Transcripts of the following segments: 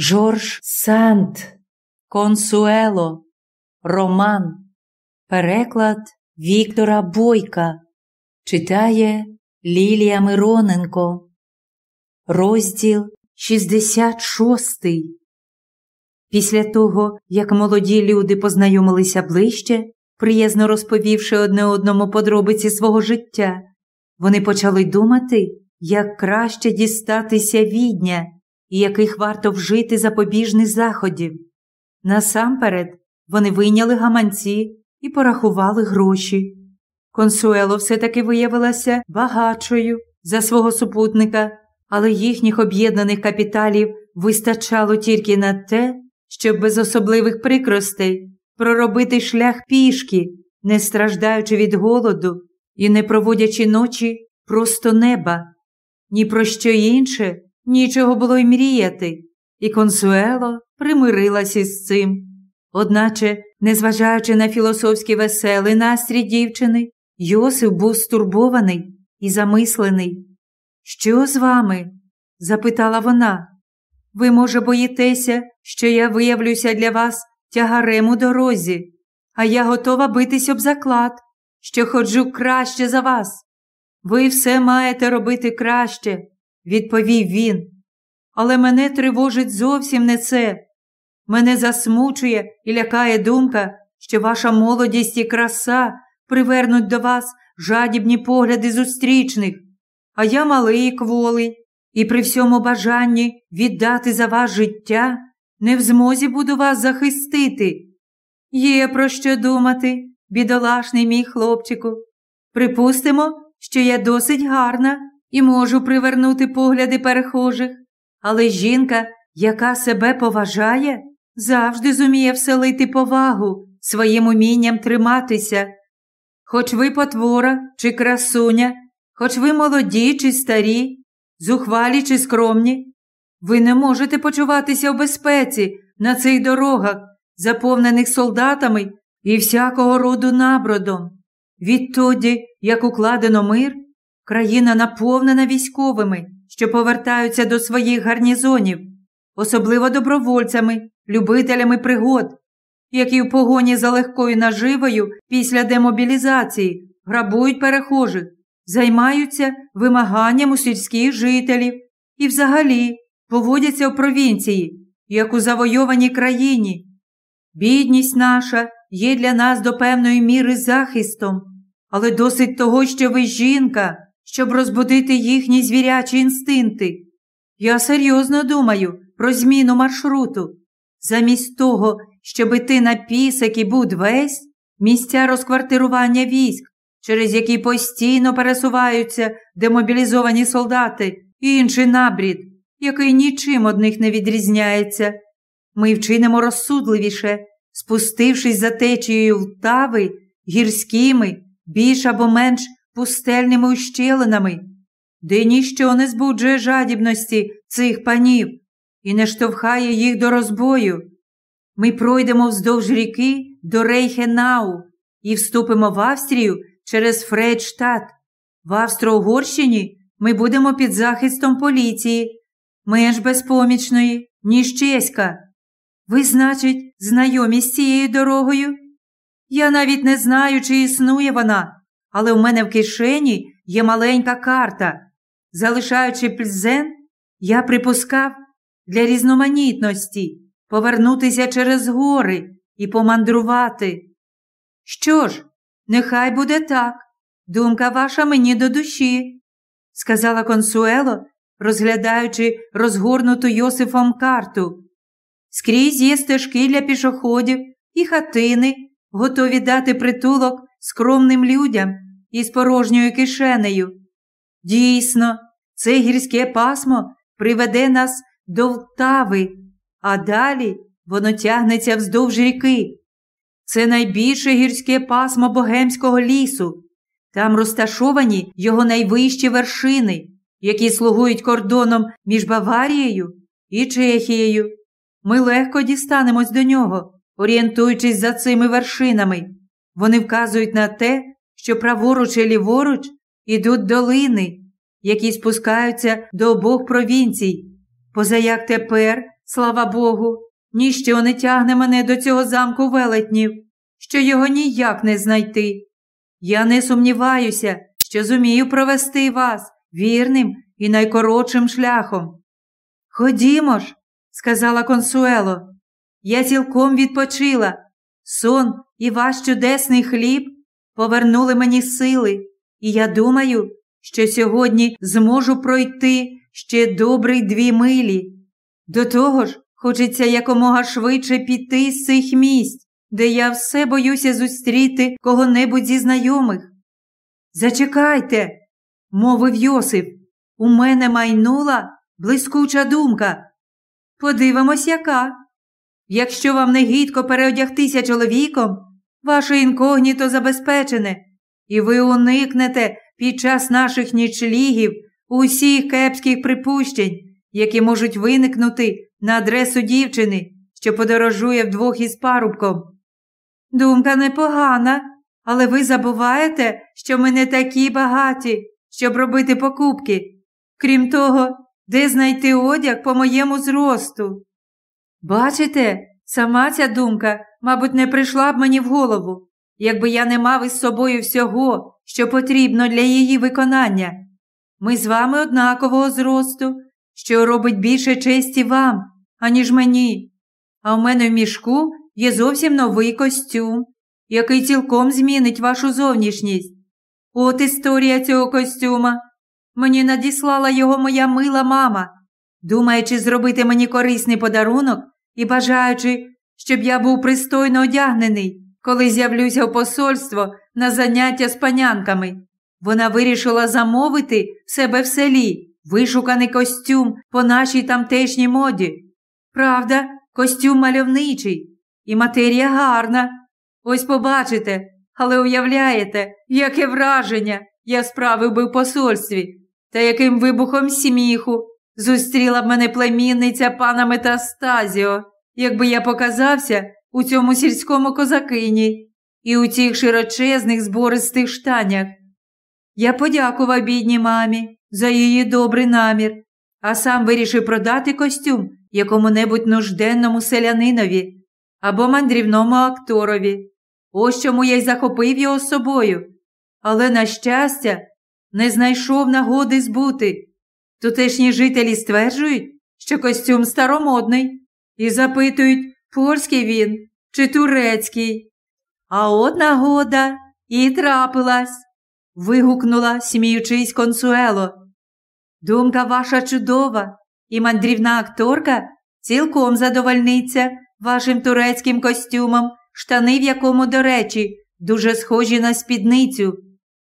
Жорж Санд, Консуело, Роман, переклад Віктора Бойка, читає Лілія Мироненко, розділ 66. Після того, як молоді люди познайомилися ближче, приязно розповівши одне одному подробиці свого життя, вони почали думати, як краще дістатися відня і яких варто вжити запобіжних заходів. Насамперед вони вийняли гаманці і порахували гроші. Консуело все-таки виявилася багатшою за свого супутника, але їхніх об'єднаних капіталів вистачало тільки на те, щоб без особливих прикростей проробити шлях пішки, не страждаючи від голоду і не проводячи ночі просто неба. Ні про що інше нічого було й мріяти, і консуело примирилася з цим. Одначе, незважаючи на філософський веселий настрій дівчини, Йосиф був стурбований і замислений. Що з вами? запитала вона. Ви, може, боїтеся, що я виявлюся для вас тягарем у дорозі, а я готова битись об заклад, що ходжу краще за вас. Ви все маєте робити краще, відповів він. Але мене тривожить зовсім не це. Мене засмучує і лякає думка, що ваша молодість і краса привернуть до вас жадібні погляди зустрічних, а я малий і кволий, і при всьому бажанні віддати за вас життя не в змозі буду вас захистити. Є про що думати, бідолашний мій хлопчику. Припустимо, що я досить гарна і можу привернути погляди перехожих, але жінка, яка себе поважає, завжди зуміє вселити повагу своїм умінням триматися. Хоч ви потвора чи красуня, хоч ви молоді чи старі, зухвалі чи скромні, ви не можете почуватися в безпеці на цих дорогах, заповнених солдатами і всякого роду набродом. Відтоді, як укладено мир, країна наповнена військовими, що повертаються до своїх гарнізонів, особливо добровольцями, любителями пригод, які в погоні за легкою наживою після демобілізації грабують перехожих, займаються вимаганням у сільських жителів і взагалі поводяться в провінції, як у завойованій країні. Бідність наша є для нас до певної міри захистом, але досить того, що ви жінка, щоб розбудити їхні звірячі інстинкти. Я серйозно думаю про зміну маршруту. Замість того, щоб іти на пісок і буд весь, місця розквартирування військ, через які постійно пересуваються демобілізовані солдати і інший набрід, який нічим одних не відрізняється. Ми вчинимо розсудливіше, спустившись за течією Лтави гірськими, більш або менш пустельними ущелинами, де ніщо не збуджує жадібності цих панів і не штовхає їх до розбою. Ми пройдемо вздовж ріки до Рейхенау і вступимо в Австрію через Фрейдштадт. В Австро-Угорщині ми будемо під захистом поліції, менш безпомічної, ніж чеська. Ви, значить, знайомі з цією дорогою? Я навіть не знаю, чи існує вона, але в мене в кишені є маленька карта. Залишаючи пльзен, я припускав для різноманітності повернутися через гори і помандрувати. Що ж, нехай буде так. Думка ваша мені до душі, сказала консуело, розглядаючи розгорнуту Йосифом карту. Скрізь є стежки для пішоходів і хатини, готові дати притулок скромним людям із порожньою кишенею. Дійсно, це гірське пасмо приведе нас до Втави, а далі воно тягнеться вздовж ріки. Це найбільше гірське пасмо Богемського лісу. Там розташовані його найвищі вершини, які слугують кордоном між Баварією і Чехією. Ми легко дістанемось до нього, орієнтуючись за цими вершинами. Вони вказують на те, що праворуч і ліворуч ідуть долини, які спускаються до обох провінцій, позаяк тепер слава Богу, ніщо не тягне мене до цього замку велетнів, що його ніяк не знайти. Я не сумніваюся, що зумію провести вас вірним і найкоротшим шляхом. Ходімо ж, сказала консуело, я цілком відпочила. Сон і ваш чудесний хліб повернули мені сили, і я думаю, що сьогодні зможу пройти ще добрий дві милі. До того ж, хочеться якомога швидше піти з цих місць, де я все боюся зустріти кого-небудь зі знайомих. Зачекайте, мовив Йосип, у мене майнула блискуча думка. Подивимось, яка. Якщо вам не гідко переодягтися чоловіком, ваше інкогніто забезпечене, і ви уникнете під час наших нічлігів усіх кепських припущень, які можуть виникнути на адресу дівчини, що подорожує вдвох із парубком. Думка непогана, але ви забуваєте, що ми не такі багаті, щоб робити покупки. Крім того, де знайти одяг по моєму зросту. Бачите, сама ця думка, мабуть, не прийшла б мені в голову, якби я не мав із собою всього, що потрібно для її виконання. Ми з вами однакового зросту, що робить більше честі вам, аніж мені. А в мене в мішку є зовсім новий костюм, який цілком змінить вашу зовнішність. От історія цього костюма. Мені надіслала його моя мила мама, думаючи зробити мені корисний подарунок і бажаючи, щоб я був пристойно одягнений, коли з'явлюся в посольство на заняття з панянками. Вона вирішила замовити себе в селі вишуканий костюм по нашій тамтешній моді. Правда, костюм мальовничий і матерія гарна. Ось побачите, але уявляєте, яке враження я справив би в посольстві, та яким вибухом сміху зустріла б мене племінниця пана Метастазіо, якби я показався у цьому сільському козакині і у цих широчезних збористих штанях. Я подякував бідній мамі за її добрий намір, а сам вирішив продати костюм якому-небудь нужденному селянинові або мандрівному акторові. Ось чому я й захопив його з собою. Але, на щастя, не знайшов нагоди збути. Тутешні жителі стверджують, що костюм старомодний, і запитують, польський він чи турецький. А от нагода і трапилась, вигукнула, сміючись, консуело. Думка ваша чудова, і мандрівна акторка цілком задовольниться вашим турецьким костюмом, штани в якому, до речі, дуже схожі на спідницю.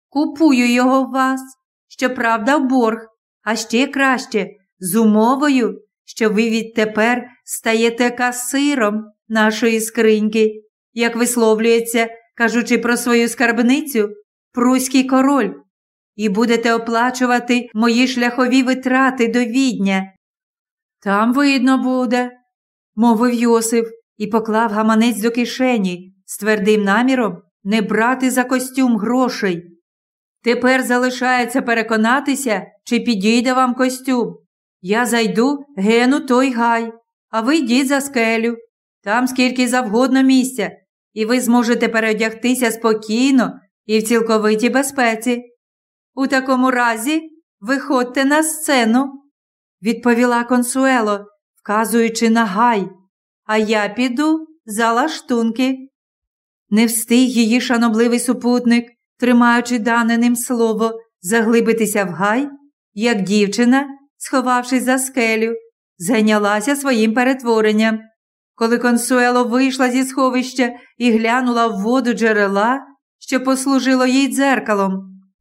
Купую його в вас, щоправда, в борг, а ще краще з умовою, що ви відтепер стаєте касиром нашої скриньки, як висловлюється, кажучи про свою скарбницю, пруський король, і будете оплачувати мої шляхові витрати до відня. Там видно буде, мовив Йосиф і поклав гаманець до кишені з твердим наміром не брати за костюм грошей. Тепер залишається переконатися, чи підійде вам костюм. Я зайду гену той гай, а ви йдіть за скелю. Там скільки завгодно місця, і ви зможете переодягтися спокійно і в цілковитій безпеці. У такому разі виходьте на сцену, відповіла консуело, вказуючи на гай, а я піду за лаштунки. Не встиг її шанобливий супутник, тримаючи дане ним слово, заглибитися в гай, як дівчина, сховавшись за скелю, зайнялася своїм перетворенням. Коли консуело вийшла зі сховища і глянула в воду джерела, що послужило їй дзеркалом,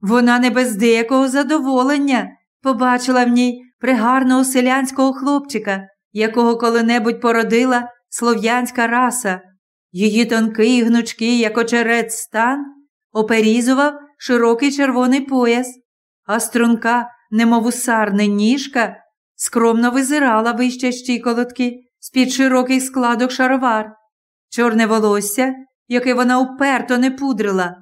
вона не без деякого задоволення побачила в ній пригарного селянського хлопчика, якого коли-небудь породила слов'янська раса. Її тонкий гнучкий, як очерет стан, оперізував широкий червоний пояс, а струнка, немов усарна ніжка, скромно визирала вище щиколотки з-під широких складок шаровар. Чорне волосся, яке вона уперто не пудрила,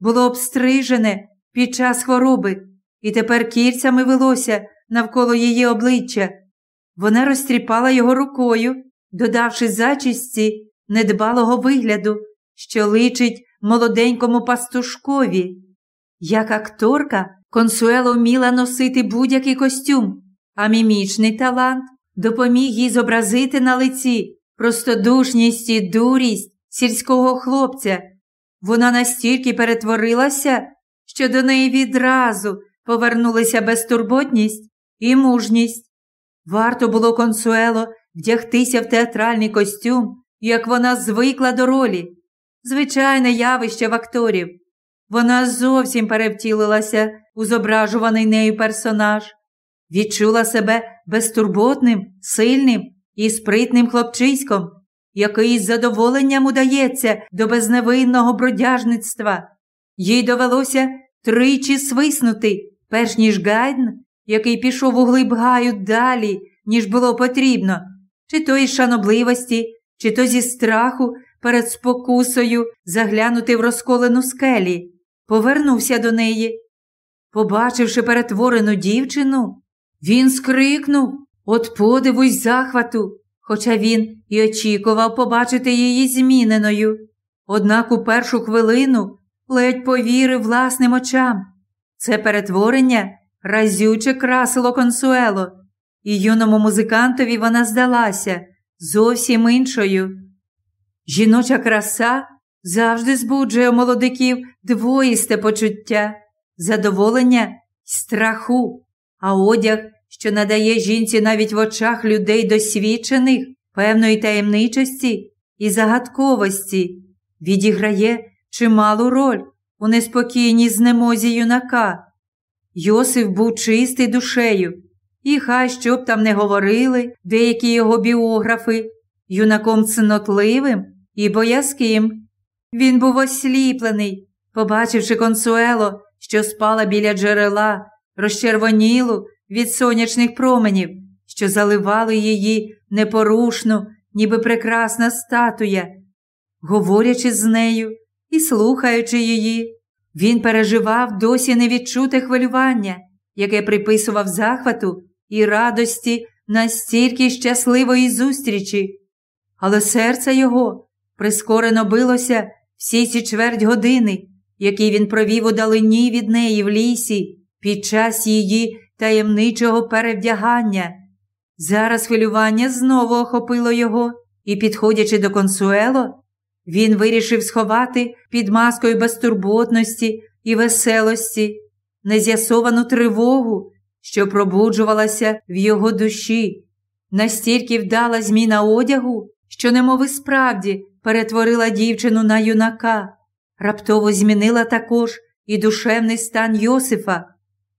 було обстрижене під час хвороби і тепер кільцями велося навколо її обличчя. вона розтріпала його рукою, додавши зачісті недбалого вигляду, що личить молоденькому пастушкові. Як акторка, консуело вміла носити будь-який костюм, а мімічний талант допоміг їй зобразити на лиці простодушність і дурість сільського хлопця. Вона настільки перетворилася, що до неї відразу повернулися безтурботність і мужність. Варто було консуело вдягтися в театральний костюм, як вона звикла до ролі. Звичайне явище в акторів. Вона зовсім перевтілилася у зображуваний нею персонаж, відчула себе безтурботним, сильним і спритним хлопчиськом, який з задоволенням удається до безневинного бродяжництва. Їй довелося тричі свиснути, перш ніж Гайден, який пішов у глиб гаю далі, ніж було потрібно, чи то із шанобливості, чи то зі страху перед спокусою заглянути в розколену скелі, повернувся до неї. Побачивши перетворену дівчину, він скрикнув от подиву й захвату, хоча він і очікував побачити її зміненою. Однак у першу хвилину ледь повірив власним очам. Це перетворення разюче красило консуело, і юному музикантові вона здалася зовсім іншою. Жіноча краса завжди збуджує у молодиків двоїсте почуття, задоволення й страху, а одяг, що надає жінці навіть в очах людей досвідчених, певної таємничості і загадковості, відіграє чималу роль у неспокійній знемозі юнака. Йосиф був чистий душею, і хай що б там не говорили деякі його біографи, юнаком цнотливим і боязким. Він був осліплений, побачивши консуело, що спала біля джерела, розчервонілу від сонячних променів, що заливали її непорушну, ніби прекрасна статуя. Говорячи з нею і слухаючи її, він переживав досі невідчуте хвилювання, яке приписував захвату і радості настільки щасливої зустрічі. Але серце його прискорено билося всі ці чверть години, які він провів у далині від неї в лісі під час її таємничого перевдягання. Зараз хвилювання знову охопило його, і, підходячи до консуело, він вирішив сховати під маскою безтурботності і веселості нез'ясовану тривогу, що пробуджувалася в його душі. Настільки вдала зміна одягу, що, немов і справді, перетворила дівчину на юнака, раптово змінила також і душевний стан Йосифа.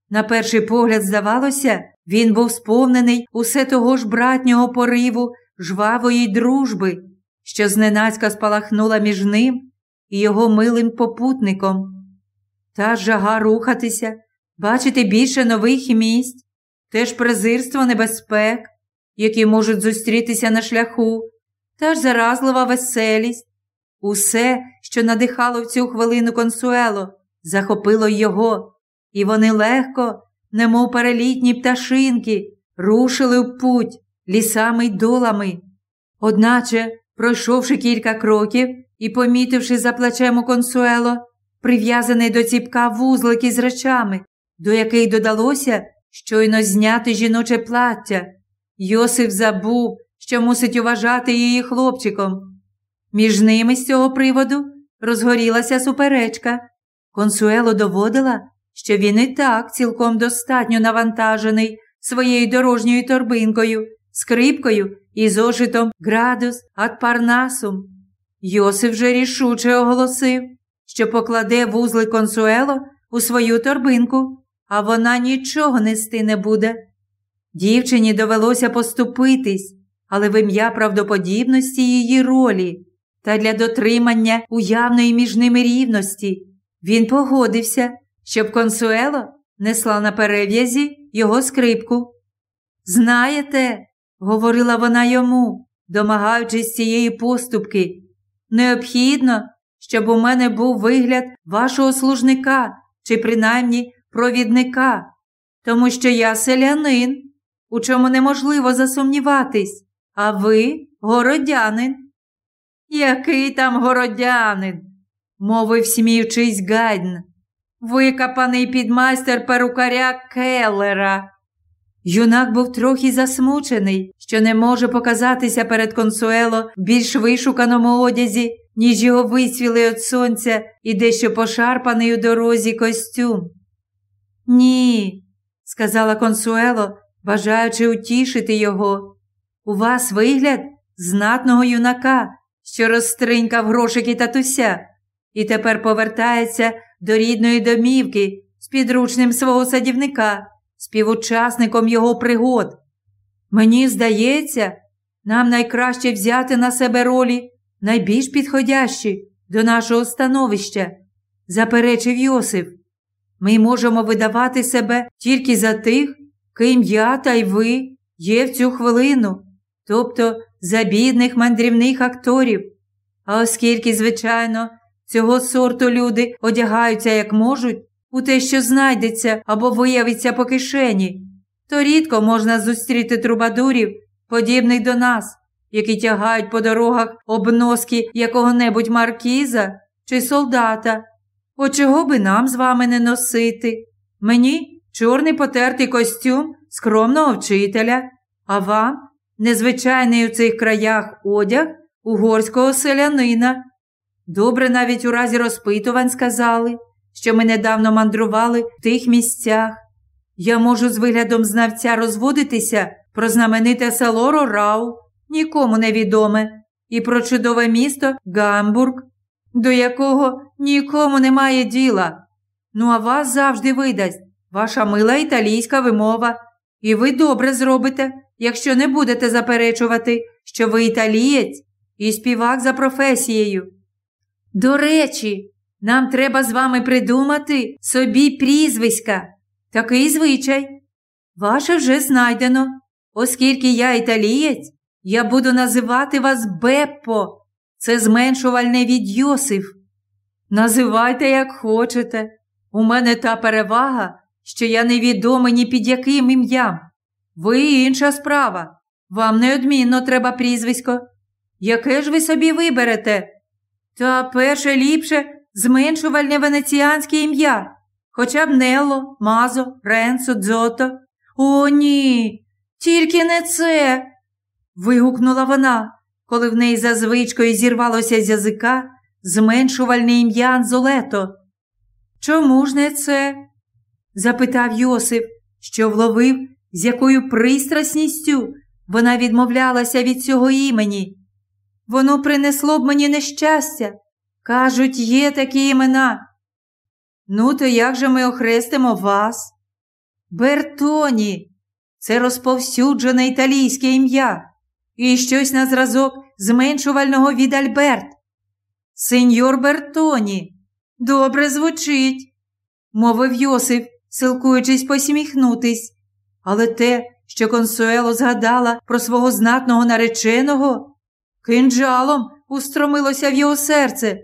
На перший погляд, здавалося, він був сповнений усе того ж братнього пориву жвавої дружби, що зненацька спалахнула між ним і його милим попутником. Та жага рухатися, бачити більше нових місць, теж презирство небезпек, які можуть зустрітися на шляху, та ж заразлива веселість. Усе, що надихало в цю хвилину консуело, захопило його, і вони легко, немов перелітні пташинки, рушили в путь лісами й долами. Одначе, пройшовши кілька кроків і помітивши за плечем у консуело, прив'язаний до ціпка вузлик із речами, до яких додалося щойно зняти жіноче плаття, Йосиф забув, що мусить уважати її хлопчиком. Між ними з цього приводу розгорілася суперечка. Консуело доводила, що він і так цілком достатньо навантажений своєю дорожньою торбинкою, скрипкою і зошитом градус ад парнасум. Йосиф же рішуче оголосив, що покладе вузли консуело у свою торбинку, а вона нічого нести не буде. Дівчині довелося поступитись, але в ім'я правдоподібності її ролі та для дотримання уявної між ними рівності він погодився, щоб консуело несла на перев'язі його скрипку. Знаєте, говорила вона йому, домагаючись цієї поступки, необхідно, щоб у мене був вигляд вашого служника чи принаймні провідника, тому що я селянин, у чому неможливо засумніватись, а ви городянин. Який там городянин? мовив сміючись Гайдн. Викопаний підмайстер перукаря Келлера. Юнак був трохи засмучений, що не може показатися перед консуело в більш вишуканому одязі, ніж його висвіли від сонця і дещо пошарпаний у дорозі костюм. Ні, сказала консуело, бажаючи утішити його. У вас вигляд знатного юнака, що розстринькав грошики татуся, і тепер повертається до рідної домівки з підручним свого садівника, співучасником його пригод. Мені здається, нам найкраще взяти на себе ролі найбільш підходящі до нашого становища, заперечив Йосиф. Ми можемо видавати себе тільки за тих, ким я та й ви є в цю хвилину, тобто за бідних мандрівних акторів. А оскільки, звичайно, цього сорту люди одягаються як можуть у те, що знайдеться або виявиться по кишені, то рідко можна зустріти трубадурів, подібних до нас, які тягають по дорогах обноски якого-небудь маркіза чи солдата. От чого би нам з вами не носити? Мені чорний потертий костюм скромного вчителя, а вам незвичайний у цих краях одяг угорського селянина. Добре навіть у разі розпитувань сказали, що ми недавно мандрували в тих місцях. Я можу з виглядом знавця розводитися про знамените село Рорау, нікому невідоме, і про чудове місто Гамбург, до якого нікому немає діла. Ну, а вас завжди видасть ваша мила італійська вимова, і ви добре зробите, якщо не будете заперечувати, що ви італієць і співак за професією. До речі, нам треба з вами придумати собі прізвиська. Такий звичай. Ваше вже знайдено. Оскільки я італієць, я буду називати вас Беппо. Це зменшувальне від Йосиф. Називайте, як хочете. У мене та перевага, що я невідомий ні під яким ім'ям. Ви інша справа. Вам неодмінно треба прізвисько. Яке ж ви собі виберете? Та перше ліпше зменшувальне венеціанське ім'я, хоча б Нелло, Мазо, Ренцо, Дзото. О, ні, тільки не це. вигукнула вона, коли в неї за звичкою зірвалося з язика зменшувальне ім'я Анзолето. Чому ж не це? запитав Йосип, що вловив, з якою пристрасністю вона відмовлялася від цього імені. Воно принесло б мені нещастя. Кажуть, є такі імена. Ну, то як же ми охрестимо вас? Бертоні, це розповсюджене італійське ім'я і щось на зразок зменшувального від Альберт. Сеньор Бертоні, добре звучить, мовив Йосиф, силкуючись посміхнутись. Але те, що Консуело згадала про свого знатного нареченого, кинджалом устромилося в його серце,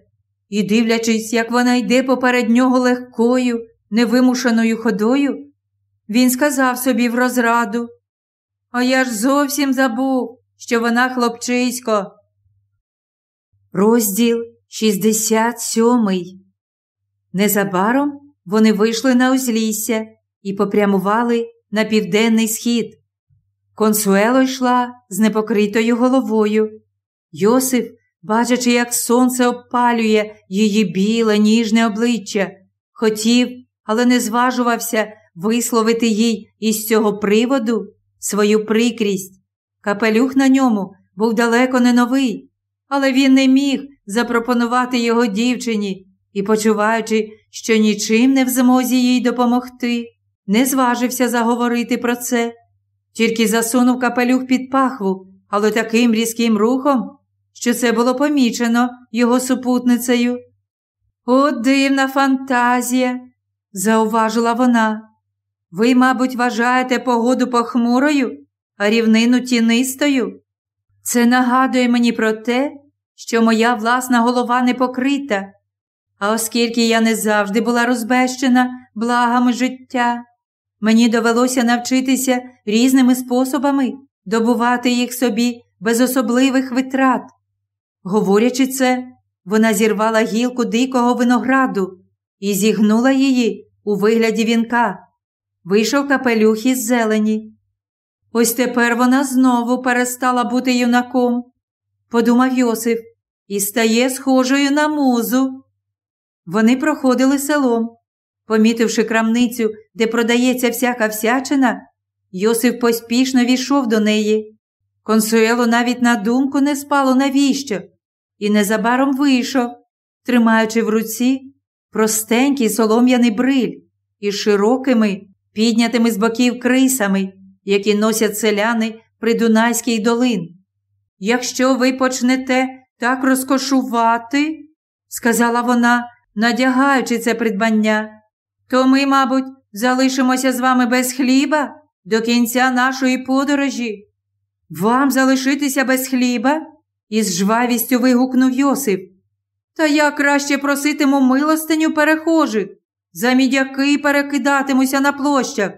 і, дивлячись, як вона йде поперед нього легкою, невимушеною ходою, він сказав собі в розраду, а я ж зовсім забув, що вона хлопчисько. Розділ 67 Незабаром вони вийшли на узлісся і попрямували на південний схід. Консуело йшла з непокритою головою. Йосиф, бачачи, як сонце опалює її біле, ніжне обличчя, хотів, але не зважувався висловити їй із цього приводу свою прикрість. Капелюх на ньому був далеко не новий, але він не міг запропонувати його дівчині і, почуваючи, що нічим не в змозі їй допомогти, не зважився заговорити про це, тільки засунув капелюх під пахву, але таким різким рухом, що це було помічено його супутницею. О, дивна фантазія, зауважила вона. Ви, мабуть, вважаєте погоду похмурою, а рівнину тінистою? Це нагадує мені про те, що моя власна голова не покрита, а оскільки я не завжди була розбещена благами життя, Мені довелося навчитися різними способами добувати їх собі без особливих витрат. Говорячи це, вона зірвала гілку дикого винограду і зігнула її у вигляді вінка. Вийшов капелюх із зелені. Ось тепер вона знову перестала бути юнаком, подумав Йосиф, і стає схожою на музу. Вони проходили селом. Помітивши крамницю, де продається всяка всячина, Йосиф поспішно війшов до неї. Консуело навіть на думку не спало навіщо, і незабаром вийшов, тримаючи в руці простенький солом'яний бриль із широкими, піднятими з боків крисами, які носять селяни при Дунайській долин. Якщо ви почнете так розкошувати, сказала вона, надягаючи це придбання, то ми, мабуть, залишимося з вами без хліба до кінця нашої подорожі. Вам залишитися без хліба? із жвавістю вигукнув Йосип. Та я краще проситиму милостиню перехожих, за мідяки перекидатимуся на площах.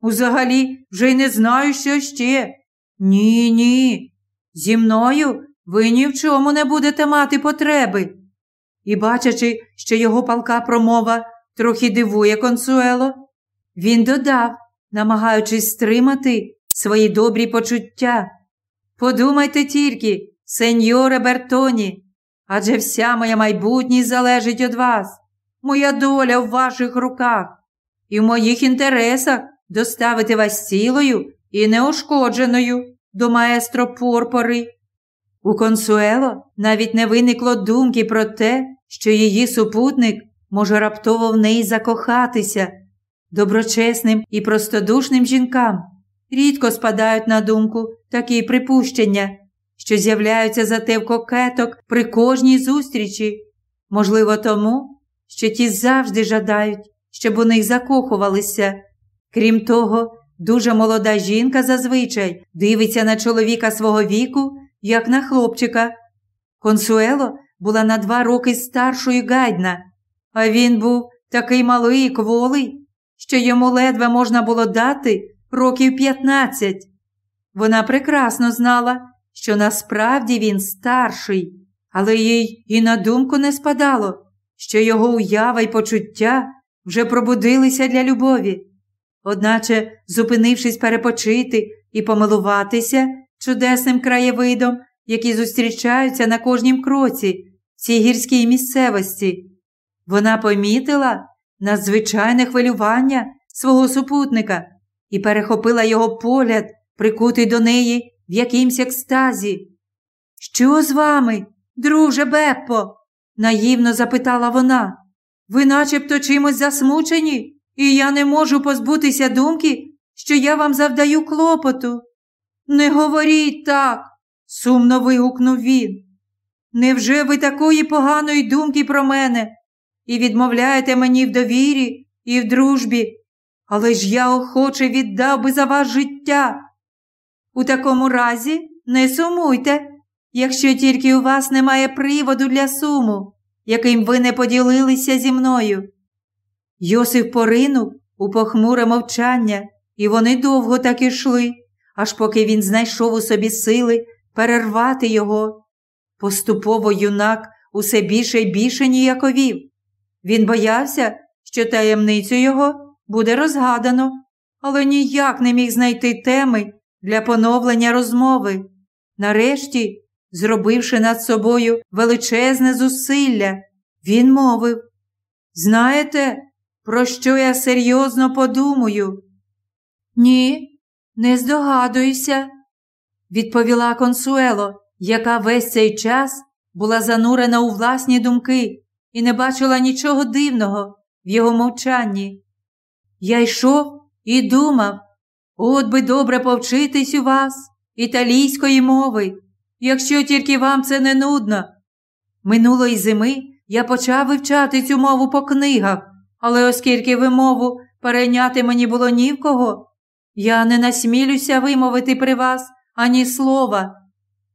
Узагалі вже й не знаю, що ще. Ні, ні. Зі мною ви ні в чому не будете мати потреби. І, бачачи, що його палка промова трохи дивує консуело, він додав, намагаючись стримати свої добрі почуття. Подумайте тільки, сеньоре Бертоні, адже вся моя майбутність залежить від вас, моя доля в ваших руках, і в моїх інтересах доставити вас цілою і неушкодженою до маестро Порпори. У консуело навіть не виникло думки про те, що її супутник може раптово в неї закохатися. Доброчесним і простодушним жінкам рідко спадають на думку такі припущення, що з'являються зате в кокеток при кожній зустрічі, можливо, тому, що ті завжди жадають, щоб у них закохувалися. Крім того, дуже молода жінка зазвичай дивиться на чоловіка свого віку, як на хлопчика. Консуело була на два роки старшою гайдна, а він був такий малий і кволий, що йому ледве можна було дати років п'ятнадцять. Вона прекрасно знала, що насправді він старший, але їй і на думку не спадало, що його уява й почуття вже пробудилися для любові. Одначе, зупинившись перепочити і помилуватися чудесним краєвидом, які зустрічаються на кожнім кроці в цій гірській місцевості, вона помітила надзвичайне хвилювання свого супутника і перехопила його погляд, прикутий до неї в якимсь екстазі. Що з вами, друже Беппо? наївно запитала вона. Ви начебто чимось засмучені, і я не можу позбутися думки, що я вам завдаю клопоту. Не говоріть так, сумно вигукнув він. Невже ви такої поганої думки про мене і відмовляєте мені в довірі і в дружбі, але ж я охоче віддав би за вас життя. У такому разі не сумуйте, якщо тільки у вас немає приводу для суму, яким ви не поділилися зі мною. Йосиф поринув у похмуре мовчання, і вони довго так ішли, аж поки він знайшов у собі сили перервати його. Поступово юнак усе більше й більше ніяковів. Він боявся, що таємницю його буде розгадано, але ніяк не міг знайти теми для поновлення розмови. Нарешті, зробивши над собою величезне зусилля, він мовив Знаєте, про що я серйозно подумаю? Ні, не здогадуюся, відповіла консуело, яка весь цей час була занурена у власні думки і не бачила нічого дивного в його мовчанні. Я йшов і думав, от би добре повчитись у вас італійської мови, якщо тільки вам це не нудно. Минулої зими я почав вивчати цю мову по книгах, але оскільки вимову перейняти мені було ні в кого, я не насмілюся вимовити при вас ані слова.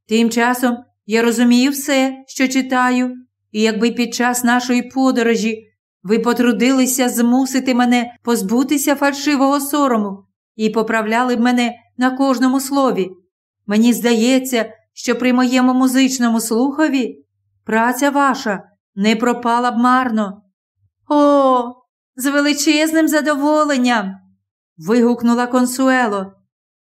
Тим часом я розумію все, що читаю, і якби під час нашої подорожі ви потрудилися змусити мене позбутися фальшивого сорому і поправляли б мене на кожному слові. Мені здається, що при моєму музичному слухові праця ваша не пропала б марно. О, з величезним задоволенням. вигукнула консуело.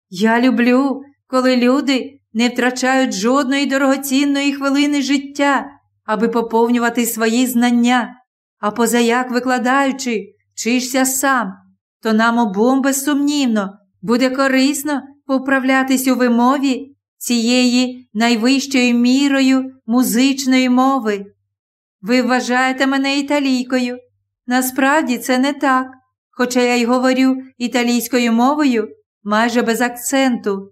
Я люблю, коли люди не втрачають жодної дорогоцінної хвилини життя, аби поповнювати свої знання, а позаяк викладаючи, чишся сам, то нам обом безсумнівно буде корисно поправлятись у вимові цієї найвищою мірою музичної мови. Ви вважаєте мене італійкою. Насправді це не так, хоча я й говорю італійською мовою майже без акценту.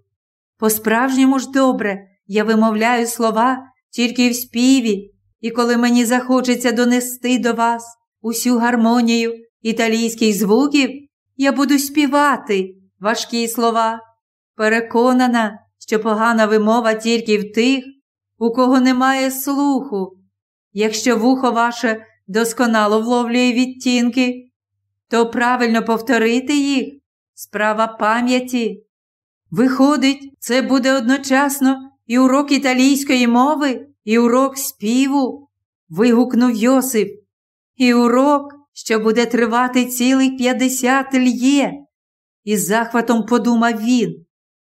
По-справжньому ж добре я вимовляю слова тільки в співі, і коли мені захочеться донести до вас усю гармонію італійських звуків, я буду співати важкі слова. Переконана, що погана вимова тільки в тих, у кого немає слуху. Якщо вухо ваше досконало вловлює відтінки, то правильно повторити їх справа пам'яті. Виходить, це буде одночасно і урок італійської мови, і урок співу, вигукнув Йосип, і урок, що буде тривати цілих п'ятдесят льє. Із захватом подумав він.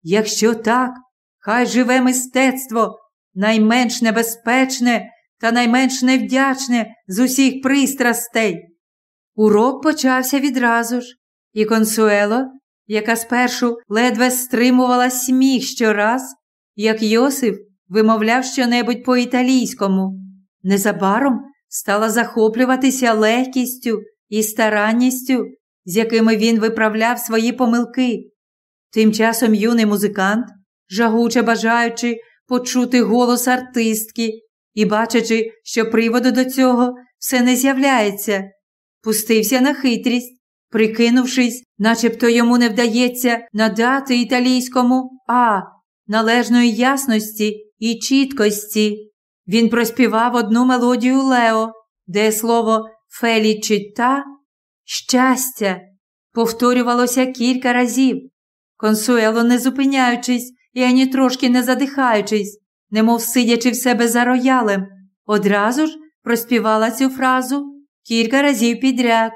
Якщо так, хай живе мистецтво, найменш небезпечне та найменш невдячне з усіх пристрастей. Урок почався відразу ж, і консуело, яка спершу ледве стримувала сміх щораз, як Йосиф вимовляв щонебудь по-італійському, незабаром стала захоплюватися легкістю і старанністю, з якими він виправляв свої помилки. Тим часом юний музикант, жагуче бажаючи почути голос артистки і бачачи, що приводу до цього все не з'являється, пустився на хитрість, прикинувшись, начебто йому не вдається надати італійському А належної ясності і чіткості. Він проспівав одну мелодію Лео, де слово фелічита щастя повторювалося кілька разів. Консуело, не зупиняючись і ані трошки не задихаючись, немов сидячи в себе за роялем, одразу ж проспівала цю фразу кілька разів підряд.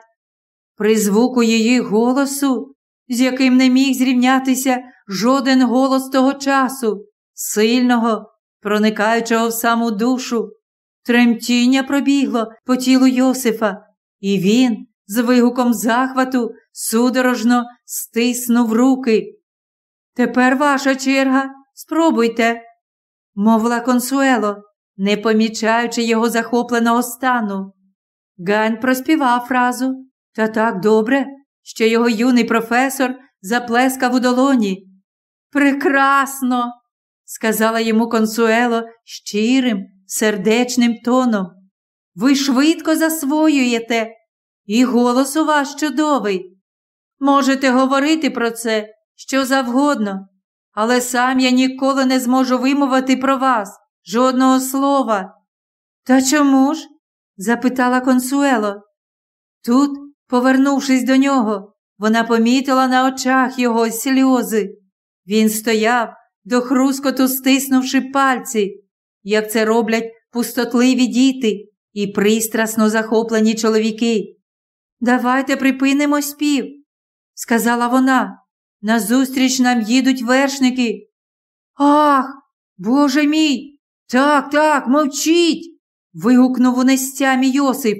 При звуку її голосу, з яким не міг зрівнятися жоден голос того часу, сильного, проникаючого в саму душу, тремтіння пробігло по тілу Йосифа, і він з вигуком захвату судорожно стиснув руки. Тепер ваша черга, спробуйте, мовила консуело, не помічаючи його захопленого стану. Гань проспівав фразу та так добре, що його юний професор заплескав у долоні. Прекрасно, сказала йому консуело щирим, сердечним тоном. Ви швидко засвоюєте, і голос у вас чудовий. Можете говорити про це що завгодно, але сам я ніколи не зможу вимовити про вас жодного слова. Та чому ж? запитала консуело. Тут, повернувшись до нього, вона помітила на очах його сльози. Він стояв, до хрускоту стиснувши пальці, як це роблять пустотливі діти і пристрасно захоплені чоловіки. Давайте припинимо спів, сказала вона. Назустріч нам їдуть вершники. Ах, Боже мій! Так, так, мовчіть. вигукнув у нестямі Йосип.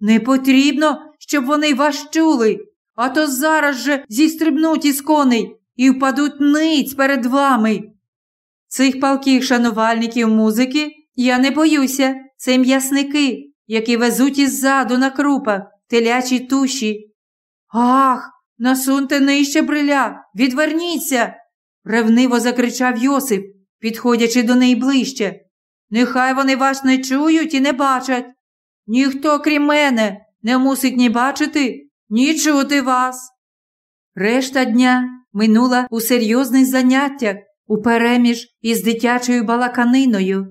Не потрібно, щоб вони вас чули, а то зараз же зістрибнуть із коней і впадуть ниць перед вами. Цих палких шанувальників музики я не боюся, це м'ясники, які везуть іззаду на крупах телячі туші. Ах, насуньте нижче бриля, відверніться, ревниво закричав Йосип, підходячи до неї ближче. Нехай вони вас не чують і не бачать. Ніхто, крім мене, не мусить ні бачити, ні чути вас. Решта дня минула у серйозних заняттях упереміж із дитячою балаканиною.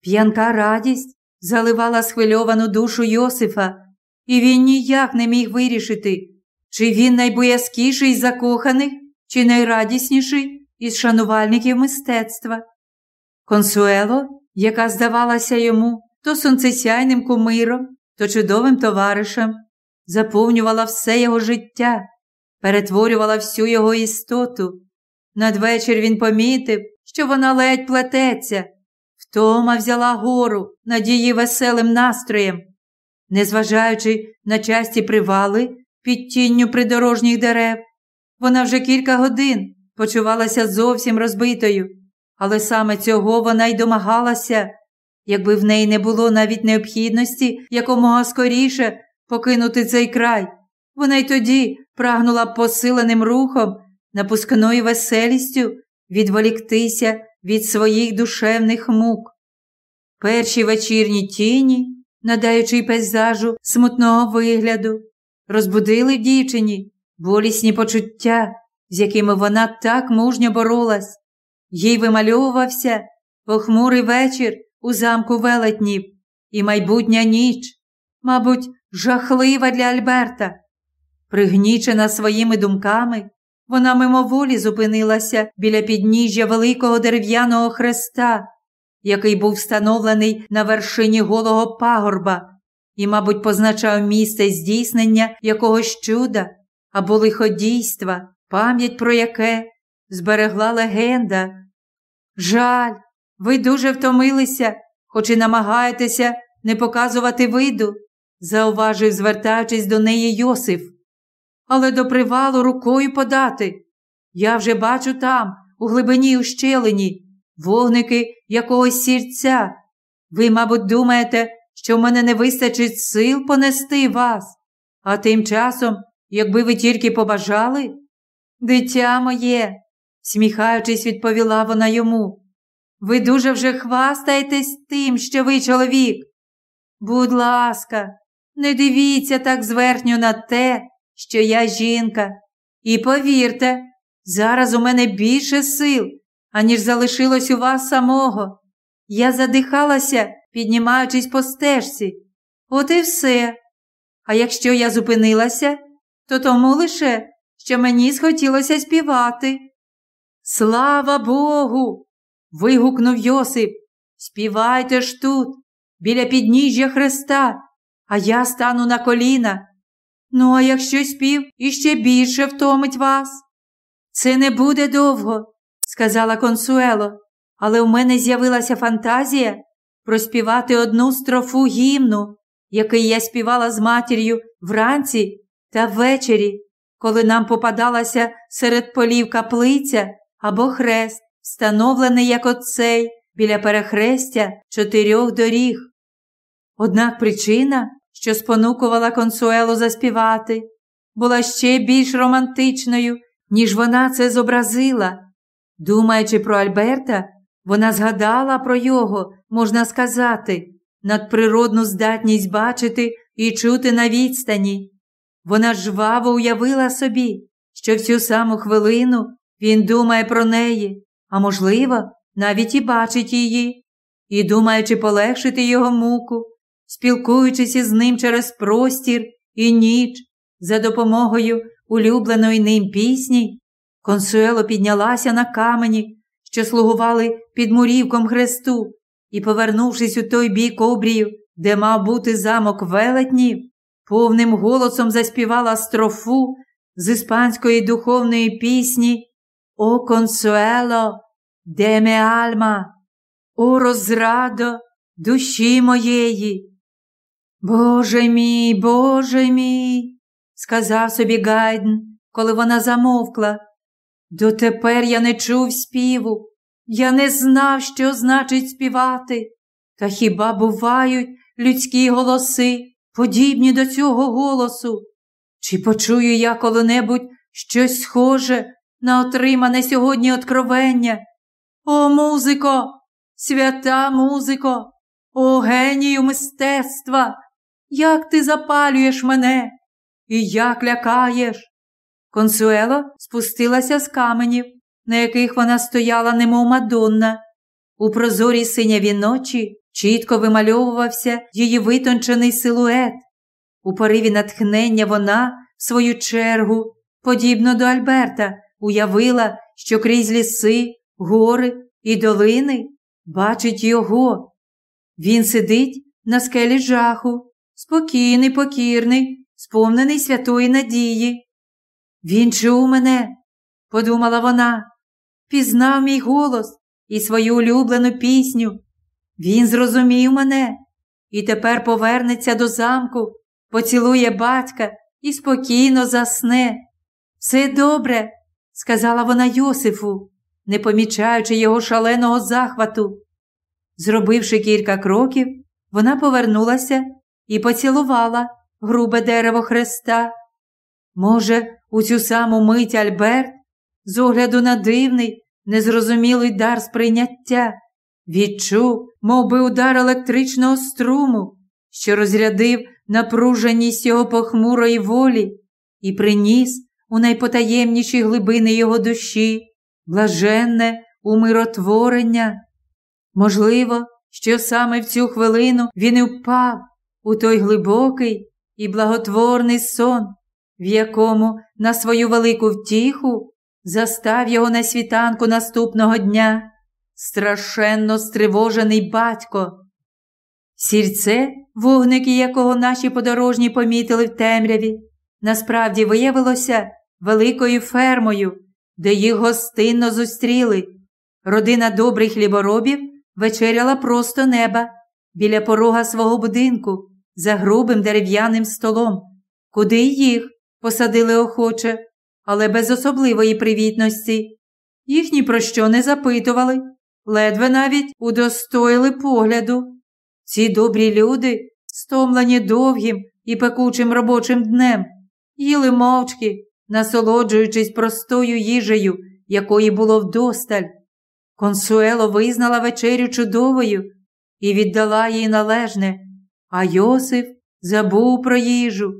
П'янка радість заливала схвильовану душу Йосифа. і він ніяк не міг вирішити, чи він найбоязкіший з закоханих, чи найрадісніший із шанувальників мистецтва. Консуело, яка здавалася йому то сонцесяйним кумиром, то чудовим товаришем, заповнювала все його життя, перетворювала всю його істоту. Надвечір він помітив, що вона ледь плететься, втома взяла гору над її веселим настроєм. Незважаючи на часті привали під тінню придорожніх дерев, вона вже кілька годин почувалася зовсім розбитою, але саме цього вона й домагалася, якби в неї не було навіть необхідності якомога скоріше покинути цей край. Вона й тоді прагнула посиленим рухом, напускною веселістю відволіктися від своїх душевних мук. Перші вечірні тіні, надаючи пейзажу смутного вигляду, розбудили в дівчині болісні почуття, з якими вона так мужньо боролась. Їй вимальовувався похмурий вечір у замку велетнів і майбутня ніч, мабуть, жахлива для Альберта. Пригнічена своїми думками, вона мимоволі зупинилася біля підніжжя великого дерев'яного хреста, який був встановлений на вершині голого пагорба і, мабуть, позначав місце здійснення якогось чуда або лиходійства, пам'ять про яке зберегла легенда. Жаль, ви дуже втомилися, хоч і намагаєтеся не показувати виду, зауважив, звертаючись до неї Йосиф. Але до привалу рукою подати. Я вже бачу там, у глибині ущелині, вогники якогось сірця. Ви, мабуть, думаєте, що в мене не вистачить сил понести вас, а тим часом, якби ви тільки побажали, дитя моє, сміхаючись, відповіла вона йому. Ви дуже вже хвастаєтесь тим, що ви чоловік. Будь ласка, не дивіться так зверхньо на те, що я жінка. І повірте, зараз у мене більше сил, аніж залишилось у вас самого. Я задихалася, піднімаючись по стежці. От і все. А якщо я зупинилася, то тому лише, що мені схотілося співати. Слава Богу! вигукнув Йосип. Співайте ж тут, біля підніжжя Христа, а я стану на коліна. Ну, а якщо спів іще більше втомить вас? Це не буде довго, сказала Консуело, але в мене з'явилася фантазія проспівати одну строфу гімну, який я співала з матір'ю вранці та ввечері, коли нам попадалася серед полів каплиця або хрест, встановлений як оцей біля перехрестя чотирьох доріг. Однак причина, що спонукувала консуелу заспівати, була ще більш романтичною, ніж вона це зобразила. Думаючи про Альберта, вона згадала про його, можна сказати, надприродну здатність бачити і чути на відстані. Вона жваво уявила собі, що в цю саму хвилину він думає про неї, а можливо, навіть і бачить її, і, думаючи полегшити його муку, спілкуючись із ним через простір і ніч за допомогою улюбленої ним пісні, консуело піднялася на камені, що слугували під мурівком хресту, і, повернувшись у той бік обрію, де мав бути замок велетнів, повним голосом заспівала строфу з іспанської духовної пісні О консуело, де ме альма, о розрадо душі моєї. Боже мій, Боже мій, сказав собі Гайден, коли вона замовкла. Дотепер я не чув співу, я не знав, що значить співати. Та хіба бувають людські голоси, подібні до цього голосу? Чи почую я коли-небудь щось схоже на отримане сьогодні откровення? О, музико, свята музико, о генію мистецтва! Як ти запалюєш мене і як лякаєш? Консуело спустилася з каменів, на яких вона стояла, немов мадонна. У прозорій синяві ночі чітко вимальовувався її витончений силует. У пориві натхнення вона, в свою чергу, подібно до Альберта, уявила, що крізь ліси, гори і долини бачить його. Він сидить на скелі жаху, спокійний, покірний, сповнений святої надії. Він чув мене, подумала вона, пізнав мій голос і свою улюблену пісню. Він зрозумів мене і тепер повернеться до замку, поцілує батька і спокійно засне. Все добре, сказала вона Йосифу, не помічаючи його шаленого захвату. Зробивши кілька кроків, вона повернулася і поцілувала грубе дерево хреста. Може, у цю саму мить Альберт, з огляду на дивний, незрозумілий дар сприйняття, відчув, мов би, удар електричного струму, що розрядив напруженість його похмурої волі і приніс у найпотаємніші глибини його душі, блаженне умиротворення. Можливо, що саме в цю хвилину він і впав у той глибокий і благотворний сон, в якому на свою велику втіху застав його на світанку наступного дня страшенно стривожений батько. Сільце, вогники якого наші подорожні помітили в темряві, насправді виявилося великою фермою, де їх гостинно зустріли. Родина добрих хліборобів вечеряла просто неба біля порога свого будинку за грубим дерев'яним столом, куди їх посадили охоче, але без особливої привітності. Їх ні про що не запитували, ледве навіть удостоїли погляду. Ці добрі люди, стомлені довгим і пекучим робочим днем, їли мовчки, насолоджуючись простою їжею, якої було вдосталь. Консуело визнала вечерю чудовою і віддала їй належне, а Йосиф забув про їжу,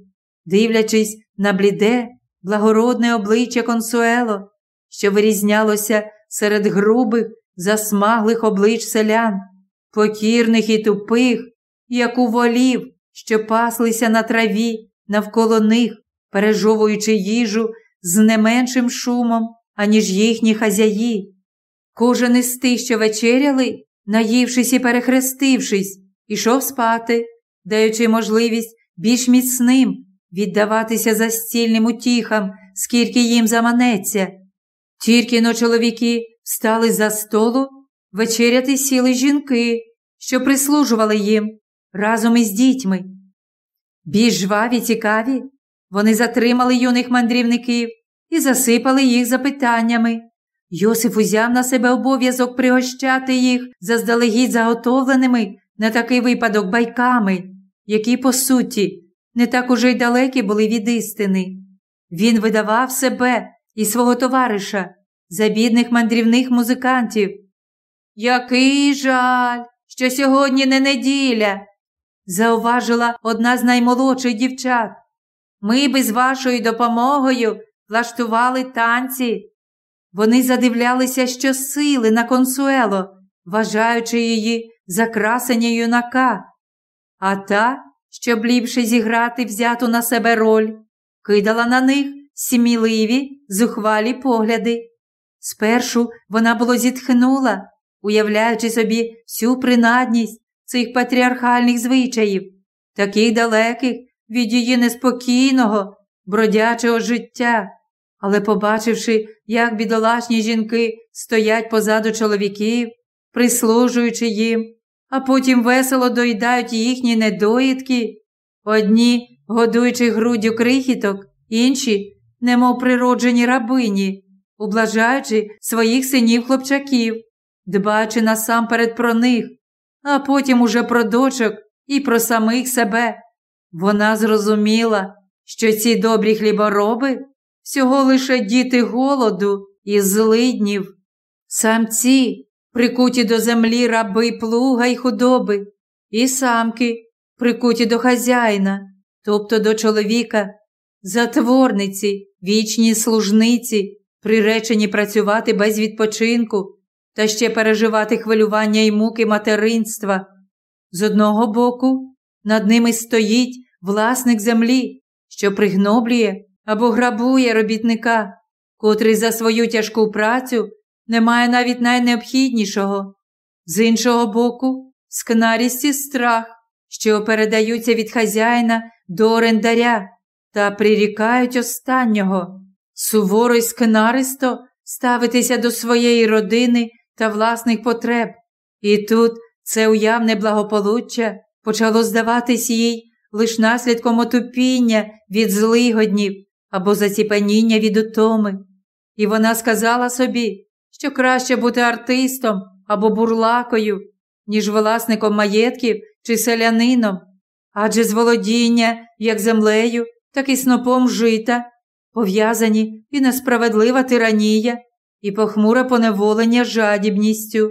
дивлячись на бліде, благородне обличчя Консуело, що вирізнялося серед грубих, засмаглих облич селян, покірних і тупих, як у волів, що паслися на траві навколо них, пережовуючи їжу з не меншим шумом, аніж їхні хазяї. Кожен із тих, що вечеряли, наївшись і перехрестившись, ішов спати, даючи можливість більш міцним віддаватися застільним утіхам, скільки їм заманеться. Тільки но чоловіки встали за столу, вечеряти сіли жінки, що прислужували їм разом із дітьми. Більш жваві, цікаві, вони затримали юних мандрівників і засипали їх запитаннями. Йосиф узяв на себе обов'язок пригощати їх заздалегідь заготовленими на такий випадок байками, які, по суті, не так уже й далекі були від істини. Він видавав себе і свого товариша за бідних мандрівних музикантів. Який жаль, що сьогодні не неділя, зауважила одна з наймолодших дівчат. Ми би з вашою допомогою влаштували танці. Вони задивлялися щосили на консуело, вважаючи її за красення юнака, а та, щоб ліпше зіграти взяту на себе роль, кидала на них сміливі, зухвалі погляди. Спершу вона було зітхнула, уявляючи собі всю принадність цих патріархальних звичаїв, таких далеких від її неспокійного, бродячого життя. Але, побачивши, як бідолашні жінки стоять позаду чоловіків, прислужуючи їм, а потім весело доїдають їхні недоїдки, одні, годуючи груддю крихіток, інші, немов природжені рабині, ублажаючи своїх синів хлопчаків, дбаючи насамперед про них, а потім уже про дочок і про самих себе. Вона зрозуміла, що ці добрі хлібороби всього лише діти голоду і злиднів, самці, прикуті до землі раби плуга й худоби, і самки, прикуті до хазяїна, тобто до чоловіка, затворниці, вічні служниці, приречені працювати без відпочинку та ще переживати хвилювання й муки материнства. З одного боку, над ними стоїть власник землі, що пригноблює або грабує робітника, котрий за свою тяжку працю не має навіть найнеобхіднішого. З іншого боку, скнарість і страх, що передаються від хазяїна до орендаря та прирікають останнього, суворо й скнаристо ставитися до своєї родини та власних потреб. І тут це уявне благополуччя почало здаватись їй лиш наслідком отупіння від злигоднів або заціпаніння від утоми. І вона сказала собі, що краще бути артистом або бурлакою, ніж власником маєтків чи селянином, адже з володіння як землею, так і снопом жита, пов'язані і несправедлива тиранія, і похмуре поневолення жадібністю.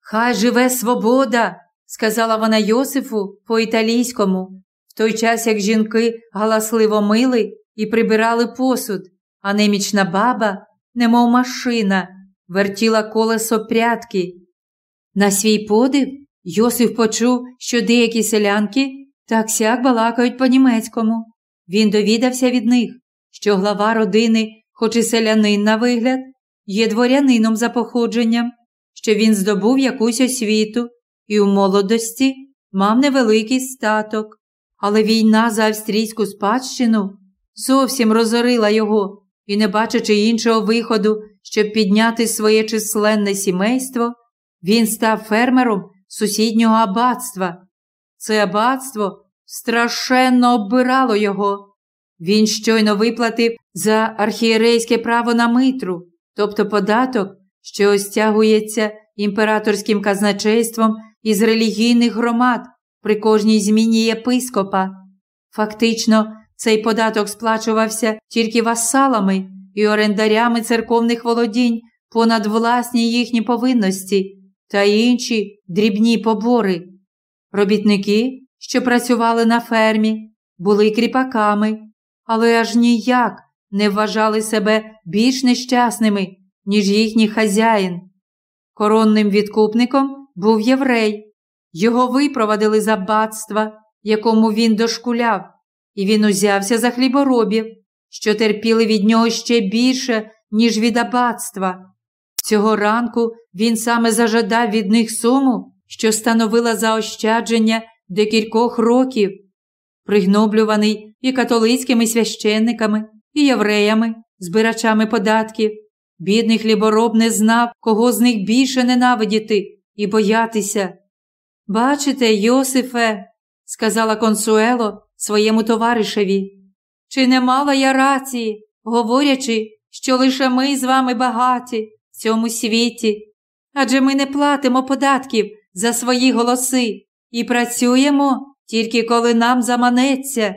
Хай живе свобода, сказала вона Йосифу по італійському, в той час як жінки галасливо мили і прибирали посуд, а немічна баба, немов машина, вертіла колесо прятки. На свій подив Йосиф почув, що деякі селянки так сяк балакають по-німецькому. Він довідався від них, що глава родини, хоч і селянин на вигляд, є дворянином за походженням, що він здобув якусь освіту і у молодості мав невеликий статок, але війна за австрійську спадщину зовсім розорила його і, не бачачи іншого виходу, щоб підняти своє численне сімейство, він став фермером сусіднього аббатства. Це аббатство страшенно оббирало його. Він щойно виплатив за архієрейське право на митру, тобто податок, що стягується імператорським казначейством із релігійних громад при кожній зміні єпископа. Фактично, цей податок сплачувався тільки васалами і орендарями церковних володінь понад власні їхні повинності та інші дрібні побори. Робітники, що працювали на фермі, були кріпаками, але аж ніяк не вважали себе більш нещасними, ніж їхній хазяїн. Коронним відкупником був єврей. Його випровадили з аббатства, якому він дошкуляв, і він узявся за хліборобів, що терпіли від нього ще більше, ніж від аббатства. Цього ранку він саме зажадав від них суму, що становила заощадження декількох років, пригноблюваний і католицькими священниками, і євреями, збирачами податків. Бідний хлібороб не знав, кого з них більше ненавидіти і боятися. Бачите, Йосифе, сказала консуело своєму товаришеві, чи не мала я рації, говорячи, що лише ми з вами багаті в цьому світі, адже ми не платимо податків за свої голоси і працюємо тільки коли нам заманеться.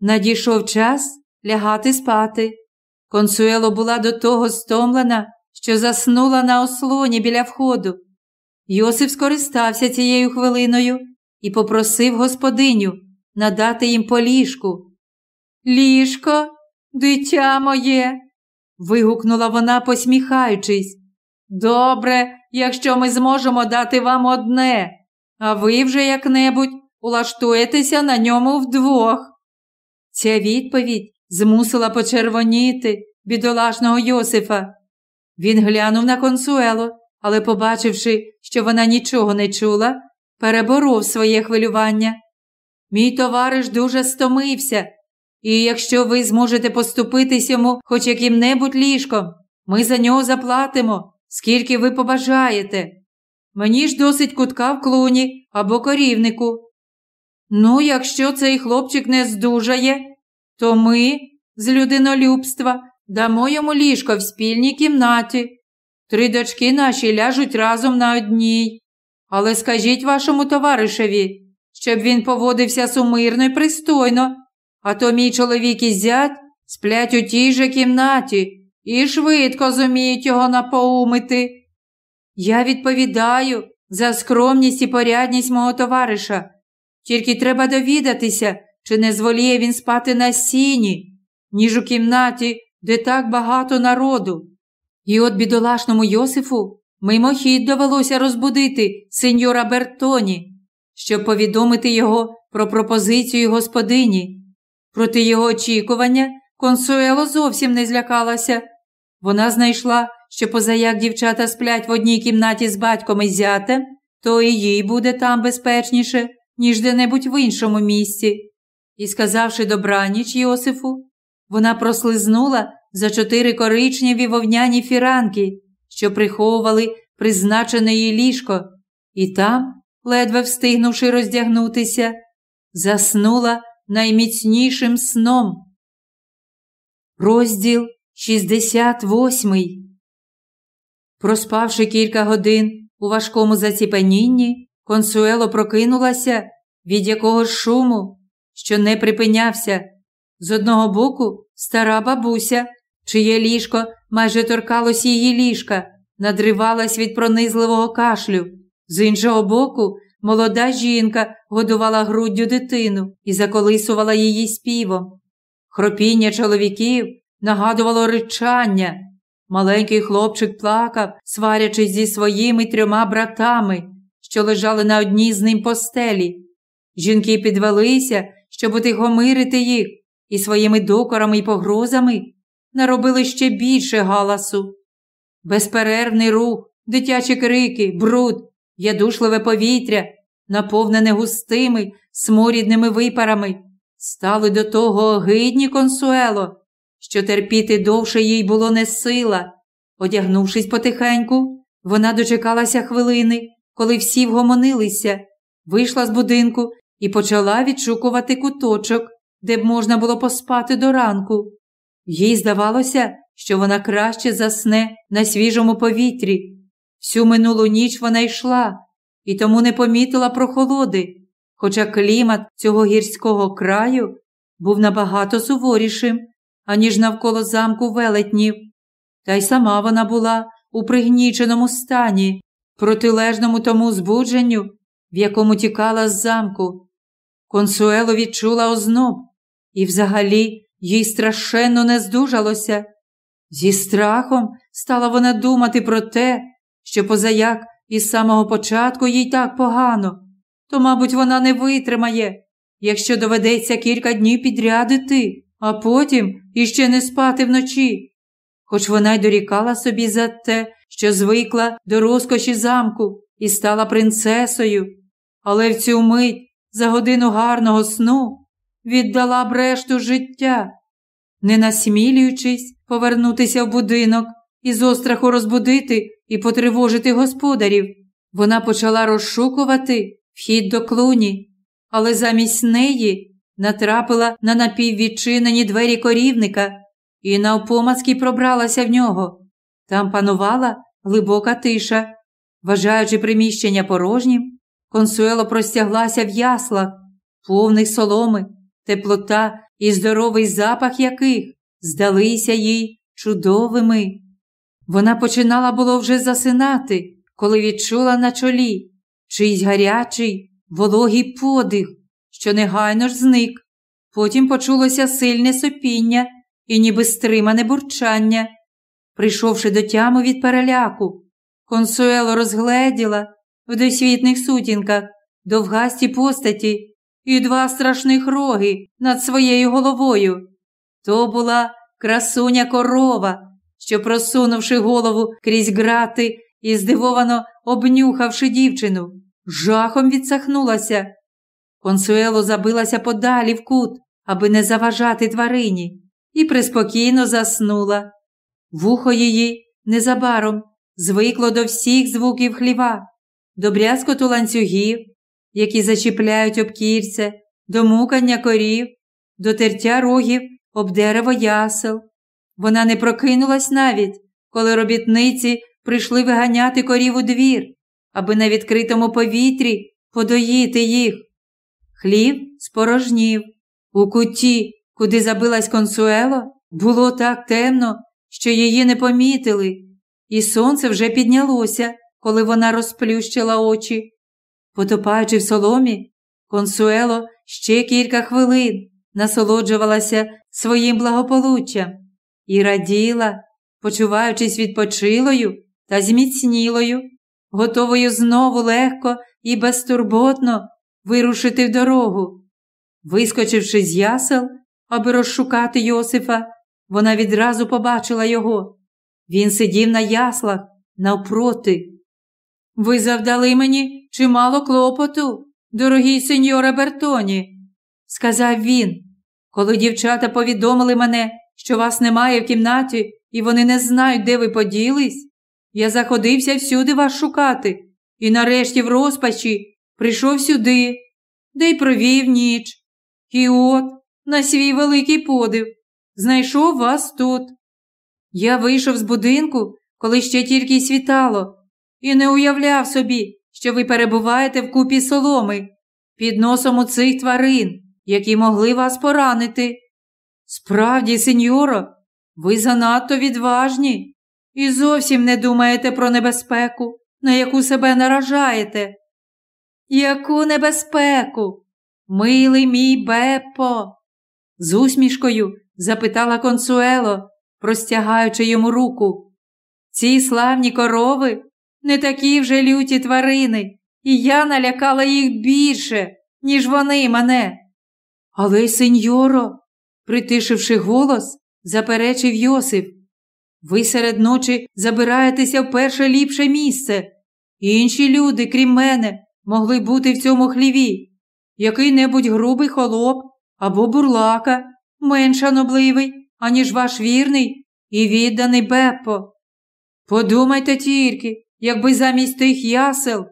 Надійшов час лягати спати. Консуело була до того стомлена, що заснула на ослоні біля входу. Йосип скористався цією хвилиною і попросив господиню надати їм по ліжку. Ліжко, дитя моє. вигукнула вона, посміхаючись. Добре, якщо ми зможемо дати вам одне, а ви вже як-небудь улаштуєтеся на ньому вдвох. Ця відповідь змусила почервоніти бідолашного Йосифа. Він глянув на консуело, але, побачивши, що вона нічого не чула, переборов своє хвилювання. Мій товариш дуже стомився, і якщо ви зможете поступитись йому хоч яким-небудь ліжком, ми за нього заплатимо, скільки ви побажаєте. Мені ж досить кутка в клуні або корівнику. Ну, якщо цей хлопчик не здужає, то ми з людинолюбства дамо йому ліжко в спільній кімнаті. Три дочки наші ляжуть разом на одній. Але скажіть вашому товаришеві, щоб він поводився сумирно і пристойно, а то мій чоловік і зять сплять у тій же кімнаті і швидко зуміють його напоумити. Я відповідаю за скромність і порядність мого товариша. Тільки треба довідатися, чи не зволіє він спати на сіні, ніж у кімнаті, де так багато народу. І от бідолашному Йосифу мимохід довелося розбудити сеньора Бертоні, щоб повідомити його про пропозицію господині. Проти його очікування консуело зовсім не злякалася. Вона знайшла, що позаяк дівчата сплять в одній кімнаті з батьком і зятем, то і їй буде там безпечніше, ніж де-небудь в іншому місці. І, сказавши добраніч Йосифу, вона прослизнула за чотири коричневі вовняні фіранки, що приховували призначене їй ліжко, і там, ледве встигнувши роздягнутися, заснула найміцнішим сном. Розділ 68 Проспавши кілька годин у важкому заціпенінні, консуело прокинулася від якогось шуму, що не припинявся. З одного боку стара бабуся, чиє ліжко майже торкалось її ліжка, надривалась від пронизливого кашлю. З іншого боку, молода жінка годувала груддю дитину і заколисувала її співом. Хропіння чоловіків нагадувало ричання. Маленький хлопчик плакав, сварячись зі своїми трьома братами, що лежали на одній з ним постелі. Жінки підвелися, щоб утихомирити їх, і своїми докорами і погрозами наробили ще більше галасу. Безперервний рух, дитячі крики, бруд, ядушливе повітря, наповнене густими, сморідними випарами, стали до того огидні консуело, що терпіти довше їй було не сила. Одягнувшись потихеньку, вона дочекалася хвилини, коли всі вгомонилися, вийшла з будинку і почала відшукувати куточок, де б можна було поспати до ранку. Їй здавалося, що вона краще засне на свіжому повітрі. Всю минулу ніч вона йшла і тому не помітила прохолоди, хоча клімат цього гірського краю був набагато суворішим, аніж навколо замку велетнів. Та й сама вона була у пригніченому стані, протилежному тому збудженню, в якому тікала з замку. Консуело відчула озноб, і взагалі їй страшенно не здужалося. Зі страхом стала вона думати про те, що позаяк із самого початку їй так погано, то, мабуть, вона не витримає, якщо доведеться кілька днів підряд іти, а потім іще не спати вночі. Хоч вона й дорікала собі за те, що звикла до розкоші замку і стала принцесою, але в цю мить за годину гарного сну віддала б решту життя, не насмілюючись повернутися в будинок і з остраху розбудити і потривожити господарів. Вона почала розшукувати вхід до клуні, але замість неї натрапила на напіввідчинені двері корівника і навпомацьки пробралася в нього. Там панувала глибока тиша. Вважаючи приміщення порожнім, консуело простяглася в яслах, повних соломи, теплота і здоровий запах яких здалися їй чудовими. Вона починала було вже засинати, коли відчула на чолі чийсь гарячий, вологий подих, що негайно ж зник. Потім почулося сильне сопіння і ніби стримане бурчання. Прийшовши до тями від переляку, консуело розгледіла в досвітних сутінках довгасті постаті і два страшних роги над своєю головою. То була красуня корова, що, просунувши голову крізь грати і здивовано обнюхавши дівчину, жахом відсахнулася. Консуело забилася подалі в кут, аби не заважати тварині, і приспокійно заснула. Вухо її незабаром звикло до всіх звуків хліва, до брязкоту ланцюгів, які зачіпляють обкірця, до мукання корів, до тертя рогів об дерево ясел. Вона не прокинулась навіть, коли робітниці прийшли виганяти корів у двір, аби на відкритому повітрі подоїти їх. Хлів спорожнів. У куті, куди забилась консуело, було так темно, що її не помітили, і сонце вже піднялося, коли вона розплющила очі. Потопаючи в соломі, консуело ще кілька хвилин насолоджувалася своїм благополуччям і раділа, почуваючись відпочилою та зміцнілою, готовою знову легко і безтурботно вирушити в дорогу, Вискочивши з ясел, аби розшукати Йосифа, вона відразу побачила його. Він сидів на яслах навпроти. Ви завдали мені чимало клопоту, дорогий сеньоре Бертоні, сказав він, коли дівчата повідомили мене, що вас немає в кімнаті, і вони не знають, де ви поділись. Я заходився всюди вас шукати, і нарешті в розпачі прийшов сюди, де й провів ніч. І от, на свій великий подив, знайшов вас тут. Я вийшов з будинку, коли ще тільки й світало, і не уявляв собі, що ви перебуваєте в купі соломи під носом у цих тварин, які могли вас поранити. Справді, сеньоро, ви занадто відважні і зовсім не думаєте про небезпеку, на яку себе наражаєте. Яку небезпеку? Милий мій Беппо? З усмішкою запитала консуело, простягаючи йому руку. Ці славні корови не такі вже люті тварини, і я налякала їх більше, ніж вони мене. Але, сеньоро, притишивши голос, заперечив Йосип. Ви серед ночі забираєтеся в перше ліпше місце. Інші люди, крім мене, могли бути в цьому хліві. Який-небудь грубий холоп або бурлака, менш шанобливий, аніж ваш вірний і відданий Беппо. Подумайте тільки, якби замість тих ясел,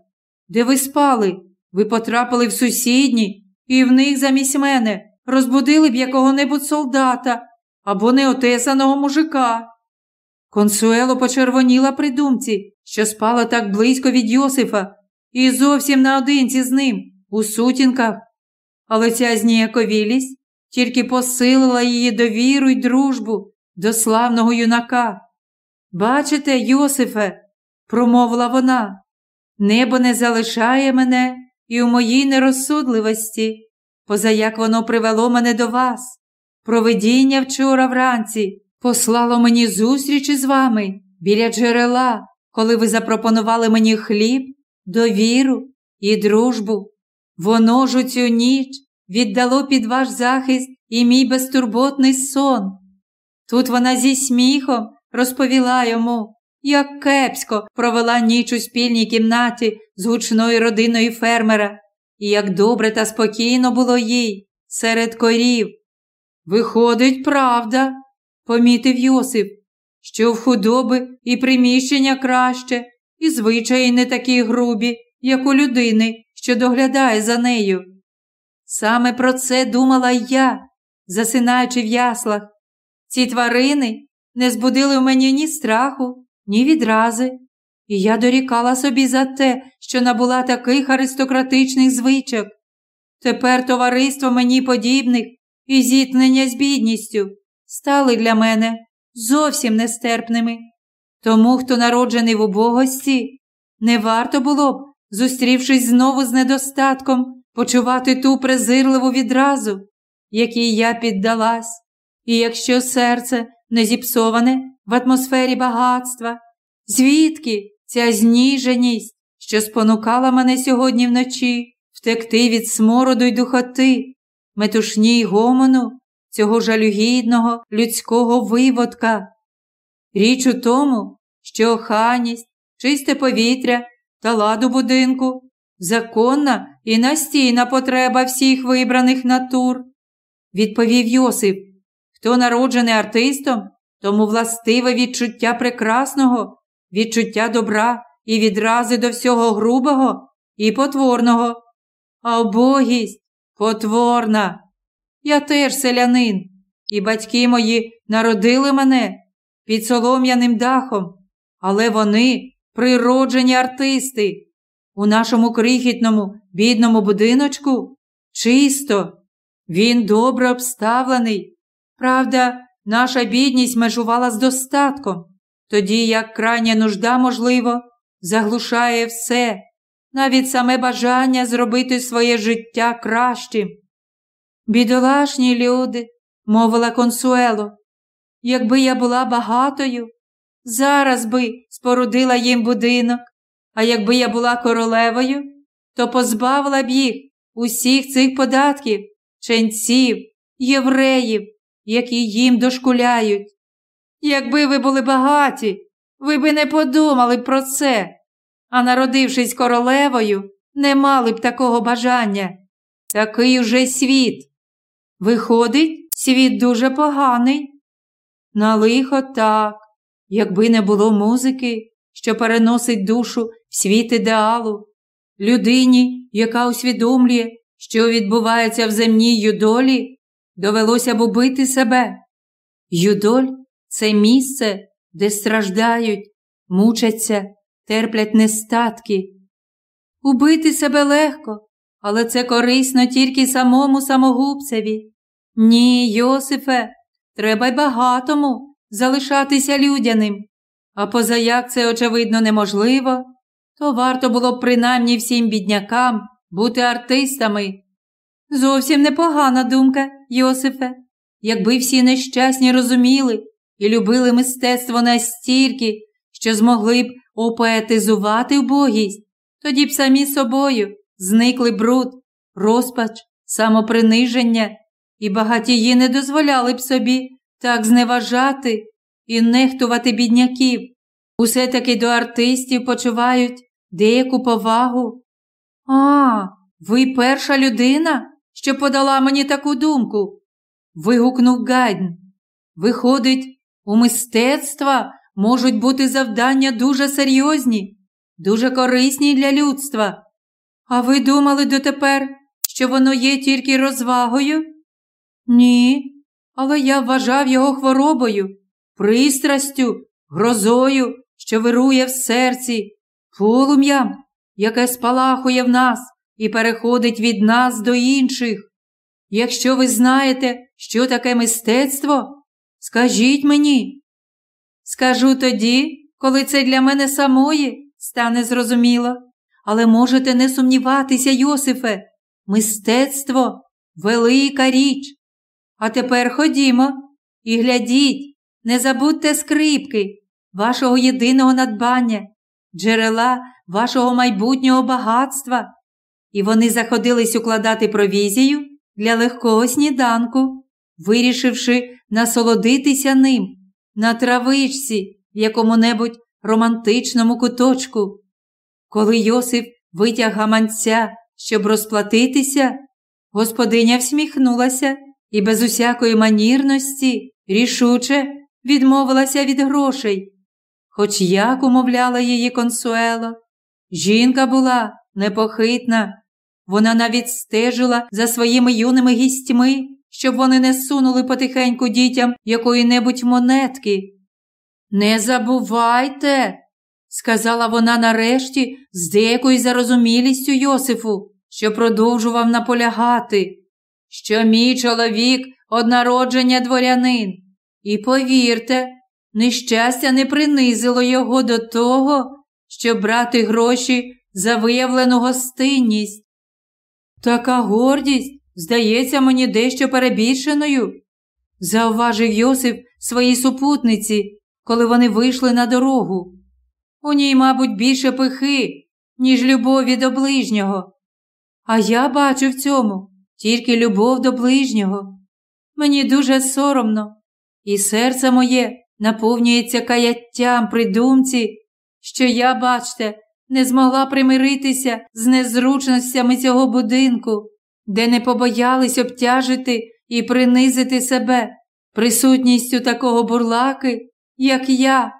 де ви спали, ви потрапили в сусідні, і в них замість мене розбудили б якого-небудь солдата або неотесаного мужика. Консуело почервоніла при думці, що спала так близько від Йосифа і зовсім наодинці з ним, у сутінках. Але ця зніяковілість тільки посилила її довіру й дружбу до славного юнака. Бачите, Йосифе, промовила вона, небо не залишає мене і у моїй нерозсудливості, поза як воно привело мене до вас. Провидіння вчора вранці послало мені зустріч із вами біля джерела, коли ви запропонували мені хліб, довіру і дружбу. Воно ж у цю ніч віддало під ваш захист і мій безтурботний сон. Тут вона зі сміхом розповіла йому, як кепсько провела ніч у спільній кімнаті з гучною родиною фермера, і як добре та спокійно було їй серед корів. Виходить, правда, помітив Йосип, що в худоби і приміщення краще, і звичаї не такі грубі, як у людини, що доглядає за нею. Саме про це думала й я, засинаючи в яслах. Ці тварини не збудили в мені ні страху, ні відрази, і я дорікала собі за те, що набула таких аристократичних звичок. Тепер товариство мені подібних і зіткнення з бідністю стали для мене зовсім нестерпними. Тому, хто народжений в убогості, не варто було б, зустрівшись знову з недостатком, почувати ту презирливу відразу, якій я піддалась, і якщо серце не зіпсоване в атмосфері багатства, звідки ця зніженість, що спонукала мене сьогодні вночі втекти від смороду й духоти, метушні й гомону цього жалюгідного людського виводка. Річ у тому, що оханість, чисте повітря та ладу будинку законна і настійна потреба всіх вибраних натур, відповів Йосип. Хто народжений артистом, тому властиве відчуття прекрасного, відчуття добра і відрази до всього грубого і потворного, а обогість потворна. Я теж селянин, і батьки мої народили мене під солом'яним дахом, але вони природжені артисти. У нашому крихітному, бідному будиночку чисто, він добре обставлений. Правда, наша бідність межувала з достатком, тоді як крайня нужда, можливо, заглушає все, навіть саме бажання зробити своє життя кращим. Бідолашні люди, мовила консуело, якби я була багатою, зараз би спорудила їм будинок, а якби я була королевою, то позбавила б їх усіх цих податків, ченців, євреїв, які їм дошкуляють. Якби ви були багаті, ви би не подумали про це, а народившись королевою, не мали б такого бажання. Такий уже світ. Виходить, світ дуже поганий. На лихо так, якби не було музики, що переносить душу в світ ідеалу, людині, яка усвідомлює, що відбувається в земній юдолі, довелося б убити себе. Юдоль це місце, де страждають, мучаться, терплять нестатки. Убити себе легко, але це корисно тільки самому самогубцеві. Ні, Йосифе, треба й багатому залишатися людяним. А позаяк це, очевидно, неможливо, то варто було б принаймні всім біднякам бути артистами. Зовсім непогана думка, Йосифе, якби всі нещасні розуміли і любили мистецтво настільки, що змогли б опоетизувати убогість, тоді б самі собою зникли бруд, розпач, самоприниження, і багатії не дозволяли б собі так зневажати і нехтувати бідняків. Усе таки до артистів почувають деяку повагу. А, ви перша людина, що подала мені таку думку. вигукнув Гайдн. Виходить, у мистецтва можуть бути завдання дуже серйозні, дуже корисні для людства. А ви думали дотепер, що воно є тільки розвагою? Ні, але я вважав його хворобою, пристрастю, грозою, що вирує в серці, полум'ям, яке спалахує в нас і переходить від нас до інших. Якщо ви знаєте, що таке мистецтво, скажіть мені. Скажу тоді, коли це для мене самої стане зрозуміло, але можете не сумніватися, Йосифе, мистецтво велика річ. А тепер ходімо і глядіть, не забудьте скрипки, вашого єдиного надбання, джерела вашого майбутнього багатства. І вони заходились укладати провізію для легкого сніданку, вирішивши насолодитися ним на травичці в якому-небудь романтичному куточку. Коли Йосиф витяг гаманця, щоб розплатитися, господиня всміхнулася і без усякої манірності рішуче відмовилася від грошей. Хоч як умовляла її консуело, жінка була непохитна, вона навіть стежила за своїми юними гістьми, щоб вони не сунули потихеньку дітям якої-небудь монетки. Не забувайте, сказала вона нарешті з деякою зарозумілістю Йосифу, що продовжував наполягати, що мій чоловік однародження дворянин. І повірте, нещастя не принизило його до того, щоб брати гроші за виявлену гостинність. Така гордість здається мені дещо перебільшеною, зауважив Йосип своїй супутниці, коли вони вийшли на дорогу. У ній, мабуть, більше пихи, ніж любові до ближнього. А я бачу в цьому тільки любов до ближнього. Мені дуже соромно, і серце моє наповнюється каяттям при думці, що я, бачте, не змогла примиритися з незручностями цього будинку, де не побоялись обтяжити і принизити себе присутністю такого бурлаки, як я.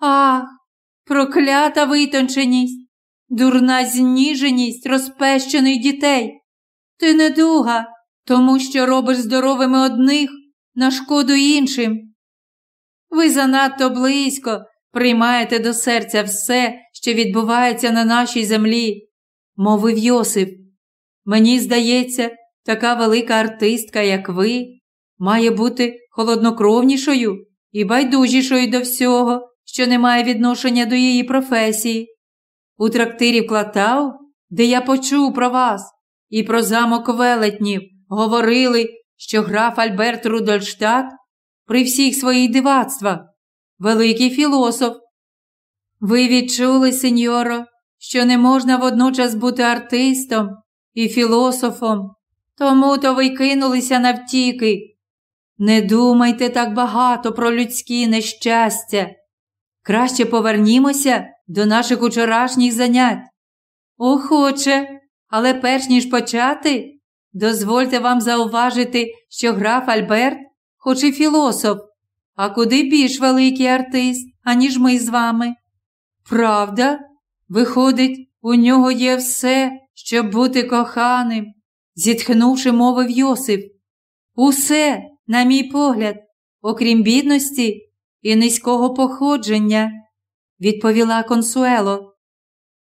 Ах, проклята витонченість, дурна зніженість розпещених дітей. Ти недуга, тому що робиш здоровими одних на шкоду іншим. Ви занадто близько приймаєте до серця все, що відбувається на нашій землі, мовив Йосип. Мені здається, така велика артистка, як ви, має бути холоднокровнішою і байдужішою до всього, що не має відношення до її професії. У трактирі в Клатау, де я почув про вас і про замок велетнів, говорили, що граф Альберт Рудольштадт при всіх своїх дивацтвах великий філософ. Ви відчули, сеньоро, що не можна водночас бути артистом і філософом. Тому то ви кинулися навтіки. Не думайте так багато про людські нещастя. Краще повернімося до наших учорашніх занять. Охоче, але перш ніж почати, дозвольте вам зауважити, що граф Альберт, хоч і філософ, а куди більш великий артист, аніж ми з вами. Правда, виходить, у нього є все, щоб бути коханим, зітхнувши, мовив Йосип. Усе, на мій погляд, окрім бідності і низького походження, відповіла консуело.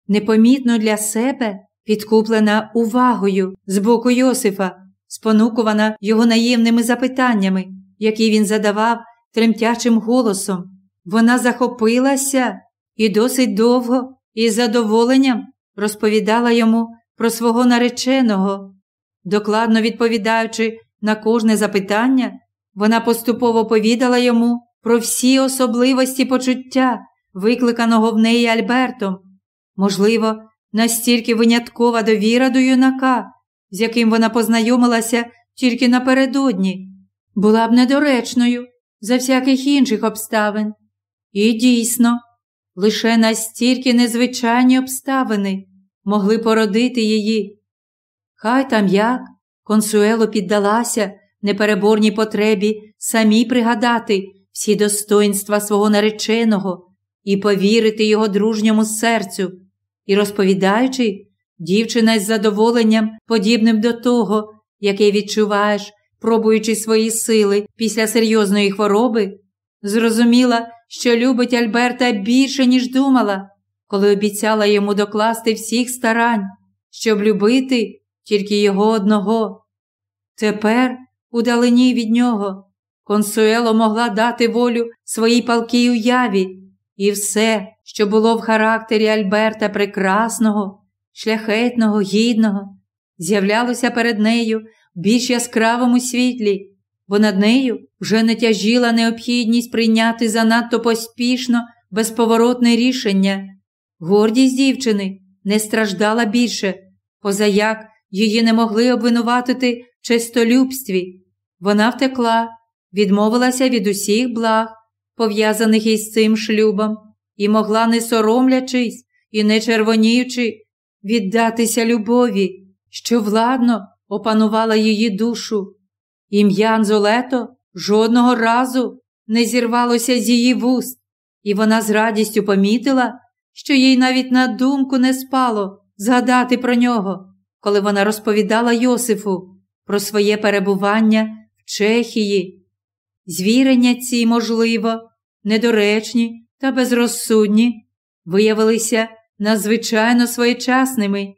Непомітно для себе, підкуплена увагою з боку Йосифа, спонукувана його наївними запитаннями, які він задавав тремтячим голосом, вона захопилася і досить довго із задоволенням розповідала йому про свого нареченого. Докладно відповідаючи на кожне запитання, вона поступово повідала йому про всі особливості почуття, викликаного в неї Альбертом, можливо, настільки виняткова довіра до юнака, з яким вона познайомилася тільки напередодні, була б недоречною за всяких інших обставин. І дійсно, лише настільки незвичайні обставини могли породити її. Хай там як консуело піддалася непереборній потребі самі пригадати всі достоинства свого нареченого і повірити його дружньому серцю, і розповідаючи, дівчина з задоволенням, подібним до того, яке відчуваєш, пробуючи свої сили після серйозної хвороби, зрозуміла, що любить Альберта більше, ніж думала, коли обіцяла йому докласти всіх старань, щоб любити тільки його одного. Тепер, удалині від нього, консуело могла дати волю своїй палкій уяві, і все, що було в характері Альберта прекрасного, шляхетного, гідного, з'являлося перед нею в більш яскравому світлі, бо над нею вже не тяжіла необхідність прийняти занадто поспішно безповоротне рішення. Гордість дівчини не страждала більше, позаяк її не могли обвинуватити в чистолюбстві. Вона втекла, відмовилася від усіх благ, пов'язаних із цим шлюбом, і могла, не соромлячись і не червоніючи, віддатися любові, що владно опанувала її душу. Ім'я Анзолето жодного разу не зірвалося з її вуст, і вона з радістю помітила, що їй навіть на думку не спало згадати про нього, коли вона розповідала Йосифу про своє перебування в Чехії. Звірення ці, можливо, недоречні та безрозсудні, виявилися надзвичайно своєчасними.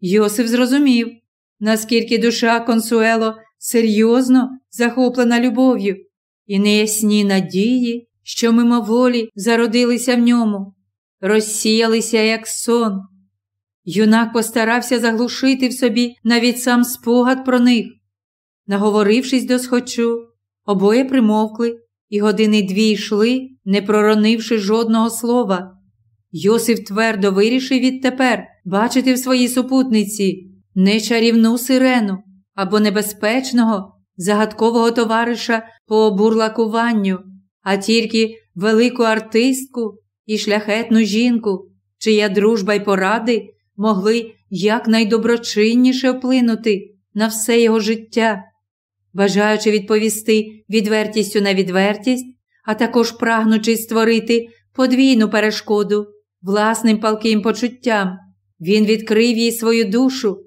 Йосиф зрозумів, наскільки душа консуело серйозно захоплена любов'ю, і неясні надії, що мимоволі зародилися в ньому, розсіялися, як сон. Юнак постарався заглушити в собі навіть сам спогад про них. Наговорившись до схочу, обоє примовкли, і години дві йшли, не проронивши жодного слова. Йосиф твердо вирішив відтепер бачити в своїй супутниці не чарівну сирену або небезпечного, загадкового товариша по обурлакуванню, а тільки велику артистку і шляхетну жінку, чия дружба й поради могли якнайдоброчинніше вплинути на все його життя. Бажаючи відповісти відвертістю на відвертість, а також прагнучи створити подвійну перешкоду власним палким почуттям, він відкрив їй свою душу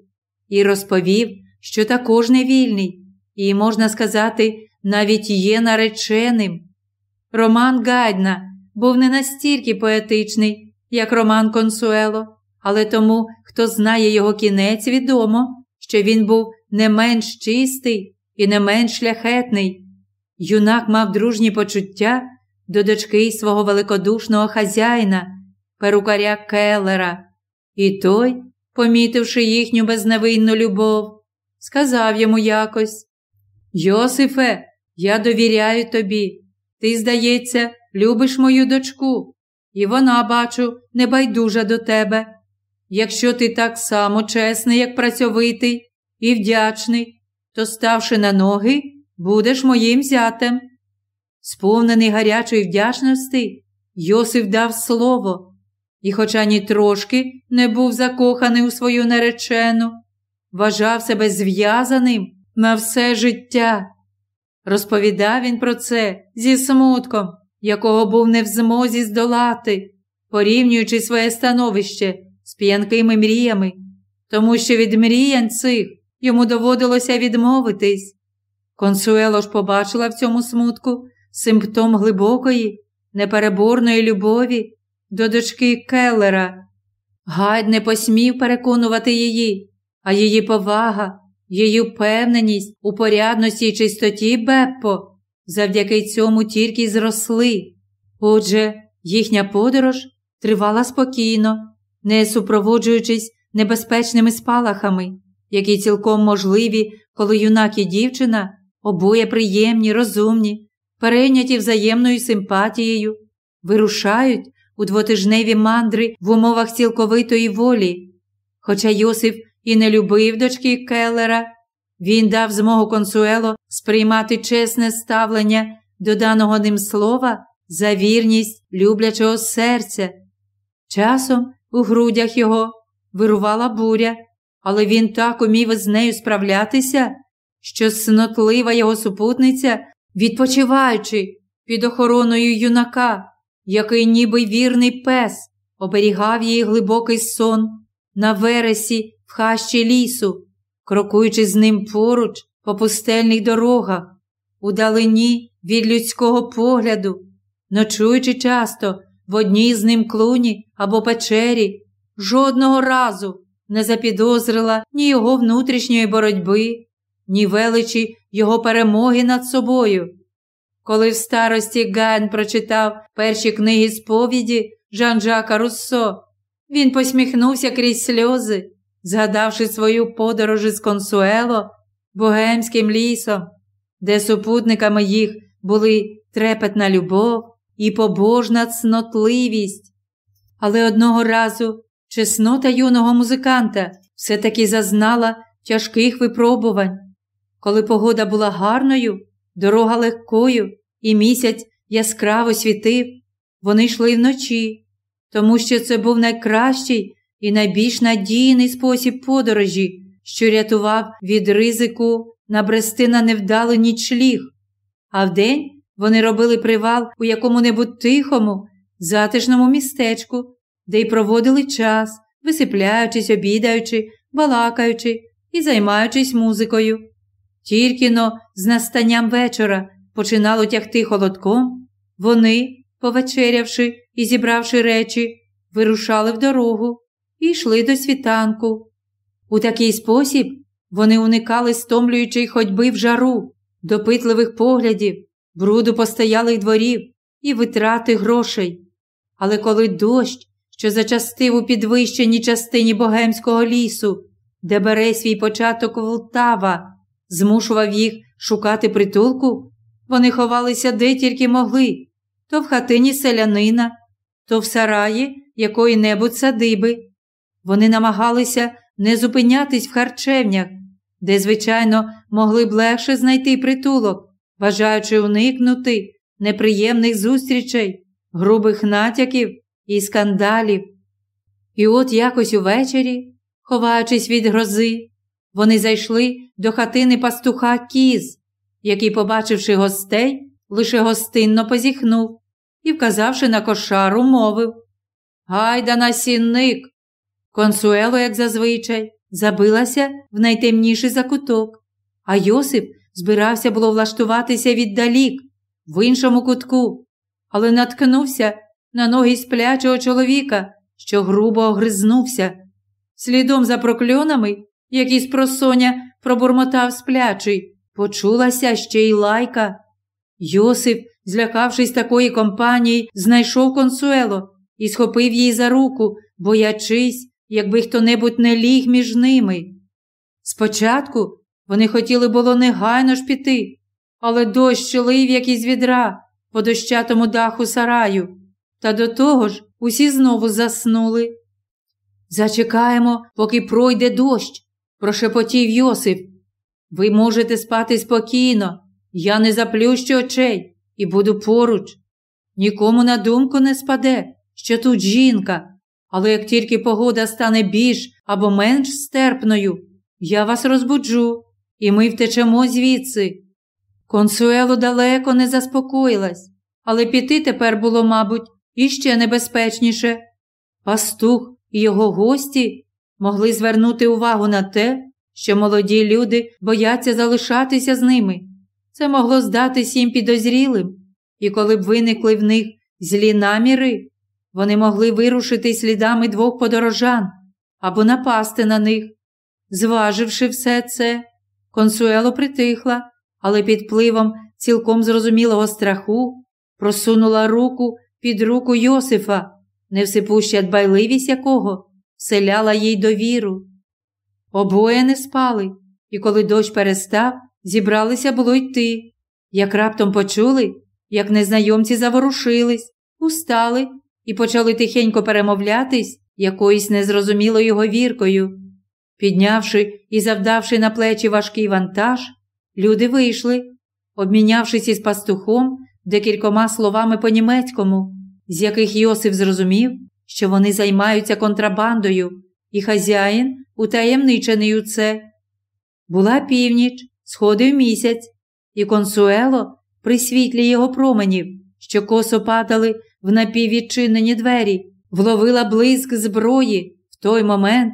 і розповів, що також невільний, і, можна сказати, навіть є нареченим. Роман Гайдна був не настільки поетичний, як Роман Консуело, але тому, хто знає його кінець, відомо, що він був не менш чистий і не менш шляхетний. Юнак мав дружні почуття до дочки свого великодушного хазяїна, перукаря Келлера, і той, помітивши їхню безневинну любов, сказав йому якось Йосифе, я довіряю тобі. Ти, здається, любиш мою дочку, і вона, бачу, небайдужа до тебе. Якщо ти так само чесний, як працьовитий, і вдячний, то, ставши на ноги, будеш моїм зятем. Сповнений гарячої вдячності, Йосиф дав слово, і, хоча ні трошки не був закоханий у свою наречену, вважав себе зв'язаним на все життя. Розповідав він про це зі смутком, якого був не в змозі здолати, порівнюючи своє становище з п'янкими мріями, тому що від мріянь цих йому доводилося відмовитись. Консуело ж побачила в цьому смутку симптом глибокої, непереборної любові до дочки Келлера. Гайд не посмів переконувати її, а її повага, її впевненість у порядності і чистоті Беппо завдяки цьому тільки й зросли. Отже, їхня подорож тривала спокійно, не супроводжуючись небезпечними спалахами, які цілком можливі, коли юнак і дівчина обоє приємні, розумні, перейняті взаємною симпатією, вирушають у двотижневі мандри в умовах цілковитої волі. Хоча Йосиф і не любив дочки Келлера, він дав змогу консуело сприймати чесне ставлення до даного ним слова за вірність люблячого серця. Часом у грудях його вирувала буря, але він так умів з нею справлятися, що снотлива його супутниця, відпочиваючи під охороною юнака, який ніби вірний пес, оберігав її глибокий сон на вересі в хащі лісу, крокуючи з ним поруч по пустельних дорогах, удалині від людського погляду, ночуючи часто в одній з ним клуні або печері, жодного разу не запідозрила ні його внутрішньої боротьби, ні величі його перемоги над собою. Коли в старості Гайн прочитав перші книги сповіді Жан-Жака Руссо, він посміхнувся крізь сльози, згадавши свою подорож із Консуело богемським лісом, де супутниками їх були трепетна любов і побожна цнотливість. Але одного разу чеснота юного музиканта все-таки зазнала тяжких випробувань. Коли погода була гарною, дорога легкою і місяць яскраво світив, вони йшли вночі, тому що це був найкращий і найбільш надійний спосіб подорожі, що рятував від ризику набрести на невдалий нічліг. А вдень вони робили привал у якому-небудь тихому, затишному містечку, де й проводили час, висипляючись, обідаючи, балакаючи і займаючись музикою. Тільки но з настанням вечора починало тягти холодком, вони, повечерявши і зібравши речі, вирушали в дорогу і йшли до світанку. У такий спосіб вони уникали стомлюючої ходьби в жару, допитливих поглядів, бруду постоялих дворів і витрати грошей. Але коли дощ, що зачастив у підвищеній частині богемського лісу, де бере свій початок Волтава, змушував їх шукати притулку, вони ховалися де тільки могли то в хатині селянина, то в сараї якої-небудь садиби. Вони намагалися не зупинятись в харчевнях, де, звичайно, могли б легше знайти притулок, бажаючи уникнути неприємних зустрічей, грубих натяків і скандалів. І от якось увечері, ховаючись від грози, вони зайшли до хатини пастуха кіз, який, побачивши гостей, лише гостинно позіхнув і, вказавши на кошару, мовив Гайда на сінник. Консуело, як зазвичай, забилася в найтемніший закуток, а Йосип збирався було влаштуватися віддалік, в іншому кутку, але наткнувся на ноги сплячого чоловіка, що грубо огризнувся. Слідом за прокльонами, які з просоня пробурмотав сплячий, почулася ще й лайка. Йосип, злякавшись такої компанії, знайшов консуело і схопив її за руку, боячись, якби хто небудь не ліг між ними. Спочатку вони хотіли було негайно ж піти, але дощ лив, як із відра, по дощатому даху сараю, та до того ж усі знову заснули. Зачекаємо, поки пройде дощ, прошепотів Йосип. Ви можете спати спокійно, я не заплющу очей і буду поруч. Нікому на думку не спаде, що тут жінка, але як тільки погода стане більш або менш стерпною, я вас розбуджу, і ми втечемо звідси. Консуело далеко не заспокоїлась, але піти тепер було, мабуть, іще небезпечніше. Пастух і його гості могли звернути увагу на те, що молоді люди бояться залишатися з ними. Це могло здатись їм підозрілим, і коли б виникли в них злі наміри, вони могли вирушити слідами двох подорожан або напасти на них. Зваживши все це, консуело притихла, але під впливом цілком зрозумілого страху просунула руку під руку Йосифа, невсипуща дбайливість якого вселяла їй довіру. Обоє не спали, і коли дощ перестав, зібралися було йти. Як раптом почули, як незнайомці заворушились, устали і почали тихенько перемовлятись якоюсь незрозумілою говіркою. Піднявши і завдавши на плечі важкий вантаж, люди вийшли, обмінявшись із пастухом декількома словами по німецькому, з яких Йосиф зрозумів, що вони займаються контрабандою, і хазяїн утаємничений у це. Була північ, сходив місяць, і консуело при світлі його променів, що косо падали в напіввідчинені двері, вловила блиск зброї в той момент,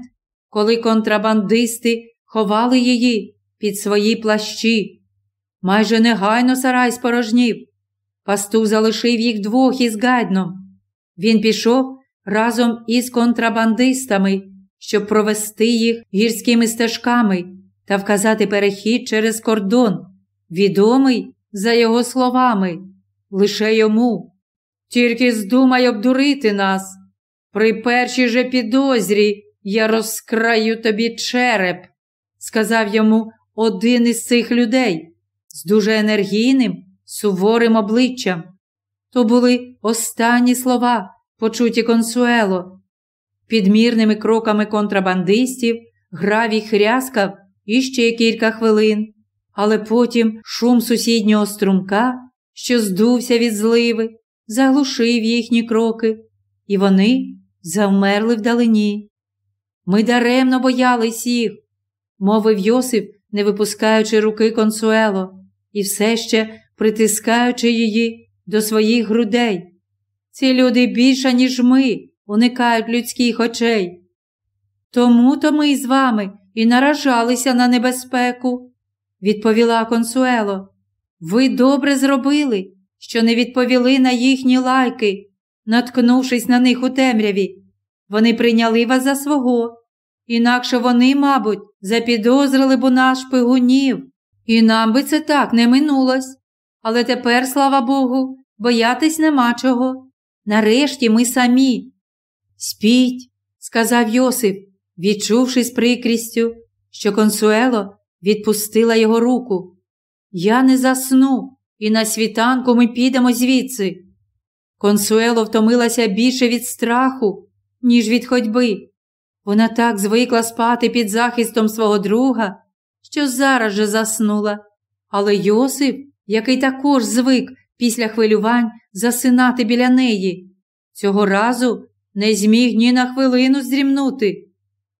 коли контрабандисти ховали її під свої плащі. Майже негайно сарай спорожнів. Пастух залишив їх двох із гайдном. Він пішов разом із контрабандистами, щоб провести їх гірськими стежками та вказати перехід через кордон, відомий, за його словами, лише йому. Тільки здумай обдурити нас. При першій же підозрі я розкраю тобі череп, сказав йому один із цих людей з дуже енергійним, суворим обличчям. То були останні слова, почуті консуело. Підмірними кроками контрабандистів гравій хряскав іще кілька хвилин, але потім шум сусіднього струмка, що здувся від зливи, заглушив їхні кроки, і вони завмерли вдалині. Ми даремно боялись їх, мовив Йосип, не випускаючи руки консуело і все ще притискаючи її до своїх грудей. Ці люди більше, ніж ми, уникають людських очей. Тому то ми з вами і наражалися на небезпеку, відповіла консуело. Ви добре зробили, що не відповіли на їхні лайки, наткнувшись на них у темряві. Вони прийняли вас за свого. Інакше вони, мабуть, запідозрили б у нас шпигунів, і нам би це так не минулось. Але тепер, слава Богу, боятись нема чого. Нарешті ми самі. Спіть, сказав Йосип, відчувши з прикрістю, що консуело відпустила його руку. Я не засну, і на світанку ми підемо звідси. Консуело втомилася більше від страху, ніж від ходьби. Вона так звикла спати під захистом свого друга, що зараз же заснула. Але Йосип, який також звик після хвилювань засинати біля неї, цього разу не зміг ні на хвилину здрімнути.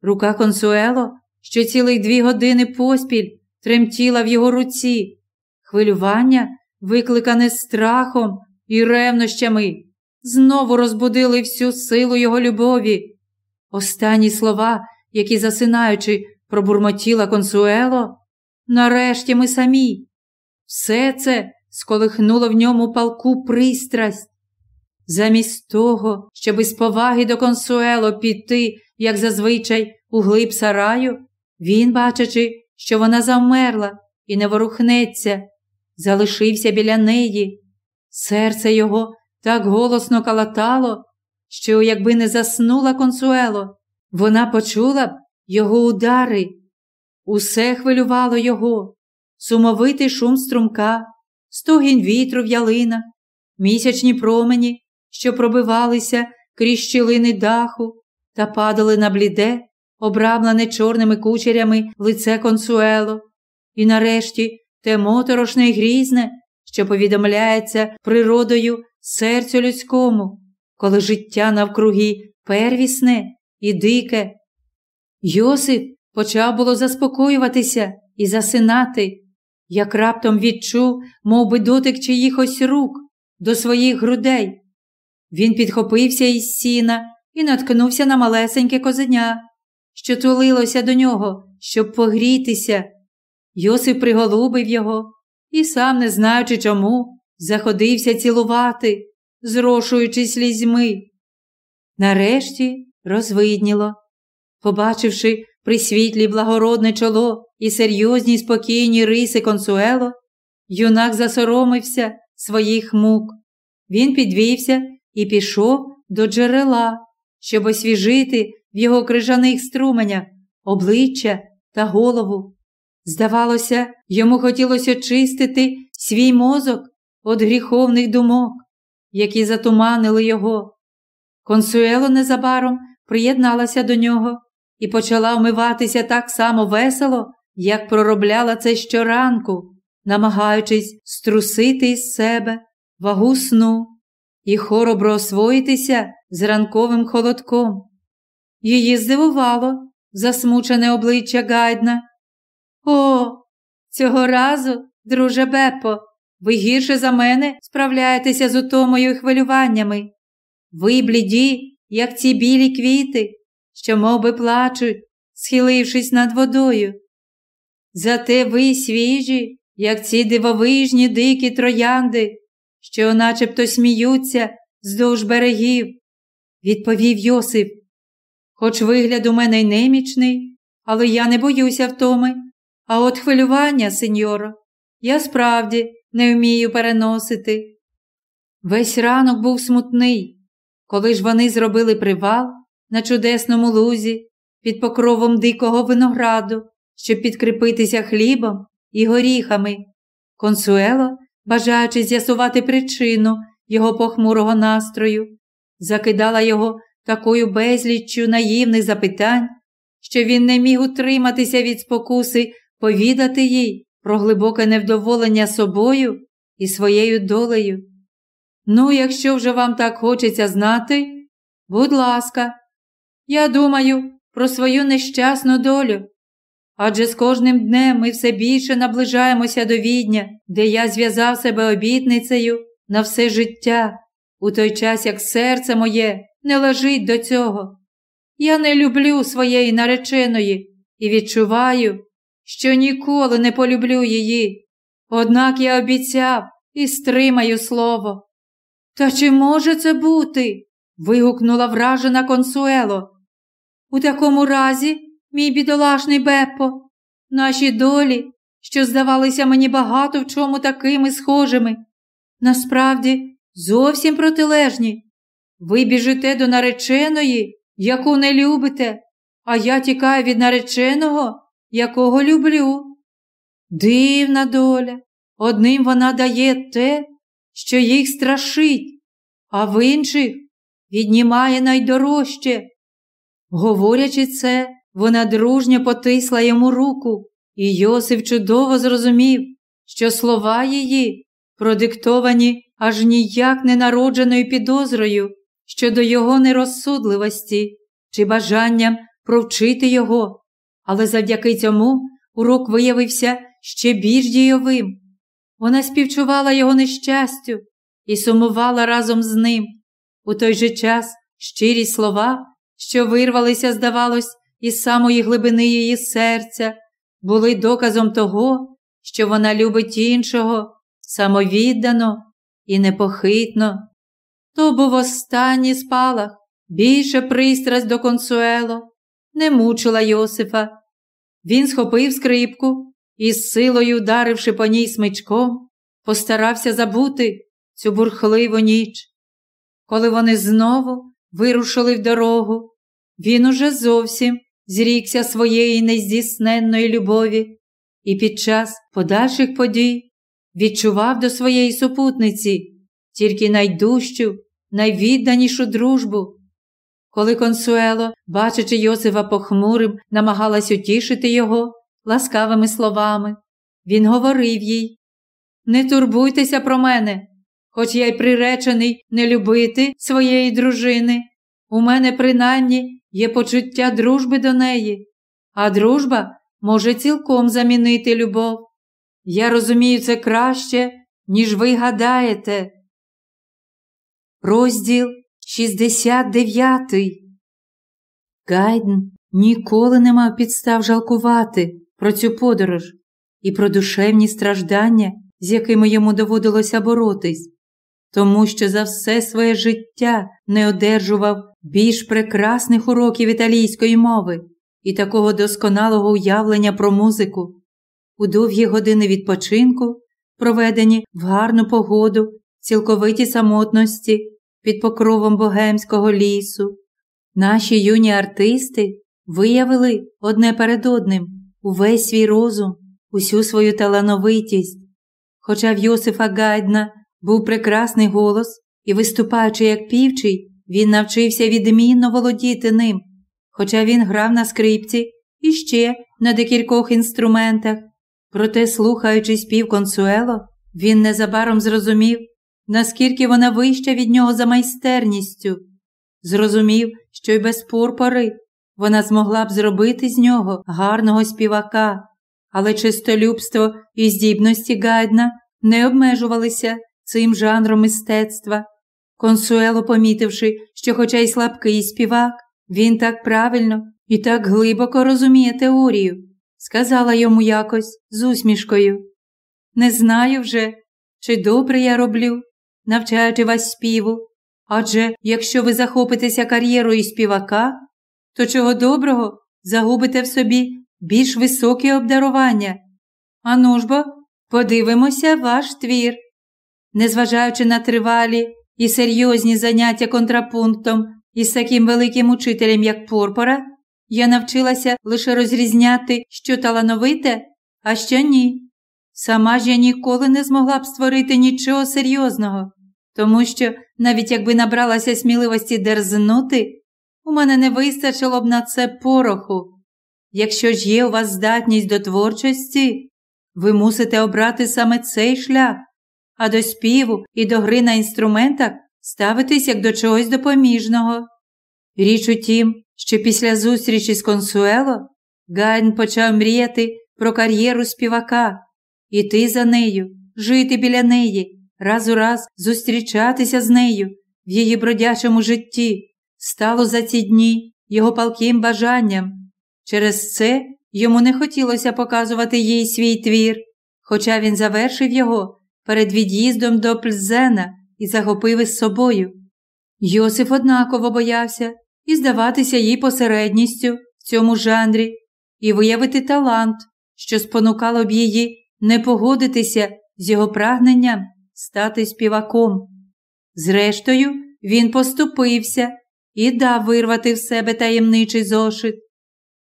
Рука консуело, що цілих дві години поспіль тремтіла в його руці. Хвилювання, викликане страхом і ревнощами, знову розбудили всю силу його любові. Останні слова, які, засинаючи, пробурмотіла консуело, нарешті ми самі. Все це сколихнуло в ньому палку пристрасть. Замість того, щоб із поваги до консуело піти, як зазвичай, у глиб сараю, він, бачачи, що вона завмерла і не ворухнеться, залишився біля неї. Серце його так голосно калатало, що, якби не заснула консуело, вона почула б його удари. Усе хвилювало його, сумовитий шум струмка, стогінь вітру в ялинах, місячні промені, що пробивалися крізь щілини даху та падали на бліде, обрамлене чорними кучерями лице консуело, і нарешті те моторошне і грізне, що повідомляється природою серцю людському, коли життя навкруги первісне і дике. Йосип почав було заспокоюватися і засинати, як раптом відчув, мов би, дотик чиїхось рук до своїх грудей. Він підхопився із сіна і наткнувся на малесеньке козеня, що тулилося до нього, щоб погрітися. Йосип приголубив його і, сам, не знаючи чому, заходився цілувати, зрошуючи слізьми. Нарешті розвидніло. Побачивши при світлі благородне чоло і серйозні спокійні риси консуело, юнак засоромився своїх мук. Він підвівся і пішов до джерела, щоб освіжити в його крижаних струменях обличчя та голову. Здавалося, йому хотілося очистити свій мозок від гріховних думок, які затуманили його. Консуело незабаром приєдналася до нього і почала вмиватися так само весело, як проробляла це щоранку, намагаючись струсити із себе вагу сну і хоробро освоїтися з ранковим холодком. Її здивувало засмучене обличчя Гайдна. О, цього разу, друже Бепо, ви гірше за мене справляєтеся з утомою і хвилюваннями. Ви бліді, як ці білі квіти, що мов би, плачуть, схилившись над водою. Зате ви свіжі, як ці дивовижні дикі троянди, що начебто сміються здовж берегів, відповів Йосип. Хоч вигляд у мене й немічний, але я не боюся втоми. А от хвилювання, сеньоро, я справді не вмію переносити. Весь ранок був смутний, коли ж вони зробили привал на чудесному лузі під покровом дикого винограду, щоб підкріпитися хлібом і горіхами. Консуело, бажаючи з'ясувати причину його похмурого настрою, закидала його такою безліччю наївних запитань, що він не міг утриматися від спокуси повідати їй про глибоке невдоволення собою і своєю долею. Ну, якщо вже вам так хочеться знати, будь ласка, я думаю про свою нещасну долю. Адже з кожним днем ми все більше наближаємося до відня, де я зв'язав себе обітницею на все життя, у той час, як серце моє не лежить до цього. Я не люблю своєї нареченої і відчуваю, що ніколи не полюблю її. Однак я обіцяв і стримаю слово. Та чи може це бути? вигукнула вражена консуело. У такому разі, мій бідолашний Беппо, наші долі, що здавалися мені багато в чому такими схожими, насправді зовсім протилежні. Ви біжите до нареченої, яку не любите, а я тікаю від нареченого, якого люблю. Дивна доля. Одним вона дає те, що їх страшить, а в інших віднімає найдорожче. Говорячи це, вона дружньо потисла йому руку, і Йосиф чудово зрозумів, що слова її продиктовані аж ніяк не народженою підозрою щодо його нерозсудливості чи бажанням провчити його, але завдяки цьому урок виявився ще більш дійовим. Вона співчувала його нещастю і сумувала разом з ним. У той же час щирі слова, що вирвалися, здавалось, із самої глибини її серця, були доказом того, що вона любить іншого самовіддано і непохитно. То був останній спалах, більше пристрасть до консуело, не мучила Йосифа. Він схопив скрипку і, з силою ударивши по ній смичком, постарався забути цю бурхливу ніч. Коли вони знову вирушили в дорогу, він уже зовсім зрікся своєї нездійсненної любові і під час подальших подій відчував до своєї супутниці тільки найдужчу, найвідданішу дружбу. Коли консуело, бачачи Йосифа похмурим, намагалась утішити його ласкавими словами, він говорив їй Не турбуйтеся про мене, хоч я й приречений не любити своєї дружини. У мене, принаймні, є почуття дружби до неї, а дружба може цілком замінити любов. Я розумію це краще, ніж ви гадаєте. Розділ 69 Гайден ніколи не мав підстав жалкувати про цю подорож і про душевні страждання, з якими йому доводилося боротись, тому що за все своє життя не одержував більш прекрасних уроків італійської мови і такого досконалого уявлення про музику. У довгі години відпочинку, проведені в гарну погоду, цілковиті самотності під покровом богемського лісу, наші юні артисти виявили одне перед одним увесь свій розум, усю свою талановитість. Хоча в Йосифа Гайдна був прекрасний голос і, виступаючи як півчий, він навчився відмінно володіти ним, хоча він грав на скрипці і ще на декількох інструментах. Проте, слухаючи спів консуело, він незабаром зрозумів, наскільки вона вища від нього за майстерністю. Зрозумів, що й без пурпори вона змогла б зробити з нього гарного співака, але чистолюбство і здібності Гайдна не обмежувалися цим жанром мистецтва. Консуело, помітивши, що, хоча й слабкий співак, він так правильно і так глибоко розуміє теорію, сказала йому якось з усмішкою. Не знаю вже, чи добре я роблю, навчаючи вас співу, адже якщо ви захопитеся кар'єрою співака, то чого доброго загубите в собі більш високе обдарування. Ану ж бо, подивимося ваш твір. Незважаючи на тривалі і серйозні заняття контрапунктом із таким великим учителем, як Порпора, я навчилася лише розрізняти, що талановите, а що ні. Сама ж я ніколи не змогла б створити нічого серйозного, тому що, навіть якби набралася сміливості дерзнути, у мене не вистачило б на це пороху. Якщо ж є у вас здатність до творчості, ви мусите обрати саме цей шлях, а до співу і до гри на інструментах ставитись як до чогось допоміжного. Річ у тім, що після зустрічі з Консуело Гайн почав мріяти про кар'єру співака, іти за нею, жити біля неї, раз у раз зустрічатися з нею в її бродячому житті, стало за ці дні його палким бажанням. Через це йому не хотілося показувати їй свій твір, хоча він завершив його перед від'їздом до Пльзена і захопив із собою. Йосиф однаково боявся і здаватися їй посередністю в цьому жанрі, і виявити талант, що спонукало б її не погодитися з його прагненням стати співаком. Зрештою, він поступився і дав вирвати в себе таємничий зошит.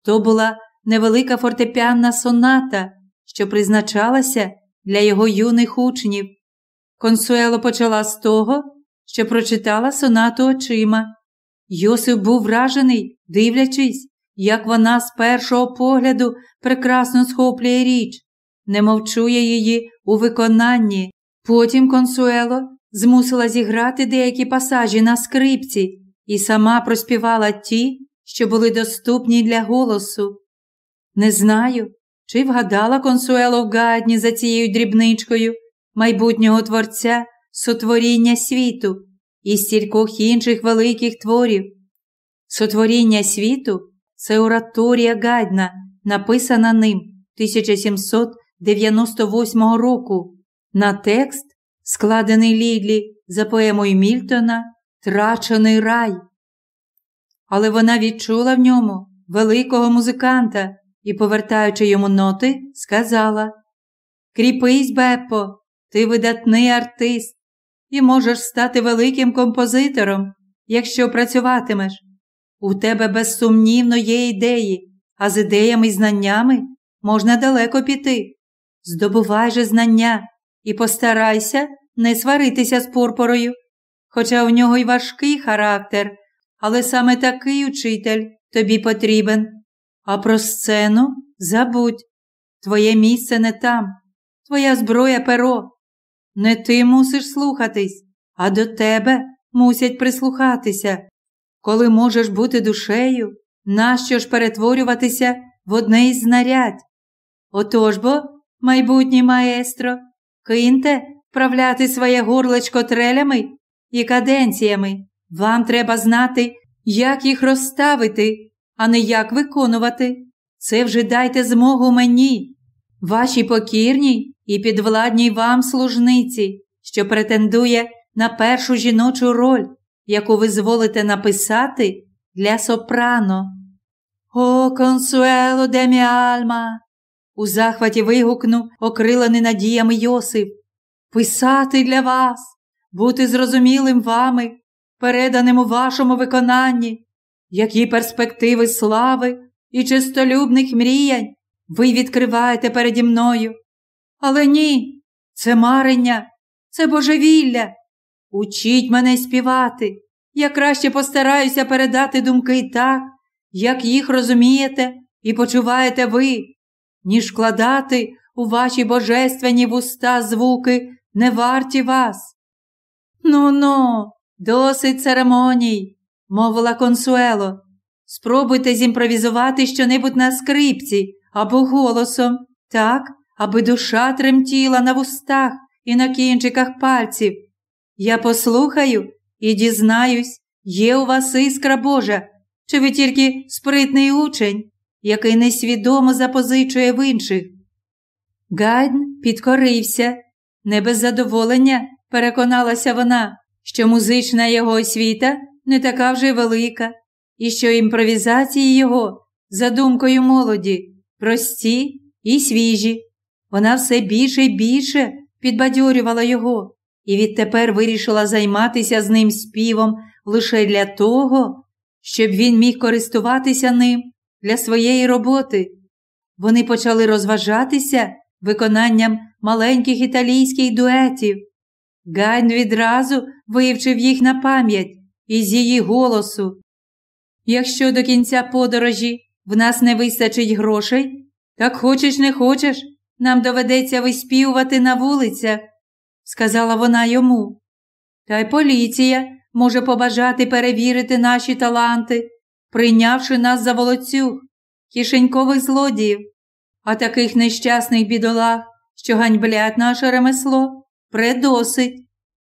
То була невелика фортепіанна соната, що призначалася для його юних учнів. Консуело почала з того, що прочитала сонату очима. Йосип був вражений, дивлячись, як вона з першого погляду прекрасно схоплює річ, не мовчує її у виконанні. Потім консуело змусила зіграти деякі пасажі на скрипці і сама проспівала ті, що були доступні для голосу. Не знаю, чи вгадала консуело в гадні за цією дрібничкою майбутнього творця сотворіння світу і стількох інших великих творів. Сотворіння світу це ораторія Гайдна, написана ним 1798 року, на текст, складений Лідлі за поемою Мільтона Трачений рай. Але вона відчула в ньому великого музиканта і, повертаючи йому ноти, сказала Кріпись, Беппо, ти видатний артист і можеш стати великим композитором, якщо працюватимеш. У тебе безсумнівно є ідеї, а з ідеями і знаннями можна далеко піти. Здобувай же знання і постарайся не сваритися з Пурпорою, хоча у нього й важкий характер, але саме такий учитель тобі потрібен. А про сцену забудь. Твоє місце не там, твоя зброя перо. Не ти мусиш слухатись, а до тебе мусять прислухатися. Коли можеш бути душею, нащо ж перетворюватися в одне із знарядь? Отож бо, майбутній маестро, киньте вправляти своє горлечко трелями і каденціями. Вам треба знати, як їх розставити, а не як виконувати. Це вже дайте змогу мені, вашій покірній і підвладній вам служниці, що претендує на першу жіночу роль, яку ви зволите написати для сопрано. О, консуело де мі альма! У захваті вигукнув, окрилений надіями Йосип. Писати для вас, бути зрозумілим вами, переданим у вашому виконанні, які перспективи слави і чистолюбних мріянь ви відкриваєте переді мною. Але ні, це марення, це божевілля. Учіть мене співати. Я краще постараюся передати думки так, як їх розумієте і почуваєте ви, ніж вкладати у ваші божественні вуста звуки не варті вас. Ну ну, досить церемоній, мовила консуело. Спробуйте зімпровізувати щонебудь на скрипці або голосом, так, аби душа тремтіла на вустах і на кінчиках пальців. Я послухаю і дізнаюсь, є у вас іскра Божа, чи ви тільки спритний учень, який несвідомо запозичує в інших. Гайдн підкорився, не без задоволення переконалася вона, що музична його освіта не така вже велика, і що імпровізації його, за думкою молоді, прості і свіжі. Вона все більше і більше підбадьорювала його і відтепер вирішила займатися з ним співом лише для того, щоб він міг користуватися ним для своєї роботи. Вони почали розважатися виконанням маленьких італійських дуетів. Гайн відразу вивчив їх на пам'ять із її голосу. Якщо до кінця подорожі в нас не вистачить грошей, так хочеш не хочеш, нам доведеться виспівувати на вулицях, сказала вона йому. Та й поліція може побажати перевірити наші таланти, прийнявши нас за волоцюг, кишенькових злодіїв, а таких нещасних бідолах, що ганьблять наше ремесло, предосить.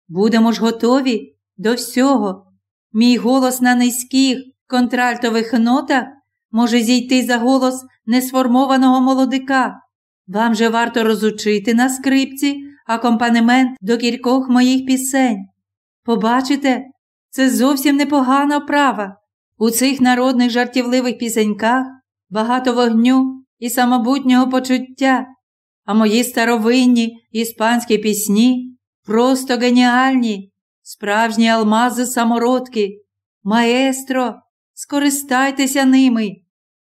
Будемо ж готові до всього. Мій голос на низьких контральтових нотах може зійти за голос несформованого молодика. Вам же варто розучити на скрипці акомпанемент до кількох моїх пісень. Побачите, це зовсім непогана вправа. У цих народних жартівливих пісеньках багато вогню і самобутнього почуття, а мої старовинні іспанські пісні просто геніальні, справжні алмази самородки. Маестро, скористайтеся ними.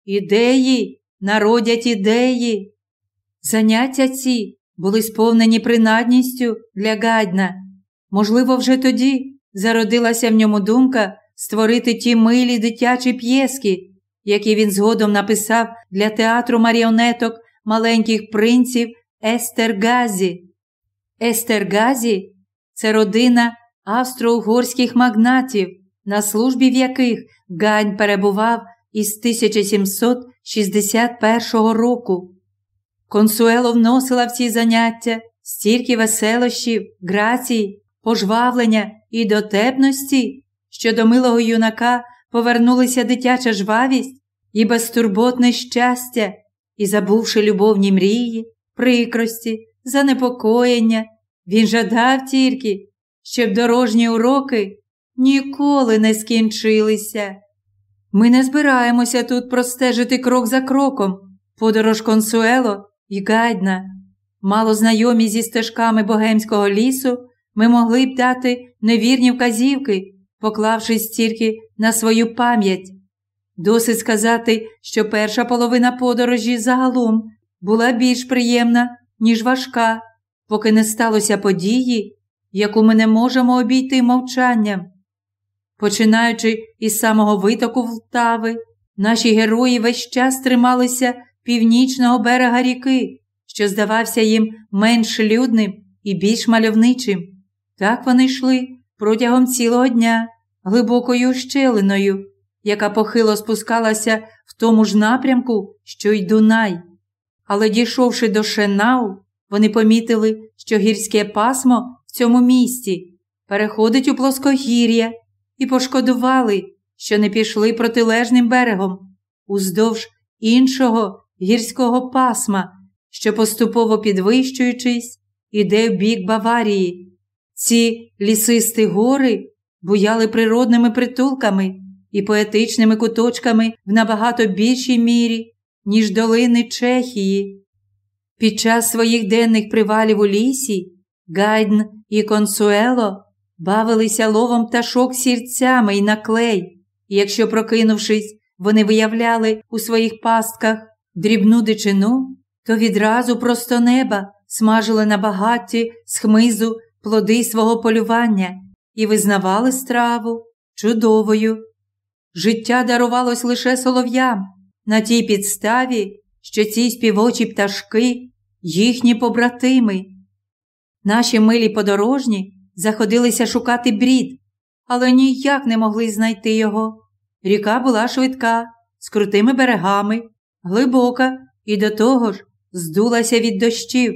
Ідеї народять ідеї. Заняття ці були сповнені принадністю для Гадна. Можливо, вже тоді зародилася в ньому думка створити ті милі дитячі п'єски, які він згодом написав для театру маріонеток маленьких принців Естергазі. Естергазі це родина австро-угорських магнатів, на службі в яких Гань перебував із 1761 року. Консуело вносила в ці заняття стільки веселощів, грації, пожвавлення і дотепності, що до милого юнака повернулися дитяча жвавість і безтурботне щастя, і, забувши любовні мрії, прикрості, занепокоєння, він жадав тільки, щоб дорожні уроки ніколи не скінчилися. Ми не збираємося тут простежити крок за кроком, подорож консуело і гайдна. Мало знайомі зі стежками богемського лісу, ми могли б дати невірні вказівки, поклавшись тільки на свою пам'ять. Досить сказати, що перша половина подорожі загалом була більш приємна, ніж важка, поки не сталося події, яку ми не можемо обійти мовчанням. Починаючи із самого витоку Влтави, наші герої весь час трималися північного берега ріки, що здавався їм менш людним і більш мальовничим. Так вони йшли протягом цілого дня глибокою щелиною, яка похило спускалася в тому ж напрямку, що й Дунай. Але дійшовши до Шенау, вони помітили, що гірське пасмо в цьому місті переходить у плоскогір'я і пошкодували, що не пішли протилежним берегом уздовж іншого гірського пасма, що поступово підвищуючись, іде в бік Баварії. Ці лісисті гори буяли природними притулками і поетичними куточками в набагато більшій мірі, ніж долини Чехії. Під час своїх денних привалів у лісі Гайдн і Консуело бавилися ловом пташок сірцями і на клей, і якщо, прокинувшись, вони виявляли у своїх пастках дрібну дичину, то відразу просто неба смажили на багатті з хмизу плоди свого полювання і визнавали страву чудовою. Життя дарувалось лише солов'ям на тій підставі, що ці співочі пташки їхні побратими. Наші милі подорожні заходилися шукати брід, але ніяк не могли знайти його. Ріка була швидка, з крутими берегами, глибока і до того ж здулася від дощів.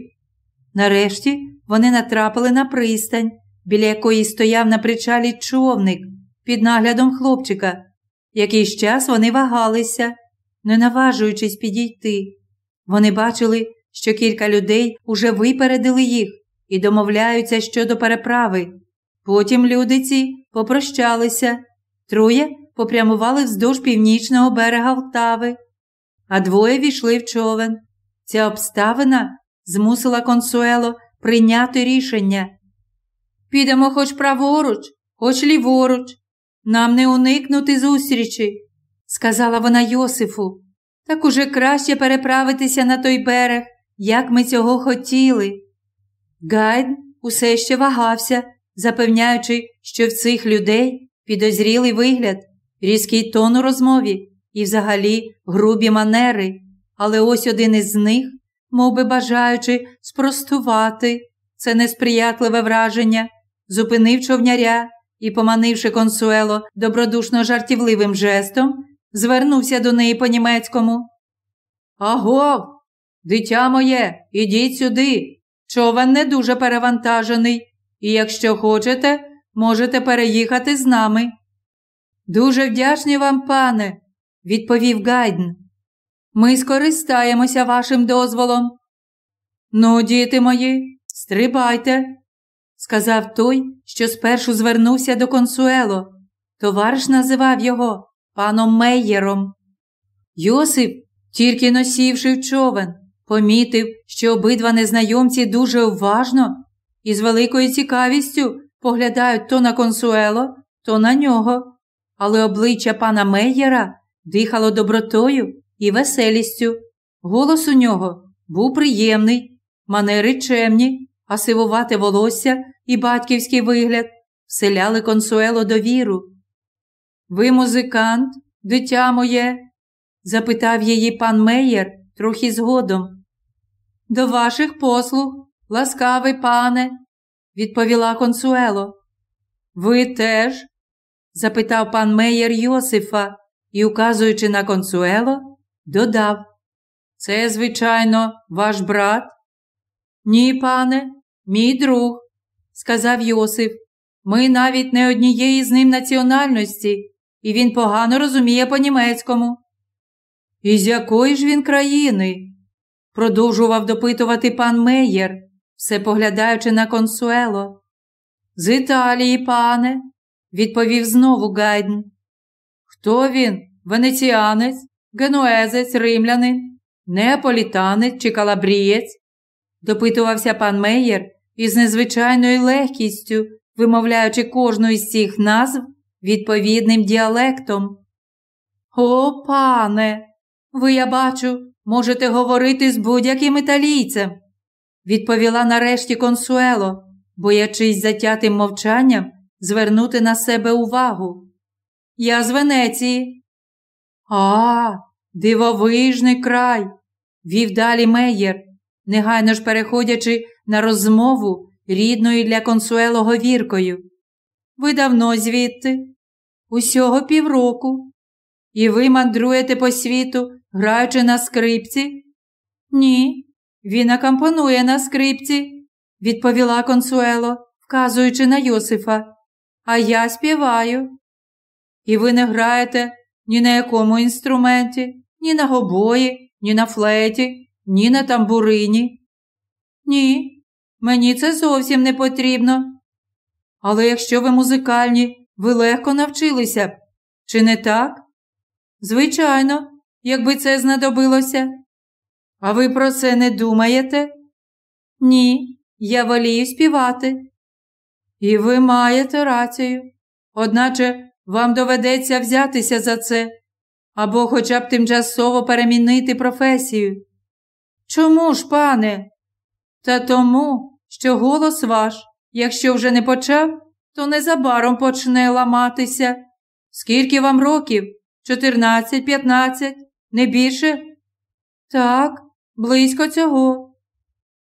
Нарешті вони натрапили на пристань, біля якої стояв на причалі човник під наглядом хлопчика. Якийсь час вони вагалися, не наважуючись підійти. Вони бачили, що кілька людей уже випередили їх і домовляються щодо переправи. Потім люди ці попрощалися, троє попрямували вздовж північного берега Лтави, а двоє війшли в човен. Ця обставина змусила консуело прийняти рішення. Підемо хоч праворуч, хоч ліворуч, нам не уникнути зустрічі, сказала вона Йосифу. Так уже краще переправитися на той берег, як ми цього хотіли. Гайд усе ще вагався, запевняючи, що в цих людей підозрілий вигляд, різкий тон у розмові і взагалі грубі манери, але ось один із них, мов би бажаючи спростувати це несприятливе враження, зупинив човняря і, поманивши консуело добродушно жартівливим жестом, звернувся до неї по німецькому. Агов, дитя моє, ідіть сюди. Човен не дуже перевантажений, і якщо хочете, можете переїхати з нами. Дуже вдячні вам, пане, відповів Гайден. Ми скористаємося вашим дозволом. Ну, діти мої, стрибайте, сказав той, що спершу звернувся до консуело. Товариш називав його паном Мейєром. Йосип, тільки носівши в човен, помітив, що обидва незнайомці дуже уважно і з великою цікавістю поглядають то на консуело, то на нього, але обличчя пана Мейєра дихало добротою і веселістю. Голос у нього був приємний, манери чемні, а сивувате волосся і батьківський вигляд вселяли консуело довіру. Ви музикант, дитя моє? запитав її пан Мейєр трохи згодом. До ваших послуг, ласкавий пане, відповіла консуело. Ви теж? запитав пан Мейєр Йосифа і, указуючи на консуело, додав. Це, звичайно, ваш брат? Ні, пане, мій друг, сказав Йосиф. Ми навіть не однієї з ним національності, і він погано розуміє по-німецькому. І з якої ж він країни? продовжував допитувати пан Мейєр, все поглядаючи на консуело. З Італії, пане, відповів знову Гайден. Хто він? Венеціанець, генуезець, римлянин, неаполітанець чи калабрієць? допитувався пан Мейєр із незвичайною легкістю, вимовляючи кожну із цих назв відповідним діалектом. О, пане, ви, я бачу, можете говорити з будь-яким італійцем, відповіла нарешті консуело, боячись затятим мовчанням звернути на себе увагу. Я з Венеції. А, дивовижний край, вів далі Меєр, негайно ж переходячи на розмову рідною для консуело говіркою. Ви давно звідти? Усього півроку. І ви мандруєте по світу, граючи на скрипці? Ні, він акомпонує на скрипці, відповіла консуело, вказуючи на Йосифа. А я співаю. І ви не граєте ні на якому інструменті, ні на гобої, ні на флейті, ні на тамбурині. Ні, мені це зовсім не потрібно. Але якщо ви музикальні, ви легко навчилися чи не так? Звичайно, якби це знадобилося. А ви про це не думаєте? Ні, я волію співати. І ви маєте рацію. Одначе вам доведеться взятися за це або хоча б тимчасово перемінити професію. Чому ж, пане? Та тому, що голос ваш, якщо вже не почав, то незабаром почне ламатися. Скільки вам років? Чотирнадцять, п'ятнадцять, не більше? Так, близько цього.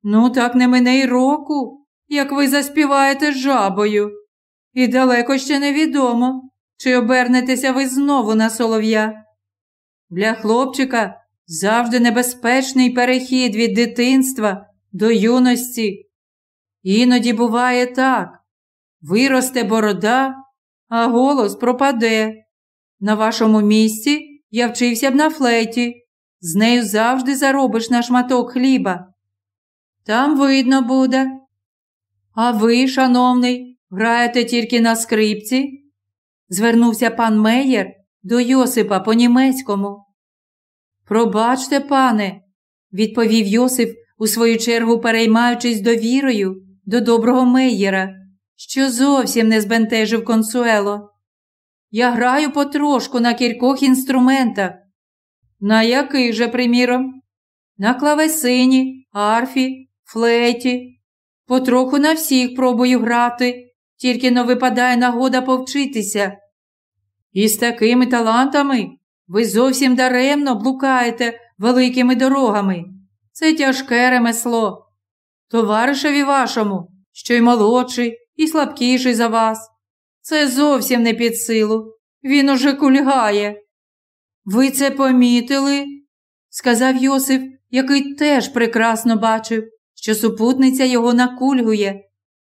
Ну, так не мине й року, як ви заспіваєте жабою. І далеко ще невідомо, чи обернетеся ви знову на солов'я. Для хлопчика завжди небезпечний перехід від дитинства до юності. Іноді буває так виросте борода, а голос пропаде. На вашому місці я вчився б на флейті, з нею завжди заробиш на шматок хліба. Там видно буде. А ви, шановний, граєте тільки на скрипці? Звернувся пан Меєр до Йосипа по німецькому. Пробачте, пане, відповів Йосип, у свою чергу переймаючись довірою до доброго Меєра, що зовсім не збентежив консуело. Я граю потрошку на кількох інструментах. На яких же, приміром? На клавесині, арфі, флейті. Потроху на всіх пробую грати, тільки но випадає нагода повчитися. І з такими талантами ви зовсім даремно блукаєте великими дорогами. Це тяжке ремесло. Товаришеві вашому, що й молодший, і слабкіший за вас. Це зовсім не під силу. Він уже кульгає. Ви це помітили? сказав Йосиф, який теж прекрасно бачив, що супутниця його накульгує,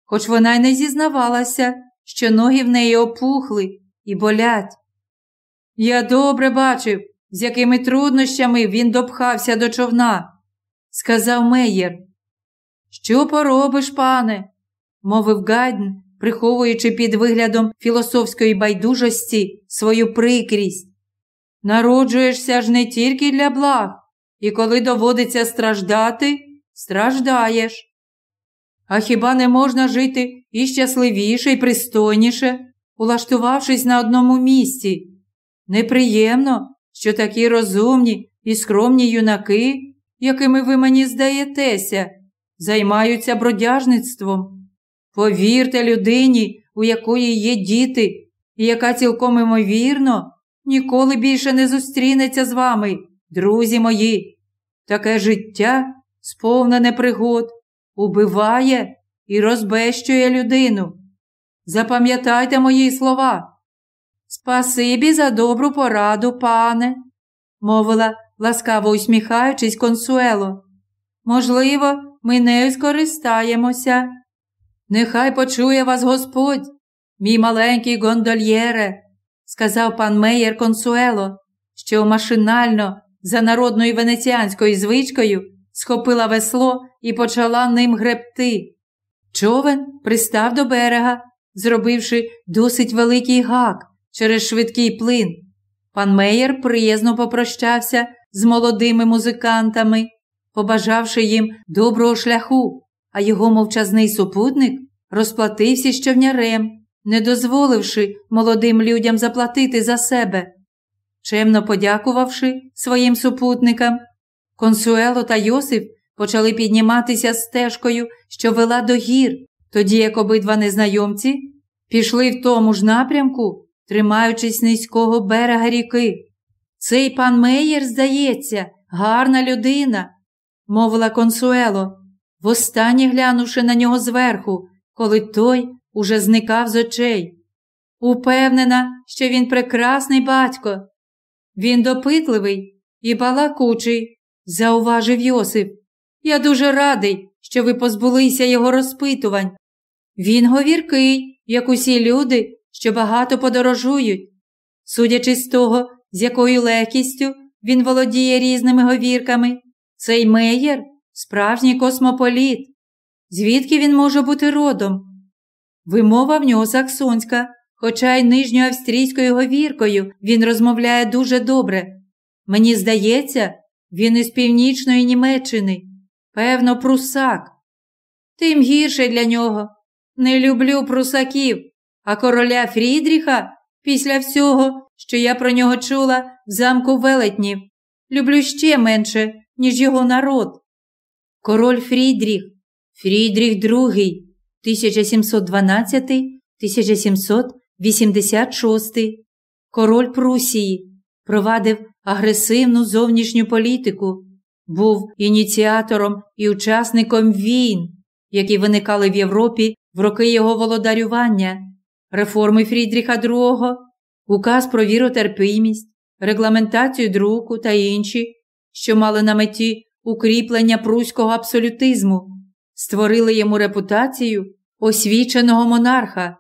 хоч вона й не зізнавалася, що ноги в неї опухли і болять. Я добре бачив, з якими труднощами він допхався до човна, сказав Меєр. Що поробиш, пане? мовив Гайден, приховуючи під виглядом філософської байдужості свою прикрість. Народжуєшся ж не тільки для благ, і коли доводиться страждати, страждаєш. А хіба не можна жити і щасливіше, і пристойніше, улаштувавшись на одному місці? Неприємно, що такі розумні і скромні юнаки, якими ви мені здаєтеся, займаються бродяжництвом. Повірте людині, у якої є діти, і яка цілком імовірно ніколи більше не зустрінеться з вами, друзі мої. Таке життя, сповнене пригод, убиває і розбещує людину. Запам'ятайте мої слова. Спасибі за добру пораду, пане, мовила, ласкаво усміхаючись, консуело. Можливо, ми нею скористаємося. Нехай почує вас Господь, мій маленький гондольєре, сказав пан Меєр консуело, що машинально, за народною венеціанською звичкою, схопила весло і почала ним гребти. Човен пристав до берега, зробивши досить великий гак через швидкий плин. Пан Меєр приязно попрощався з молодими музикантами, побажавши їм доброго шляху, а його мовчазний супутник розплатився з човнярем, не дозволивши молодим людям заплатити за себе. Чемно подякувавши своїм супутникам, консуело та Йосип почали підніматися стежкою, що вела до гір, тоді як обидва незнайомці пішли в тому ж напрямку, тримаючись низького берега ріки. Цей пан Меєр, здається, гарна людина, мовила консуело, востаннє глянувши на нього зверху, коли той уже зникав з очей. Упевнена, що він прекрасний батько. Він допитливий і балакучий, зауважив Йосип. Я дуже радий, що ви позбулися його розпитувань. Він говіркий, як усі люди, що багато подорожують. Судячи з того, з якою легкістю він володіє різними говірками, цей меєр справжній космополіт. Звідки він може бути родом? Вимова в нього саксонська, хоча й нижньоавстрійською говіркою він розмовляє дуже добре. Мені здається, він із північної Німеччини, певно, прусак. Тим гірше для нього. Не люблю прусаків, а короля Фрідріха після всього, що я про нього чула в замку велетнів, люблю ще менше, ніж його народ. Король Фрідріх, Фрідріх II, 1712-1786, король Прусії, провадив агресивну зовнішню політику, був ініціатором і учасником війн, які виникали в Європі в роки його володарювання, реформи Фрідріха II, указ про віротерпимість, регламентацію друку та інші, що мали на меті укріплення пруського абсолютизму, створили йому репутацію освіченого монарха.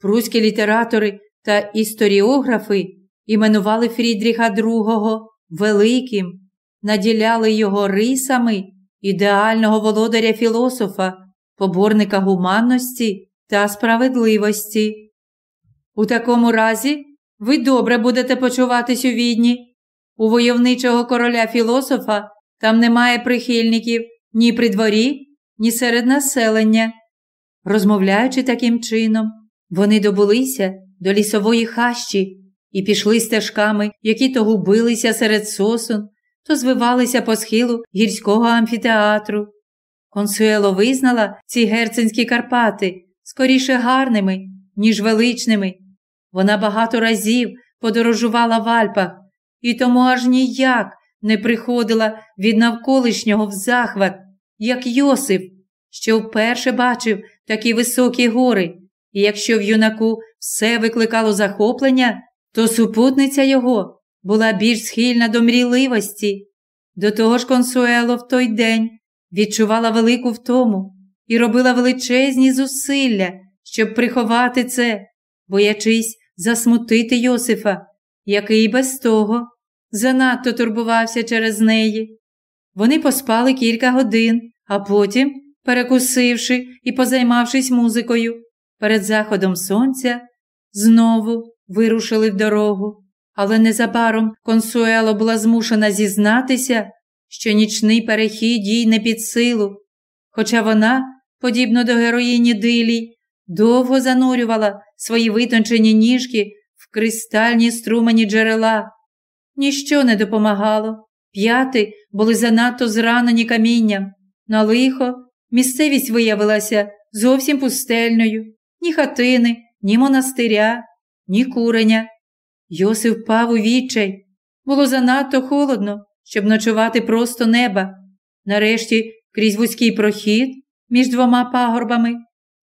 Пруські літератори та історіографи іменували Фрідріха II великим, наділяли його рисами ідеального володаря філософа, поборника гуманності та справедливості. У такому разі ви добре будете почуватись у відні. У войовничого короля філософа там немає прихильників ні при дворі, ні серед населення. Розмовляючи таким чином, вони добулися до лісової хащі і пішли стежками, які то губилися серед сосон, то звивалися по схилу гірського амфітеатру. Консуело визнала ці герценські Карпати скоріше гарними, ніж величними. Вона багато разів подорожувала в Альпах і тому аж ніяк не приходила від навколишнього в захват, як Йосип, що вперше бачив такі високі гори, і якщо в юнаку все викликало захоплення, то супутниця його була більш схильна до мрійливості. До того ж, консуело в той день відчувала велику втому і робила величезні зусилля, щоб приховати це, боячись засмутити Йосифа, який без того занадто турбувався через неї. Вони поспали кілька годин, а потім, перекусивши і позаймавшись музикою, перед заходом сонця, знову вирушили в дорогу. Але незабаром консуело була змушена зізнатися, що нічний перехід їй не під силу, хоча вона, подібно до героїні дилій, довго занурювала свої витончені ніжки в кристальні струмені джерела. Ніщо не допомагало. П'яти були занадто зранені камінням. На лихо місцевість виявилася зовсім пустельною, ні хатини, ні монастиря, ні куреня. Йосиф впав у відчай. Було занадто холодно, щоб ночувати просто неба. Нарешті, крізь вузький прохід між двома пагорбами,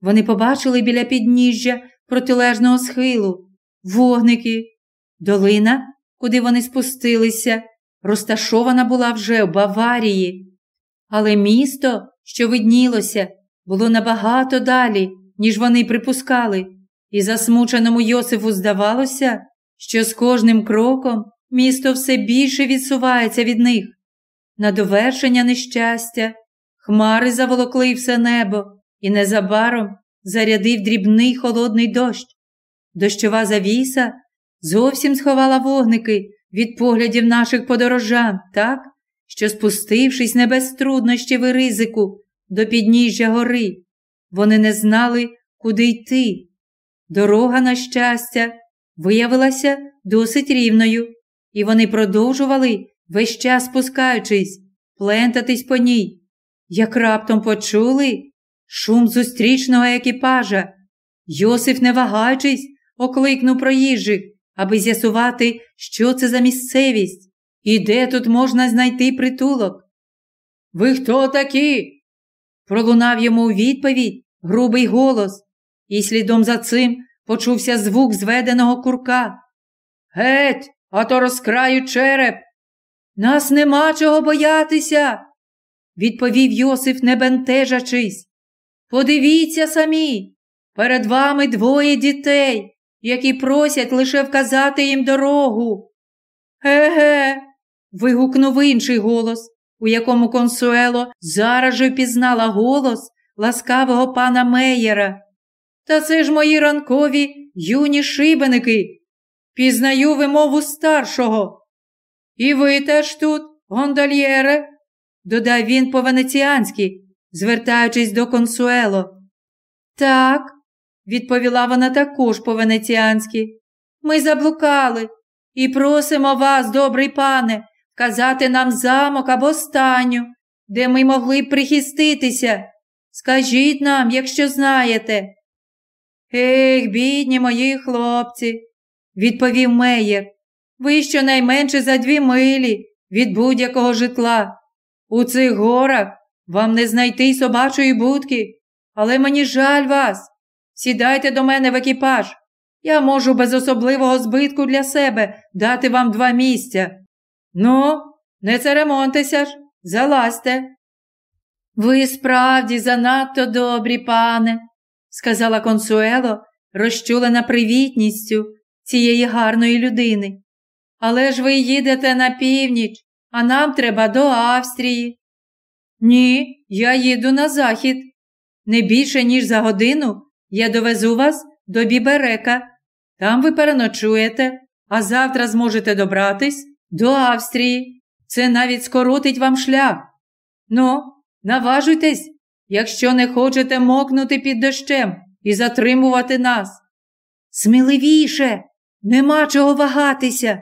вони побачили біля підніжжя протилежного схилу, вогники. Долина, куди вони спустилися, розташована була вже в Баварії. Але місто, що виднілося, було набагато далі, ніж вони припускали, і засмученому Йосифу здавалося, що з кожним кроком місто все більше відсувається від них. На довершення нещастя, хмари заволокли все небо і незабаром зарядив дрібний холодний дощ. Дощова завіса зовсім сховала вогники від поглядів наших подорожан, так, що, спустившись не без труднощів і ризику до підніжжя гори, вони не знали, куди йти. Дорога, на щастя, виявилася досить рівною, і вони продовжували, весь час спускаючись, плентатись по ній, як раптом почули шум зустрічного екіпажа. Йосиф, не вагаючись, окликнув проїжджих, аби з'ясувати, що це за місцевість і де тут можна знайти притулок. Ви хто такі? Пролунав йому у відповідь грубий голос, і слідом за цим почувся звук зведеного курка. Геть, а то розкраю череп. Нас нема чого боятися, відповів Йосиф, не бентежачись. Подивіться самі, перед вами двоє дітей, які просять лише вказати їм дорогу. Ге-ге, вигукнув інший голос, у якому консуело зараз же впізнала голос ласкавого пана Меєра. Та це ж мої ранкові юні шибеники. Пізнаю вимову старшого. І ви теж тут, гондольєре, додав він по венеціанськи, звертаючись до консуело. Так, відповіла вона також по венеціанськи. Ми заблукали і просимо вас, добрий пане, казати нам замок або станю, де ми могли б прихиститися. Скажіть нам, якщо знаєте. Ех, бідні мої хлопці, відповів Меєр. Ви щонайменше за дві милі від будь-якого житла. У цих горах вам не знайти собачої будки, але мені жаль вас. Сідайте до мене в екіпаж. Я можу без особливого збитку для себе дати вам два місця. Ну, не церемонтеся ж, залазьте. Ви справді занадто добрі, пане, сказала консуело, розчулена привітністю цієї гарної людини. Але ж ви їдете на північ, а нам треба до Австрії. Ні, я їду на захід. Не більше, ніж за годину я довезу вас до Біберека. Там ви переночуєте, а завтра зможете добратись до Австрії. Це навіть скоротить вам шлях. Ну, наважуйтесь, якщо не хочете мокнути під дощем і затримувати нас. Сміливіше, нема чого вагатися,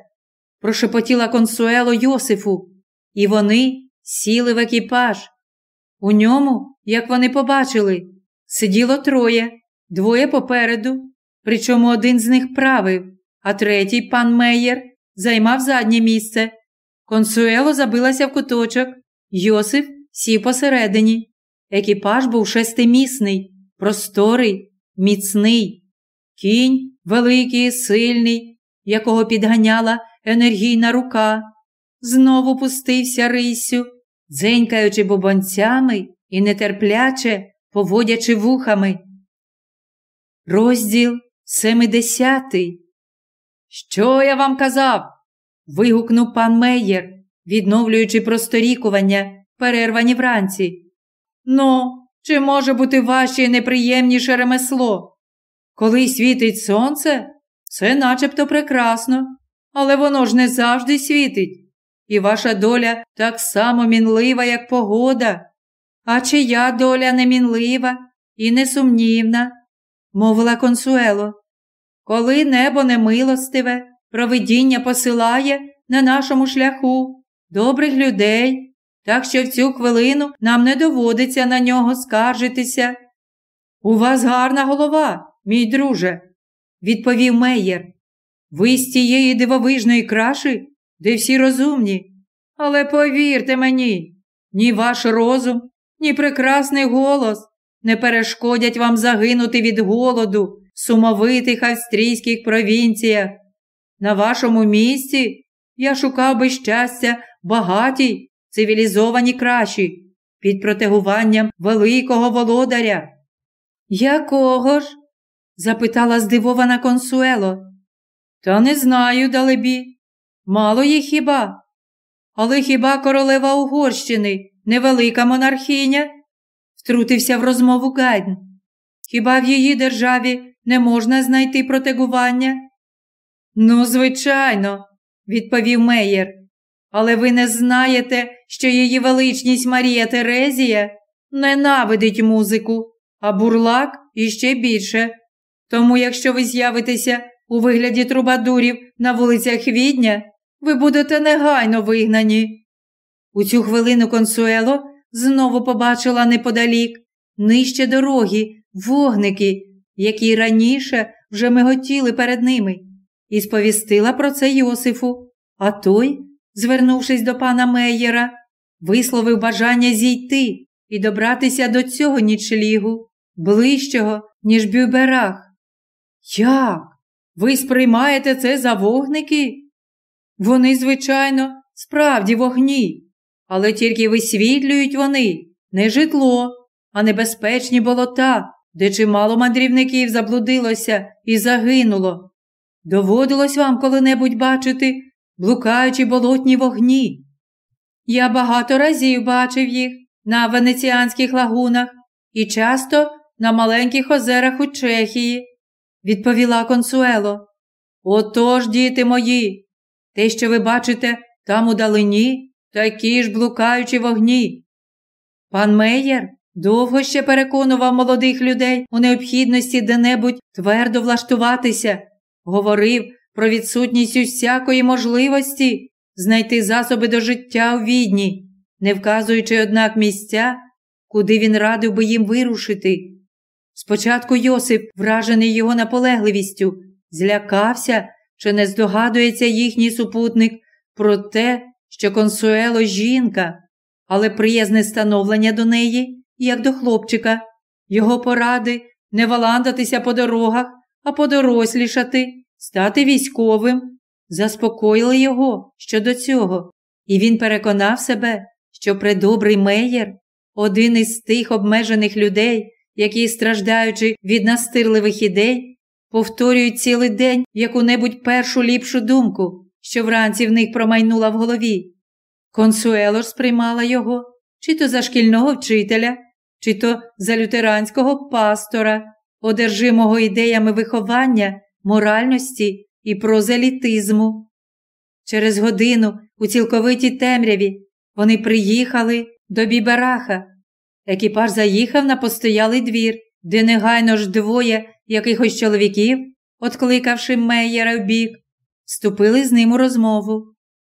прошепотіла консуело Йосифу, і вони сіли в екіпаж. У ньому, як вони побачили, сиділо троє, двоє попереду, причому один з них правив, а третій пан Мейєр займав заднє місце. Консуело забилася в куточок, Йосиф сів посередині. Екіпаж був шестимісний, просторий, міцний. Кінь великий, і сильний, якого підганяла енергійна рука, знову пустився рисю, дзенькаючи бубонцями і нетерпляче поводячи вухами. Розділ семидесятий. Що я вам казав? вигукнув пан Мейєр, відновлюючи просторікування, перервані вранці. Ну, чи може бути важче і неприємніше ремесло? Коли світить сонце, це начебто прекрасно, але воно ж не завжди світить, і ваша доля так само мінлива, як погода. А чия доля не мінлива і несумнівна, мовила консуело. Коли небо немилостиве, провидіння посилає на нашому шляху добрих людей, так що в цю хвилину нам не доводиться на нього скаржитися. У вас гарна голова, мій друже, відповів Меєр. Ви з тієї дивовижної краші, де всі розумні. Але повірте мені, ні ваш розум, ні прекрасний голос не перешкодять вам загинути від голоду в сумовитих австрійських провінціях. На вашому місці я шукав би щастя багатій, цивілізованій кращі, під протегуванням великого володаря. Якого ж? Запитала здивована консуело. Та не знаю, далебі. Мало їх хіба? Але хіба королева Угорщини невелика монархиня? втрутився в розмову Гайден. Хіба в її державі не можна знайти протегування? Ну, звичайно, відповів Меєр. Але ви не знаєте, що її величність Марія Терезія ненавидить музику, а бурлак іще більше. Тому, якщо ви з'явитеся у вигляді трубадурів на вулицях Відня, ви будете негайно вигнані. У цю хвилину консуело знову побачила неподалік, нижче дороги, вогники, які раніше вже миготіли перед ними, і сповістила про це Йосифу, а той, звернувшись до пана Меєра, висловив бажання зійти і добратися до цього нічлігу, ближчого, ніж Бюберах. Як? Ви сприймаєте це за вогники? Вони, звичайно, справді вогні, але тільки висвітлюють вони не житло, а небезпечні болота, де чимало мандрівників заблудилося і загинуло. Доводилось вам коли-небудь бачити блукаючі болотні вогні. Я багато разів бачив їх на венеціанських лагунах і часто на маленьких озерах у Чехії, відповіла консуело. Отож, діти мої, те, що ви бачите там у далині, такі ж блукаючі вогні. Пан Мейєр довго ще переконував молодих людей у необхідності де-небудь твердо влаштуватися, говорив про відсутність усякої можливості знайти засоби до життя у відні, не вказуючи, однак, місця, куди він радив би їм вирушити. Спочатку Йосип, вражений його наполегливістю, злякався, чи не здогадується їхній супутник про те, що консуело жінка, але приязне становлення до неї, як до хлопчика, його поради не валандатися по дорогах, а подорослішати, стати військовим, заспокоїли його щодо цього, і він переконав себе, що предобрий Меєр один із тих обмежених людей, які, страждаючи від настирливих ідей, повторюють цілий день яку-небудь першу ліпшу думку, що вранці в них промайнула в голові. Консуело сприймала його чи то за шкільного вчителя, чи то за лютеранського пастора, одержимого ідеями виховання, моральності і прозелітизму. Через годину у цілковитій темряві вони приїхали до Бібераха. Екіпаж заїхав на постоялий двір, де негайно ж двоє якихось чоловіків, откликавши Мейєра в бік, вступили з ним у розмову.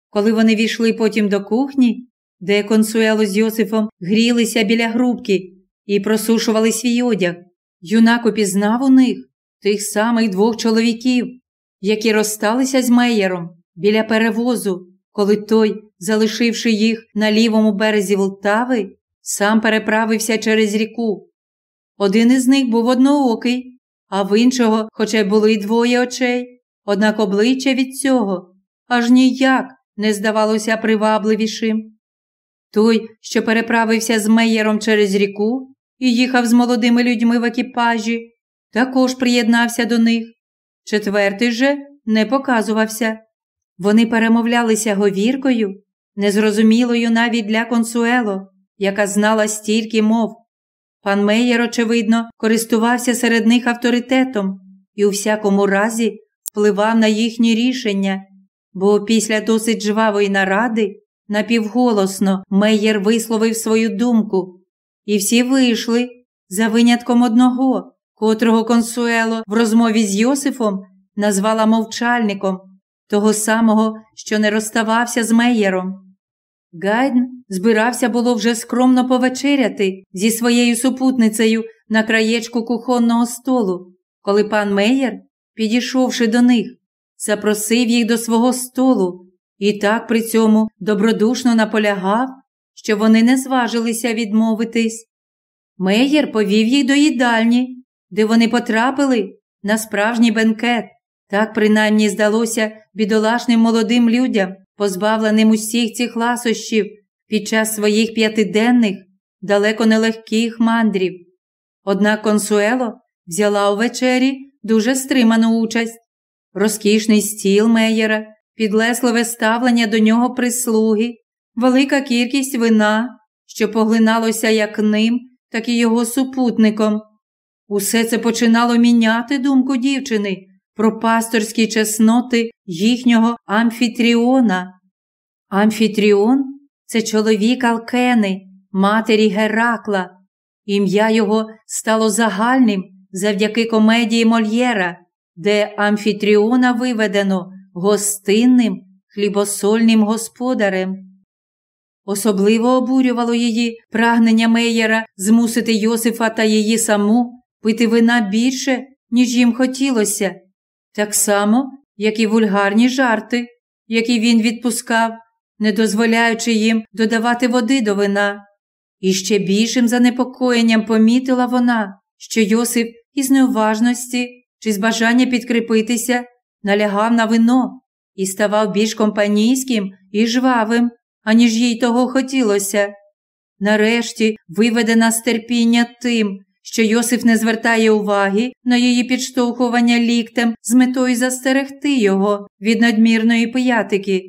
Коли вони війшли потім до кухні, де консуело з Йосифом грілися біля грубки і просушували свій одяг, юнак упізнав у них тих самих двох чоловіків, які розсталися з Мейєром біля перевозу, коли той, залишивши їх на лівому березі Волтави, сам переправився через ріку. Один із них був одноокий, а в іншого, хоча й були двоє очей, однак обличчя від цього аж ніяк не здавалося привабливішим. Той, що переправився з Меєром через ріку і їхав з молодими людьми в екіпажі, також приєднався до них. Четвертий же не показувався. Вони перемовлялися говіркою, незрозумілою навіть для консуело, яка знала стільки мов. Пан Меєр, очевидно, користувався серед них авторитетом і у всякому разі впливав на їхні рішення, бо після досить жвавої наради напівголосно Меєр висловив свою думку, і всі вийшли за винятком одного, котрого консуело в розмові з Йосифом назвала мовчальником, того самого, що не розставався з Меєром. Гайдн збирався було вже скромно повечеряти зі своєю супутницею на краєчку кухонного столу, коли пан Меєр, підійшовши до них, запросив їх до свого столу і так при цьому добродушно наполягав, що вони не зважилися відмовитись. Меєр повів їх до їдальні, де вони потрапили на справжній бенкет. Так принаймні здалося бідолашним молодим людям, позбавленим усіх цих ласощів під час своїх п'ятиденних, далеко нелегких мандрів. Однак консуело взяла у вечері дуже стриману участь. Розкішний стіл Меєра, підлесливе ставлення до нього прислуги, велика кількість вина, що поглиналося як ним, так і його супутником. Усе це починало міняти думку дівчини про пасторські чесноти їхнього амфітріона. Амфітріон це чоловік Алкени, матері Геракла. Ім'я його стало загальним завдяки комедії Мольєра, де Амфітріона виведено гостинним хлібосольним господарем. Особливо обурювало її прагнення Меєра змусити Йосифа та її саму пити вина більше, ніж їм хотілося, так само, як і вульгарні жарти, які він відпускав, не дозволяючи їм додавати води до вина. І ще більшим занепокоєнням помітила вона, що Йосип із неуважності чи з бажання підкріпитися налягав на вино і ставав більш компанійським і жвавим, аніж їй того хотілося. Нарешті виведена з терпіння тим, що Йосиф не звертає уваги на її підштовхування ліктем з метою застерегти його від надмірної пиятики.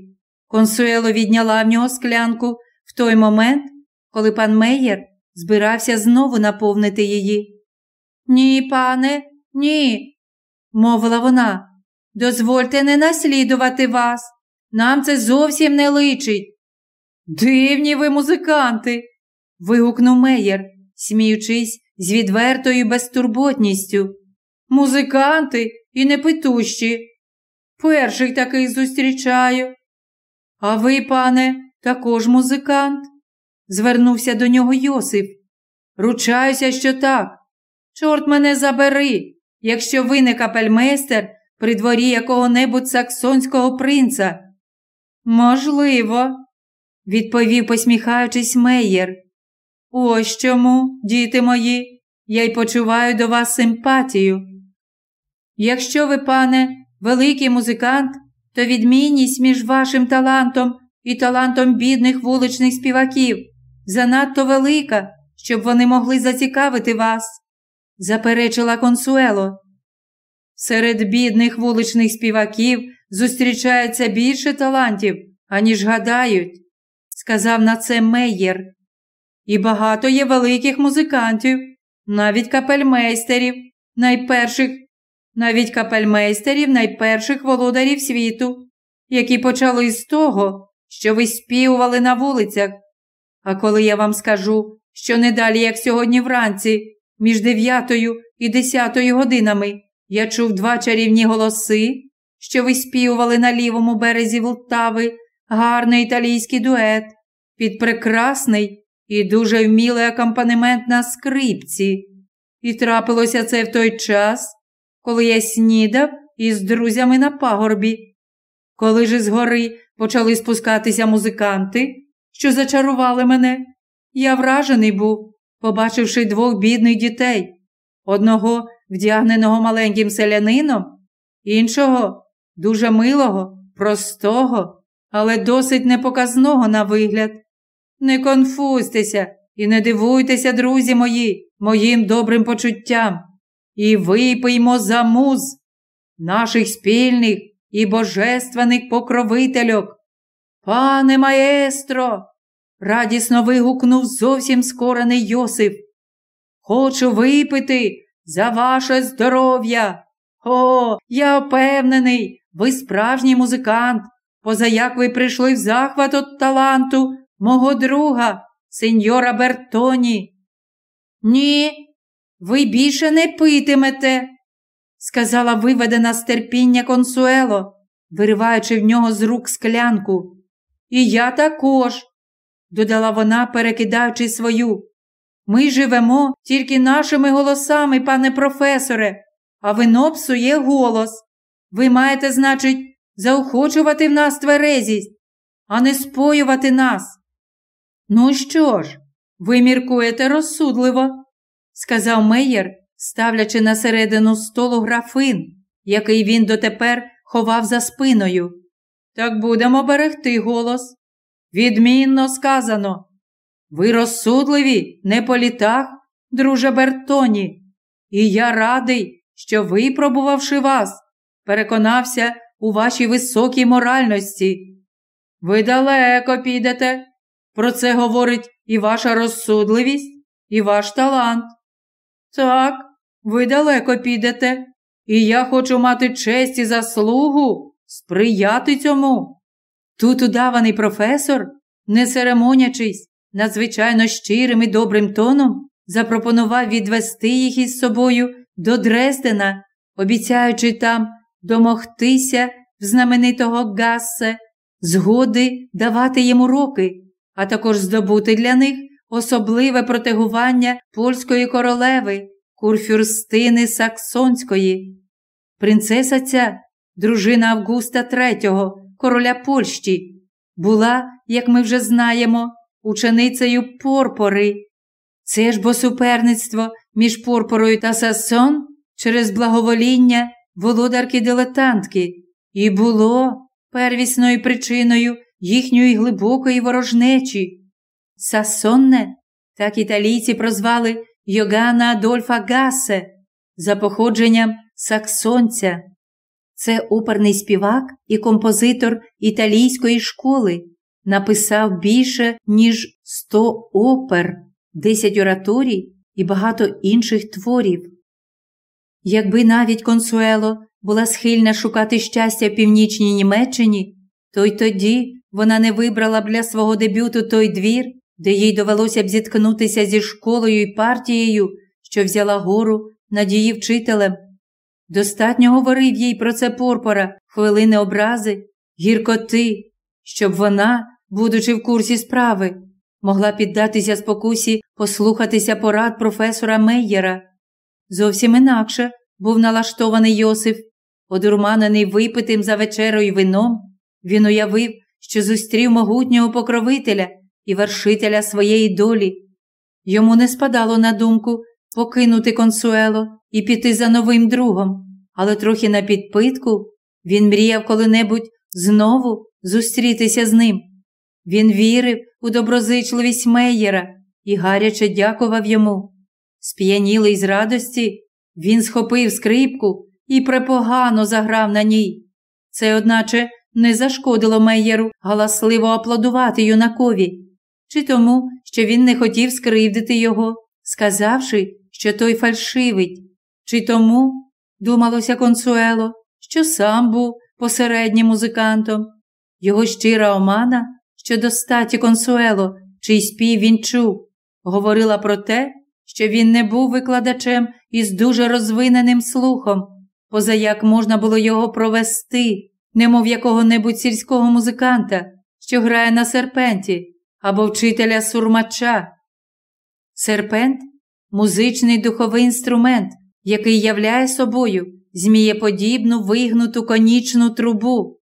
Консуело відняла в нього склянку в той момент, коли пан Мейєр збирався знову наповнити її. Ні, пане, ні, мовила вона. Дозвольте не наслідувати вас. Нам це зовсім не личить. Дивні ви музиканти. вигукнув Мейєр, сміючись з відвертою безтурботністю. Музиканти і непитущі. Перший такий зустрічаю. А ви, пане, також музикант? звернувся до нього Йосип. Ручаюся, що так. Чорт мене забери, якщо ви не капельмейстер при дворі якого-небудь саксонського принца. Можливо, відповів, посміхаючись, Мейєр. Ось чому, діти мої, я й почуваю до вас симпатію. Якщо ви, пане, великий музикант, то відмінність між вашим талантом і талантом бідних вуличних співаків занадто велика, щоб вони могли зацікавити вас, заперечила консуело. Серед бідних вуличних співаків зустрічається більше талантів, аніж гадають, сказав на це Мейєр. І багато є великих музикантів, навіть капельмейстерів, найперших, навіть капельмейстерів найперших володарів світу, які почали з того, що ви співували на вулицях. А коли я вам скажу, що не далі, як сьогодні вранці, між дев'ятою і десятою годинами, я чув два чарівні голоси, що виспівували на лівому березі Волтави гарний італійський дует під прекрасний і дуже вмілий акомпанемент на скрипці. І трапилося це в той час, коли я снідав із друзями на пагорбі. Коли ж згори почали спускатися музиканти, що зачарували мене, я вражений був, побачивши двох бідних дітей, одного вдягненого маленьким селянином, іншого дуже милого, простого, але досить непоказного на вигляд. Не конфузьтеся і не дивуйтеся, друзі мої, моїм добрим почуттям, і випиймо за муз наших спільних і божественних покровительок. Пане маестро, радісно вигукнув зовсім скорений Йосип. Хочу випити за ваше здоров'я. О, я впевнений, ви справжній музикант, позаяк ви прийшли в захват від таланту мого друга, сеньора Бертоні. Ні, ви більше не питимете, сказала виведена з терпіння консуело, вириваючи в нього з рук склянку. І я також, додала вона, перекидаючи свою. Ми живемо тільки нашими голосами, пане професоре, а вино псує голос. Ви маєте, значить, заохочувати в нас тверезість, а не споювати нас. Ну що ж, ви міркуєте розсудливо, сказав Мейєр, ставлячи на середину столу графин, який він дотепер ховав за спиною. Так будемо берегти голос. Відмінно сказано. Ви розсудливі, не по літах, друже Бертоні, і я радий, що, випробувавши вас, переконався у вашій високій моральності. Ви далеко підете. Про це говорить і ваша розсудливість, і ваш талант. Так, ви далеко підете, і я хочу мати честь і заслугу сприяти цьому. Тут удаваний професор, не церемонячись, надзвичайно щирим і добрим тоном запропонував відвести їх із собою до Дрездена, обіцяючи там домогтися в знаменитого Гассе, згоди давати йому роки, а також здобути для них особливе протегування польської королеви, курфюрстини Саксонської. Принцеса ця, дружина Августа III, короля Польщі, була, як ми вже знаємо, ученицею Порпори. Це ж бо суперництво між Порпорою та Сасон через благовоління володарки дилетантки і було первісною причиною їхньої глибокої ворожнечі. Сасонне, так італійці прозвали Йогана Адольфа Гасе за походженням саксонця. Це оперний співак і композитор італійської школи. Написав більше, ніж 100 опер, 10 ораторій і багато інших творів. Якби навіть Консуело була схильна шукати щастя в північній Німеччині, то й тоді вона не вибрала б для свого дебюту той двір, де їй довелося б зіткнутися зі школою і партією, що взяла гору над її вчителем. Достатньо говорив їй про це Порпора, хвилини образи, гіркоти, щоб вона, будучи в курсі справи, могла піддатися спокусі послухатися порад професора Мейєра. Зовсім інакше був налаштований Йосиф, одурманений випитим за вечерою вином, він уявив, що зустрів могутнього покровителя і вершителя своєї долі. Йому не спадало на думку покинути консуело і піти за новим другом, але трохи на підпитку він мріяв коли-небудь знову зустрітися з ним. Він вірив у доброзичливість Мейєра і гаряче дякував йому. Сп'янілий з радості, він схопив скрипку і препогано заграв на ній. Це, одначе, не зашкодило Мейєру галасливо аплодувати юнакові, чи тому, що він не хотів скривдити його, сказавши, що той фальшивить, чи тому, думалося консуело, що сам був посереднім музикантом. Його щира омана, що до статі консуело, чий спів він чув, говорила про те, що він не був викладачем із дуже розвиненим слухом, поза як можна було його провести, немов якого-небудь сільського музиканта, що грає на серпенті, або вчителя сурмача. Серпент музичний духовий інструмент, який являє собою змієподібну вигнуту конічну трубу.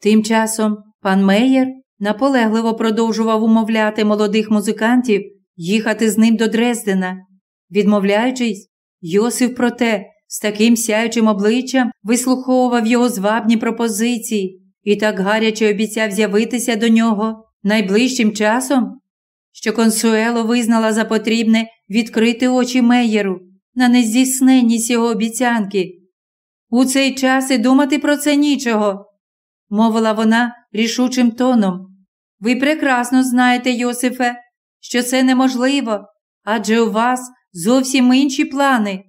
Тим часом пан Мейєр наполегливо продовжував умовляти молодих музикантів їхати з ним до Дрездена. Відмовляючись, Йосиф, проте, з таким сяючим обличчям вислуховував його звабні пропозиції і так гаряче обіцяв з'явитися до нього найближчим часом, що консуело визнала за потрібне відкрити очі Меєру на нездійсненність його обіцянки. У цей час і думати про це нічого, мовила вона рішучим тоном. Ви прекрасно знаєте, Йосифе, що це неможливо, адже у вас зовсім інші плани.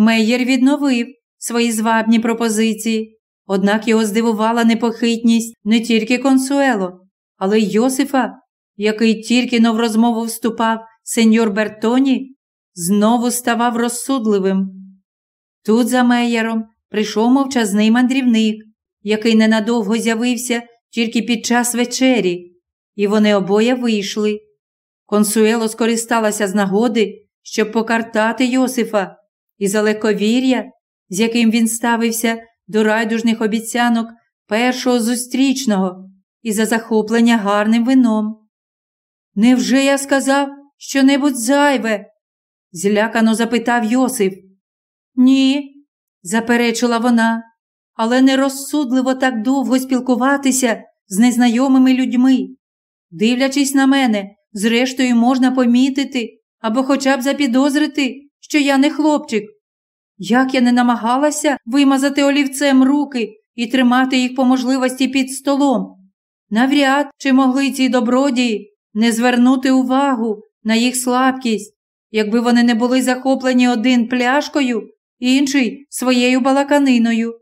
Меєр відновив свої звабні пропозиції, однак його здивувала непохитність не тільки консуело, але й Йосифа, який тільки но в розмову вступав сеньор Бертоні, знову ставав розсудливим. Тут за Меєром прийшов мовчазний мандрівник, який ненадовго з'явився тільки під час вечері, і вони обоє вийшли. Консуело скористалася з нагоди, щоб покартати Йосифа і за лековір'я, з яким він ставився до райдужних обіцянок першого зустрічного і за захоплення гарним вином. Невже я сказав що-небудь зайве? злякано запитав Йосиф. Ні, заперечила вона, але нерозсудливо так довго спілкуватися з незнайомими людьми. Дивлячись на мене, зрештою можна помітити або хоча б запідозрити, що я не хлопчик. Як я не намагалася вимазати олівцем руки і тримати їх по можливості під столом. Навряд чи могли ці добродії не звернути увагу на їх слабкість, якби вони не були захоплені один пляшкою, інший своєю балаканиною.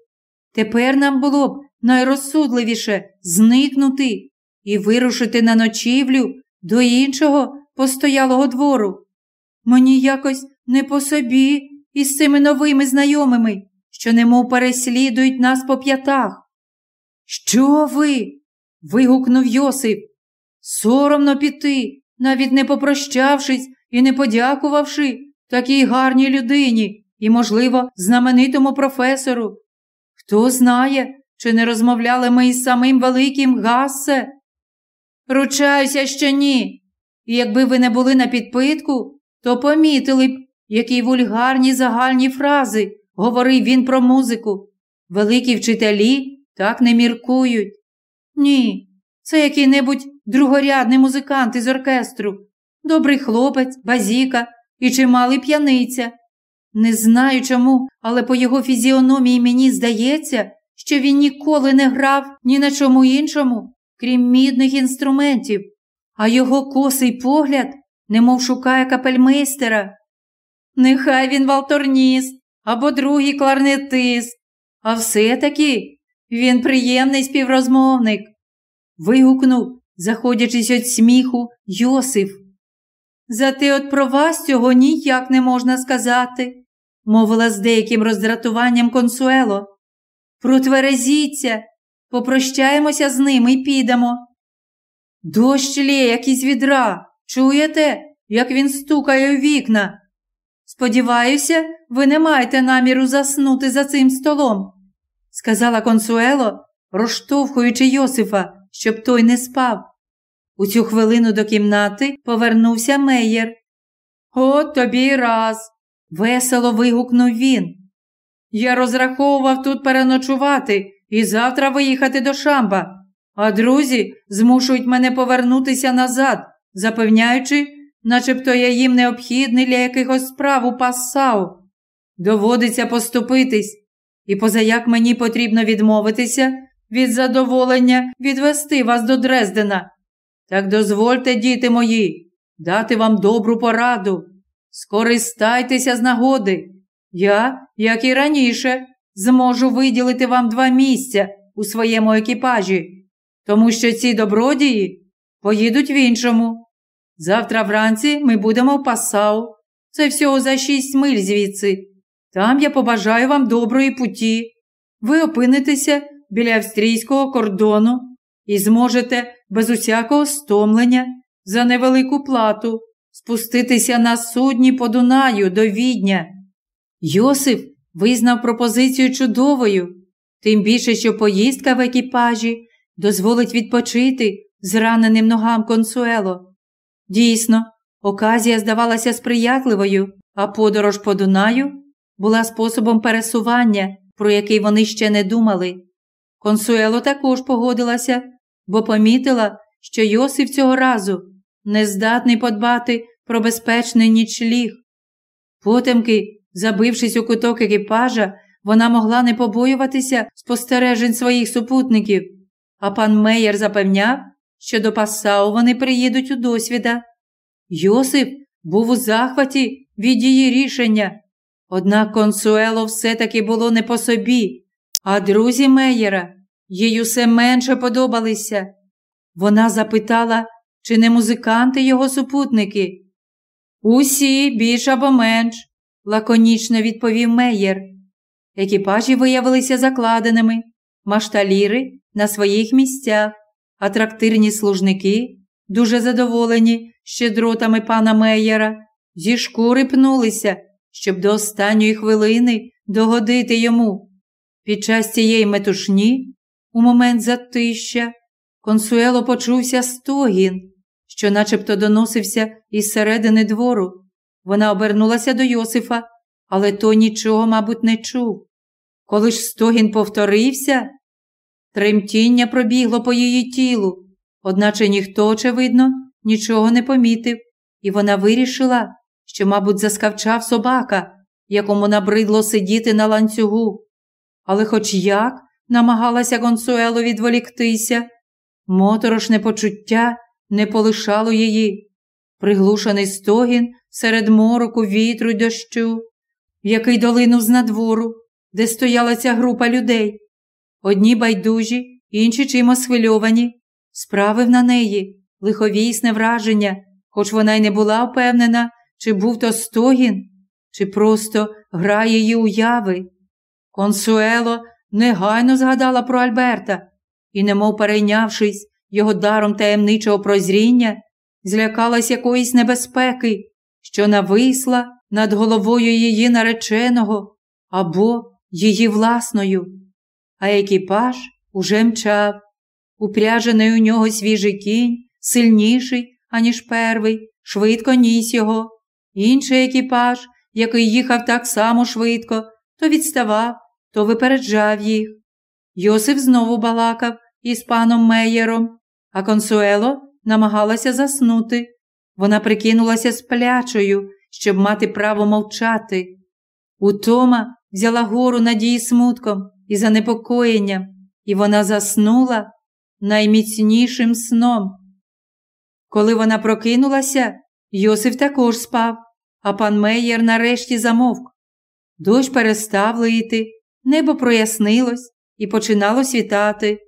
Тепер нам було б найрозсудливіше зникнути і вирушити на ночівлю до іншого постоялого двору. Мені якось не по собі із цими новими знайомими, що немов переслідують нас по п'ятах. Що ви? вигукнув Йосип. Соромно піти, навіть не попрощавшись і не подякувавши, такій гарній людині і, можливо, знаменитому професору. Хто знає, чи не розмовляли ми із самим великим Гассе? Ручаюся, що ні. І якби ви не були на підпитку, то помітили б, які вульгарні загальні фрази говорив він про музику. Великі вчителі так не міркують. Ні, це який-небудь другорядний музикант із оркестру, добрий хлопець, базіка і чималий п'яниця. Не знаю чому, але по його фізіономії мені здається, що він ніколи не грав ні на чому іншому, крім мідних інструментів, а його косий погляд, немов шукає капельмейстера. Нехай він валторніст або другий кларнетист, а все-таки він приємний співрозмовник. Вигукнув, заходячись від сміху, Йосиф. Зате от про вас цього ніяк не можна сказати, мовила з деяким роздратуванням консуело. Протверезіться, попрощаємося з ним і підемо. Дощ лє, як із відра. Чуєте, як він стукає у вікна? Сподіваюся, ви не маєте наміру заснути за цим столом, сказала консуело, розштовхуючи Йосифа, щоб той не спав. У цю хвилину до кімнати повернувся Меєр. От тобі й раз, весело вигукнув він. Я розраховував тут переночувати і завтра виїхати до Шамба, а друзі змушують мене повернутися назад, запевняючи, начебто я їм необхідний для якихось справ у Пассау. Доводиться поступитись, і позаяк мені потрібно відмовитися від задоволення відвести вас до Дрездена. Так дозвольте, діти мої, дати вам добру пораду. Скористайтеся з нагоди. Я, як і раніше, зможу виділити вам два місця у своєму екіпажі, тому що ці добродії поїдуть в іншому. Завтра вранці ми будемо в Пасау. Це всього за шість миль звідси. Там я побажаю вам доброї путі. Ви опинитеся біля австрійського кордону і зможете без усякого стомлення за невелику плату спуститися на судні по Дунаю до відня. Йосиф визнав пропозицію чудовою, тим більше, що поїздка в екіпажі дозволить відпочити зраненим ногам консуело. Дійсно, оказія здавалася сприятливою, а подорож по Дунаю була способом пересування, про який вони ще не думали. Консуело також погодилася, бо помітила, що Йосиф цього разу не здатний подбати про безпечний нічліг. Потемки, забившись у куток екіпажа, вона могла не побоюватися спостережень своїх супутників, а пан Меєр запевняв, що до Пасау вони приїдуть у досвіда. Йосип був у захваті від її рішення, однак консуело все-таки було не по собі, а друзі Меєра їй усе менше подобалися. Вона запитала, чи не музиканти його супутники. Усі більш або менш, лаконічно відповів Меєр. Екіпажі виявилися закладеними, машталіри на своїх місцях, а трактирні служники, дуже задоволені щедротами пана Меєра, зі шкури пнулися, щоб до останньої хвилини догодити йому. Під час цієї метушні, у момент затища, консуело почувся стогін, що начебто доносився із середини двору. Вона обернулася до Йосифа, але той нічого, мабуть, не чув. Коли ж стогін повторився, тремтіння пробігло по її тілу, одначе ніхто, очевидно, нічого не помітив, і вона вирішила, що, мабуть, заскавчав собака, якому набридло сидіти на ланцюгу. Але хоч як намагалася Гонсуело відволіктися, моторошне почуття не полишало її, приглушений стогін серед мороку, вітру й дощу, який долинув з надвору, де стояла ця група людей. Одні байдужі, інші чимось схвильовані, справив на неї лиховісне враження, хоч вона й не була впевнена, чи був то стогін, чи просто гра її уяви. Консуело негайно згадала про Альберта і, немов перейнявшись його даром таємничого прозріння, злякалась якоїсь небезпеки, що нависла над головою її нареченого або її власною, а екіпаж уже мчав, упряжений у нього свіжий кінь, сильніший, аніж первий, швидко ніс його. Інший екіпаж, який їхав так само швидко, то відставав, то випереджав їх. Йосип знову балакав із паном Меєром, а консуело намагалася заснути. Вона прикинулася сплячою, щоб мати право мовчати. Утома взяла гору надії смутком і занепокоєнням, і вона заснула найміцнішим сном. Коли вона прокинулася, Йосиф також спав, а пан Меєр нарешті замовк. Дощ перестав лити, небо прояснилось і починало світати.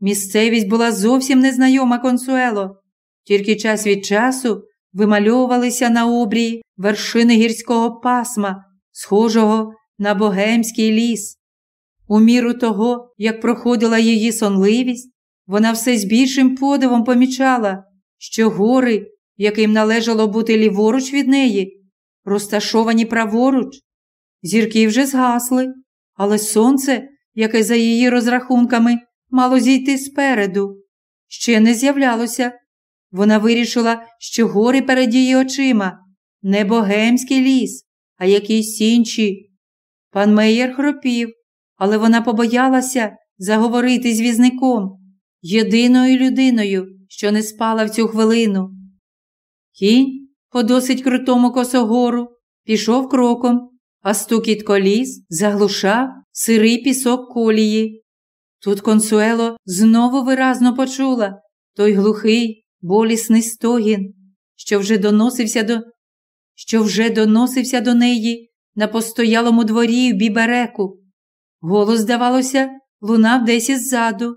Місцевість була зовсім незнайома консуело, тільки час від часу вимальовувалися на обрії вершини гірського пасма, схожого на богемський ліс. У міру того, як проходила її сонливість, вона все з більшим подивом помічала, що гори, яким належало бути ліворуч від неї, розташовані праворуч. Зірки вже згасли, але сонце, яке за її розрахунками мало зійти спереду, ще не з'являлося. Вона вирішила, що гори перед її очима не богемський ліс, а якісь інші. Пан Мейєр хропів, але вона побоялася заговорити з візником, єдиною людиною, що не спала в цю хвилину. Кінь по досить крутому косогору пішов кроком, а стукіт коліс заглушав сирий пісок колії. Тут консуело знову виразно почула той глухий, болісний стогін, що вже доносився до що вже доносився до неї на постоялому дворі в бібереку. Голос, здавалося, лунав десь іззаду.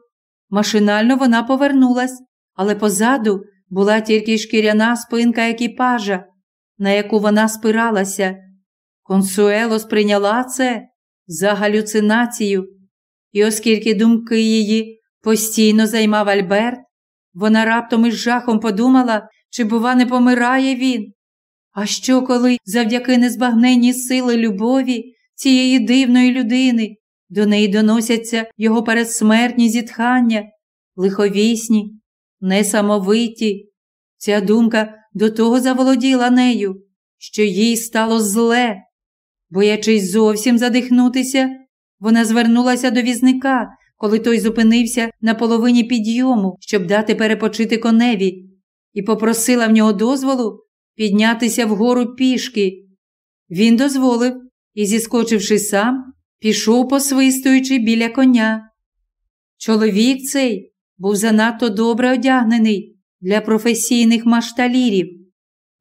Машинально вона повернулась, але позаду була тільки шкіряна спинка екіпажа, на яку вона спиралася. Консуело сприйняла це за галюцинацію, і оскільки думки її постійно займав Альберт, вона раптом із жахом подумала, чи, бува, не помирає він. А що, коли завдяки незбагненній сили любові цієї дивної людини до неї доносяться його передсмертні зітхання, лиховісні, несамовиті? Ця думка до того заволоділа нею, що їй стало зле. Боячись зовсім задихнутися, вона звернулася до візника, коли той зупинився на половині підйому, щоб дати перепочити коневі, і попросила в нього дозволу піднятися вгору пішки. Він дозволив і, зіскочивши сам, пішов, посвистуючи біля коня. Чоловік цей був занадто добре одягнений для професійних машталірів.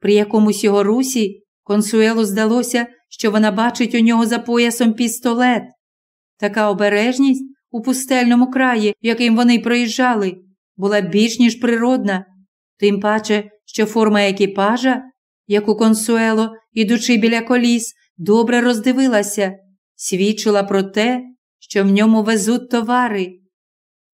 При якомусь його русі консуелу здалося, що вона бачить у нього за поясом пістолет. Така обережність у пустельному краї, яким вони проїжджали, була більш ніж природна, тим паче, що форма екіпажа, яку консуело, ідучи біля коліс, добре роздивилася, свідчила про те, що в ньому везуть товари.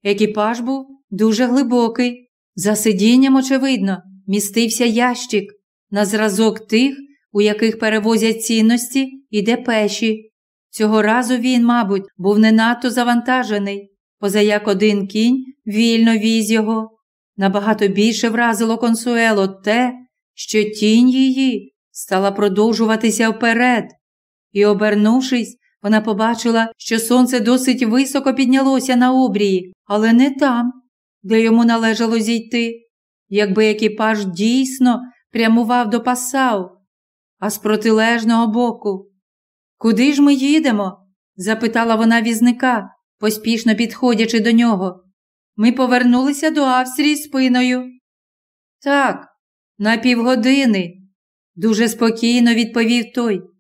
Екіпаж був дуже глибокий. За сидінням, очевидно, містився ящик на зразок тих, у яких перевозять цінності і депеші. Цього разу він, мабуть, був не надто завантажений, позаяк один кінь вільно віз його. Набагато більше вразило консуело те, що тінь її стала продовжуватися вперед, і, обернувшись, вона побачила, що сонце досить високо піднялося на обрії, але не там, де йому належало зійти, якби екіпаж дійсно прямував до Пасау, а з протилежного боку. Куди ж ми їдемо? запитала вона візника, поспішно підходячи до нього. Ми повернулися до Австрії спиною. Так, на півгодини, дуже спокійно відповів той.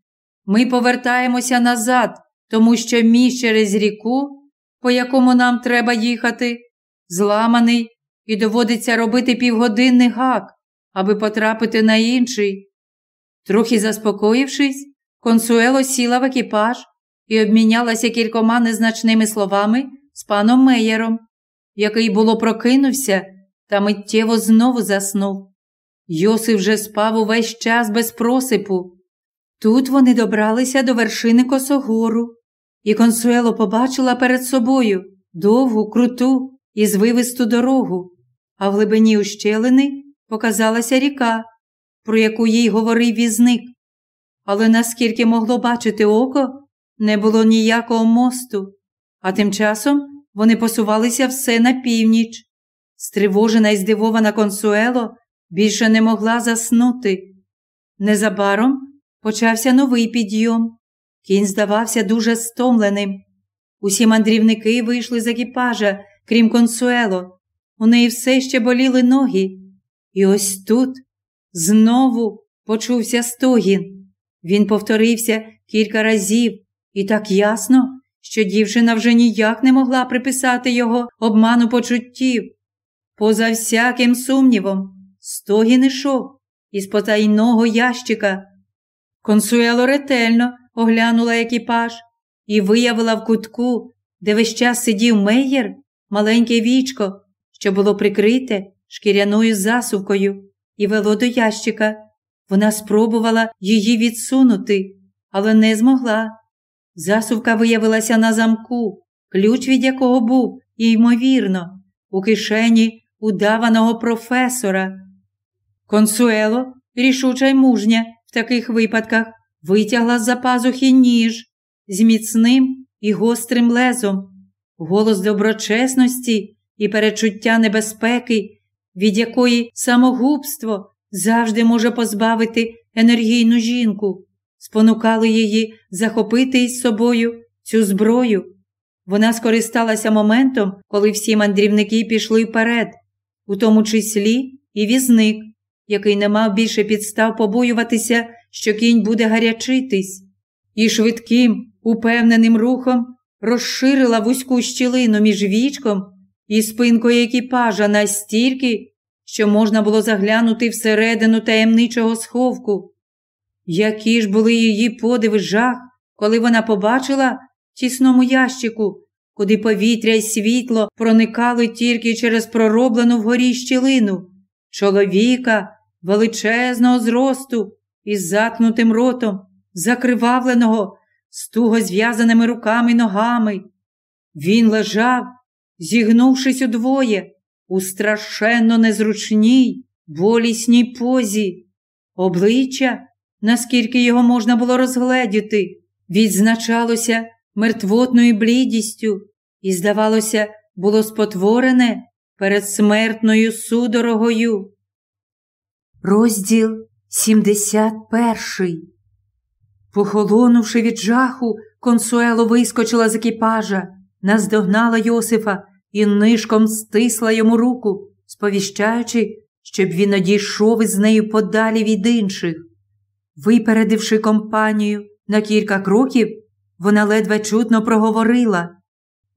Ми повертаємося назад, тому що міст через ріку, по якому нам треба їхати, зламаний, і доводиться робити півгодинний гак, аби потрапити на інший. Трохи заспокоївшись, консуело сіла в екіпаж і обмінялася кількома незначними словами з паном Меєром, який було прокинувся та миттєво знову заснув. Йосиф вже спав увесь час без просипу. Тут вони добралися до вершини Косогору, і Консуело побачила перед собою довгу, круту і звивисту дорогу, а в глибині ущелини показалася ріка, про яку їй говорив візник. Але наскільки могло бачити око, не було ніякого мосту, а тим часом вони посувалися все на північ. Стривожена і здивована консуело більше не могла заснути. Незабаром почався новий підйом. Кінь здавався дуже стомленим. Усі мандрівники вийшли з екіпажа, крім консуело. У неї все ще боліли ноги. І ось тут знову почувся стогін. Він повторився кілька разів і так ясно, що дівчина вже ніяк не могла приписати його обману почуттів. Поза всяким сумнівом, стогін ішов із потайного ящика. Консуело ретельно оглянула екіпаж і виявила в кутку, де весь час сидів меєр, маленьке вічко, що було прикрите шкіряною засувкою і вело до ящика. Вона спробувала її відсунути, але не змогла. Засувка виявилася на замку, ключ від якого був, і, ймовірно, у кишені удаваного професора. Консуело, рішуча й мужня таких випадках, витягла з за пазухи ніж з міцним і гострим лезом, голос доброчесності і перечуття небезпеки, від якої самогубство завжди може позбавити енергійну жінку, спонукали її захопити із собою цю зброю. Вона скористалася моментом, коли всі мандрівники пішли вперед, у тому числі і візник, який не мав більше підстав побоюватися, що кінь буде гарячитись, і швидким, упевненим рухом розширила вузьку щілину між вічком і спинкою екіпажа настільки, що можна було заглянути всередину таємничого сховку. Які ж були її подив жах, коли вона побачила в тісному ящику, куди повітря й світло проникали тільки через пророблену вгорі щілину, чоловіка величезного зросту із заткнутим ротом, закривавленого, з туго зв'язаними руками й ногами. Він лежав, зігнувшись удвоє, у страшенно незручній, болісній позі. Обличчя, наскільки його можна було розгледіти, відзначалося мертвотною блідістю і, здавалося, було спотворене перед смертною судорогою. Розділ 71 Похолонувши від жаху, консуело вискочила з екіпажа, наздогнала Йосифа і нишком стисла йому руку, сповіщаючи, щоб він одійшов із нею подалі від інших. Випередивши компанію на кілька кроків, вона ледве чутно проговорила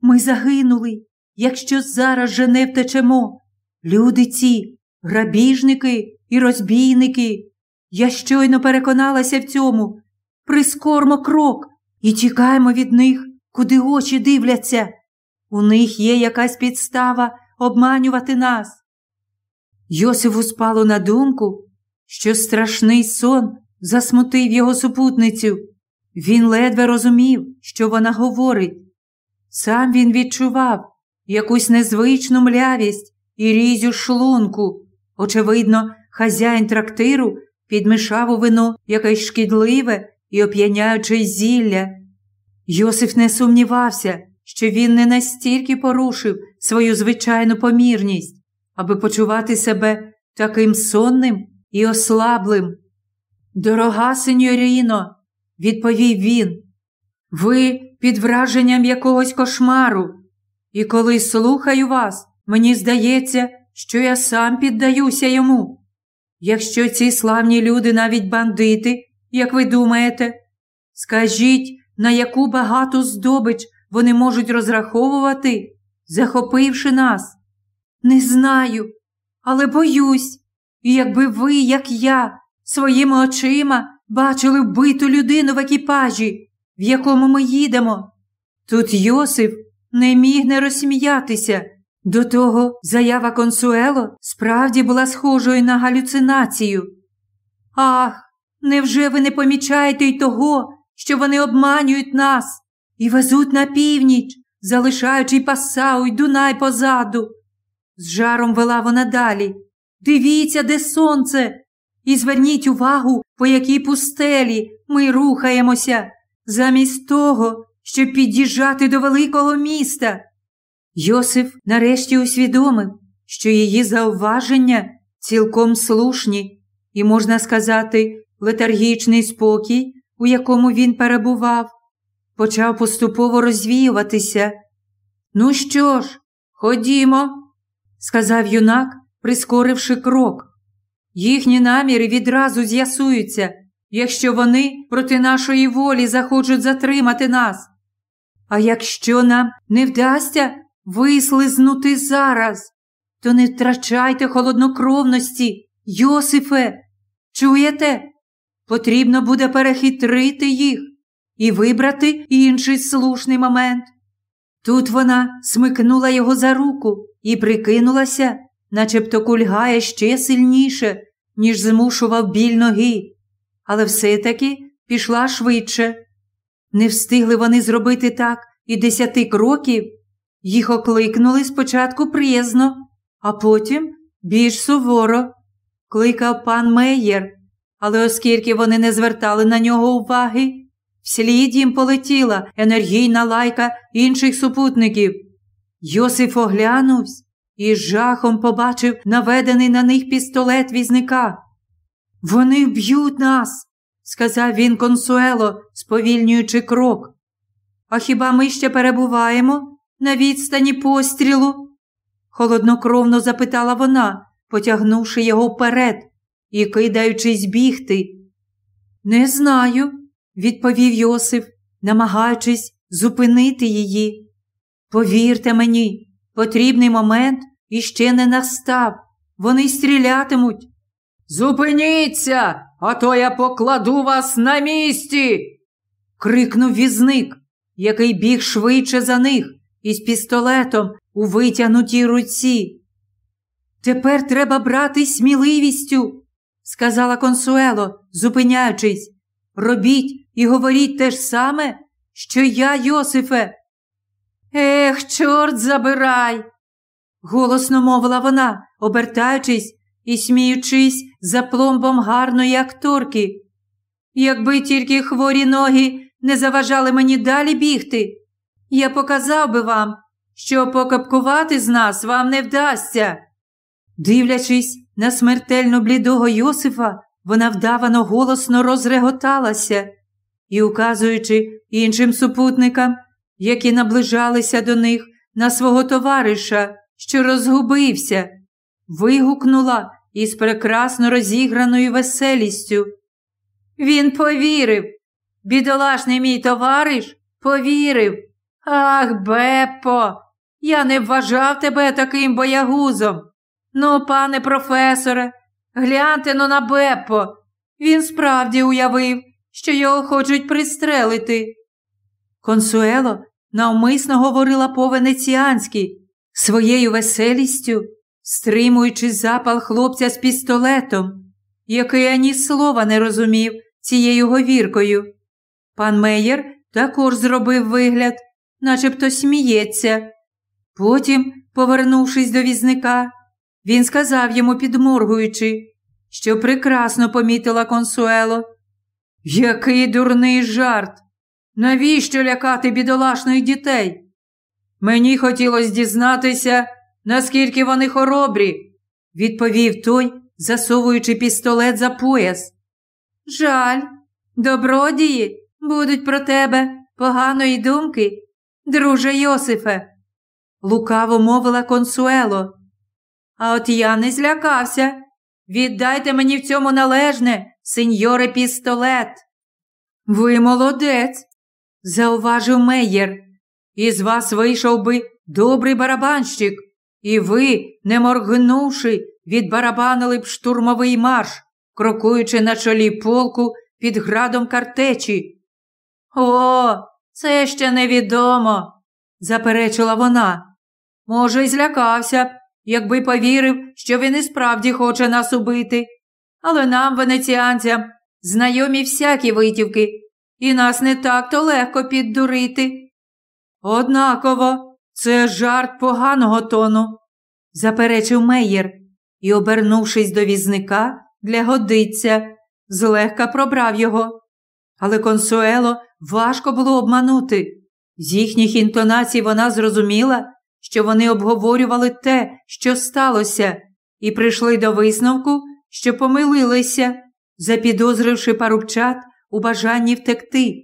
Ми загинули, якщо зараз же не втечемо. Люди ці, грабіжники і розбійники. Я щойно переконалася в цьому. Прискормо крок і тікаємо від них, куди очі дивляться. У них є якась підстава обманювати нас. Йосифу спало на думку, що страшний сон засмутив його супутницю. Він ледве розумів, що вона говорить. Сам він відчував якусь незвичну млявість і різю шлунку. Очевидно, хазяїн трактиру підмішав у вино якесь шкідливе і оп'яняюче зілля. Йосиф не сумнівався, що він не настільки порушив свою звичайну помірність, аби почувати себе таким сонним і ослаблим. Дорога сеньоріно, відповів він, ви під враженням якогось кошмару, і коли слухаю вас, мені здається, що я сам піддаюся йому. Якщо ці славні люди навіть бандити, як ви думаєте, скажіть, на яку багату здобич вони можуть розраховувати, захопивши нас? Не знаю, але боюсь. І якби ви, як я, своїми очима бачили вбиту людину в екіпажі, в якому ми їдемо. Тут Йосиф не міг не розсміятися. До того заява консуело справді була схожою на галюцинацію. Ах, невже ви не помічаєте й того, що вони обманюють нас і везуть на північ, залишаючи Пасау й Дунай позаду? З жаром вела вона далі. Дивіться, де сонце, і зверніть увагу, по якій пустелі ми рухаємося, замість того, щоб під'їжджати до великого міста. Йосиф нарешті усвідомив, що її зауваження цілком слушні, і, можна сказати, летаргічний спокій, у якому він перебував, почав поступово розвіюватися. Ну що ж, ходімо, сказав юнак, прискоривши крок. Їхні наміри відразу з'ясуються, якщо вони проти нашої волі захочуть затримати нас. А якщо нам не вдасться вислизнути зараз, то не втрачайте холоднокровності, Йосифе. Чуєте? Потрібно буде перехитрити їх і вибрати інший слушний момент. Тут вона смикнула його за руку і прикинулася, начебто кульгає ще сильніше, ніж змушував біль ноги, але все-таки пішла швидше. Не встигли вони зробити так і десяти кроків, їх окликнули спочатку приязно, а потім більш суворо. Кликав пан Мейєр, але оскільки вони не звертали на нього уваги, вслід їм полетіла енергійна лайка інших супутників. Йосиф оглянувся і з жахом побачив наведений на них пістолет візника. Вони вб'ють нас, сказав він консуело, сповільнюючи крок. А хіба ми ще перебуваємо на відстані пострілу? холоднокровно запитала вона, потягнувши його вперед і кидаючись бігти. Не знаю, відповів Йосиф, намагаючись зупинити її. Повірте мені, потрібний момент іще не настав. Вони стрілятимуть. Зупиніться, а то я покладу вас на місці. крикнув візник, який біг швидше за них із пістолетом у витягнутій руці. Тепер треба брати сміливістю, сказала консуело, зупиняючись. Робіть і говоріть те ж саме, що я, Йосифе. Ех, чорт забирай, голосно мовила вона, обертаючись і сміючись за пломбом гарної акторки. Якби тільки хворі ноги не заважали мені далі бігти, я показав би вам, що покапкувати з нас вам не вдасться. Дивлячись на смертельно блідого Йосифа, вона вдавано голосно розреготалася і, указуючи іншим супутникам, які наближалися до них на свого товариша, що розгубився, вигукнула із прекрасно розіграною веселістю. Він повірив. Бідолашний мій товариш повірив. Ах, Беппо, я не вважав тебе таким боягузом. Ну, пане професоре, гляньте но на Беппо. Він справді уявив, що його хочуть пристрелити. Консуело навмисно говорила по венеціанськи, своєю веселістю, стримуючи запал хлопця з пістолетом, який ані слова не розумів цією говіркою. Пан Меєр також зробив вигляд, начебто сміється. Потім, повернувшись до візника, він сказав йому, підморгуючи, що прекрасно помітила консуело. Який дурний жарт! Навіщо лякати бідолашних дітей? Мені хотілося дізнатися, наскільки вони хоробрі, відповів той, засовуючи пістолет за пояс. Жаль, добродії будуть про тебе поганої думки, друже Йосифе, лукаво мовила консуело. А от я не злякався. Віддайте мені в цьому належне, сеньоре пістолет. Ви молодець, зауважив Мейєр. Із вас вийшов би добрий барабанщик, і ви, не моргнувши, відбарабанили б штурмовий марш, крокуючи на чолі полку під градом картечі. О, це ще невідомо, заперечила вона. Може, й злякався б, якби повірив, що він і справді хоче нас убити. Але нам, венеціанцям, знайомі всякі витівки, і нас не так то легко піддурити. Однаково, це жарт поганого тону, заперечив Мейєр і, обернувшись до візника, для годиться, злегка пробрав його. Але консуело важко було обманути. З їхніх інтонацій вона зрозуміла, що вони обговорювали те, що сталося, і прийшли до висновку, що помилилися, запідозривши парубчат у бажанні втекти.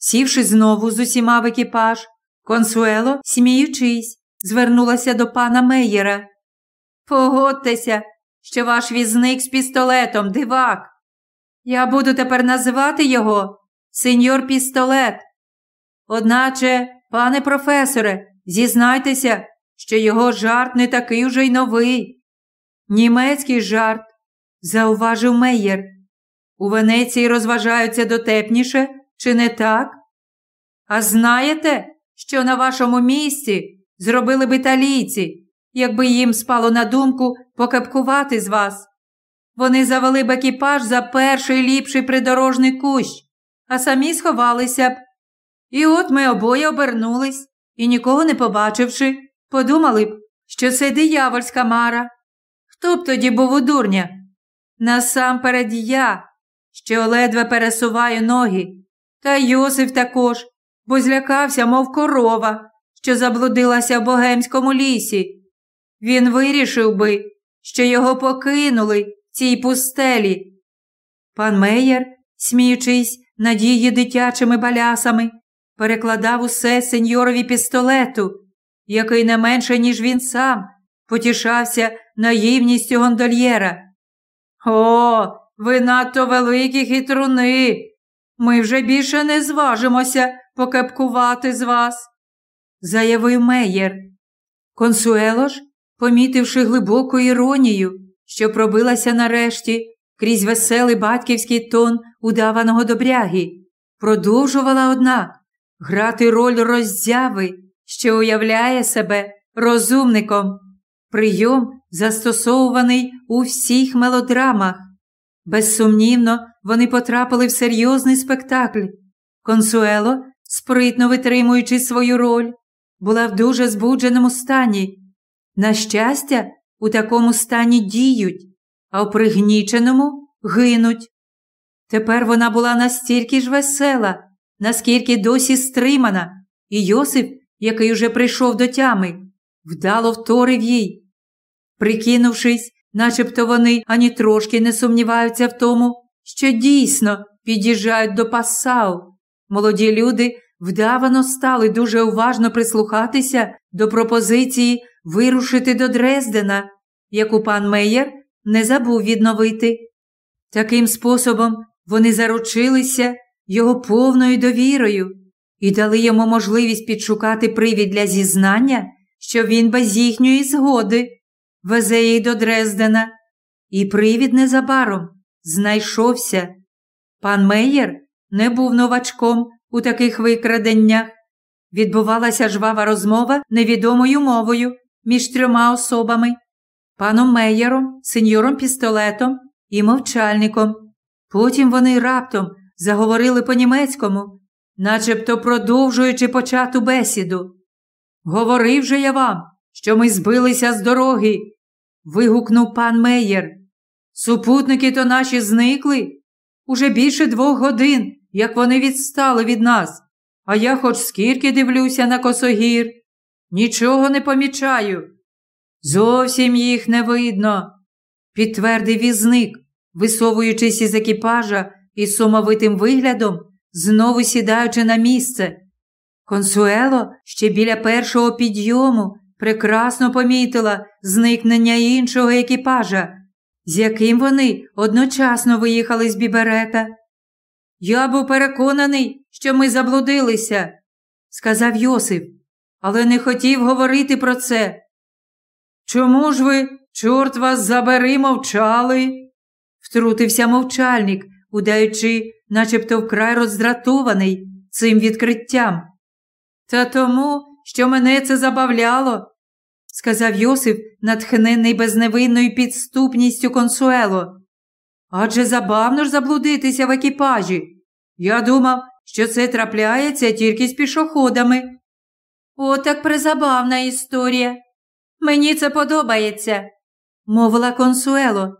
Сівши знову з усіма в екіпаж, консуело, сміючись, звернулася до пана Мейєра. Погодьтеся, що ваш візник з пістолетом, дивак. Я буду тепер називати його сеньор пістолет. Одначе, пане професоре, зізнайтеся, що його жарт не такий уже й новий. Німецький жарт, зауважив Мейєр. У Венеції розважаються дотепніше, чи не так? А знаєте, що на вашому місці зробили б італійці, якби їм спало на думку покапкувати з вас? Вони завели б екіпаж за перший ліпший придорожний кущ, а самі сховалися б. І от ми обоє обернулись і, нікого не побачивши, подумали б, що це диявольська мара. Хто б тоді був у дурня? Насамперед я, що ледве пересуваю ноги, та Йосиф також, бо злякався, мов корова, що заблудилася в богемському лісі. Він вирішив би, що його покинули в цій пустелі. Пан Меєр, сміючись над її дитячими балясами, перекладав усе сеньорові пістолету, який не менше, ніж він сам, потішався наївністю гондольєра. О, ви надто великі хитруни. Ми вже більше не зважимося покепкувати з вас, заявив Меєр. Консуело ж, помітивши глибоку іронію, що пробилася нарешті крізь веселий батьківський тон удаваного добряги, продовжувала однак грати роль роззяви, що уявляє себе розумником, прийом, застосовуваний у всіх мелодрамах. Безсумнівно, вони потрапили в серйозний спектакль. Консуело, спритно витримуючи свою роль, була в дуже збудженому стані. На щастя, у такому стані діють, а в пригніченому гинуть. Тепер вона була настільки ж весела, наскільки досі стримана, і Йосип, який уже прийшов до тями, вдало вторив їй. Прикинувшись, начебто вони ані трошки не сумніваються в тому, що дійсно під'їжджають до Пассау. Молоді люди вдавано стали дуже уважно прислухатися до пропозиції вирушити до Дрездена, яку пан Мейєр не забув відновити. Таким способом вони заручилися його повною довірою і дали йому можливість підшукати привід для зізнання, що він без їхньої згоди везе їх до Дрездена, і привід незабаром знайшовся. Пан Мейєр не був новачком у таких викраденнях. Відбувалася жвава розмова невідомою мовою між трьома особами паном Мейєром, сеньором пістолетом і мовчальником. Потім вони раптом заговорили по-німецькому, начебто продовжуючи почату бесіду. Говорив же я вам, що ми збилися з дороги. вигукнув пан Мейєр. Супутники то наші зникли. Уже більше двох годин, як вони відстали від нас, а я хоч скільки дивлюся на косогір. Нічого не помічаю. Зовсім їх не видно, підтвердив візник, висовуючись із екіпажа і сумовитим виглядом, знову сідаючи на місце. Консуело ще біля першого підйому прекрасно помітила зникнення іншого екіпажа, з яким вони одночасно виїхали з біберета. Я був переконаний, що ми заблудилися, сказав Йосип, але не хотів говорити про це. Чому ж ви, чорт вас забери, мовчали? втрутився мовчальник, удаючи, начебто вкрай роздратований цим відкриттям. Та тому, що мене це забавляло, сказав Йосип, натхнений безневинною підступністю консуело. Адже забавно ж заблудитися в екіпажі. Я думав, що це трапляється тільки з пішоходами. О, так призабавна історія. Мені це подобається, мовила консуело.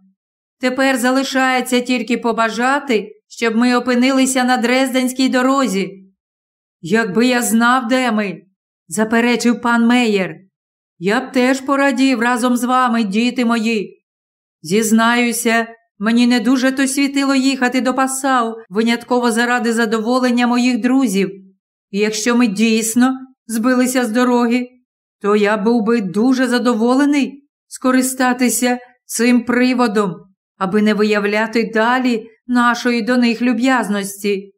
Тепер залишається тільки побажати, щоб ми опинилися на Дрезденській дорозі. Якби я знав, де ми, заперечив пан Меєр, я б теж порадів разом з вами, діти мої. Зізнаюся, мені не дуже то світило їхати до Пасау винятково заради задоволення моїх друзів. І якщо ми дійсно збилися з дороги, то я був би дуже задоволений скористатися цим приводом, аби не виявляти далі нашої до них люб'язності.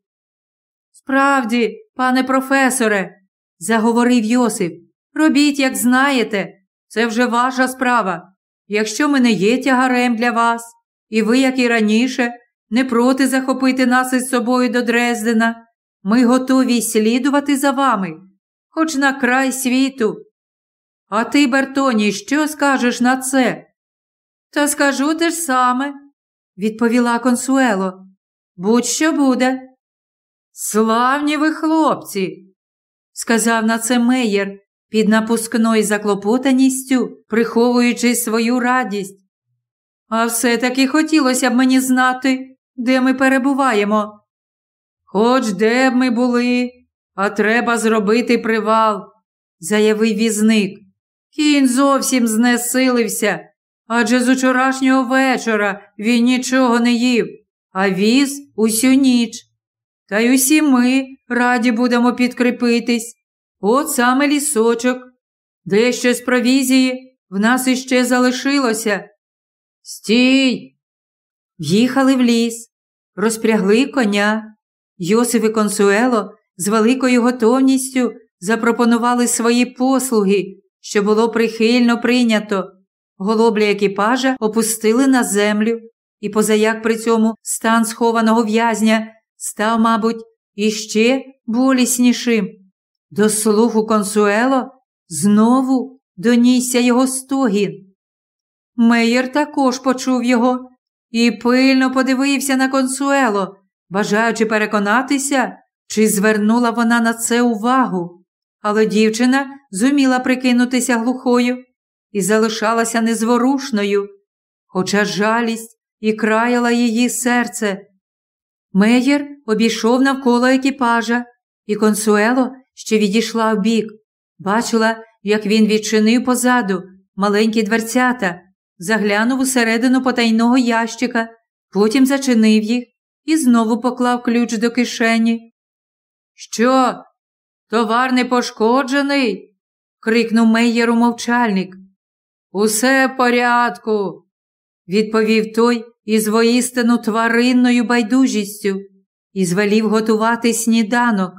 Справді, пане професоре, заговорив Йосип, робіть, як знаєте, це вже ваша справа. Якщо ми не є тягарем для вас, і ви, як і раніше, не проти захопити нас із собою до Дрездена, ми готові слідувати за вами, хоч на край світу. А ти, Бертоні, що скажеш на це? Та скажу те ж саме, відповіла консуело. Будь що буде. Славні ви хлопці, сказав на це Меєр під напускною заклопотаністю, приховуючи свою радість. А все-таки хотілося б мені знати, де ми перебуваємо. Хоч де б ми були, а треба зробити привал, заявив візник. Кінь зовсім знесилився, адже з учорашнього вечора він нічого не їв, а віз усю ніч. Та й усі ми раді будемо підкріпитись. От саме лісочок. Дещо з провізії в нас іще залишилося. Стій. В'їхали в ліс, розпрягли коня. Йосиф і Консуело з великою готовністю запропонували свої послуги, що було прихильно прийнято. Голоблі екіпажа опустили на землю, і позаяк при цьому стан схованого в'язня став, мабуть, іще боліснішим. До слуху консуело знову донісся його стогін. Меєр також почув його і пильно подивився на консуело, бажаючи переконатися, чи звернула вона на це увагу. Але дівчина зуміла прикинутися глухою і залишалася незворушною, хоча жалість і краяла її серце. Меєр обійшов навколо екіпажа, і консуело, що відійшла вбік, бачила, як він відчинив позаду маленькі дверцята, заглянув усередину потайного ящика, потім зачинив їх і знову поклав ключ до кишені. Що? Товар не пошкоджений? крикнув Мейєру мовчальник. Усе в порядку, відповів той із воістину тваринною байдужістю і звелів готувати сніданок.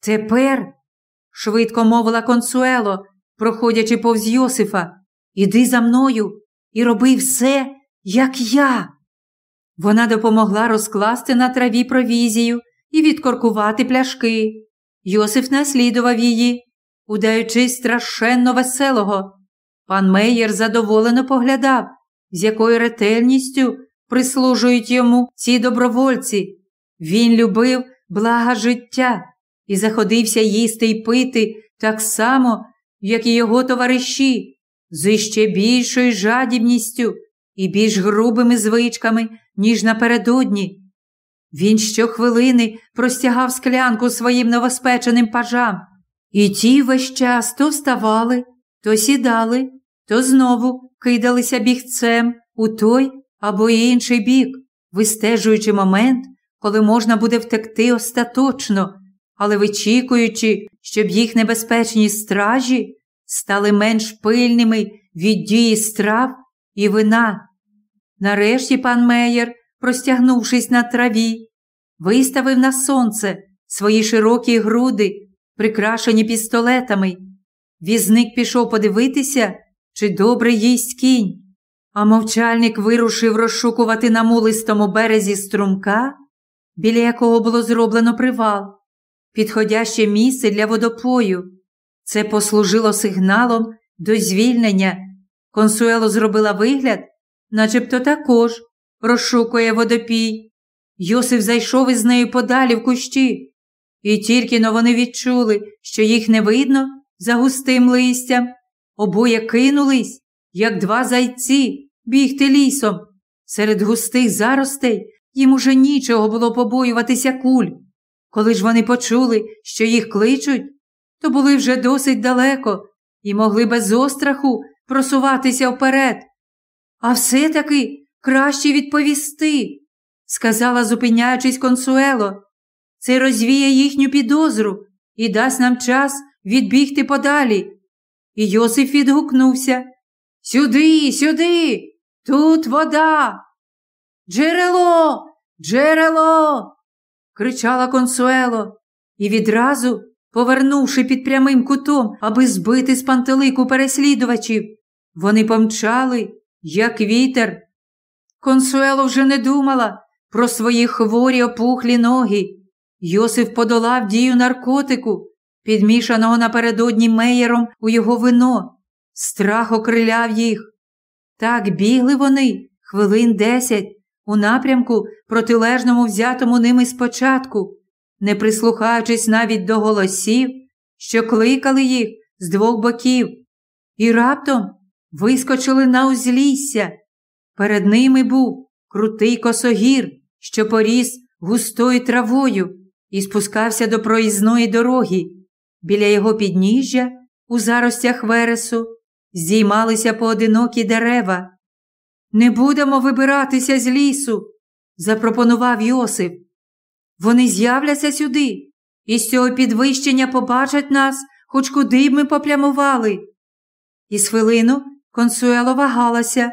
Тепер, швидко мовила консуело, проходячи повз Йосифа, іди за мною і роби все, як я. Вона допомогла розкласти на траві провізію і відкоркувати пляшки. Йосиф наслідував її, удаючись страшенно веселого. Пан Мейєр задоволено поглядав, з якою ретельністю прислужують йому ці добровольці. Він любив блага життя і заходився їсти й пити так само, як і його товариші, з іще більшою жадібністю і більш грубими звичками, ніж напередодні. Він щохвилини простягав склянку своїм новоспеченим пажам, і ті весь час то вставали, то сідали, то знову кидалися бігцем у той або інший бік, вистежуючи момент, коли можна буде втекти остаточно, але вичікуючи, щоб їх небезпечні стражі стали менш пильними від дії страв і вина. Нарешті пан Меєр, простягнувшись на траві, виставив на сонце свої широкі груди, прикрашені пістолетами. Візник пішов подивитися, чи добре їсть кінь, а мовчальник вирушив розшукувати на мулистому березі струмка, біля якого було зроблено привал, підходяще місце для водопою. Це послужило сигналом до звільнення. Консуело зробила вигляд, начебто також розшукує водопій. Йосиф зайшов із нею подалі в кущі, і тільки но вони відчули, що їх не видно за густим листям, обоє кинулись, як два зайці, бігти лісом. Серед густих заростей їм уже нічого було побоюватися куль. Коли ж вони почули, що їх кличуть, то були вже досить далеко і могли без остраху просуватися вперед. А все-таки краще відповісти, сказала, зупиняючись консуело. Це розвіє їхню підозру і дасть нам час відбігти подалі. І Йосиф відгукнувся Сюди, сюди, тут вода. Джерело, джерело. кричала консуело, і відразу, повернувши під прямим кутом, аби збити з пантелику переслідувачів, вони помчали, як вітер. Консуело вже не думала про свої хворі опухлі ноги. Йосиф подолав дію наркотику, підмішаного напередодні меєром у його вино. Страх окриляв їх. Так бігли вони хвилин десять у напрямку, протилежному взятому ними спочатку, не прислухаючись навіть до голосів, що кликали їх з двох боків, і раптом вискочили на узлісся. Перед ними був крутий косогір, що поріс густою травою і спускався до проїзної дороги. Біля його підніжжя, у заростях вересу, здіймалися поодинокі дерева. Не будемо вибиратися з лісу, запропонував Йосип. Вони з'являться сюди, і з цього підвищення побачать нас, хоч куди б ми попрямували. І з хвилину консуело вагалася,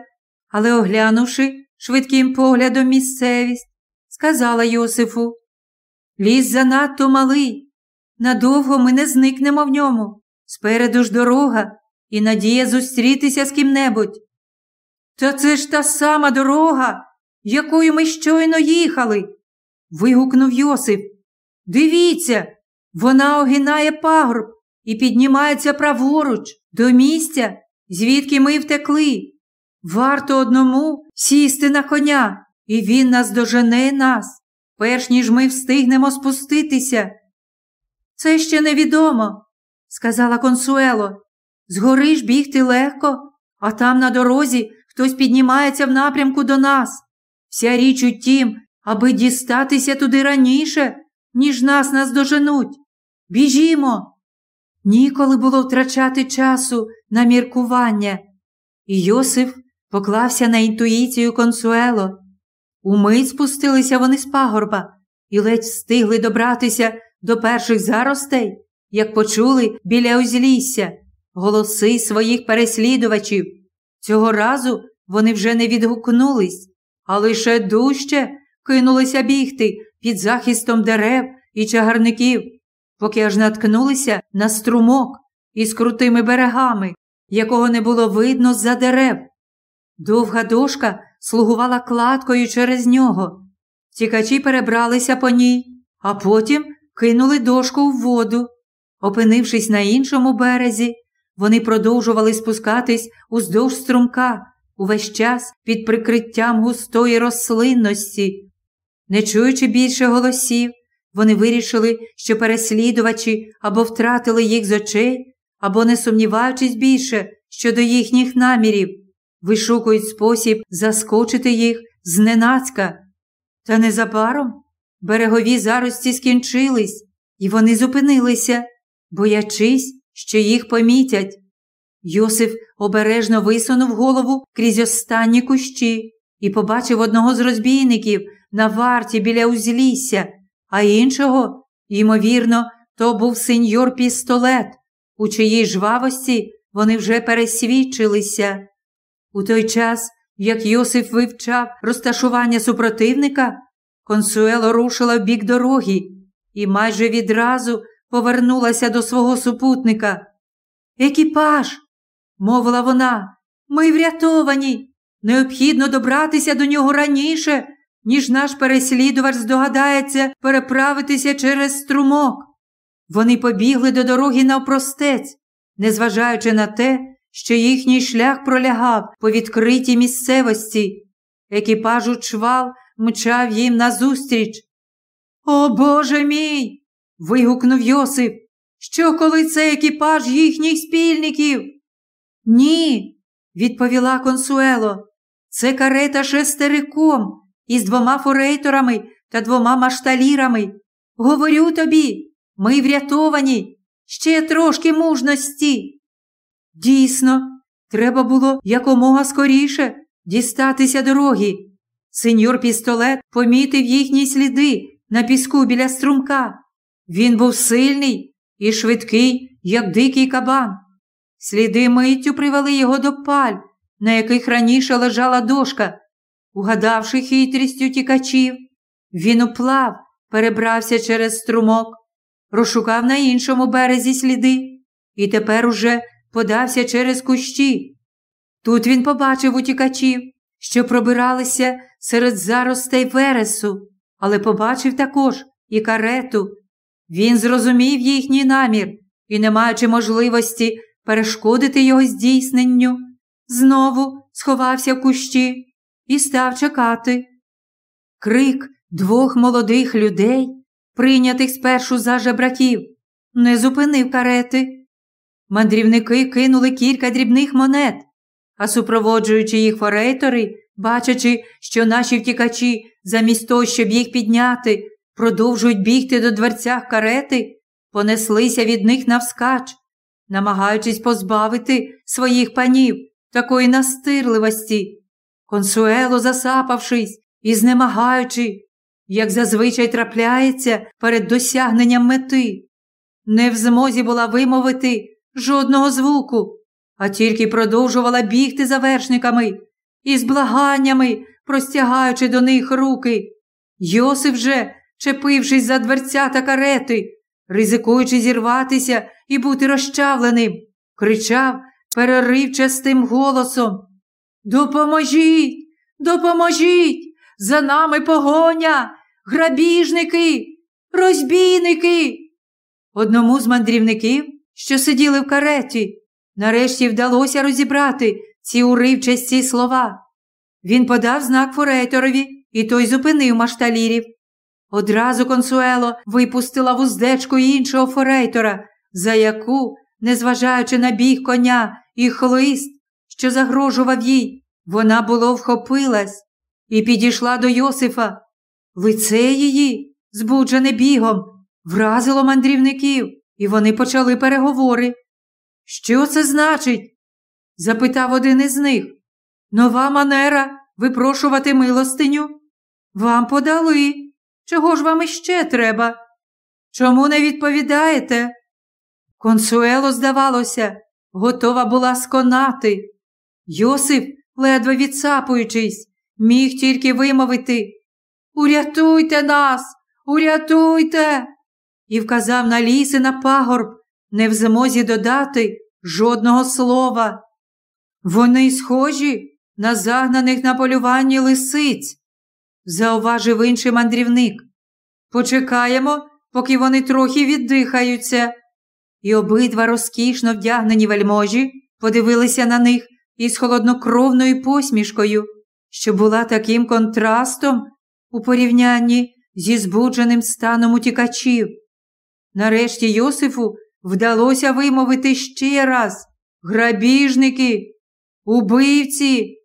але, оглянувши швидким поглядом місцевість, сказала Йосифу Ліс занадто малий. Надовго ми не зникнемо в ньому. Спереду ж дорога і надія зустрітися з ким-небудь. Та це ж та сама дорога, якою ми щойно їхали. вигукнув Йосип. Дивіться, вона огинає пагорб і піднімається праворуч до місця, звідки ми втекли. Варто одному сісти на коня, і він нас дожене нас, перш ніж ми встигнемо спуститися. Це ще невідомо, сказала консуело. Згори ж бігти легко, а там на дорозі хтось піднімається в напрямку до нас. Вся річ у тім, аби дістатися туди раніше, ніж нас наздоженуть. Біжімо. Ніколи було втрачати часу на міркування. І Йосиф поклався на інтуїцію консуело. Умить спустилися вони з пагорба і ледь встигли добратися до перших заростей, як почули біля узлісся голоси своїх переслідувачів. Цього разу вони вже не відгукнулись, а лише дужче кинулися бігти під захистом дерев і чагарників, поки аж наткнулися на струмок із крутими берегами, якого не було видно з-за дерев. Довга дошка слугувала кладкою через нього. Тікачі перебралися по ній, а потім кинули дошку в воду. Опинившись на іншому березі, вони продовжували спускатись уздовж струмка, увесь час під прикриттям густої рослинності. Не чуючи більше голосів, вони вирішили, що переслідувачі або втратили їх з очей, або, не сумніваючись більше щодо їхніх намірів, вишукують спосіб заскочити їх зненацька. Та незабаром берегові зарості скінчились, і вони зупинилися, боячись, що їх помітять. Йосиф обережно висунув голову крізь останні кущі і побачив одного з розбійників на варті біля узлісся, а іншого, ймовірно, то був сеньор пістолет, у чиїй жвавості вони вже пересвідчилися. У той час, як Йосиф вивчав розташування супротивника, консуело рушила в бік дороги і майже відразу повернулася до свого супутника. Екіпаж, мовила вона, ми врятовані. Необхідно добратися до нього раніше, ніж наш переслідувач здогадається переправитися через струмок. Вони побігли до дороги навпростець, незважаючи на те, що їхній шлях пролягав по відкритій місцевості. екіпажу чвал мчав їм назустріч. О Боже мій! вигукнув Йосип. Що, коли це екіпаж їхніх спільників? Ні, відповіла консуело. Це карета шестериком із двома форейторами та двома машталірами. Говорю тобі, ми врятовані, ще трошки мужності. Дійсно, треба було якомога скоріше дістатися дороги. Сеньор пістолет помітив їхні сліди на піску біля струмка. Він був сильний і швидкий, як дикий кабан. Сліди миттю привели його до паль, на яких раніше лежала дошка. Угадавши хитрістю тікачів, він уплав, перебрався через струмок, розшукав на іншому березі сліди і тепер уже подався через кущі. Тут він побачив утікачів, що пробиралися серед заростей вересу, але побачив також і карету. Він зрозумів їхній намір і, не маючи можливості перешкодити його здійсненню, знову сховався в кущі і став чекати. Крик двох молодих людей, прийнятих спершу за жебраків, не зупинив карети. Мандрівники кинули кілька дрібних монет, а супроводжуючи їх форейтори, бачачи, що наші втікачі, замість того, щоб їх підняти, продовжують бігти до дверцях карети, понеслися від них навскач, намагаючись позбавити своїх панів такої настирливості. Консуело, засапавшись і знемагаючи, як зазвичай трапляється перед досягненням мети, не в змозі була вимовити жодного звуку, а тільки продовжувала бігти за вершниками і з благаннями, простягаючи до них руки. Йосип же, чепившись за дверця та карети, ризикуючи зірватися і бути розчавленим, кричав переривчастим голосом Допоможіть, допоможіть! За нами погоня, грабіжники, розбійники. Одному з мандрівників, що сиділи в кареті, нарешті вдалося розібрати ці уривчасті слова. Він подав знак форейторові, і той зупинив машталірів. Одразу консуело випустила вуздечку іншого форейтора, за яку, незважаючи на біг коня і хлист, що загрожував їй, вона було вхопилась і підійшла до Йосифа. Лице її, збуджене бігом, вразило мандрівників, і вони почали переговори. Що це значить? запитав один із них. Нова манера випрошувати милостиню? Вам подали. Чого ж вам іще треба? Чому не відповідаєте? Консуело, здавалося, готова була сконати. Йосип, ледве відсапуючись, міг тільки вимовити Урятуйте нас, урятуйте! І вказав на ліс і на пагорб, не в змозі додати жодного слова. Вони схожі на загнаних на полюванні лисиць, зауважив інший мандрівник. Почекаємо, поки вони трохи віддихаються. І обидва розкішно вдягнені вельможі подивилися на них із холоднокровною посмішкою, що була таким контрастом у порівнянні зі збудженим станом утікачів. Нарешті Йосифу вдалося вимовити ще раз грабіжники, убивці.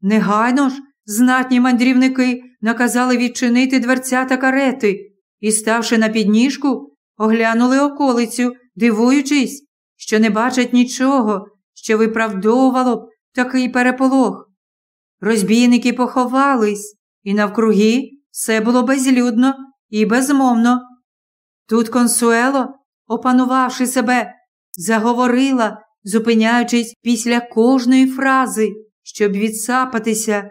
Негайно ж знатні мандрівники наказали відчинити дверця та карети і, ставши на підніжку, оглянули околицю, дивуючись, що не бачать нічого, що виправдовувало б такий переполох. Розбійники поховались, і навкруги все було безлюдно і безмовно. Тут консуело, опанувавши себе, заговорила, зупиняючись після кожної фрази, щоб відсапатися.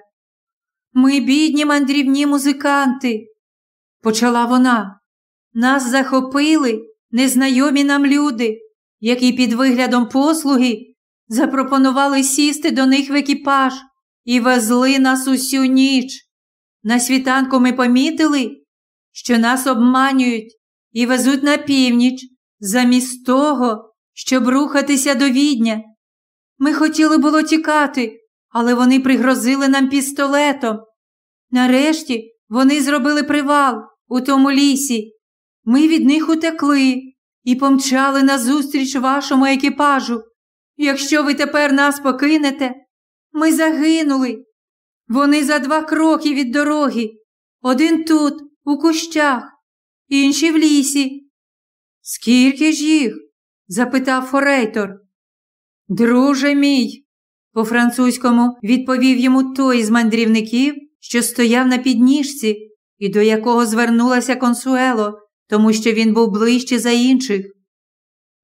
Ми, бідні мандрівні музиканти, почала вона. Нас захопили незнайомі нам люди, які під виглядом послуги запропонували сісти до них в екіпаж і везли нас усю ніч. На світанку ми помітили, що нас обманюють і везуть на північ, замість того, щоб рухатися до відня. Ми хотіли було тікати, але вони пригрозили нам пістолетом. Нарешті вони зробили привал у тому лісі. Ми від них утекли і помчали назустріч вашому екіпажу. Якщо ви тепер нас покинете, ми загинули. Вони за два кроки від дороги. Один тут, у кущах, інші в лісі. Скільки ж їх? запитав Форейтор. Друже мій, по французькому відповів йому той з мандрівників, що стояв на підніжці і до якого звернулася консуело, тому що він був ближче за інших.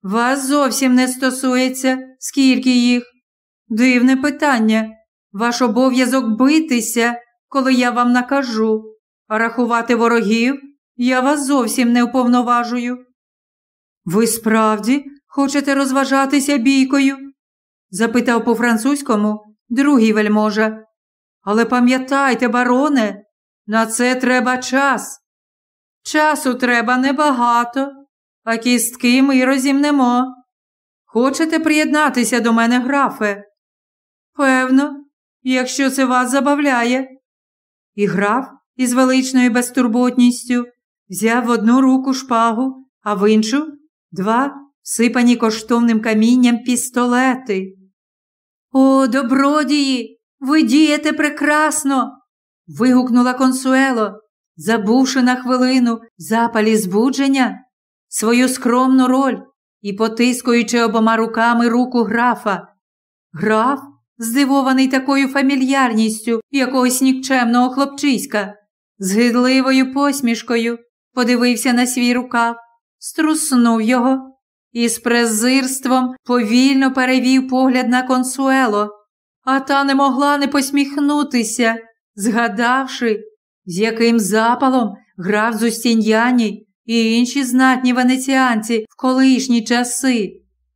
Вас зовсім не стосується, скільки їх. Дивне питання. Ваш обов'язок битися, коли я вам накажу, а рахувати ворогів я вас зовсім не уповноважую. Ви справді хочете розважатися бійкою? запитав по французькому другий вельможа. Але пам'ятайте, бароне, на це треба час. Часу треба небагато, а кістки ми розімнемо. Хочете приєднатися до мене, графе? Певно, якщо це вас забавляє. І граф із величною безтурботністю взяв в одну руку шпагу, а в іншу два сипані коштовним камінням пістолети. О, добродії, ви дієте прекрасно. вигукнула консуело, забувши на хвилину запалі збудження свою скромну роль і потискуючи обома руками руку графа. Граф, здивований такою фамільярністю якогось нікчемного хлопчиська, з гидливою посмішкою подивився на свій рукав, струснув його і з презирством повільно перевів погляд на консуело, а та не могла не посміхнутися, згадавши, з яким запалом грав Зустін'яні і інші знатні венеціанці в колишні часи,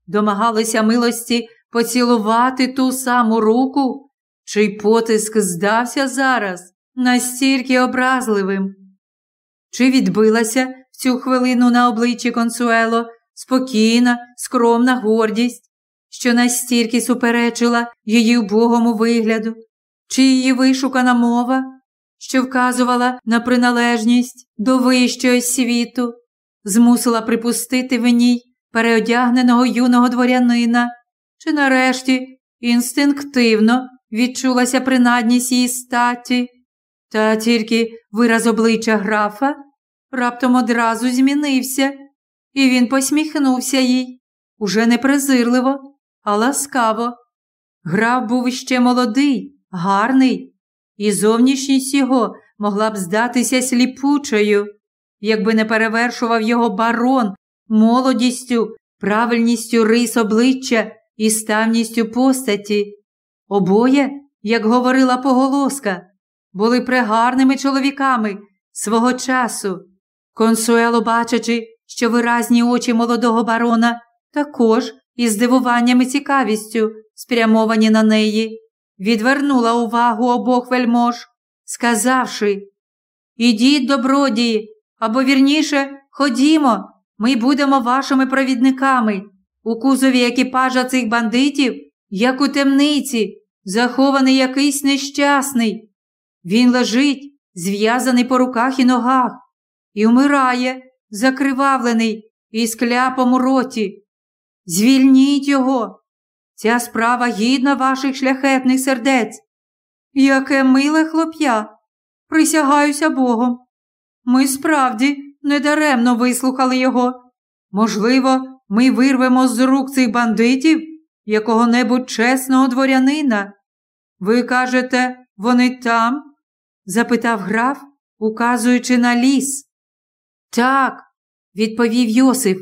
домагалися милості поцілувати ту саму руку, чий потиск здався зараз настільки образливим. Чи відбилася в цю хвилину на обличчі консуело? Спокійна, скромна гордість, що настільки суперечила її убогому вигляду, чи її вишукана мова, що вказувала на приналежність до вищого світу, змусила припустити в ній переодягненого юного дворянина, чи нарешті інстинктивно відчулася принадність її статі, та тільки вираз обличчя графа раптом одразу змінився. І він посміхнувся їй уже не презирливо, а ласкаво. Граф був іще молодий, гарний, і зовнішність його могла б здатися сліпучою, якби не перевершував його барон молодістю, правильністю рис обличчя і ставністю постаті. Обоє, як говорила поголоска, були прегарними чоловіками свого часу. Консуело, бачачи, що виразні очі молодого барона також із здивуванням і цікавістю, спрямовані на неї, відвернула увагу обох вельмож, сказавши Ідіть, добродії, або вірніше, ходімо, ми будемо вашими провідниками. У кузові екіпажа цих бандитів, як у темниці, захований якийсь нещасний. Він лежить, зв'язаний по руках і ногах, і вмирає, закривавлений і з кляпом у роті. Звільніть його. Ця справа гідна ваших шляхетних сердець. Яке миле хлоп'я, присягаюся Богом. Ми справді недаремно вислухали його. Можливо, ми вирвемо з рук цих бандитів якого-небудь чесного дворянина. Ви кажете, вони там? Запитав граф, указуючи на ліс. Так, відповів Йосиф,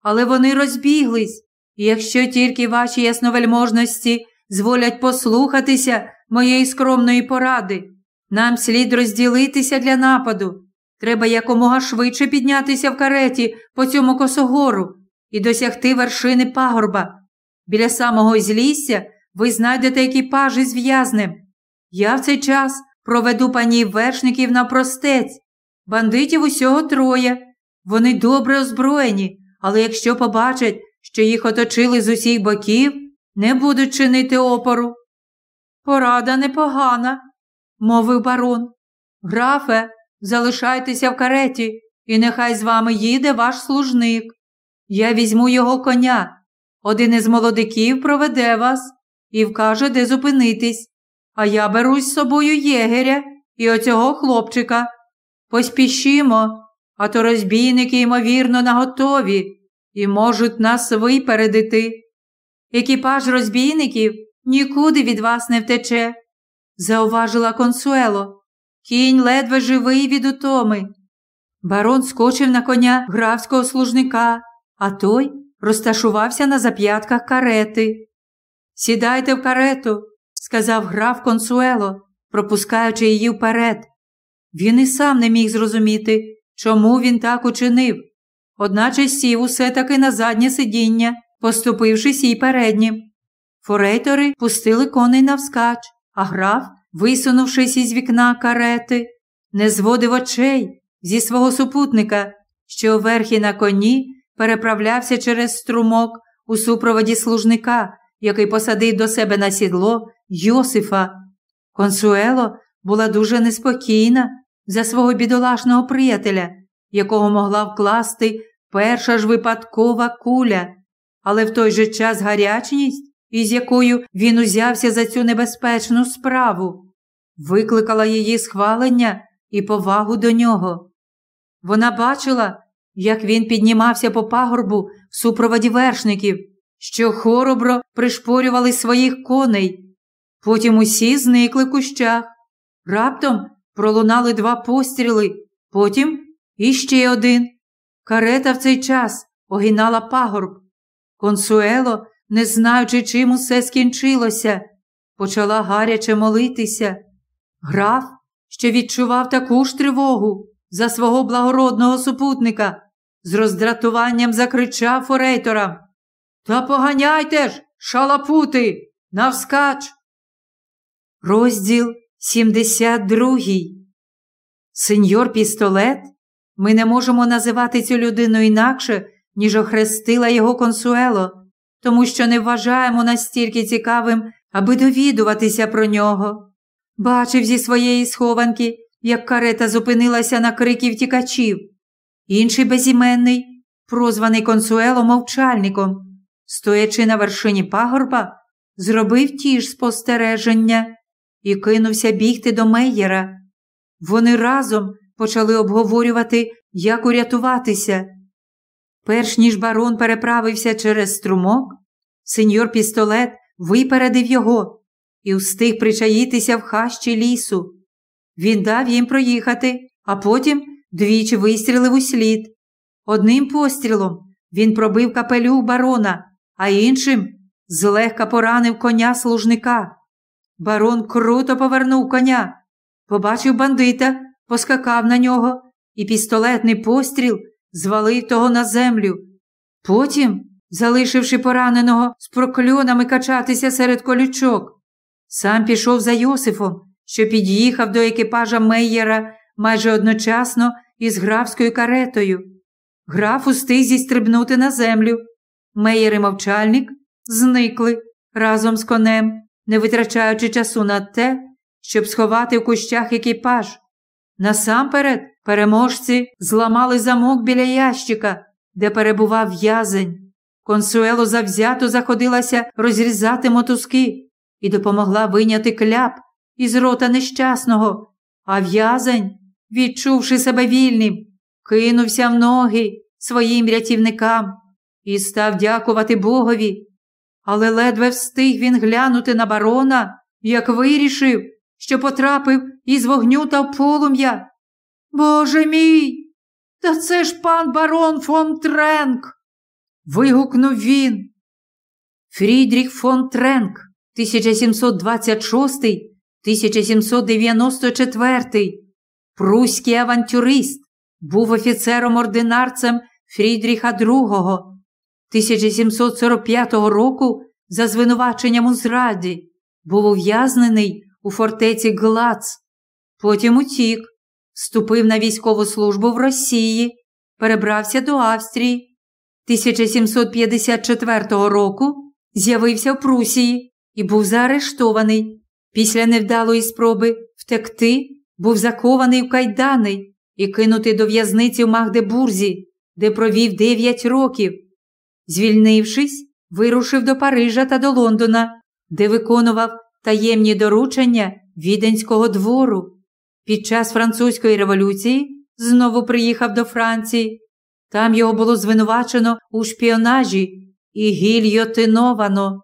але вони розбіглись, і якщо тільки ваші ясновельможності зволять послухатися моєї скромної поради, нам слід розділитися для нападу. Треба якомога швидше піднятися в кареті по цьому косогору і досягти вершини пагорба. Біля самого злісся ви знайдете екіпажі з в'язнем. Я в цей час проведу пані вершників на простець. Бандитів усього троє. Вони добре озброєні, але якщо побачать, що їх оточили з усіх боків, не будуть чинити опору. порада непогана, мовив барон. Графе, залишайтеся в кареті, і нехай з вами їде ваш служник. Я візьму його коня. Один із молодиків проведе вас і вкаже, де зупинитись, а я беру з собою єгеря і оцього хлопчика. Поспішімо, а то розбійники, ймовірно, наготові і можуть нас випередити. Екіпаж розбійників нікуди від вас не втече, зауважила консуело. Кінь ледве живий від утоми. Барон скочив на коня графського служника, а той розташувався на зап'ятках карети. Сідайте в карету, сказав граф консуело, пропускаючи її вперед. Він і сам не міг зрозуміти, чому він так учинив, одначе сів усе таки на заднє сидіння, поступившись їй переднім. Форейтори пустили коней навскач, а граф, висунувшись із вікна карети, не зводив очей зі свого супутника, що верхи на коні переправлявся через струмок у супроводі служника, який посадив до себе на сідло Йосифа. Консуело була дуже неспокійна за свого бідолашного приятеля, якого могла вкласти перша ж випадкова куля, але в той же час гарячність, із якою він узявся за цю небезпечну справу, викликала її схвалення і повагу до нього. Вона бачила, як він піднімався по пагорбу в супроводі вершників, що хоробро пришпорювали своїх коней. Потім усі зникли в кущах. Раптом пролунали два постріли, потім іще один. Карета в цей час огинала пагорб. Консуело, не знаючи, чим усе скінчилося, почала гаряче молитися. Граф, що відчував таку ж тривогу за свого благородного супутника, з роздратуванням закричав форейторам. Та поганяйте ж, шалапути, навскач. Розділ 72. Сеньор Пістолет. Ми не можемо називати цю людину інакше, ніж охрестила його консуело, тому що не вважаємо настільки цікавим, аби довідуватися про нього. Бачив зі своєї схованки, як карета зупинилася на крики втікачів. Інший безіменний, прозваний консуело мовчальником, стоячи на вершині пагорба, зробив ті ж спостереження і кинувся бігти до Мейєра. Вони разом почали обговорювати, як урятуватися. Перш ніж барон переправився через струмок, сеньор пістолет випередив його і встиг причаїтися в хащі лісу. Він дав їм проїхати, а потім двічі вистрілив у слід. Одним пострілом він пробив капелюх барона, а іншим злегка поранив коня служника. Барон круто повернув коня, побачив бандита, поскакав на нього, і пістолетний постріл звалив того на землю. Потім, залишивши пораненого з прокльонами качатися серед колючок, сам пішов за Йосифом, що під'їхав до екіпажа Мейєра майже одночасно із графською каретою. Граф устиг зістрибнути на землю. Мейєр і мовчальник зникли разом з конем не витрачаючи часу на те, щоб сховати в кущах екіпаж. Насамперед переможці зламали замок біля ящика, де перебував в'язень. Консуело завзято заходилася розрізати мотузки і допомогла виняти кляп із рота нещасного, а в'язень, відчувши себе вільним, кинувся в ноги своїм рятівникам і став дякувати Богові але ледве встиг він глянути на барона, як вирішив, що потрапив із вогню та полум'я. Боже мій, та це ж пан барон фон Тренк. вигукнув він. Фрідріх фон Тренк, 1726 1794, пруський авантюрист, був офіцером ординарцем Фрідріха II, 1745 року за звинуваченням у зраді був ув'язнений у фортеці Глац, потім утік, вступив на військову службу в Росії, перебрався до Австрії. 1754 року з'явився в Прусії і був заарештований. після невдалої спроби втекти, був закований в кайдани і кинутий до в'язниці в Магдебурзі, де провів дев'ять років. Звільнившись, вирушив до Парижа та до Лондона, де виконував таємні доручення віденського двору. Під час французької революції знову приїхав до Франції. Там його було звинувачено у шпіонажі і гільйотиновано.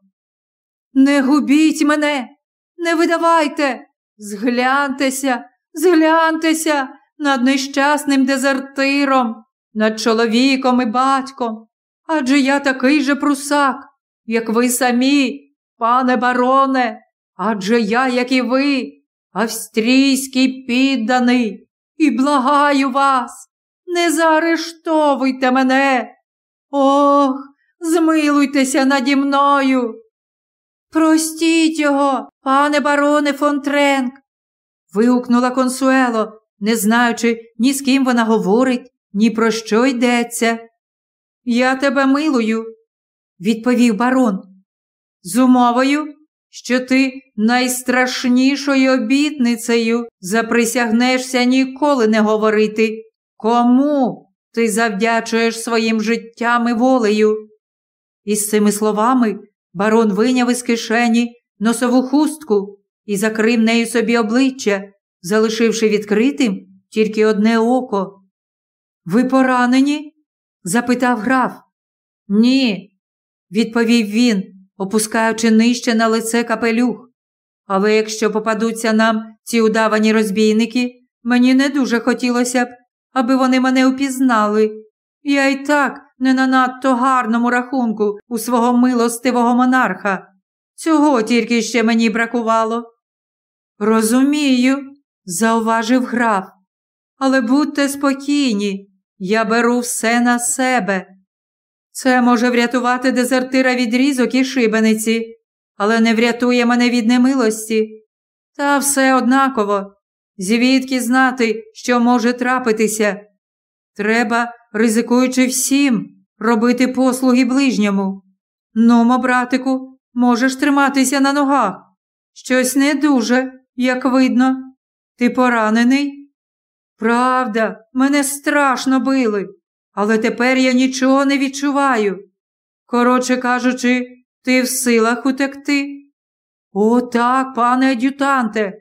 Не губіть мене, не видавайте, згляньтеся, згляньтеся над нещасним дезертиром, над чоловіком і батьком. Адже я такий же прусак, як ви самі, пане бароне, адже я, як і ви, австрійський підданий, і благаю вас, не заарештовуйте мене. Ох, змилуйтеся наді мною. Простіть його, пане бароне Фонтренк. вигукнула консуело, не знаючи, ні з ким вона говорить, ні про що йдеться. Я тебе милую, відповів барон. З умовою, що ти найстрашнішою обітницею заприсягнешся ніколи не говорити, кому ти завдячуєш своїм життям і волею. Із цими словами барон виняв із кишені носову хустку і закрив нею собі обличчя, залишивши відкритим тільки одне око. Ви поранені? Запитав граф. Ні, відповів він, опускаючи нижче на лице капелюх. Але якщо попадуться нам ці удавані розбійники, мені не дуже хотілося б, аби вони мене упізнали. Я й так не на надто гарному рахунку у свого милостивого монарха. Цього тільки ще мені бракувало. Розумію, зауважив граф, але будьте спокійні, я беру все на себе. Це може врятувати дезертира від різок і шибениці, але не врятує мене від немилості. Та все однаково. Звідки знати, що може трапитися? Треба, ризикуючи всім, робити послуги ближньому. Нумо, братику, можеш триматися на ногах. Щось не дуже, як видно. Ти поранений? Правда, мене страшно били, але тепер я нічого не відчуваю. Коротше кажучи, ти в силах утекти? О, так, пане ад'ютанте.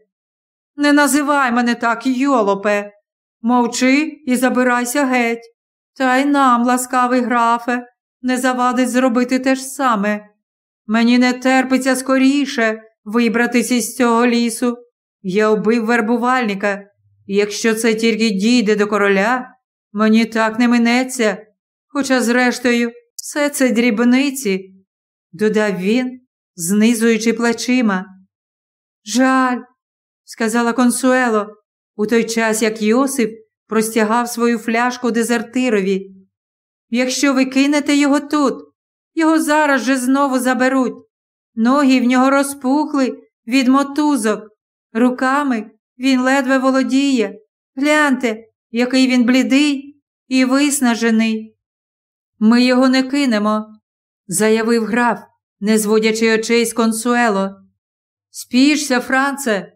Не називай мене так, йолопе. Мовчи і забирайся геть. Та й нам, ласкавий графе, не завадить зробити те ж саме. Мені не терпиться скоріше вибратися з цього лісу. Я вбив вербувальника, якщо це тільки дійде до короля, мені так не минеться. Хоча, зрештою, все це дрібниці, додав він, знизуючи плечима. Жаль, сказала консуело, у той час як Йосип простягав свою фляжку дезертирові. Якщо ви кинете його тут, його зараз же знову заберуть. Ноги в нього розпухли від мотузок. Руками він ледве володіє. Гляньте, який він блідий і виснажений. Ми його не кинемо, заявив граф, не зводячи очей з консуело. Спішся, Франце,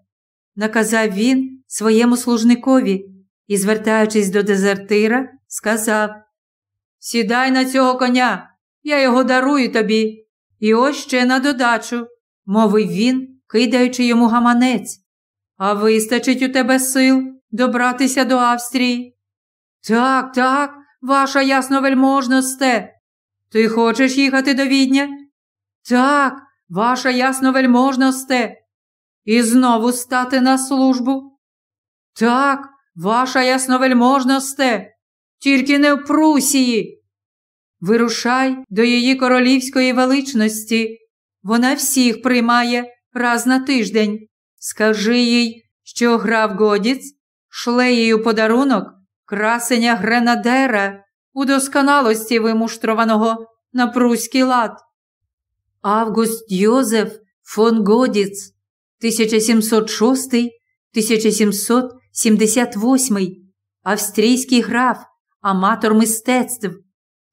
наказав він своєму служникові і, звертаючись до дезертира, сказав Сідай на цього коня, я його дарую тобі. І ось ще на додачу, мовив він, кидаючи йому гаманець. А вистачить у тебе сил добратися до Австрії? Так, так, ваша ясновельможносте. Ти хочеш їхати до відня? Так, ваша ясновельможносте. І знову стати на службу? Так, ваша ясновельможносте. Тільки не в Прусії. Вирушай до її королівської величності. Вона всіх приймає раз на тиждень. Скажи їй, що граф Годіц шле їй у подарунок красення Гренадера у досконалості вимуштрованого на пруський лад. Август Йозеф фон Годіц, 1706-1778, австрійський граф, аматор мистецтв.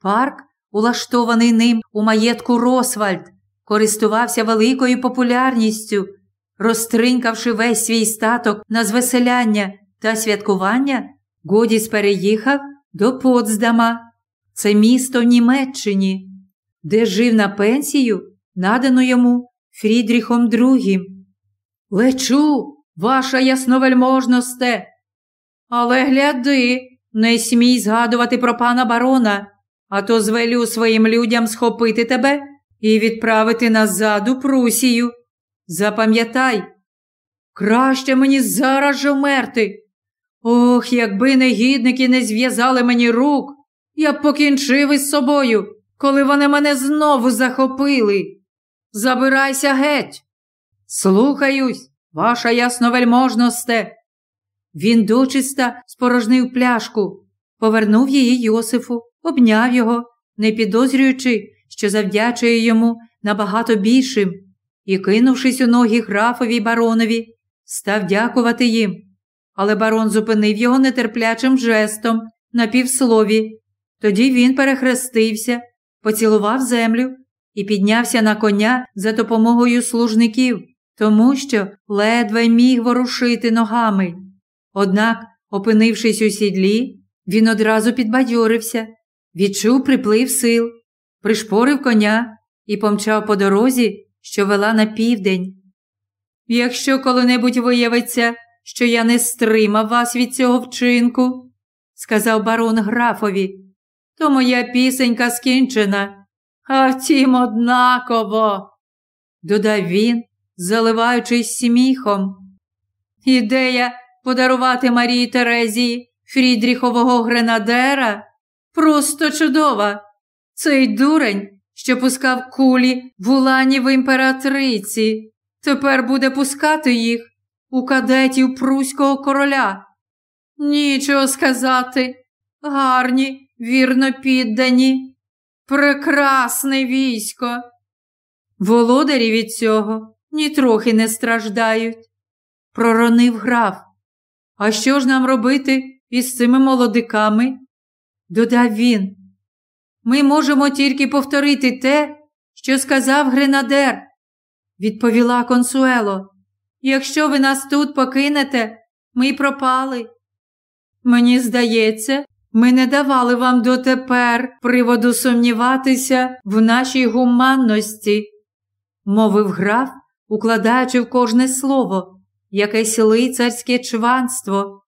Парк, улаштований ним у маєтку Росвальд, користувався великою популярністю розтринкавши весь свій статок на звеселяння та святкування, Годіс переїхав до Потсдама. Це місто в Німеччині, де жив на пенсію, надану йому Фрідріхом II. Лечу, ваша ясновельможносте. Але гляди, не смій згадувати про пана барона, а то звелю своїм людям схопити тебе і відправити назад у Прусію. Запам'ятай, краще мені зараз же вмерти. Ох, якби негідники не зв'язали мені рук, я б покінчив із собою, коли вони мене знову захопили. Забирайся геть. Слухаюсь, ваша ясновельможносте. Він дочиста спорожнив пляшку, повернув її Йосифу, обняв його, не підозрюючи, що завдячує йому набагато більшим, і, кинувшись у ноги графові баронові, став дякувати їм. Але барон зупинив його нетерплячим жестом на півслові. Тоді він перехрестився, поцілував землю і піднявся на коня за допомогою служників, тому що ледве міг ворушити ногами. Однак, опинившись у сідлі, він одразу підбадьорився, відчув приплив сил, пришпорив коня і помчав по дорозі, що вела на південь. Якщо коли-небудь виявиться, що я не стримав вас від цього вчинку, сказав барон графові, то моя пісенька скінчена. А втім, однаково, додав він, заливаючись сміхом. Ідея подарувати Марії Терезії Фрідріхового гренадера просто чудова. Цей дурень, що пускав кулі в уланів імператриці, тепер буде пускати їх у кадетів Пруського короля. Нічого сказати, гарні, вірно піддані, прекрасне військо. Володарі від цього нітрохи не страждають, проронив граф. А що ж нам робити із цими молодиками? додав він. Ми можемо тільки повторити те, що сказав гренадер, відповіла консуело. Якщо ви нас тут покинете, ми пропали. Мені здається, ми не давали вам дотепер приводу сумніватися в нашій гуманності, мовив граф, укладаючи в кожне слово, якесь лицарське чванство.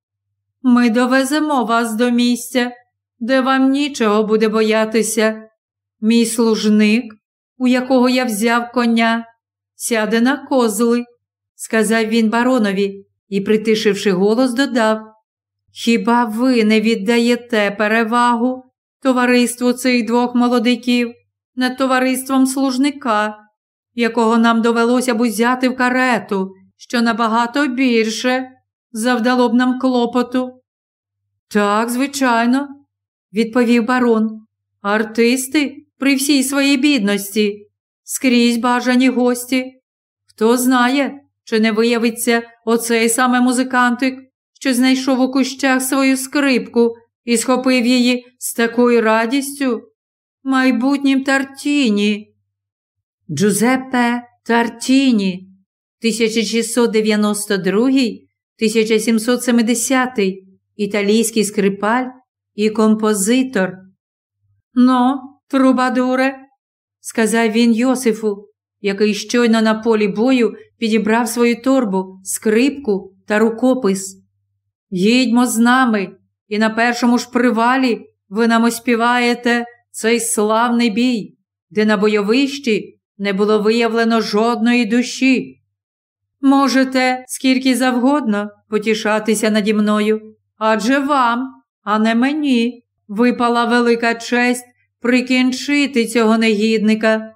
Ми довеземо вас до місця, де вам нічого буде боятися. Мій служник, у якого я взяв коня, сяде на козли сказав він баронові і, притишивши голос, додав Хіба ви не віддаєте перевагу товариству цих двох молодиків над товариством служника, якого нам довелося б узяти в карету, що набагато більше завдало б нам клопоту? Так, звичайно, відповів барон. Артисти при всій своїй бідності, скрізь бажані гості. Хто знає, чи не виявиться оцей саме музикантик, що знайшов у кущах свою скрипку і схопив її з такою радістю? Майбутнім Тартіні. Джузеппе Тартіні, 1692-1770, італійський скрипаль і композитор. Ну, трубадуре, сказав він Йосифу, який щойно на полі бою підібрав свою торбу, скрипку та рукопис. Їдьмо з нами, і на першому ж привалі ви нам оспіваєте цей славний бій, де на бойовищі не було виявлено жодної душі. Можете скільки завгодно потішатися наді мною, адже вам, а не мені, випала велика честь прикінчити цього негідника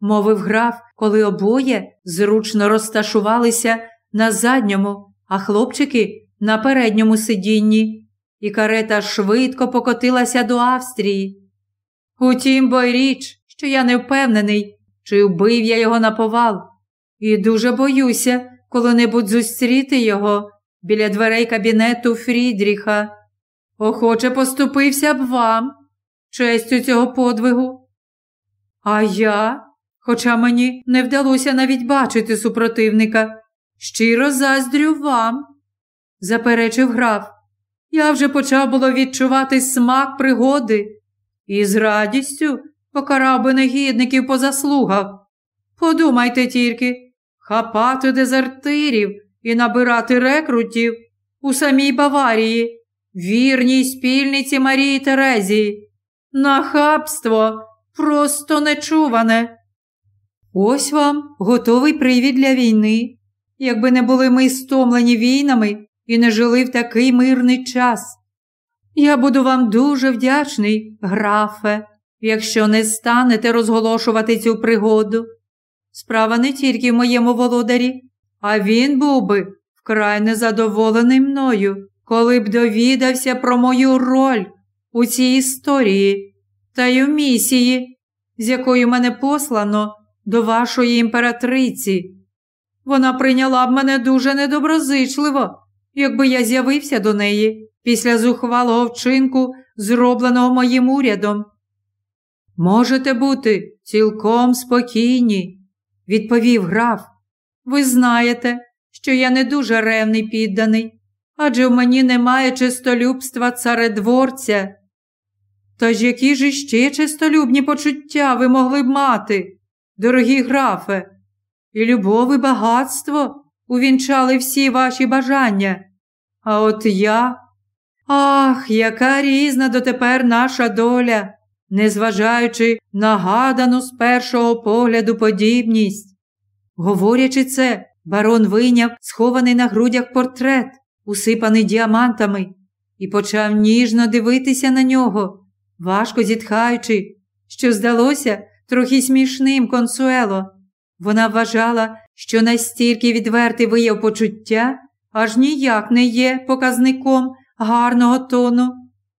мовив граф, коли обоє зручно розташувалися на задньому, а хлопчики на передньому сидінні, і карета швидко покотилася до Австрії. Утім, бо й річ, що я не впевнений, чи вбив я його на повал, і дуже боюся коли-небудь зустріти його біля дверей кабінету Фрідріха. Охоче поступився б вам, честю цього подвигу. А я, хоча мені не вдалося навіть бачити супротивника, щиро заздрю вам, заперечив граф. Я вже почав було відчувати смак пригоди і з радістю покарав би негідників по заслугах. Подумайте тільки, хапати дезертирів і набирати рекрутів у самій Баварії, вірній спільниці Марії Терезії. Нахабство просто нечуване. Ось вам готовий привід для війни. Якби не були ми стомлені війнами і не жили в такий мирний час. Я буду вам дуже вдячний, графе, якщо не станете розголошувати цю пригоду. Справа не тільки в моєму володарі, а він був би вкрай незадоволений мною, коли б довідався про мою роль у цій історії та й у місії, з якою мене послано до вашої імператриці. Вона прийняла б мене дуже недоброзичливо, якби я з'явився до неї після зухвалого вчинку, зробленого моїм урядом. Можете бути цілком спокійні, відповів граф. Ви знаєте, що я не дуже ревний підданий, адже в мені немає чистолюбства царедворця. Та ж які ж іще чистолюбні почуття ви могли б мати, дорогі графе, і любов і багатство увінчали всі ваші бажання. А от я. Ах, яка різна дотепер наша доля, незважаючи на гадану з першого погляду подібність. Говорячи це, барон вийняв схований на грудях портрет, усипаний діамантами, і почав ніжно дивитися на нього, важко зітхаючи, що здалося трохи смішним консуело. Вона вважала, що настільки відвертий вияв почуття аж ніяк не є показником гарного тону,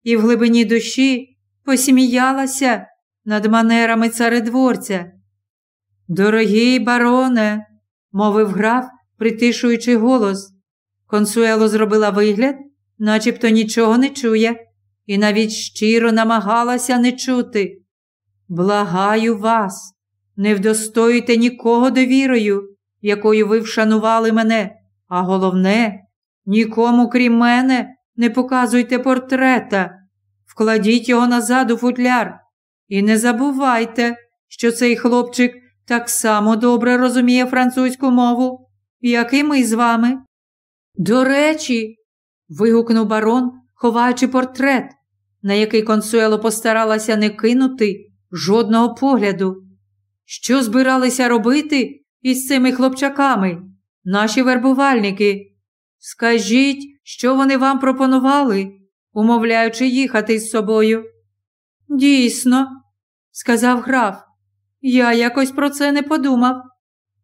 і в глибині душі посміялася над манерами царедворця. Дорогий бароне, мовив граф, притишуючи голос. Консуело зробила вигляд, начебто нічого не чує, і навіть щиро намагалася не чути. Благаю вас, не вдостоїте нікого довірою, якою ви вшанували мене, а головне, нікому, крім мене, не показуйте портрета, вкладіть його назад у футляр. І не забувайте, що цей хлопчик так само добре розуміє французьку мову, як і ми з вами. До речі, вигукнув барон, ховаючи портрет, на який консуело постаралася не кинути жодного погляду. Що збиралися робити із цими хлопчаками, наші вербувальники? Скажіть, що вони вам пропонували, умовляючи їхати з собою. Дійсно, сказав граф, я якось про це не подумав.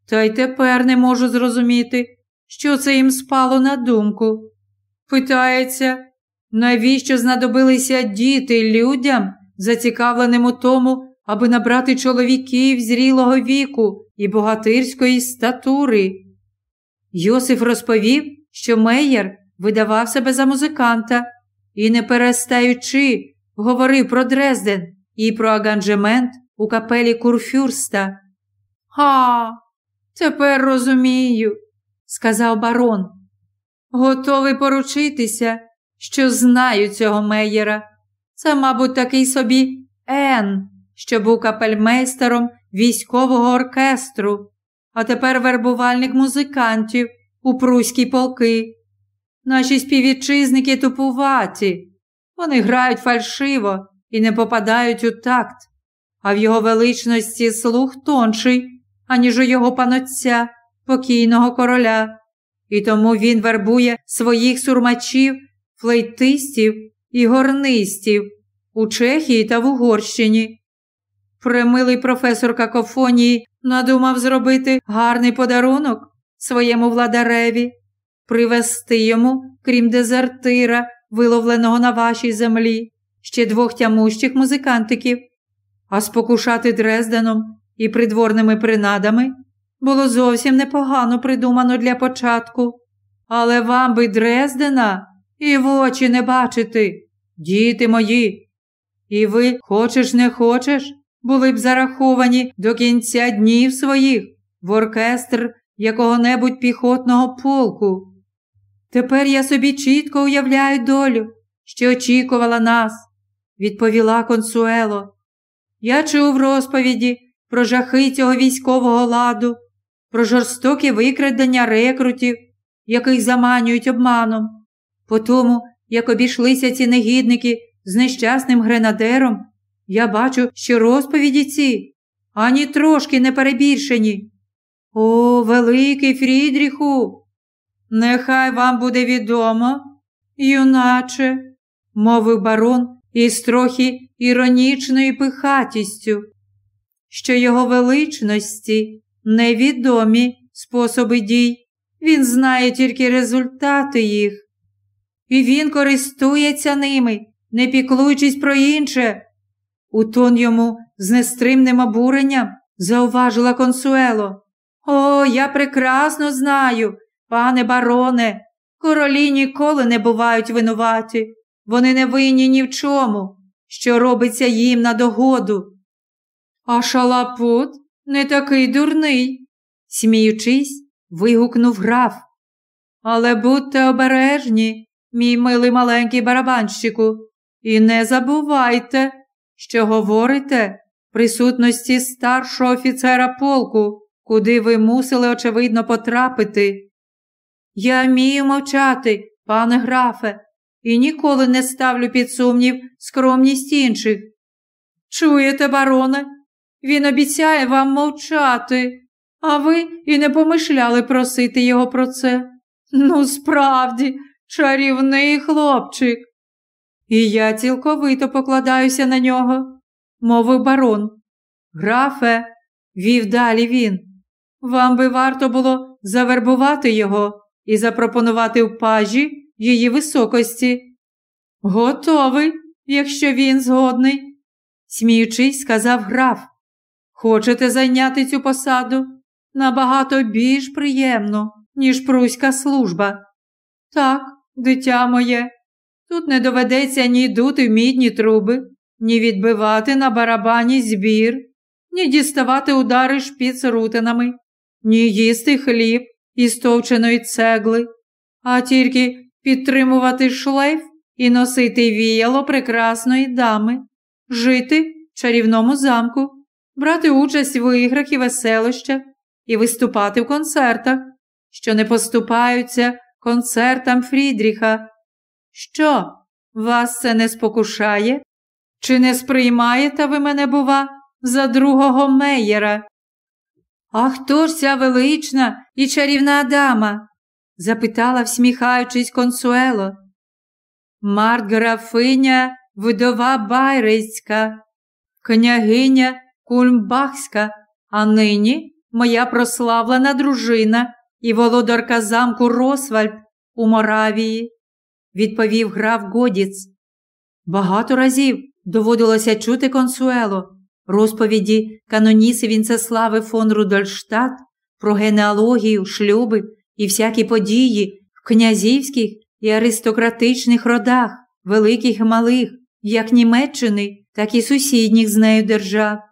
Та й тепер не можу зрозуміти, що це їм спало на думку. Питається, навіщо знадобилися діти людям, зацікавленим у тому, аби набрати чоловіків зрілого віку і богатирської статури? Йосиф розповів, що Мейєр видавав себе за музиканта і, не перестаючи, говорив про Дрезден і про аганджемент у капелі Курфюрста. «Ха, тепер розумію, сказав барон. Готовий поручитися, що знаю цього Мейєра. Це, мабуть, такий собі Ен, що був капельмейстером військового оркестру, а тепер вербувальник музикантів у пруські полки. Наші співвітчизники тупуваті. Вони грають фальшиво і не попадають у такт, а в його величності слух тонший, аніж у його панотця, покійного короля. І тому він вербує своїх сурмачів, флейтистів і горнистів у Чехії та в Угорщині. Премилий професор Какофонії надумав зробити гарний подарунок своєму владареві привести йому, крім дезертира, виловленого на вашій землі, ще двох тямущих музикантиків, а спокушати Дрезденом і придворними принадами було зовсім непогано придумано для початку. Але вам би Дрездена і в очі не бачити, діти мої. І ви, хочеш не хочеш, були б зараховані до кінця днів своїх в оркестр якого-небудь піхотного полку. Тепер я собі чітко уявляю долю, що очікувала нас, відповіла консуело. Я чув розповіді про жахи цього військового ладу, про жорстоке викрадення рекрутів, яких заманюють обманом, по тому, як обійшлися ці негідники з нещасним гренадером, я бачу, що розповіді ці ані трошки не перебільшені. О, великий Фрідріху! Нехай вам буде відомо, юначе, мовив барон із трохи іронічною пихатістю, що його величності невідомі способи дій, він знає тільки результати їх. І він користується ними, не піклуючись про інше. У тон йому з нестримним обуренням зауважила консуело. О, я прекрасно знаю, пане бароне, королі ніколи не бувають винуваті. Вони не винні ні в чому, що робиться їм на догоду. А шалапут не такий дурний, сміючись, вигукнув граф. Але будьте обережні, мій милий маленький барабанщику, і не забувайте, що говорите в присутності старшого офіцера полку, куди ви мусили, очевидно, потрапити. Я вмію мовчати, пане графе, і ніколи не ставлю під сумнів скромність інших. Чуєте, бароне? Він обіцяє вам мовчати, а ви і не помишляли просити його про це. Ну, справді, чарівний хлопчик. І я цілковито покладаюся на нього, мовив барон. Графе, вів далі він. Вам би варто було завербувати його і запропонувати в пажі її високості. Готовий, якщо він згодний, сміючись, сказав граф. Хочете зайняти цю посаду? Набагато більш приємно, ніж пруська служба. Так, дитя моє, тут не доведеться ні дути в мідні труби, ні відбивати на барабані збір, ні діставати удари шпіц рутинами, ні їсти хліб із товченої цегли, а тільки підтримувати шлейф і носити віяло прекрасної дами, жити в чарівному замку, брати участь в іграх і веселощах і виступати в концертах, що не поступаються концертам Фрідріха. Що, вас це не спокушає? Чи не сприймаєте ви мене, бува, за другого меєра? А хто ж ця велична і чарівна дама? запитала, всміхаючись, консуело. Марк-графиня вдова Байрицька, княгиня Кульмбахська, а нині моя прославлена дружина і володарка замку Росвальд у Моравії, відповів граф Годіц. Багато разів доводилося чути консуело, розповіді каноніси Вінцеслави фон Рудольштадт про генеалогію, шлюби і всякі події в князівських і аристократичних родах, великих і малих, як Німеччини, так і сусідніх з нею держав.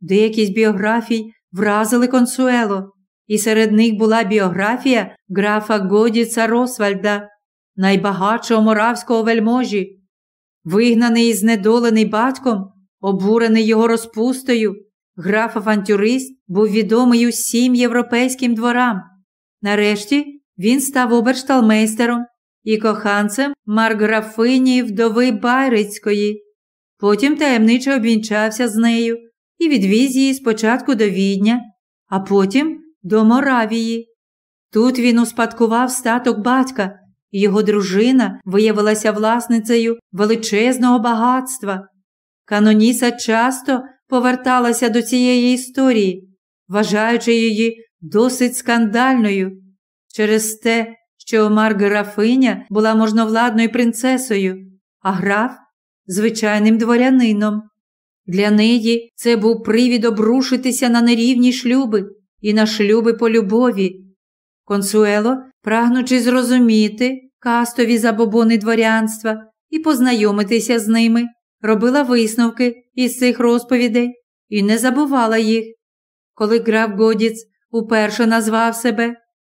Деякі з біографій вразили консуело, і серед них була біографія графа Годіца Росвальда, найбагатшого моравського вельможі. Вигнаний і знедолений батьком, обурений його розпустою, граф авантюрист був відомий усім європейським дворам. Нарешті він став обершталмейстером і коханцем марграфині вдови Байрицької. Потім таємничо обвінчався з нею і відвіз її спочатку до Відня, а потім до Моравії. Тут він успадкував статок батька, і його дружина виявилася власницею величезного багатства. Каноніса часто поверталася до цієї історії, вважаючи її досить скандальною через те, що Марграфиня була можновладною принцесою, а граф звичайним дворянином. Для неї це був привід обрушитися на нерівні шлюби і на шлюби по любові. Консуело, прагнучи зрозуміти кастові забобони дворянства і познайомитися з ними, робила висновки із цих розповідей і не забувала їх. Коли граф Годіц уперше назвав себе.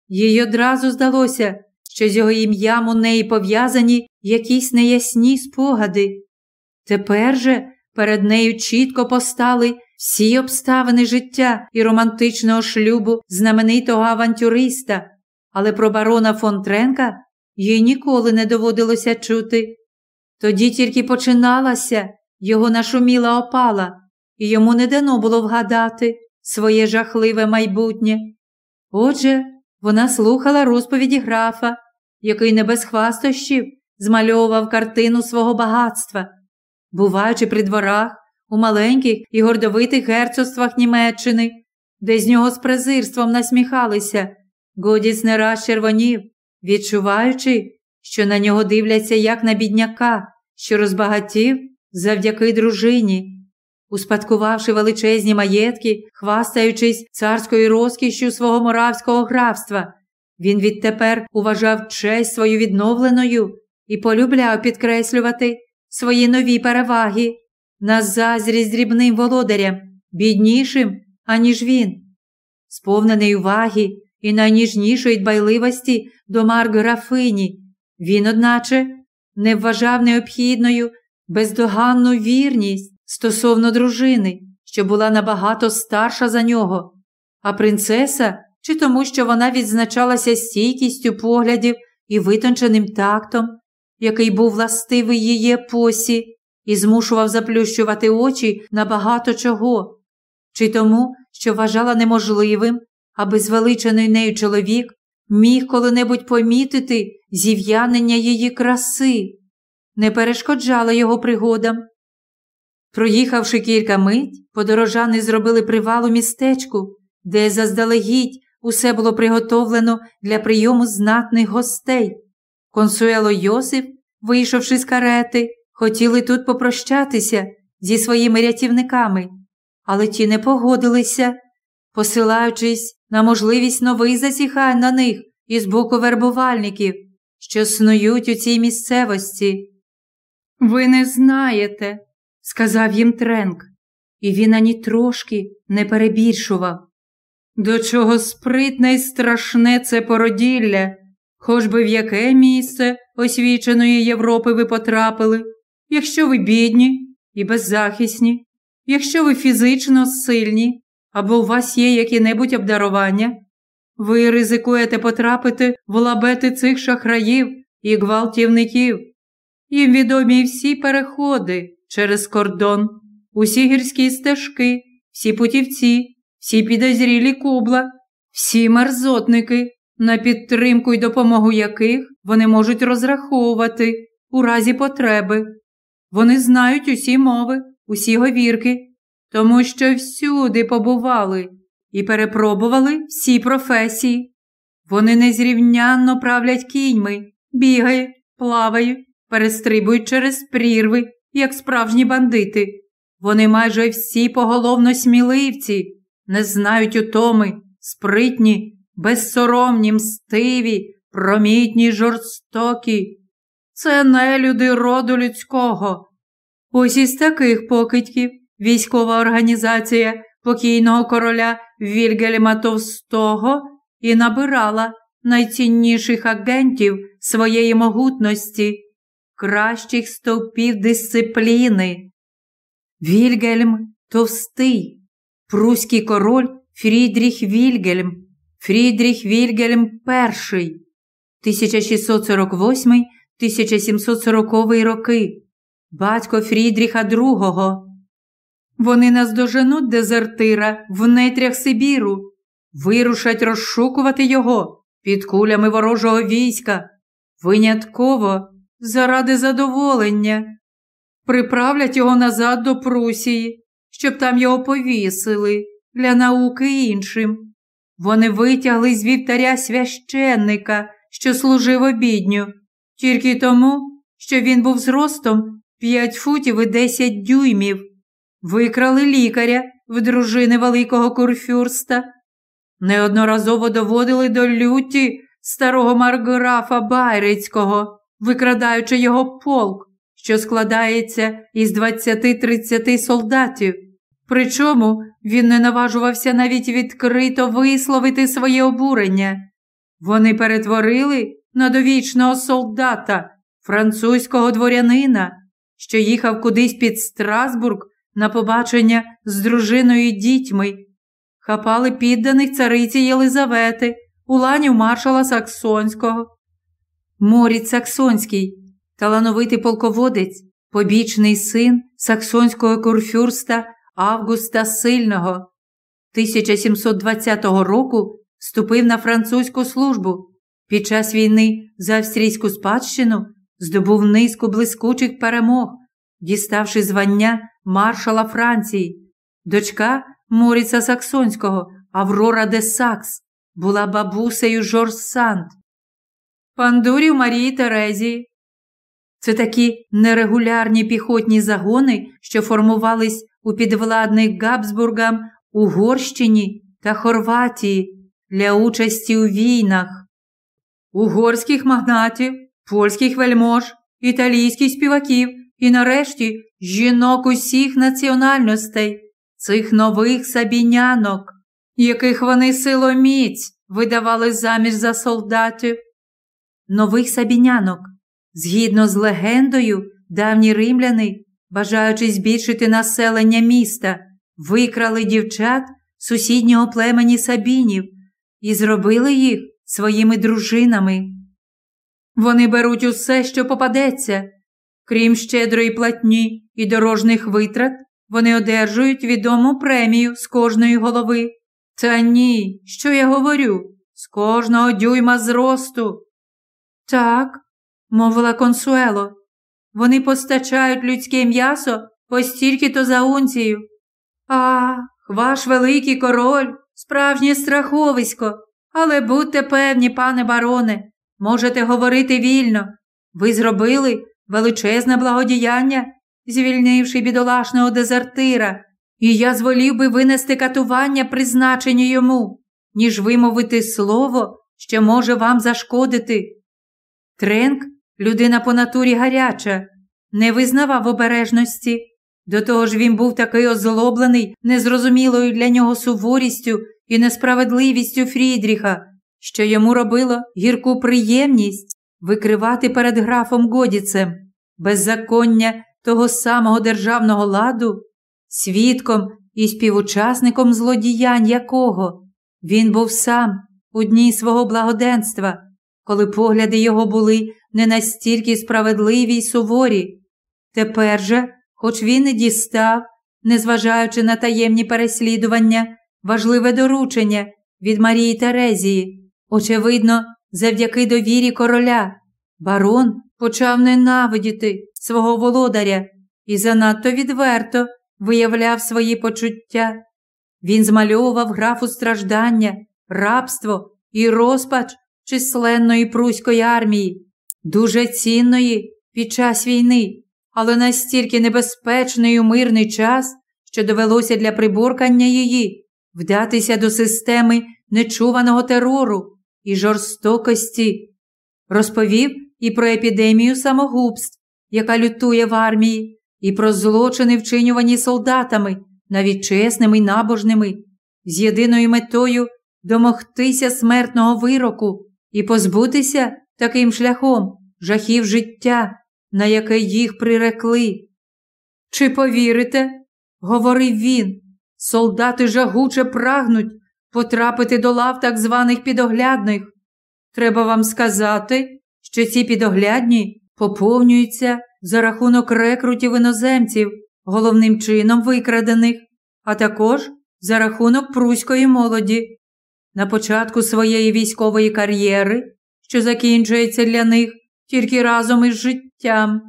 Їй одразу здалося, що з його ім'ям у неї пов'язані якісь неясні спогади. Тепер же перед нею чітко постали всі обставини життя і романтичного шлюбу знаменитого авантюриста, але про барона фон Тренка їй ніколи не доводилося чути. Тоді тільки починалася його нашуміла опала, і йому не дано було вгадати своє жахливе майбутнє. Отже, вона слухала розповіді графа, який не без хвастощів змальовував картину свого багатства, буваючи при дворах у маленьких і гордовитих герцогствах Німеччини, де з нього з презирством насміхалися, Годіс не раз червонів, відчуваючи, що на нього дивляться як на бідняка, що розбагатів завдяки дружині. Успадкувавши величезні маєтки, хвастаючись царською розкішшю свого моравського графства, він відтепер уважав честь свою відновленою і полюбляв підкреслювати свої нові переваги. На зазрість дрібним володарям, біднішим, аніж він. Сповнений уваги і найніжнішої дбайливості до Марк графині, він, одначе, не вважав необхідною бездоганну вірність стосовно дружини, що була набагато старша за нього, а принцеса чи тому, що вона відзначалася стійкістю поглядів і витонченим тактом, який був властивий її епосі і змушував заплющувати очі на багато чого, чи тому, що вважала неможливим, аби звеличений нею чоловік міг коли-небудь помітити зів'янення її краси, не перешкоджала його пригодам. Проїхавши кілька мить, подорожани зробили привал у містечку, де заздалегідь усе було приготовлено для прийому знатних гостей. Консуело Йосиф, вийшовши з карети, хотіли тут попрощатися зі своїми рятівниками, але ті не погодилися, посилаючись на можливість нових засіхань на них із боку вербувальників, що снують у цій місцевості. Ви не знаєте, сказав їм Тренк, і він ані трошки не перебільшував. До чого спритне й страшне це породілля, хоч би в яке місце освіченої Європи ви потрапили, якщо ви бідні і беззахисні, якщо ви фізично сильні або у вас є які-небудь обдарування, ви ризикуєте потрапити в лабети цих шахраїв і гвалтівників. Їм відомі всі переходи через кордон, усі гірські стежки, всі путівці, всі підозрілі кубла, всі мерзотники, на підтримку й допомогу яких вони можуть розраховувати у разі потреби. Вони знають усі мови, усі говірки, тому що всюди побували і перепробували всі професії. Вони незрівнянно правлять кіньми, бігають, плавають, перестрибують через прірви, як справжні бандити. Вони майже всі поголовно сміливці, не знають утоми, спритні, безсоромні, мстиві, промітні, жорстокі. Це не люди роду людського. Ось із таких покидьків військова організація покійного короля Вільгельма Товстого і набирала найцінніших агентів своєї могутності, кращих стовпів дисципліни. Вільгельм Товстий, пруський король Фрідріх Вільгельм, Фрідріх Вільгельм І, 1648-1740 роки, батько Фрідріха II. Вони наздоженуть дезертира в нетрях Сибіру, вирушать розшукувати його під кулями ворожого війська, винятково заради задоволення, приправлять його назад до Прусії, щоб там його повісили для науки іншим. Вони витягли з вівтаря священника, що служив обідню, тільки тому, що він був зростом 5 футів і 10 дюймів. Викрали лікаря в дружини Великого Курфюрста, неодноразово доводили до люті старого марграфа Байрицького, викрадаючи його полк, що складається із 20-30 солдатів, Причому він не наважувався навіть відкрито висловити своє обурення. Вони перетворили на довічного солдата, французького дворянина, що їхав кудись під Страсбург на побачення з дружиною і дітьми, хапали підданих цариці Єлизавети, уланів маршала Саксонського. Моріць Саксонський, талановитий полководець, побічний син саксонського курфюрста Августа Сильного, 1720 року вступив на французьку службу. Під час війни за австрійську спадщину здобув низку блискучих перемог, діставши звання маршала Франції. Дочка Моріца Саксонського, Аврора де Сакс, була бабусею Жорж Санд. Пандурів Марії Терезії. Це такі нерегулярні піхотні загони, що формувались у підвладних Габсбургам, Угорщині та Хорватії для участі у війнах, угорських магнатів, польських вельмож, італійських співаків і, нарешті, жінок усіх національностей, цих нових сабінянок, яких вони силоміць видавали заміж за солдатів. Нових сабінянок, згідно з легендою, давні римляни, бажаючи збільшити населення міста, викрали дівчат сусіднього племені сабінів і зробили їх своїми дружинами. Вони беруть усе, що попадеться, крім щедрої платні і дорожніх витрат, вони одержують відому премію з кожної голови. Та ні, що я говорю, з кожного дюйма зросту. Так, мовила консуело, вони постачають людське м'ясо по стільки то за унцію. А, ваш великий король, справжнє страховисько, але будьте певні, пане бароне, можете говорити вільно. Ви зробили величезне благодіяння, звільнивши бідолашного дезертира, і я зволів би винести катування, призначені йому, ніж вимовити слово, що може вам зашкодити. Тренк, людина по натурі гаряча, не визнавав обережності. До того ж він був такий озлоблений, незрозумілою для нього суворістю і несправедливістю Фрідріха, що йому робило гірку приємність викривати перед графом Годіцем беззаконня того самого державного ладу, свідком і співучасником злодіянь якого він був сам у дні свого благоденства, коли погляди його були не настільки справедливі й суворі. Тепер же, хоч він і дістав, незважаючи на таємні переслідування, важливе доручення від Марії Терезії, очевидно, завдяки довірі короля, барон почав ненавидіти свого володаря і занадто відверто виявляв свої почуття. Він змальовував графу страждання, рабство і розпач численної пруської армії, дуже цінної під час війни, але настільки небезпечний у мирний час, що довелося для приборкання її вдатися до системи нечуваного терору і жорстокості. Розповів і про епідемію самогубств, яка лютує в армії, і про злочини, вчинювані солдатами, навіть чесними й набожними, з єдиною метою домогтися смертного вироку і позбутися таким шляхом жахів життя, на яке їх прирекли. Чи повірите, говорив він, солдати жагуче прагнуть потрапити до лав так званих підоглядних. Треба вам сказати, що ці підоглядні поповнюються за рахунок рекрутів іноземців, головним чином викрадених, а також за рахунок пруської молоді. На початку своєї військової кар'єри, що закінчується для них тільки разом із життям.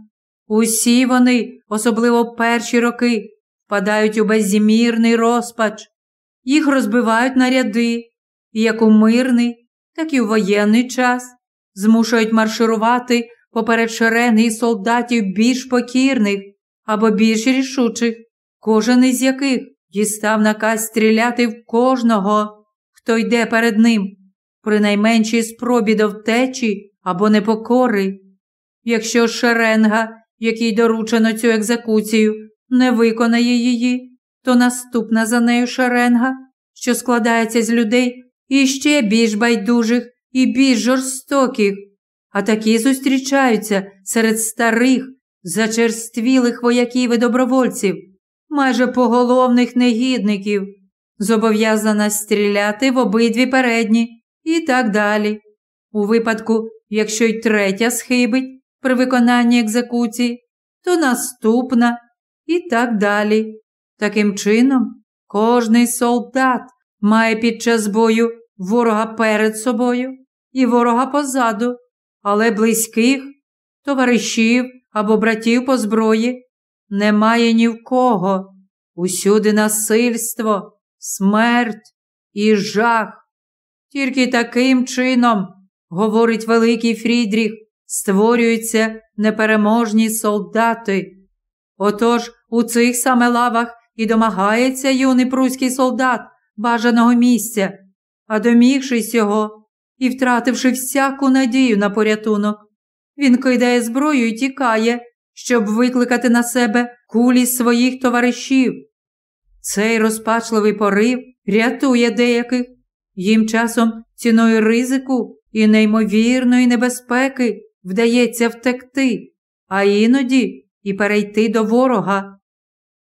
Усі вони, особливо перші роки, впадають у беззімірний розпач, їх розбивають на ряди, і як у мирний, так і у воєнний час, змушують марширувати поперед шеренги солдатів більш покірних або більш рішучих, кожен із яких дістав наказ стріляти в кожного, хто йде перед ним, при найменшій спробі до втечі або непокори. Якщо шеренга, якій доручено цю екзекуцію, не виконає її, то наступна за нею шеренга, що складається з людей іще більш байдужих і більш жорстоких, а такі зустрічаються серед старих, зачерствілих вояків і добровольців, майже поголовних негідників, зобов'язана стріляти в обидві передні і так далі. У випадку, якщо й третя схибить при виконанні екзекуції, то наступна і так далі. Таким чином, кожний солдат має під час бою ворога перед собою і ворога позаду, але близьких, товаришів або братів по зброї немає ні в кого. Усюди насильство, смерть і жах. Тільки таким чином, говорить великий Фрідріх, створюються непереможні солдати. Отож у цих саме лавах і домагається юний пруський солдат бажаного місця, а домігшись його і втративши всяку надію на порятунок, він кидає зброю і тікає, щоб викликати на себе кулі своїх товаришів. Цей розпачливий порив рятує деяких, їм часом ціною ризику і неймовірної небезпеки вдається втекти, а іноді і перейти до ворога.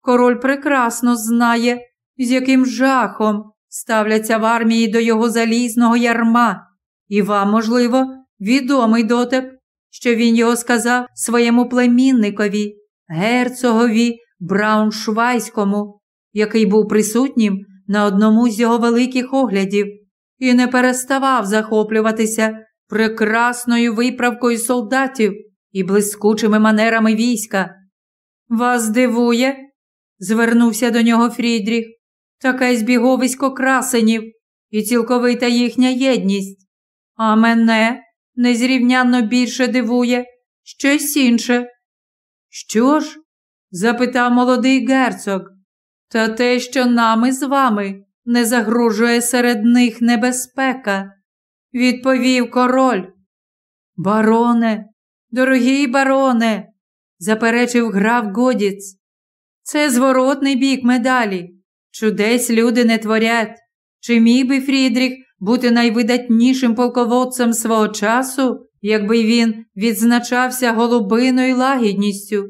Король прекрасно знає, з яким жахом ставляться в армії до його залізного ярма, і вам, можливо, відомий дотеп, що він його сказав своєму племінникові, герцогові Брауншвайському, який був присутнім на одному з його великих оглядів, і не переставав захоплюватися прекрасною виправкою солдатів і блискучими манерами війська. Вас дивує? звернувся до нього Фрідріх, таке збіговисько красенів і цілковита їхня єдність. А мене незрівнянно більше дивує щось інше. Що ж? запитав молодий герцог. Та те, що нами з вами не загрожує серед них небезпека, відповів король. Бароне, дорогий бароне, заперечив граф Годіц. Це зворотний бік медалі. Чудесь люди не творять. Чи міг би Фрідріх бути найвидатнішим полководцем свого часу, якби він відзначався голубиною лагідністю?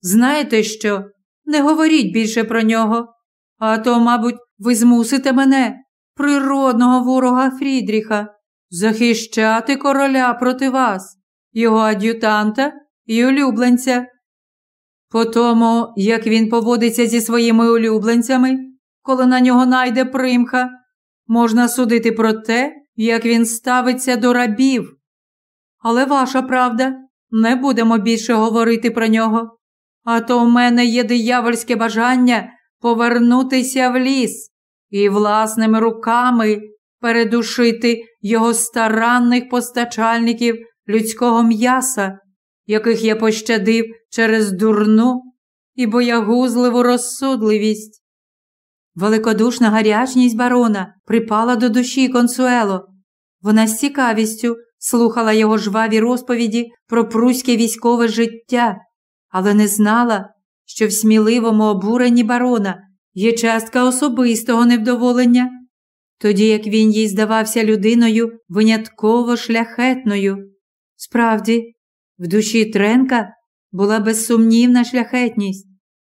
Знаєте що? Не говоріть більше про нього, а то, мабуть, ви змусите мене, природного ворога Фрідріха, захищати короля проти вас, його ад'ютанта і улюбленця. По тому, як він поводиться зі своїми улюбленцями, коли на нього найде примха, можна судити про те, як він ставиться до рабів. Але ваша правда, не будемо більше говорити про нього. А то в мене є диявольське бажання повернутися в ліс і власними руками передушити його старанних постачальників людського м'яса, яких я пощадив через дурну і боягузливу розсудливість. Великодушна гарячність барона припала до душі консуело. Вона з цікавістю слухала його жваві розповіді про пруське військове життя, але не знала, що в сміливому обуренні барона є частка особистого невдоволення, тоді як він їй здавався людиною винятково шляхетною. Справді, в душі Тренка була безсумнівна шляхетність.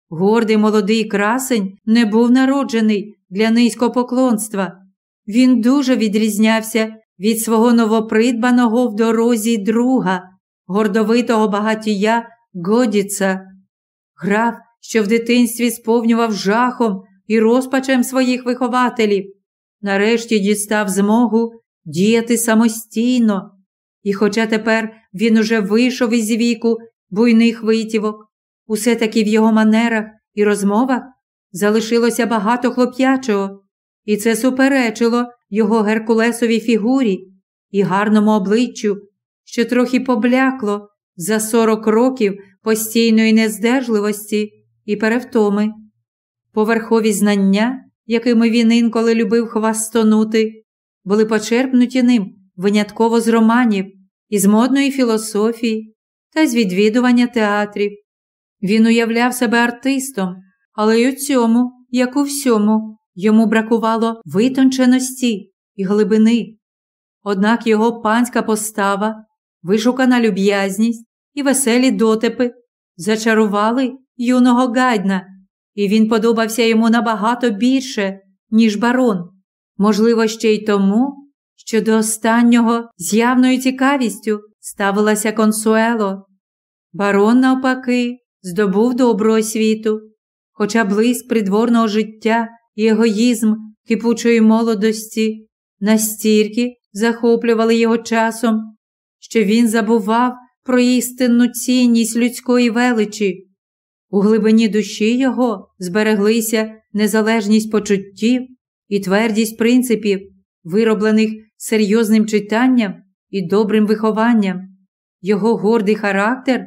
Гордий молодий красень не був народжений для низькопоклонства. Він дуже відрізнявся від свого новопридбаного в дорозі друга, гордовитого багатія Годіца. Граф, що в дитинстві сповнював жахом і розпачем своїх вихователів, нарешті дістав змогу діяти самостійно. І, хоча тепер він уже вийшов із віку буйних витівок, усе таки в його манерах і розмовах залишилося багато хлоп'ячого, і це суперечило його геркулесовій фігурі і гарному обличчю, що трохи поблякло за сорок років постійної нездержливості і перевтоми. Поверхові знання, якими він інколи любив хвастонути, були почерпнуті ним винятково з романів, із модної філософії та з відвідування театрів. Він уявляв себе артистом, але й у цьому як у всьому, йому бракувало витонченості і глибини. Однак його панська постава, вишукана люб'язність і веселі дотипи зачарували юного гайдна, і він подобався йому набагато більше, ніж барон, можливо, ще й тому, що до останнього з явною цікавістю ставилася консуело. Барон, навпаки, здобув добру освіту, хоча блиск придворного життя і егоїзм кипучої молодості настільки захоплювали його часом, що він забував про істинну цінність людської величі. У глибині душі його збереглися незалежність почуттів і твердість принципів, вироблених серйозним читанням і добрим вихованням. Його гордий характер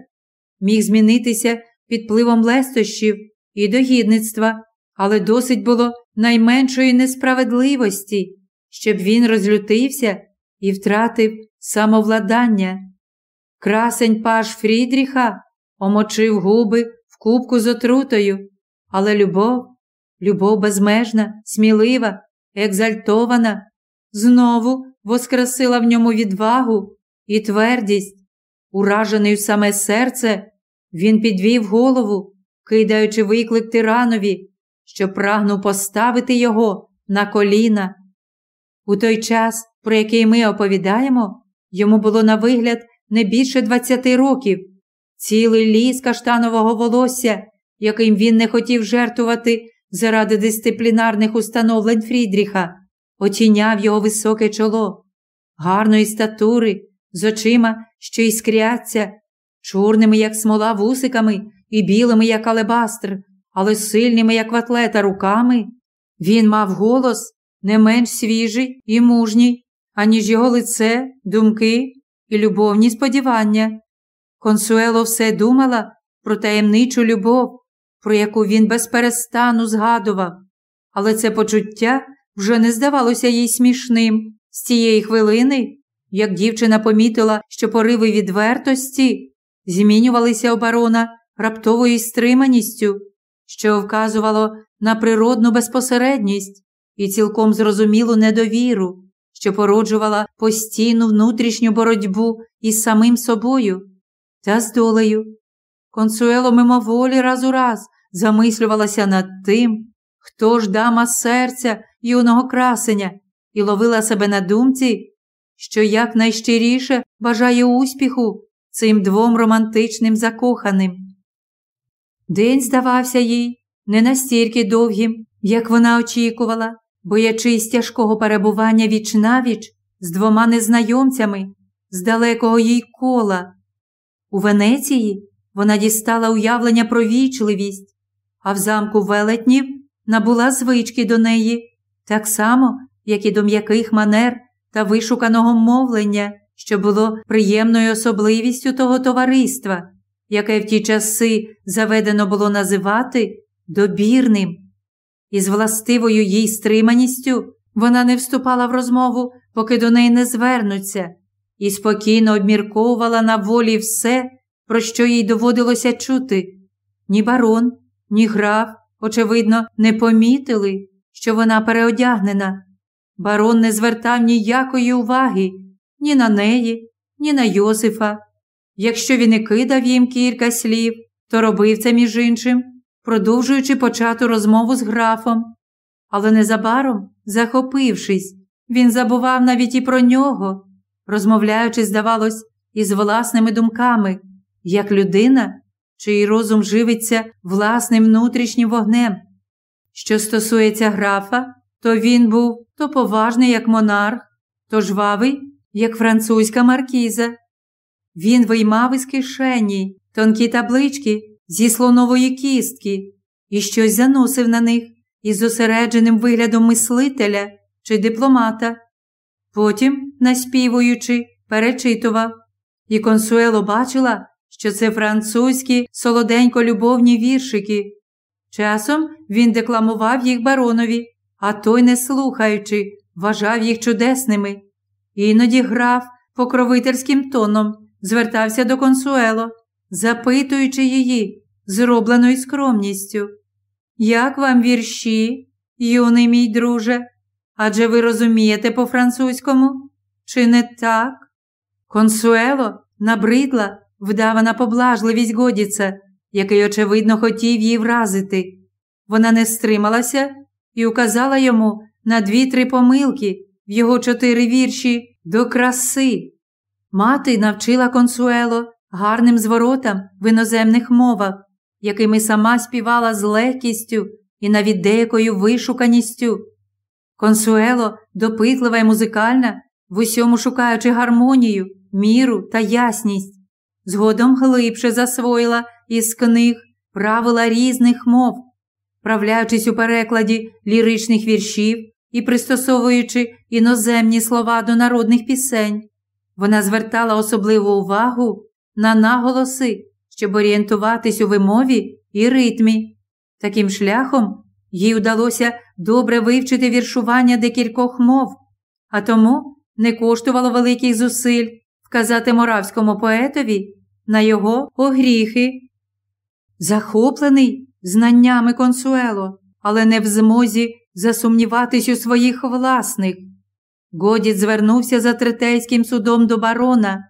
міг змінитися під впливом лестощів і догідництва, але досить було найменшої несправедливості, щоб він розлютився і втратив самовладання. Красень паш Фрідріха омочив губи кубку з отрутою, але любов, любов безмежна, смілива, екзальтована, знову воскресила в ньому відвагу і твердість. Уражений в саме серце, він підвів голову, кидаючи виклик тиранові, що прагнув поставити його на коліна. У той час, про який ми оповідаємо, йому було на вигляд не більше 20 років, цілий ліс каштанового волосся, яким він не хотів жертвувати заради дисциплінарних установлень Фрідріха, отіняв його високе чоло, гарної статури, з очима, що іскряться, чорними, як смола, вусиками, і білими, як алебастр, але сильними, як ватлета, руками. Він мав голос не менш свіжий і мужній, аніж його лице, думки і любовні сподівання. Консуело все думала про таємничу любов, про яку він безперестану згадував, але це почуття вже не здавалося їй смішним з тієї хвилини, як дівчина помітила, що пориви відвертості змінювалися у барона раптовою стриманістю, що вказувало на природну безпосередність і цілком зрозумілу недовіру, що породжувала постійну внутрішню боротьбу із самим собою та з долею. Консуело мимоволі раз у раз замислювалася над тим, хто ж дама серця юного красеня, і ловила себе на думці, що якнайщиріше бажає успіху цим двом романтичним закоханим. День здавався їй не настільки довгим, як вона очікувала, боячись тяжкого перебування віч навіч з двома незнайомцями з далекого їй кола. У Венеції вона дістала уявлення про вічливість, а в замку велетнів набула звички до неї, так само, як і до м'яких манер та вишуканого мовлення, що було приємною особливістю того товариства, яке в ті часи заведено було називати добірним. Із властивою їй стриманістю вона не вступала в розмову, поки до неї не звернуться, і спокійно обмірковувала на волі все, про що їй доводилося чути. Ні барон, ні граф, очевидно, не помітили, що вона переодягнена. Барон не звертав ніякої уваги ні на неї, ні на Йосифа. Якщо він і кидав їм кілька слів, то робив це між іншим, продовжуючи почату розмову з графом. Але незабаром, захопившись, він забував навіть і про нього, розмовляючи, здавалось, із власними думками, як людина, чий розум живиться власним внутрішнім вогнем. Що стосується графа, то він був то поважний, як монарх, то жвавий, як французька маркіза. Він виймав із кишені тонкі таблички зі слонової кістки і щось заносив на них із зосередженим виглядом мислителя чи дипломата. Потім, наспівуючи, перечитував, і консуело бачила, що це французькі солоденько любовні віршики. Часом він декламував їх баронові, а той, не слухаючи, вважав їх чудесними. Іноді граф покровительським тоном звертався до консуело, запитуючи її, зробленою скромністю. як вам вірші, юний мій друже? Адже ви розумієте по-французькому? Чи не так? Консуело набридла вдавана поблажливість Годіца, який, очевидно, хотів її вразити. Вона не стрималася і указала йому на дві-три помилки в його чотири вірші до краси. Мати навчила консуело гарним зворотам в іноземних мовах, якими сама співала з легкістю і навіть деякою вишуканістю. Консуело, допитлива і музикальна, в усьому шукаючи гармонію, міру та ясність, згодом глибше засвоїла із книг правила різних мов, вправляючись у перекладі ліричних віршів і пристосовуючи іноземні слова до народних пісень. Вона звертала особливу увагу на наголоси, щоб орієнтуватись у вимові і ритмі. Таким шляхом їй удалося добре вивчити віршування декількох мов, а тому не коштувало великих зусиль вказати моравському поетові на його огріхи. Захоплений знаннями консуело, але не в змозі засумніватись у своїх власних. Годіт звернувся за третейським судом до барона,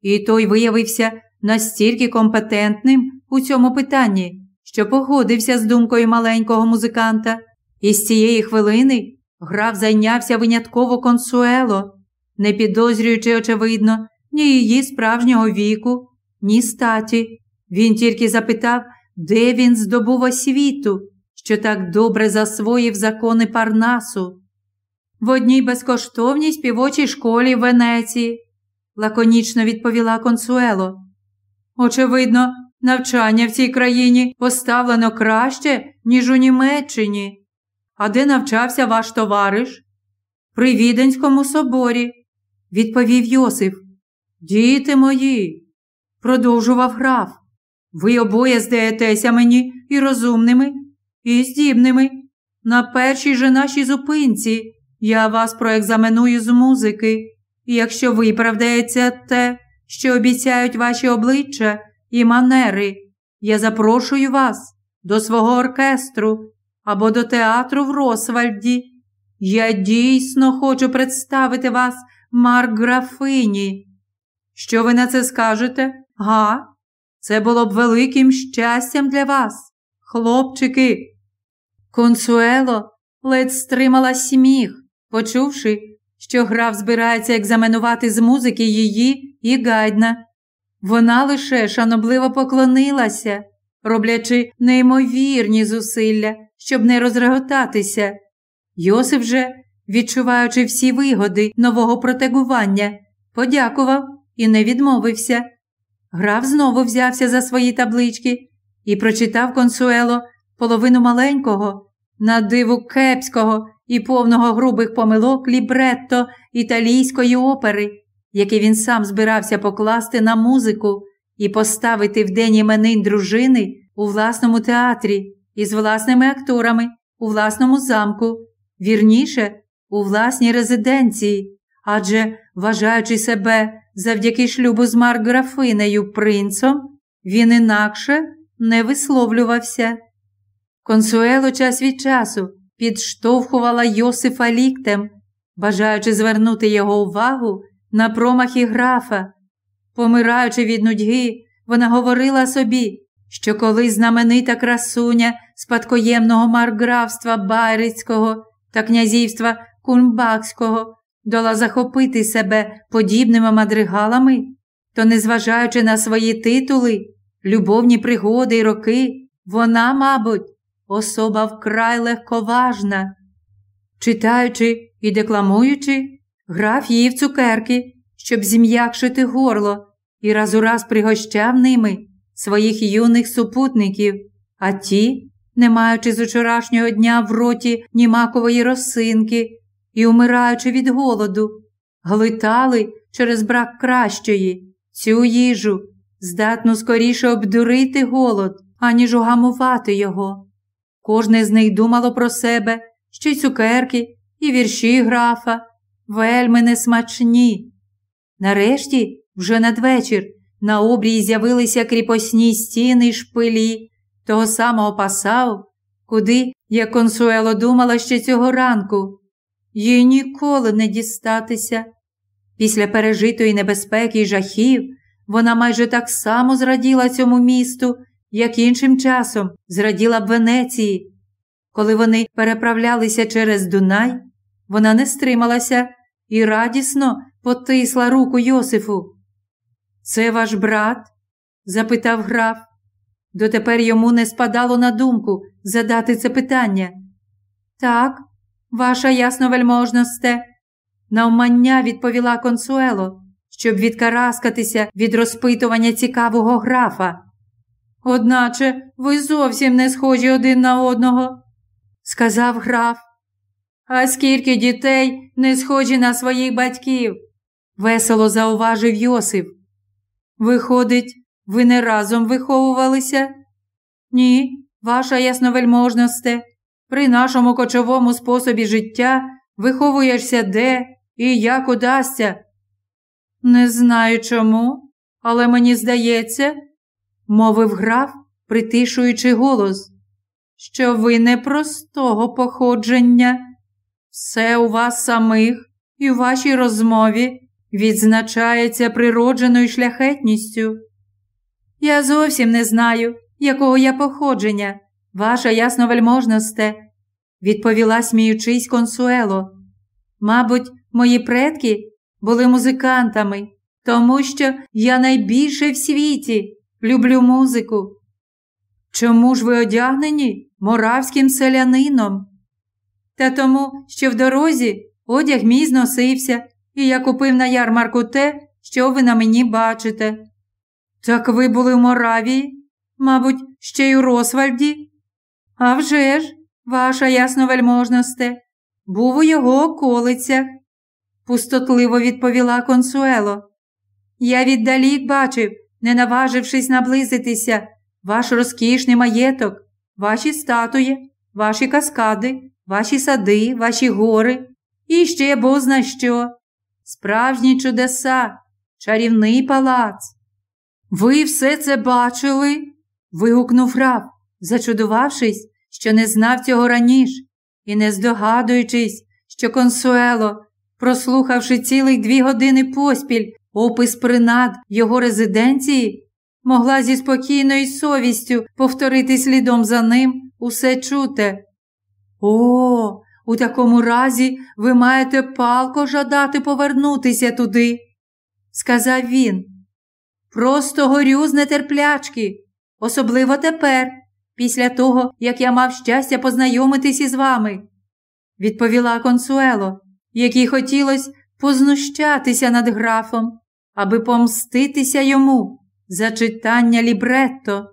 і той виявився настільки компетентним у цьому питанні, що погодився з думкою маленького музиканта, і з цієї хвилини граф зайнявся винятково консуело, не підозрюючи, очевидно, ні її справжнього віку, ні статі. Він тільки запитав, де він здобув освіту, що так добре засвоїв закони Парнасу. В одній безкоштовній співочій школі в Венеції, лаконічно відповіла консуело. Очевидно, навчання в цій країні поставлено краще, ніж у Німеччині. А де навчався ваш товариш? При Віденському соборі, відповів Йосиф. Діти мої, продовжував граф. Ви обоє здаєтеся мені і розумними, і здібними. На першій же нашій зупинці я вас проекзаменую з музики, і якщо виправдається те, що обіцяють ваші обличчя і манери, я запрошую вас до свого оркестру або до театру в Росвальді. Я дійсно хочу представити вас Марк графині. Що ви на це скажете? Га? Це було б великим щастям для вас, хлопчики. Консуело ледь стримала сміх, почувши, що граф збирається екзаменувати з музики її і гайдна. Вона лише шанобливо поклонилася, роблячи неймовірні зусилля, щоб не розреготатися. Йосип же, відчуваючи всі вигоди нового протегування, подякував і не відмовився. Граф знову взявся за свої таблички і прочитав консуело половину маленького, на диву кепського і повного грубих помилок лібретто італійської опери, який він сам збирався покласти на музику і поставити в день іменин дружини у власному театрі із власними акторами у власному замку, вірніше, у власній резиденції, адже, вважаючи себе завдяки шлюбу з Марграфинею принцом, він інакше не висловлювався. Консуело час від часу підштовхувала Йосифа ліктем, бажаючи звернути його увагу на промахи графа. Помираючи від нудьги, вона говорила собі, що коли знаменита красуня спадкоємного марграфства Байрицького та князівства Кульмбакського дала захопити себе подібними мадригалами, то, незважаючи на свої титули, любовні пригоди й роки, вона, мабуть, особа вкрай легковажна. Читаючи і декламуючи, граф їв цукерки, щоб зім'якшити горло, і раз у раз пригощав ними своїх юних супутників, а ті, не маючи з учорашнього дня в роті ні макової росинки і, умираючи від голоду, глитали через брак кращої цю їжу, здатну скоріше обдурити голод, аніж угамувати його. Кожне з них думало про себе, що й цукерки, і вірші графа, вельми несмачні. Нарешті, вже надвечір, на обрії з'явилися кріпосні стіни й шпилі того самого Пасау, куди, як консуело думала ще цього ранку, їй ніколи не дістатися. Після пережитої небезпеки й жахів вона майже так само зраділа цьому місту, як іншим часом зраділа б Венеції. Коли вони переправлялися через Дунай, вона не стрималася і радісно потисла руку Йосифу. Це ваш брат? запитав граф. Дотепер йому не спадало на думку задати це питання. Так, ваша ясновельможносте, навмання відповіла консуело, щоб відкараскатися від розпитування цікавого графа. Одначе ви зовсім не схожі один на одного, сказав граф. А скільки дітей не схожі на своїх батьків? весело зауважив Йосип. Виходить, ви не разом виховувалися? Ні, ваша ясновельможносте. При нашому кочовому способі життя виховуєшся де і як удасться. Не знаю чому, але мені здається, мовив граф, притишуючи голос, що ви не простого походження. Все у вас самих і у вашій розмові відзначається природженою шляхетністю. Я зовсім не знаю, якого я походження, ваша ясновельможносте, відповіла, сміючись, консуело. Мабуть, мої предки були музикантами, тому що я найбільше в світі люблю музику. Чому ж ви одягнені моравським селянином? Та тому, що в дорозі одяг мій зносився, і я купив на ярмарку те, що ви на мені бачите. Так ви були в Моравії, мабуть, ще й у Росвальді? «А вже ж, ваша ясновельможносте, був у його околицях, пустотливо відповіла консуело. Я віддалік бачив, не наважившись наблизитися, ваш розкішний маєток, ваші статуї, ваші каскади, ваші сади, ваші гори і ще бозна що. Справжні чудеса, чарівний палац. Ви все це бачили? вигукнув раб, зачудувавшись, що не знав цього раніше, і не здогадуючись, що консуело, прослухавши цілих дві години поспіль опис принад його резиденції, могла зі спокійною совістю повторити слідом за ним усе чуте. О, у такому разі ви маєте палко жадати повернутися туди, сказав він. Просто горю з нетерплячки, особливо тепер, після того, як я мав щастя познайомитись із вами, відповіла консуело, якій хотілося познущатися над графом, аби помститися йому за читання лібретто.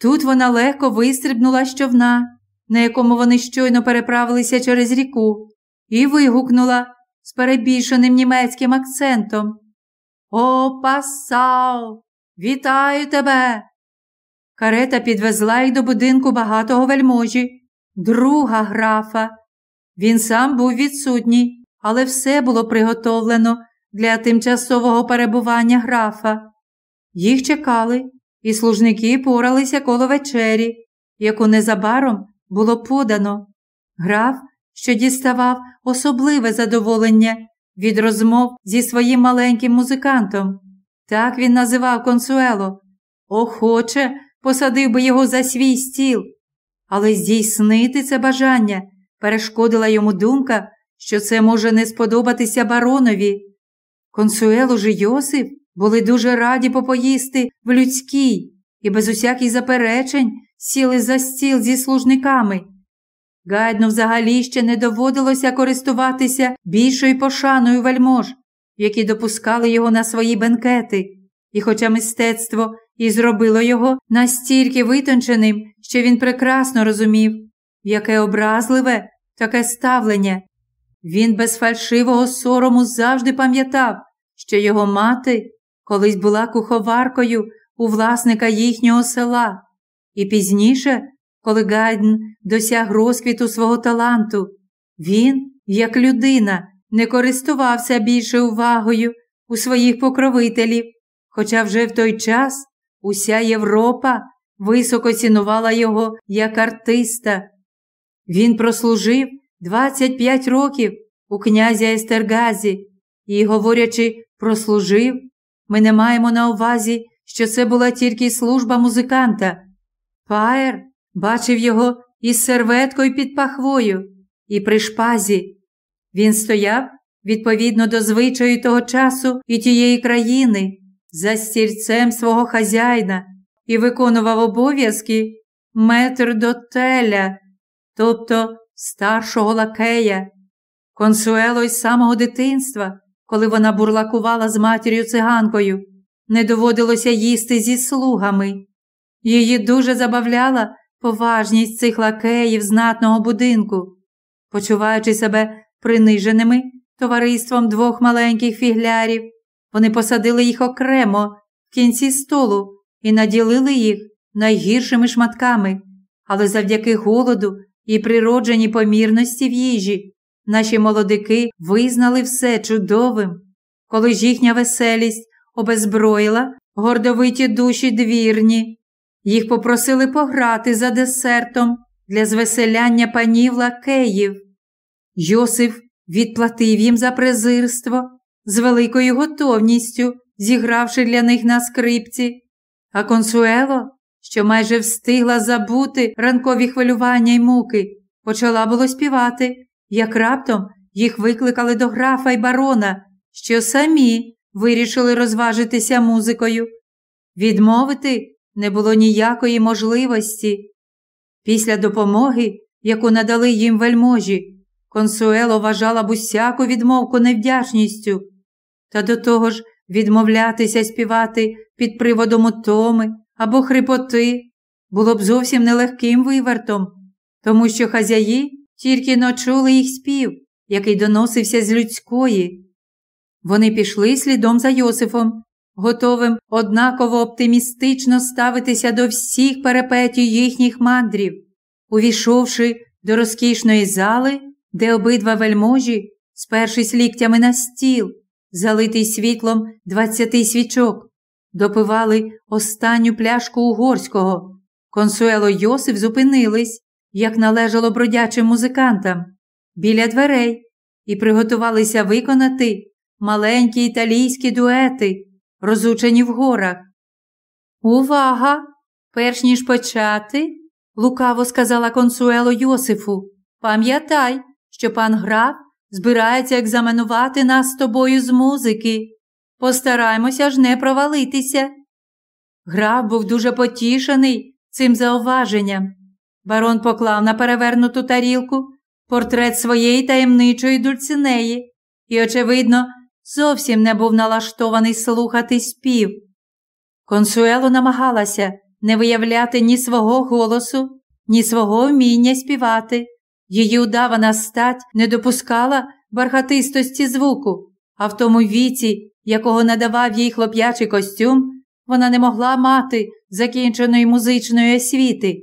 Тут вона легко вистрибнула з човна, на якому вони щойно переправилися через ріку, і вигукнула з перебільшеним німецьким акцентом. О, пасау! Вітаю тебе! Карета підвезла їх до будинку багатого вельможі, друга графа. Він сам був відсутній, але все було приготовлено для тимчасового перебування графа. Їх чекали, і служники поралися коло вечері, яку незабаром було подано. Граф, що діставав особливе задоволення від розмов зі своїм маленьким музикантом. Так він називав консуело. Охоче посадив би його за свій стіл, але здійснити це бажання перешкодила йому думка, що це може не сподобатися баронові. Консуело ж і Йосип були дуже раді попоїсти в людській і без усяких заперечень сіли за стіл зі служниками. Гайдну взагалі ще не доводилося користуватися більшою пошаною вельмож, які допускали його на свої бенкети, і, хоча мистецтво і зробило його настільки витонченим, що він прекрасно розумів, яке образливе таке ставлення. Він без фальшивого сорому завжди пам'ятав, що його мати колись була куховаркою у власника їхнього села, і пізніше коли Гайден досяг розквіту свого таланту, він, як людина, не користувався більше увагою у своїх покровителів, хоча вже в той час уся Європа високо цінувала його як артиста. Він прослужив 25 років у князя Естергазі і, говорячи, прослужив, ми не маємо на увазі, що це була тільки служба музиканта. Паер бачив його із серветкою під пахвою і при шпазі. Він стояв відповідно до звичаю того часу і тієї країни, за стільцем свого хазяїна і виконував обов'язки метрдотеля, тобто старшого лакея. Консуело із самого дитинства, коли вона бурлакувала з матір'ю циганкою, не доводилося їсти зі слугами. Її дуже забавляла поважність цих лакеїв знатного будинку, почуваючи себе приниженими товариством двох маленьких фіглярів, вони посадили їх окремо в кінці столу і наділили їх найгіршими шматками, але завдяки голоду і природженій помірності в їжі наші молодики визнали все чудовим, коли ж їхня веселість обезброїла гордовиті душі двірні. Їх попросили пограти за десертом для звеселяння панів лакеїв. Йосиф відплатив їм за презирство з великою готовністю, зігравши для них на скрипці, а консуело, що майже встигла забути ранкові хвилювання й муки, почала було співати, як раптом їх викликали до графа й барона, що самі вирішили розважитися музикою. Відмовити не було ніякої можливості. Після допомоги, яку надали їм вельможі, Консуело вважала б усяку відмовку невдячністю, та до того ж відмовлятися співати під приводом утоми або хрипоти було б зовсім нелегким вивертом, тому що хазяї тільки ночули їх спів, який доносився з людської. Вони пішли слідом за Йосифом, готовим однаково оптимістично ставитися до всіх перепетій їхніх мандрів, увійшовши до розкішної зали, де обидва вельможі, спершись ліктями на стіл, залитий світлом двадцяти свічок, допивали останню пляшку угорського. Консуело Йосиф зупинились, як належало бродячим музикантам, біля дверей і приготувалися виконати маленькі італійські дуети, розучені в горах. Увага! Перш ніж почати, лукаво сказала консуело Йосифу, пам'ятай, що пан граф збирається екзаменувати нас з тобою з музики. Постараймося ж не провалитися. Граф був дуже потішений цим зауваженням. Барон поклав на перевернуту тарілку портрет своєї таємничої дульцинеї і, очевидно, зовсім не був налаштований слухати спів. Консуело намагалася не виявляти ні свого голосу, ні свого вміння співати. Її удавана стать не допускала бархатистості звуку, а в тому віці, якого надавав їй хлоп'ячий костюм, вона не могла мати закінченої музичної освіти.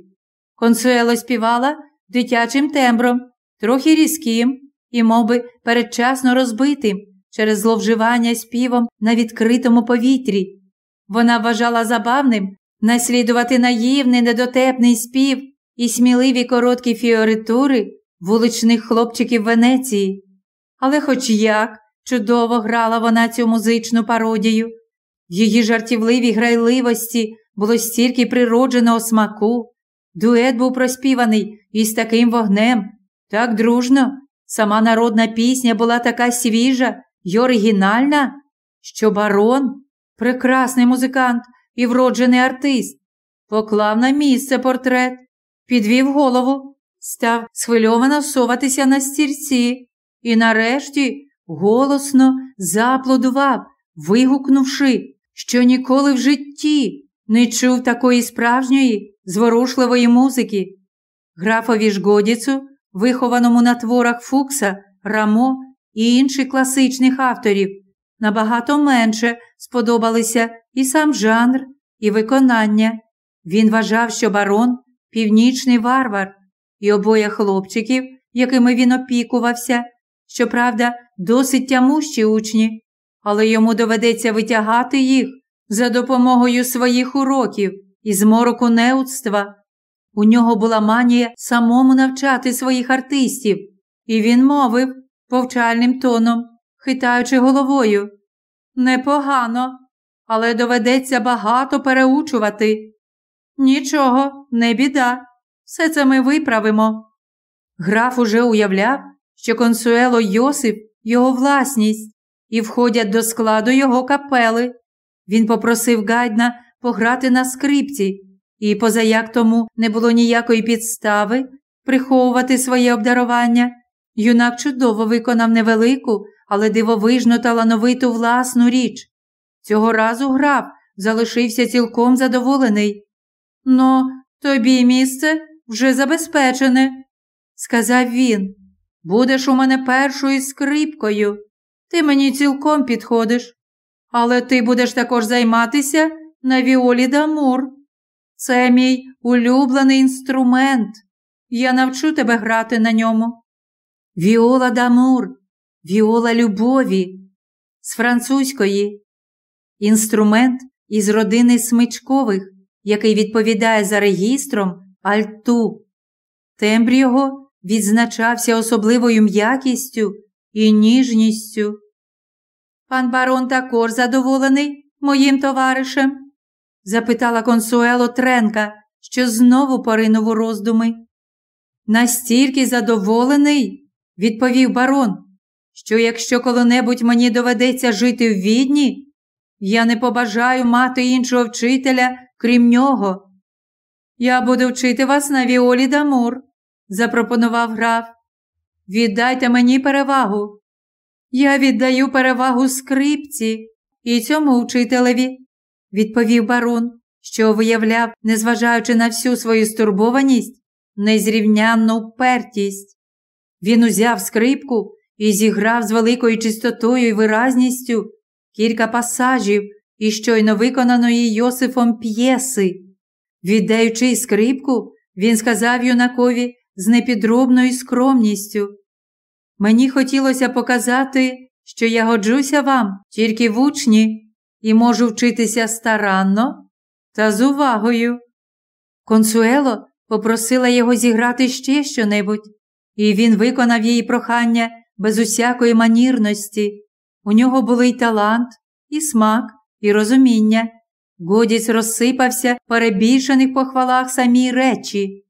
Консуело співала дитячим тембром, трохи різким і мов би, передчасно розбитим через зловживання співом на відкритому повітрі. Вона вважала забавним наслідувати наївний недотепний спів і сміливі короткі фіоритури вуличних хлопчиків Венеції. Але хоч як чудово грала вона цю музичну пародію, в її жартівливій грайливості було стільки природженого смаку, дует був проспіваний із таким вогнем, так дружно, сама народна пісня була така свіжа й оригінальна, що барон, прекрасний музикант і вроджений артист, поклав на місце портрет, підвів голову, став схвильовано соватися на стільці і нарешті голосно зааплодував, вигукнувши, що ніколи в житті не чув такої справжньої, зворушливої музики. Графові ж Годіцу, вихованому на творах Фукса, Рамо і інших класичних авторів, набагато менше сподобалися і сам жанр, і виконання. Він вважав, що барон північний варвар, і обоє хлопчиків, якими він опікувався, щоправда, досить тямущі учні, але йому доведеться витягати їх за допомогою своїх уроків із мороку неудства. У нього була манія самому навчати своїх артистів, і він мовив повчальним тоном, хитаючи головою. Непогано, але доведеться багато переучувати. Нічого, не біда. Все це ми виправимо. Граф уже уявляв, що консуело Йосип його власність і входять до складу його капели. Він попросив Гайдна пограти на скрипці, і, позаяк тому не було ніякої підстави приховувати своє обдарування. Юнак чудово виконав невелику, але дивовижно талановиту власну річ. Цього разу граф залишився цілком задоволений. Ну, тобі місце вже забезпечене, сказав він. Будеш у мене першою скрипкою. Ти мені цілком підходиш. Але ти будеш також займатися на Віолі Дамур. Це мій улюблений інструмент. Я навчу тебе грати на ньому. Віола Дамур, Віола любові з французької. Інструмент із родини смичкових, який відповідає за регістром альту. Тембр його відзначався особливою м'якістю і ніжністю. Пан барон також задоволений моїм товаришем? запитала консуело Тренка, що знову поринув у роздуми. Настільки задоволений, відповів барон, що якщо коли-небудь мені доведеться жити в відні, я не побажаю мати іншого вчителя, крім нього. Я буду вчити вас на Віолі Дамур, запропонував граф. Віддайте мені перевагу. Я віддаю перевагу скрипці і цьому вчителеві, відповів барон, що виявляв, незважаючи на всю свою стурбованість, незрівнянну впертість. Він узяв скрипку і зіграв з великою чистотою і виразністю кілька пасажів із щойно виконаної Йосифом п'єси. Віддаючи скрипку, він сказав юнакові з непідробною скромністю. Мені хотілося показати, що я годжуся вам тільки в учні і можу вчитися старанно та з увагою. Консуело попросила його зіграти ще щонебудь, і він виконав її прохання без усякої манірності. У нього були й талант, і смак, і розуміння. Годіць розсипався в перебільшених похвалах самій речі.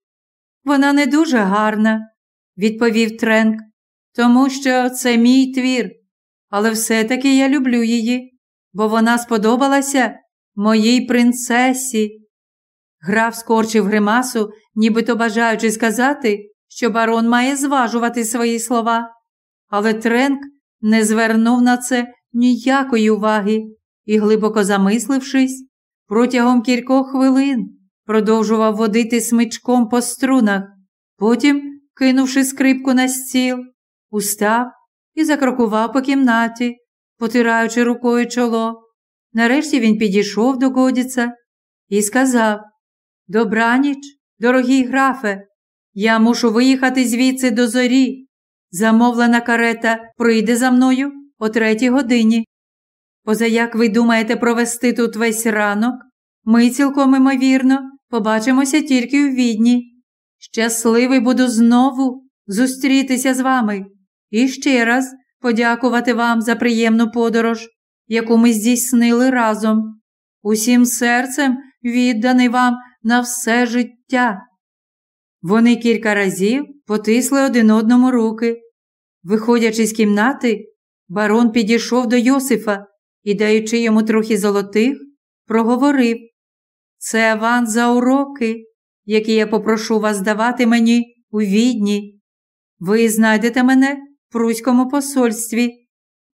Вона не дуже гарна, відповів Тренк, тому що це мій твір, але все-таки я люблю її, бо вона сподобалася моїй принцесі. Граф скорчив гримасу, нібито бажаючи сказати, що барон має зважувати свої слова, але Тренк не звернув на це ніякої уваги і, глибоко замислившись, протягом кількох хвилин продовжував водити смичком по струнах, потім, кинувши скрипку на стіл, устав і закрокував по кімнаті, потираючи рукою чоло. Нарешті він підійшов до Годіца і сказав Добраніч, дорогий графе, я мушу виїхати звідси до зорі. Замовлена карета прийде за мною о третій годині. Позаяк ви думаєте провести тут весь ранок, ми цілком імовірно побачимося тільки у відні. Щасливий буду знову зустрітися з вами і ще раз подякувати вам за приємну подорож, яку ми здійснили разом. Усім серцем відданий вам на все життя. Вони кілька разів потисли один одному руки. Виходячи з кімнати, барон підійшов до Йосифа і, даючи йому трохи золотих, проговорив Це аванс за уроки, які я попрошу вас давати мені у відні. Ви знайдете мене в Пруському посольстві.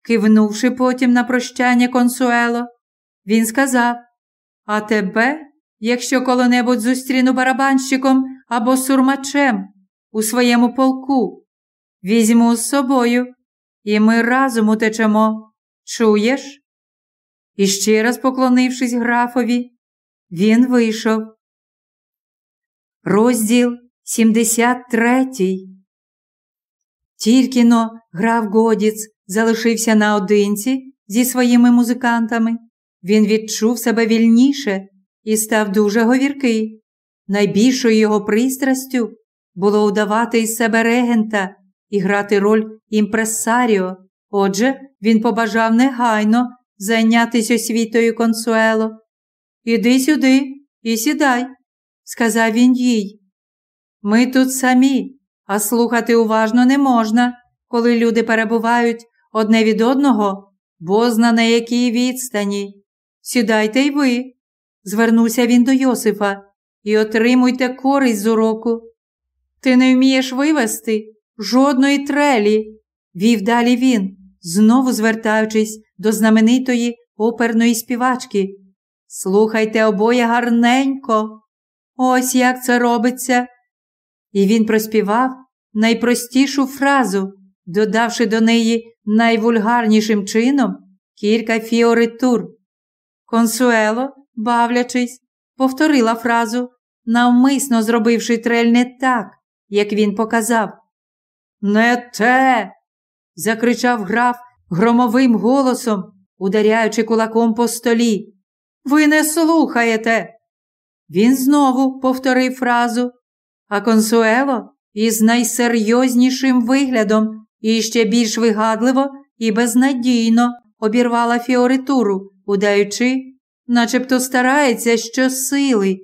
Кивнувши потім на прощання консуело, він сказав А тебе, якщо коли-небудь зустріну барабанщиком або сурмачем у своєму полку, візьму з собою, і ми разом утечемо. Чуєш? І ще раз поклонившись графові, він вийшов. Розділ 73 Тільки но граф Годіц залишився наодинці зі своїми музикантами. Він відчув себе вільніше і став дуже говіркий. Найбільшою його пристрастю було удавати із себе регента і грати роль імпресаріо. Отже, він побажав негайно зайнятися освітою консуело. Іди сюди і сідай, сказав він їй. Ми тут самі, а слухати уважно не можна, коли люди перебувають одне від одного, бозна на якій відстані. Сідайте й ви, звернувся він до Йосифа, і отримуйте користь з уроку. Ти не вмієш вивести жодної трелі, вів далі він, знову звертаючись до знаменитої оперної співачки. Слухайте обоє гарненько. Ось як це робиться. І він проспівав найпростішу фразу, додавши до неї найвульгарнішим чином кілька фіоритур. Консуело, бавлячись, повторила фразу, навмисно зробивши трель не так, як він показав. Не те. закричав граф громовим голосом, ударяючи кулаком по столі. Ви не слухаєте. Він знову повторив фразу, а консуело із найсерйознішим виглядом і ще більш вигадливо і безнадійно обірвала фіоритуру, удаючи, начебто старається щосили.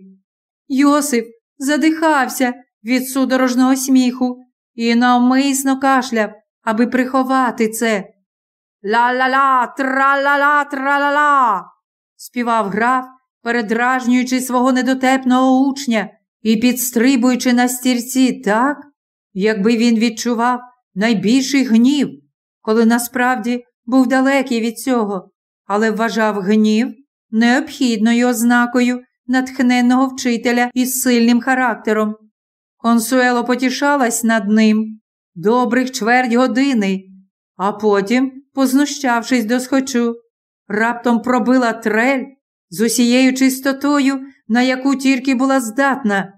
Йосип задихався від судорожного сміху і навмисно кашляв, аби приховати це. Ла-ла-ла, тра-ла-ла, тра-ла-ла, співав граф, передражнюючи свого недотепного учня і підстрибуючи на стільці так, якби він відчував найбільший гнів, коли насправді був далекий від цього, але вважав гнів необхідною ознакою натхненного вчителя із сильним характером. Консуело потішалась над ним добрих чверть години, а потім, познущавшись до схочу, раптом пробила трель з усією чистотою, на яку тільки була здатна.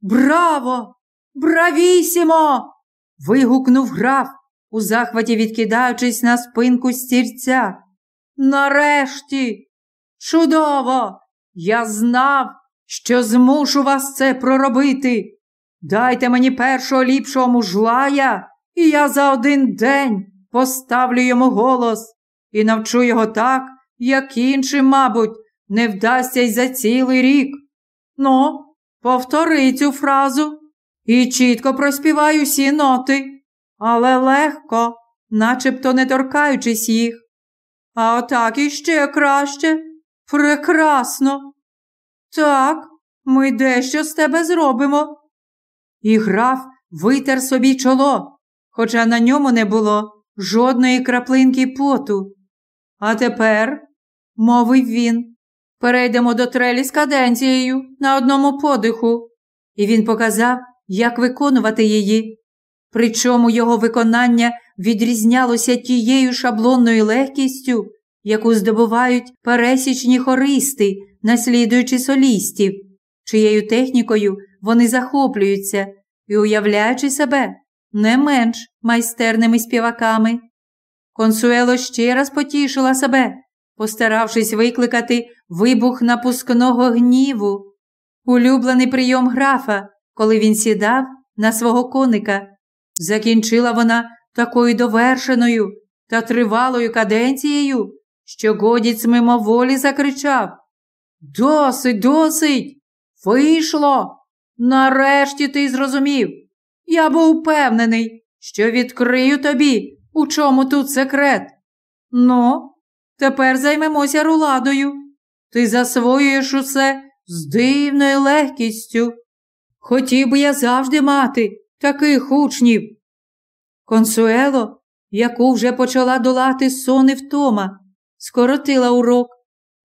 Браво! Бравісімо! вигукнув граф, у захваті відкидаючись на спинку стільця. Нарешті, чудово! Я знав, що змушу вас це проробити. Дайте мені першого ліпшого мужлая, і я за один день поставлю йому голос і навчу його так, як іншим, мабуть, не вдасться й за цілий рік. Ну, повтори цю фразу і чітко проспівай усі ноти, але легко, начебто не торкаючись їх. А отак іще краще. Прекрасно. Так, ми дещо з тебе зробимо. І граф витер собі чоло, хоча на ньому не було жодної краплинки поту. А тепер, мовив він, перейдемо до трелі з каденцією на одному подиху. І він показав, як виконувати її. Причому його виконання відрізнялося тією шаблонною легкістю, яку здобувають пересічні хористи, наслідуючи солістів, чиєю технікою вони захоплюються і уявляючи себе не менш майстерними співаками. Консуело ще раз потішила себе, постаравшись викликати вибух напускного гніву, улюблений прийом графа, коли він сідав на свого коника. Закінчила вона такою довершеною та тривалою каденцією, що годіць мимоволі закричав Досить, досить! Вийшло! Нарешті ти зрозумів. Я був впевнений, що відкрию тобі, у чому тут секрет. Ну, тепер займемося руладою. Ти засвоюєш усе з дивною легкістю. Хотів би я завжди мати таких учнів. Консуело, яку вже почала долати сон і втома, скоротила урок.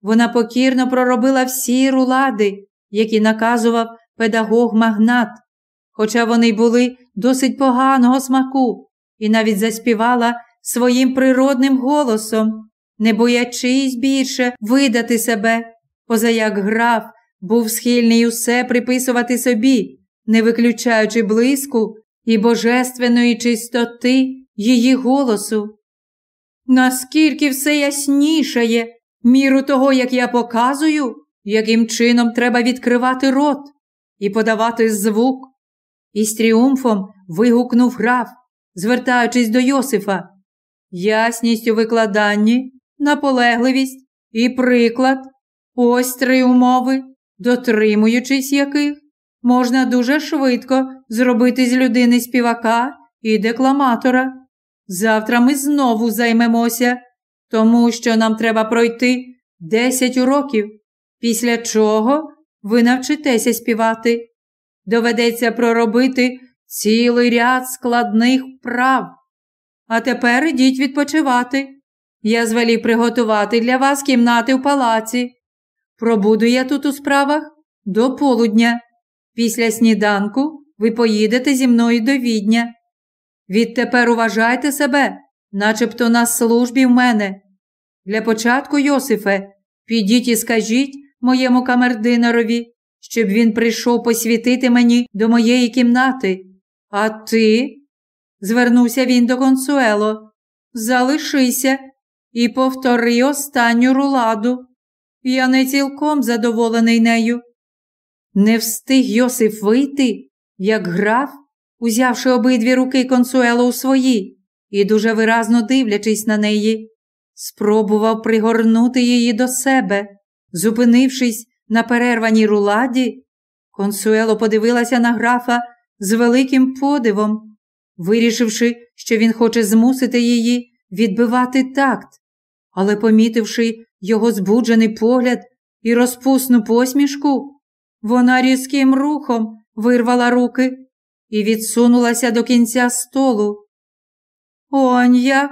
Вона покірно проробила всі рулади, які наказував педагог магнат, хоча вони були досить поганого смаку, і навіть заспівала своїм природним голосом, не боячись більше видати себе, позаяк граф був схильний усе приписувати собі, не виключаючи блиску і божественної чистоти її голосу. Наскільки все яснішає, міру того, як я показую, яким чином треба відкривати рот, і подавати звук. І з тріумфом вигукнув граф, звертаючись до Йосифа. Ясність у викладанні, наполегливість і приклад ось три умови, дотримуючись яких можна дуже швидко зробити з людини співака і декламатора. Завтра ми знову займемося, тому що нам треба пройти 10 уроків, після чого ви навчитеся співати. Доведеться проробити цілий ряд складних вправ. А тепер ідіть відпочивати. Я звелів приготувати для вас кімнати в палаці. Пробуду я тут у справах до полудня. Після сніданку ви поїдете зі мною до відня. Відтепер уважайте себе, начебто на службі в мене. Для початку, Йосифе, підіть і скажіть моєму камердинерові, щоб він прийшов посвітити мені до моєї кімнати. А ти, звернувся він до консуело, залишися і повтори останню руладу. Я не цілком задоволений нею. Не встиг Йосиф вийти, як граф, узявши обидві руки консуело у свої і дуже виразно дивлячись на неї, спробував пригорнути її до себе. Зупинившись на перерваній руладі, консуело подивилася на графа з великим подивом, вирішивши, що він хоче змусити її відбивати такт, але, помітивши його збуджений погляд і розпусну посмішку, вона різким рухом вирвала руки і відсунулася до кінця столу. Он як?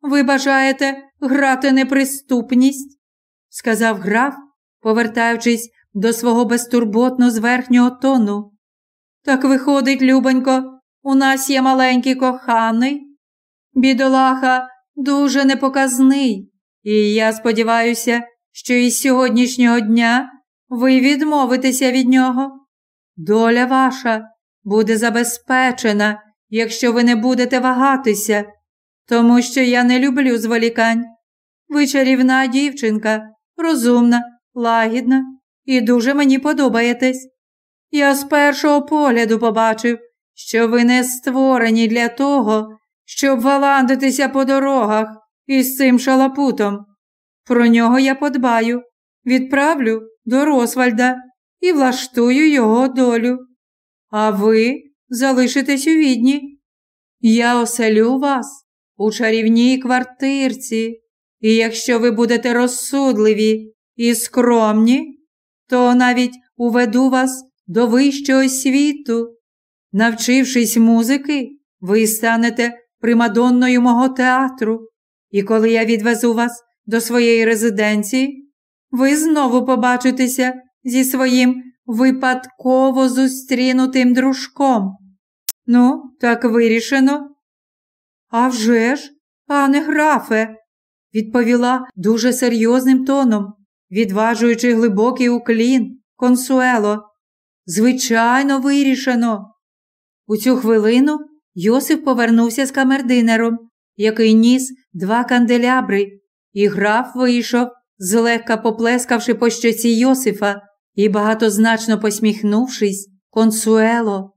Ви бажаєте грати неприступність? сказав граф, повертаючись до свого безтурботно зверхнього тону. Так виходить, любонько, у нас є маленький коханий. Бідолаха дуже непоказний, і я сподіваюся, що із сьогоднішнього дня ви відмовитеся від нього. Доля ваша буде забезпечена, якщо ви не будете вагатися, тому що я не люблю зволікань. Ви чарівна дівчинка, розумна, лагідна і дуже мені подобаєтесь. Я з першого погляду побачив, що ви не створені для того, щоб валандитися по дорогах із цим шалапутом. Про нього я подбаю, відправлю до Росвальда і влаштую його долю. А ви залишитесь у відні. Я оселю вас у чарівній квартирці, і якщо ви будете розсудливі і скромні, то навіть уведу вас до вищого світу. Навчившись музики, ви станете примадонною мого театру, і коли я відвезу вас до своєї резиденції, ви знову побачитеся зі своїм випадково зустрінутим дружком. Ну, так вирішено. «А вже ж, пане графе, відповіла дуже серйозним тоном, відважуючи глибокий уклін, консуело. Звичайно, вирішено. У цю хвилину Йосип повернувся з камердинером, який ніс два канделябри, і граф вийшов, злегка поплескавши по щоці Йосифа і багатозначно посміхнувшись, консуело.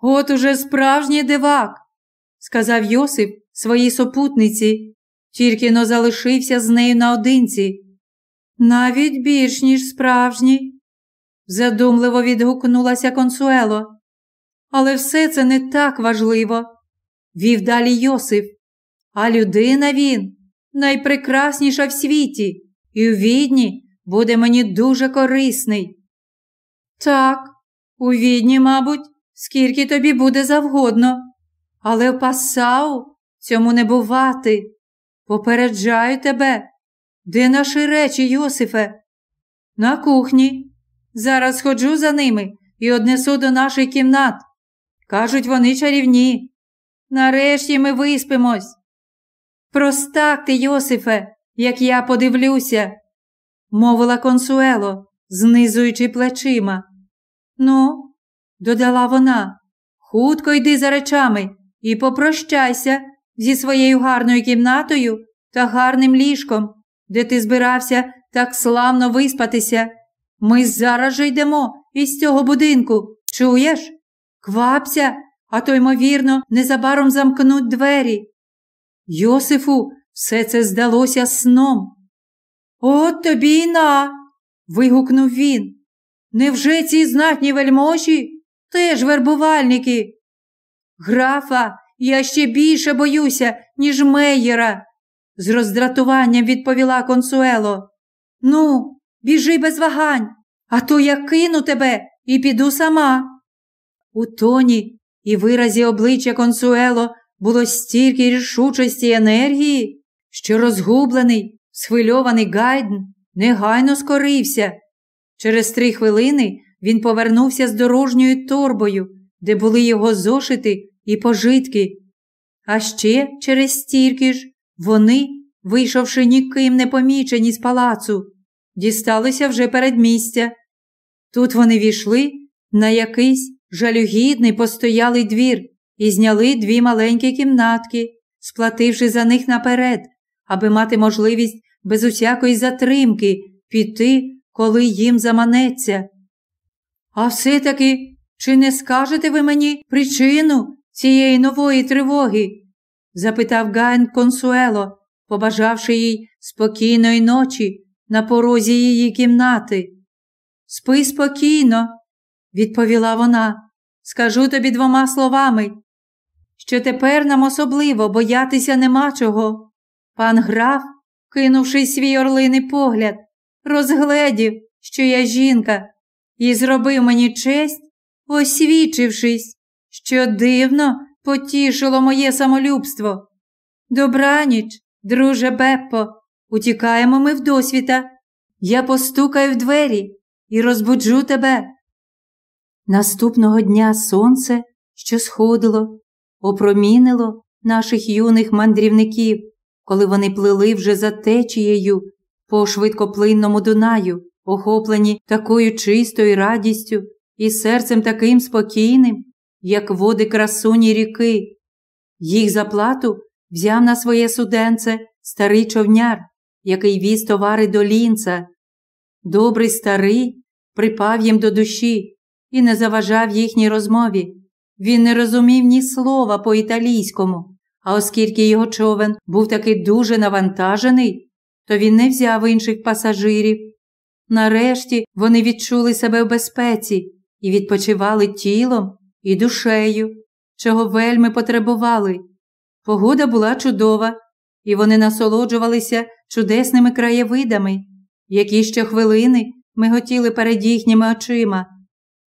От уже справжній дивак, сказав Йосип своїй сопутниці, тільки но залишився з нею наодинці. Навіть більш, ніж справжній, задумливо відгукнулася консуело. Але все це не так важливо. Вів далі Йосип. А людина він найпрекрасніша в світі, і у відні буде мені дуже корисний. Так, у відні, мабуть, скільки тобі буде завгодно, але в Пасау цьому не бувати. Попереджаю тебе. Де наші речі, Йосифе? На кухні. Зараз ходжу за ними і однесу до наших кімнат. Кажуть, вони чарівні. Нарешті ми виспимось. Простак ти, Йосифе, як я подивлюся, мовила консуело, знизуючи плечима. Ну, додала вона, хутко йди за речами і попрощайся зі своєю гарною кімнатою та гарним ліжком, де ти збирався так славно виспатися. Ми зараз же йдемо із цього будинку, чуєш? Квапся, а то, ймовірно, незабаром замкнуть двері. Йосифу все це здалося сном. От тобі й на. вигукнув він. Невже ці знатні вельможі теж вербувальники? Графа, я ще більше боюся, ніж Мейєра, з роздратуванням відповіла консуело. Ну, біжи без вагань, а то я кину тебе і піду сама. У тоні і виразі обличчя консуело було стільки рішучості й енергії, що розгублений, схвильований Гайден негайно скорився. Через три хвилини він повернувся з дорожньою торбою, де були його зошити і пожитки. А ще через стільки ж вони, вийшовши ніким не помічені з палацу, дісталися вже передмістя. Тут вони війшли на якийсь жалюгідний постоялий двір і зняли дві маленькі кімнатки, сплативши за них наперед, аби мати можливість без усякої затримки піти, коли їм заманеться. А все-таки, чи не скажете ви мені причину цієї нової тривоги? запитав Гайн Консуело, побажавши їй спокійної ночі на порозі її кімнати. Спи спокійно, відповіла вона. Скажу тобі двома словами, що тепер нам особливо боятися нема чого. Пан граф, кинувши свій орлиний погляд, розгледів, що я жінка, і зробив мені честь, освічившись, що дивно потішило моє самолюбство. Добраніч, друже Беппо, утікаємо ми в досвіта. Я постукаю в двері і розбуджу тебе. Наступного дня сонце, що сходило, опромінило наших юних мандрівників, коли вони плили вже за течією по швидкоплинному Дунаю, охоплені такою чистою радістю і серцем таким спокійним, як води красуні ріки. Їх заплату взяв на своє суденце старий човняр, який віз товари до лінца. Добрий старий припав їм до душі і не заважав їхній розмові. Він не розумів ні слова по італійському, а оскільки його човен був таки дуже навантажений, то він не взяв інших пасажирів. Нарешті вони відчули себе в безпеці і відпочивали тілом і душею, чого вельми потребували. Погода була чудова, і вони насолоджувалися чудесними краєвидами, які щохвилини миготіли перед їхніми очима.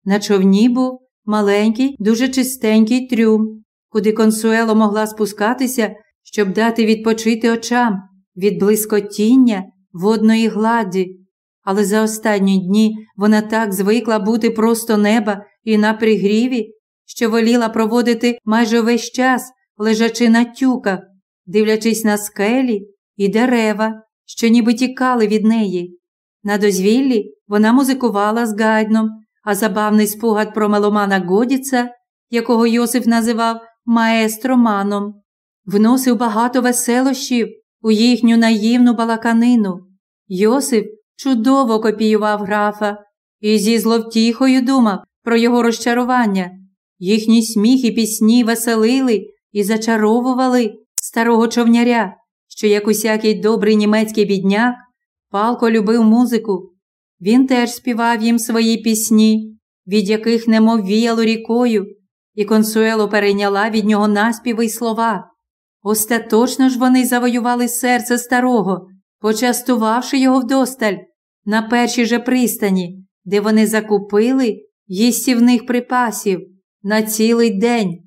На човні був маленький, дуже чистенький трюм, куди консуело могла спускатися, щоб дати відпочити очам від блискотіння водної гладі. Але за останні дні вона так звикла бути просто неба і на пригріві, що воліла проводити майже весь час, лежачи на тюках, дивлячись на скелі і дерева, що ніби тікали від неї. На дозвіллі вона музикувала з гайдном, а забавний спогад про меломана Годіца, якого Йосиф називав маестроманом, вносив багато веселощів у їхню наївну балаканину. Йосиф чудово копіював графа і зі зловтіхою думав про його розчарування. Їхні сміх і пісні веселили і зачаровували старого човняря, що, як усякий добрий німецький бідняк, палко любив музику. Він теж співав їм свої пісні, від яких немов віяло рікою, і консуело перейняла від нього наспіви й слова. Остаточно ж вони завоювали серце старого, почастувавши його вдосталь на першій же пристані, де вони закупили їстівних припасів на цілий день.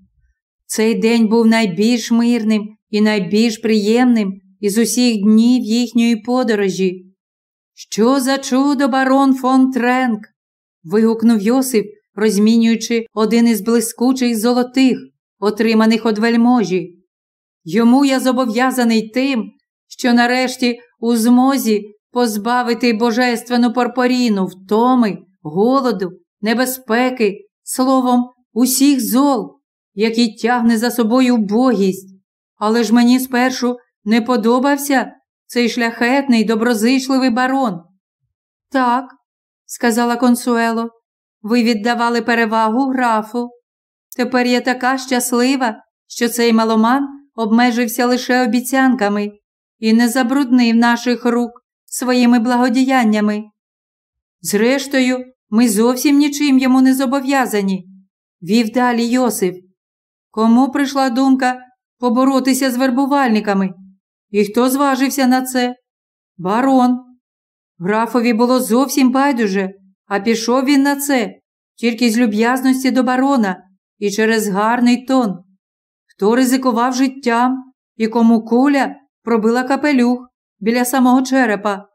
Цей день був найбільш мирним і найбільш приємним із усіх днів їхньої подорожі. Що за чудо, барон фон Тренк? вигукнув Йосип, розмінюючи один із блискучих золотих, отриманих од вельможі. Йому я зобов'язаний тим, що нарешті у змозі позбавити божественну порпоріну втоми, голоду, небезпеки, словом, усіх зол, які тягне за собою богість. Але ж мені спершу не подобався цей шляхетний, доброзичливий барон. Так, сказала консуело, ви віддавали перевагу графу. Тепер я така щаслива, що цей маломан обмежився лише обіцянками і не забруднив наших рук своїми благодіяннями. Зрештою, ми зовсім нічим йому не зобов'язані, вів далі Йосиф. Кому прийшла думка поборотися з вербувальниками? І хто зважився на це? Барон. Графові було зовсім байдуже, а пішов він на це тільки з люб'язності до барона і через гарний тон. Хто ризикував життям і кому куля пробила капелюх біля самого черепа?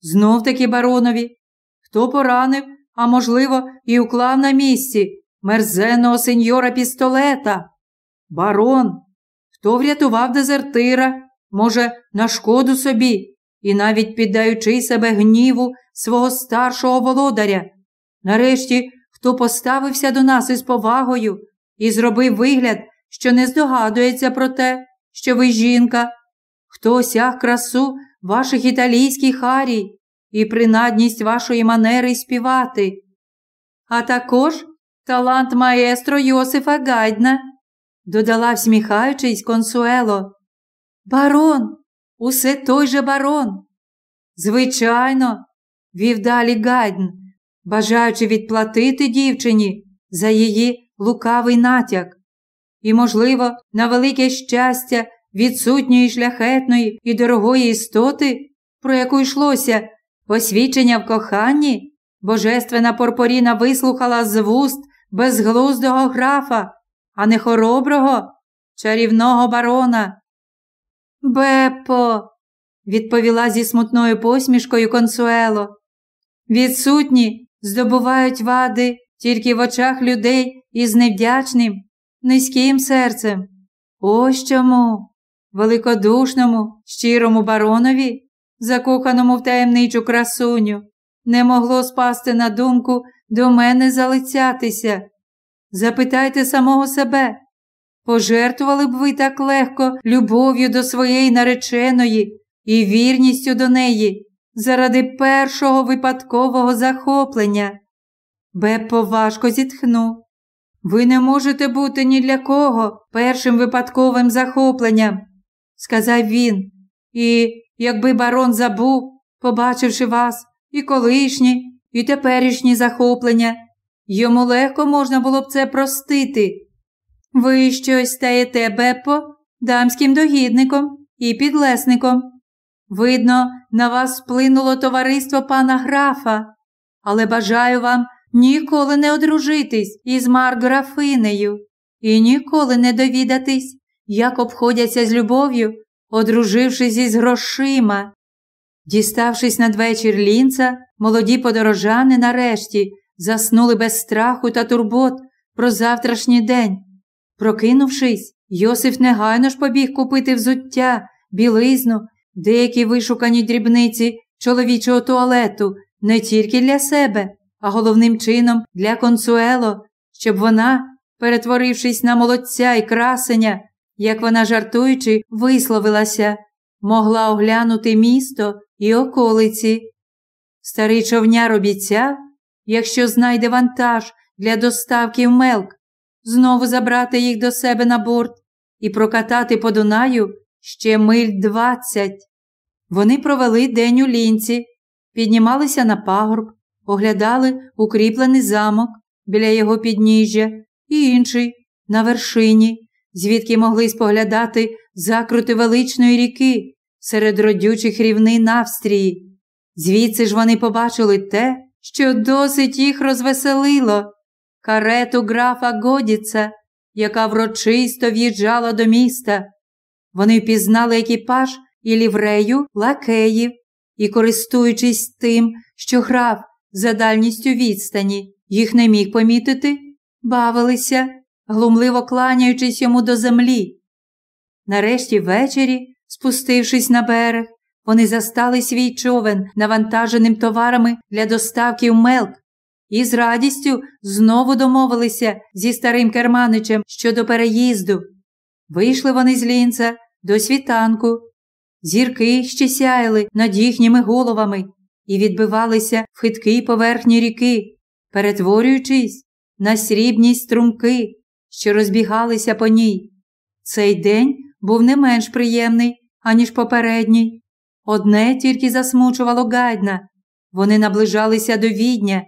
Знов таки баронові. Хто поранив, а можливо, і уклав на місці мерзенного сеньора пістолета? Барон. Хто врятував дезертира, може, на шкоду собі, і навіть піддаючи себе гніву свого старшого володаря. Нарешті, хто поставився до нас із повагою і зробив вигляд, що не здогадується про те, що ви жінка, хто осяг красу ваших італійських арій і принадність вашої манери співати, а також талант маестро Йосифа Гайдна, додала, всміхаючись, консуело. Барон, усе той же барон. Звичайно, вів далі Гайдн, бажаючи відплатити дівчині за її лукавий натяк. І, можливо, на велике щастя відсутньої шляхетної і дорогої істоти, про яку йшлося посвідчення в коханні, божественна Порпоріна вислухала з вуст безглуздого графа, а не хороброго, чарівного барона. Бепо, відповіла зі смутною посмішкою консуело. Відсутні здобувають вади тільки в очах людей із невдячним, низьким серцем. Ось чому великодушному, щирому баронові, закоханому в таємничу красуню, не могло спасти на думку до мене залицятися. Запитайте самого себе, пожертвували б ви так легко любов'ю до своєї нареченої і вірністю до неї заради першого випадкового захоплення? Беппо важко зітхнув. Ви не можете бути ні для кого першим випадковим захопленням, сказав він. І якби барон забув, побачивши вас, і колишні, і теперішні захоплення, йому легко можна було б це простити. Ви щось стаєте, Беппо, дамським догідником і підлесником. Видно, на вас вплинуло товариство пана графа, але бажаю вам ніколи не одружитись із Марграфинею і ніколи не довідатись, як обходяться з любов'ю, одружившись із грошима. Діставшись надвечір лінца, молоді подорожани нарешті заснули без страху та турбот про завтрашній день. Прокинувшись, Йосиф негайно ж побіг купити взуття, білизну, деякі вишукані дрібниці чоловічого туалету не тільки для себе, а головним чином для консуело, щоб вона, перетворившись на молодця і красення, як вона жартуючи, висловилася, могла оглянути місто і околиці. Старий човняр обіцяв, якщо знайде вантаж для доставки в мелк, знову забрати їх до себе на борт і прокатати по Дунаю ще миль двадцять. Вони провели день у лінці, піднімалися на пагорб, оглядали укріплений замок біля його підніжжя і інший на вершині, звідки могли споглядати закрути величної ріки серед родючих рівнин Австрії. Звідси ж вони побачили те, що досить їх розвеселило карету графа Годіца, яка врочисто в'їжджала до міста. Вони впізнали екіпаж і ліврею лакеїв і, користуючись тим, що граф за дальністю відстані їх не міг помітити, бавилися, глумливо кланяючись йому до землі. Нарешті ввечері, спустившись на берег, вони застали свій човен навантаженим товарами для доставки в мелк і з радістю знову домовилися зі старим керманичем щодо переїзду. Вийшли вони з лінца до світанку. Зірки ще сяяли над їхніми головами і відбивалися в хиткій поверхні ріки, перетворюючись на срібні струмки, що розбігалися по ній. Цей день був не менш приємний, аніж попередній. Одне тільки засмучувало Гайдна. Вони наближалися до відня,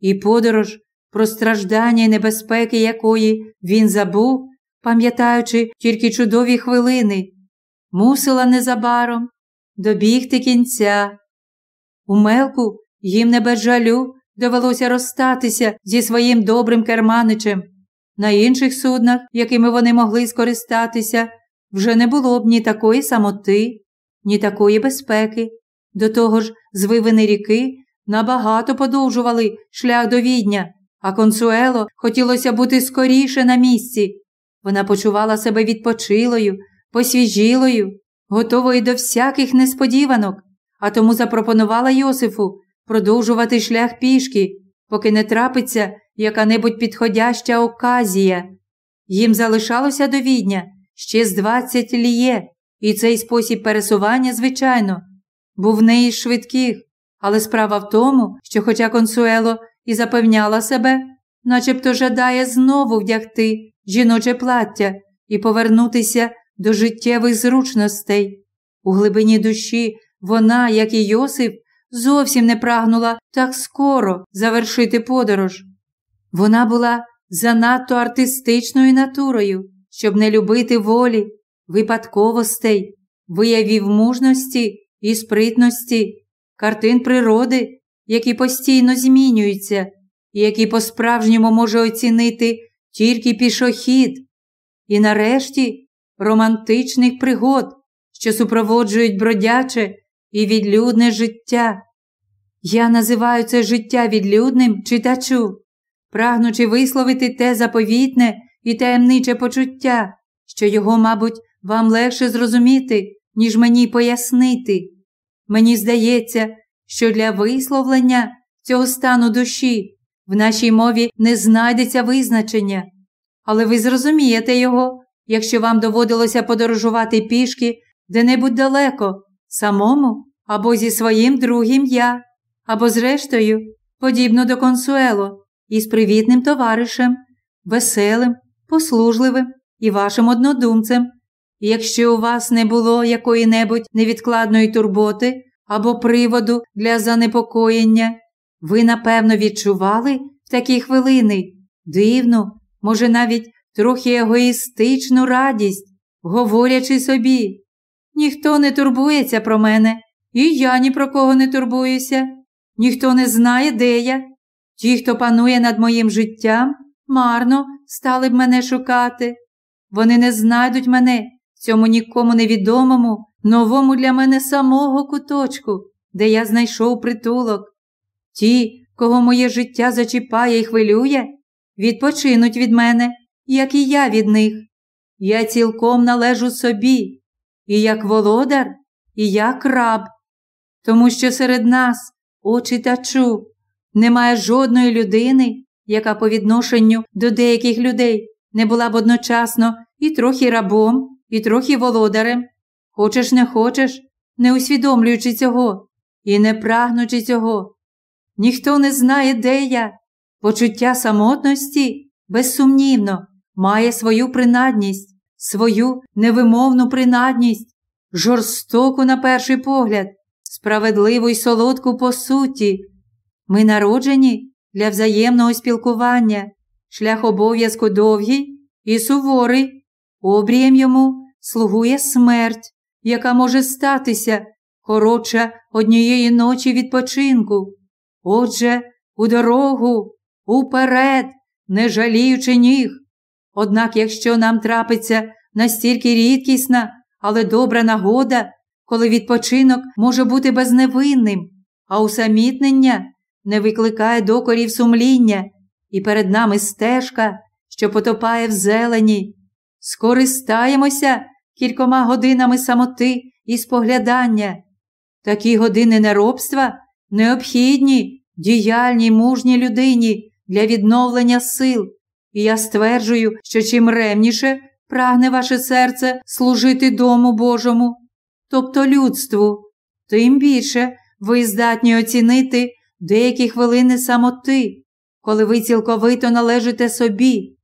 і подорож, про страждання і небезпеки якої він забув, пам'ятаючи тільки чудові хвилини, мусила незабаром добігти кінця. У мелку їм не без жалю довелося розстатися зі своїм добрим керманичем. На інших суднах, якими вони могли скористатися, вже не було б ні такої самоти, ні такої безпеки. До того ж, звивини ріки набагато подовжували шлях до відня, а консуело хотілося бути скоріше на місці. Вона почувала себе відпочилою, посвіжілою, готовою до всяких несподіванок, а тому запропонувала Йосифу продовжувати шлях пішки, поки не трапиться яка-небудь підходяща оказія. Їм залишалося до відня ще з двадцять ліє, і цей спосіб пересування, звичайно, був не із швидких, але справа в тому, що, хоча консуело і запевняла себе, начебто жадає знову вдягти жіноче плаття і повернутися до життєвих зручностей. У глибині душі вона, як і Йосип, зовсім не прагнула так скоро завершити подорож. Вона була занадто артистичною натурою, щоб не любити волі, випадковостей, виявів мужності і спритності, картин природи, які постійно змінюються, і які по-справжньому може оцінити тільки пішохід, і нарешті романтичних пригод, що супроводжують бродяче і відлюдне життя. Я називаю це життя відлюдним читачу, прагнучи висловити те заповітне і таємниче почуття, що його, мабуть, вам легше зрозуміти, ніж мені пояснити. Мені здається, що для висловлення цього стану душі в нашій мові не знайдеться визначення, але ви зрозумієте його, якщо вам доводилося подорожувати пішки де-небудь далеко, самому або зі своїм другим я, або, зрештою, подібно до консуело, із привітним товаришем, веселим, послужливим і вашим однодумцем. І якщо у вас не було якої-небудь невідкладної турботи або приводу для занепокоєння, ви, напевно, відчували в такі хвилини дивну, може, навіть трохи егоїстичну радість, говорячи собі, ніхто не турбується про мене, і я ні про кого не турбуюся, ніхто не знає, де я. Ті, хто панує над моїм життям, марно стали б мене шукати. Вони не знайдуть мене в цьому нікому невідомому, новому для мене самого куточку, де я знайшов притулок. Ті, кого моє життя зачіпає і хвилює, відпочинуть від мене, як і я від них. Я цілком належу собі, і як володар, і як раб, тому що серед нас, о читачу, немає жодної людини, яка по відношенню до деяких людей не була б одночасно і трохи рабом, і трохи володарем. Хочеш, не хочеш, не усвідомлюючи цього і не прагнучи цього. Ніхто не знає, де я. Почуття самотності, безсумнівно, має свою принадність, свою невимовну принадність, жорстоку, на перший погляд, справедливу й солодку по суті. Ми народжені для взаємного спілкування, шлях обов'язку довгий і суворий, обрієм йому слугує смерть, яка може статися коротша однієї ночі відпочинку. Отже, у дорогу, уперед, не жаліючи ніг. Однак, якщо нам трапиться настільки рідкісна, але добра нагода, коли відпочинок може бути безневинним, а усамітнення не викликає докорів сумління, і перед нами стежка, що потопає в зелені, скористаємося кількома годинами самоти і споглядання. Такі години неробства необхідні діяльній мужній людині для відновлення сил, і я стверджую, що чим ревніше прагне ваше серце служити дому Божому, тобто людству, тим більше ви здатні оцінити деякі хвилини самоти, коли ви цілковито належите собі.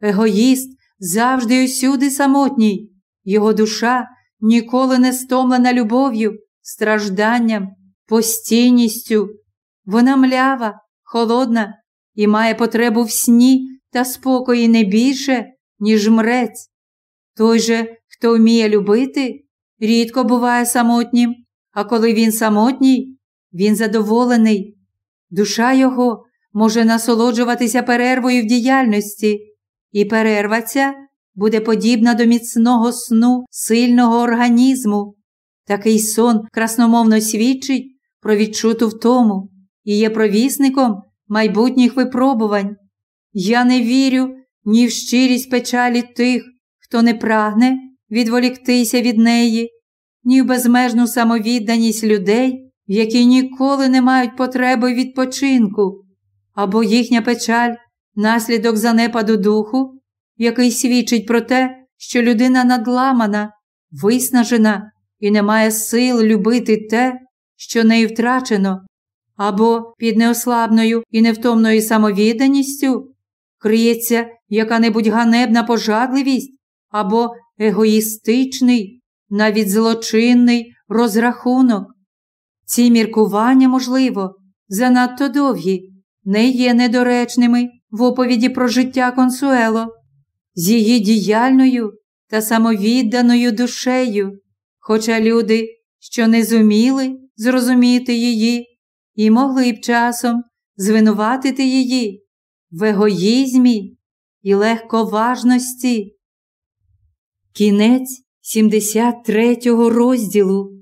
Егоїст завжди усюди самотній, його душа ніколи не стомлена любов'ю, стражданням, постійністю. Вона млява, холодна і має потребу в сні та спокої не більше, ніж мрець. Той же, хто вміє любити, рідко буває самотнім, а коли він самотній, він задоволений. Душа його може насолоджуватися перервою в діяльності, і перерва ця буде подібна до міцного сну сильного організму. Такий сон красномовно свідчить про відчуту втому і є провісником майбутніх випробувань. Я не вірю ні в щирість печалі тих, хто не прагне відволіктися від неї, ні в безмежну самовідданість людей, які ніколи не мають потреби відпочинку, або їхня печаль наслідок занепаду духу, який свідчить про те, що людина надламана, виснажена і не має сил любити те, що нею втрачено, або під неослабною і невтомною самовідданістю криється яка-небудь ганебна пожадливість або егоїстичний, навіть злочинний розрахунок. Ці міркування, можливо, занадто довгі, не є недоречними в оповіді про життя консуело, з її діяльною та самовідданою душею, хоча люди, що не зуміли зрозуміти її, і могли б часом звинуватити її в егоїзмі і легковажності. Кінець 73 го розділу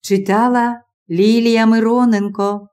читала Лілія Мироненко.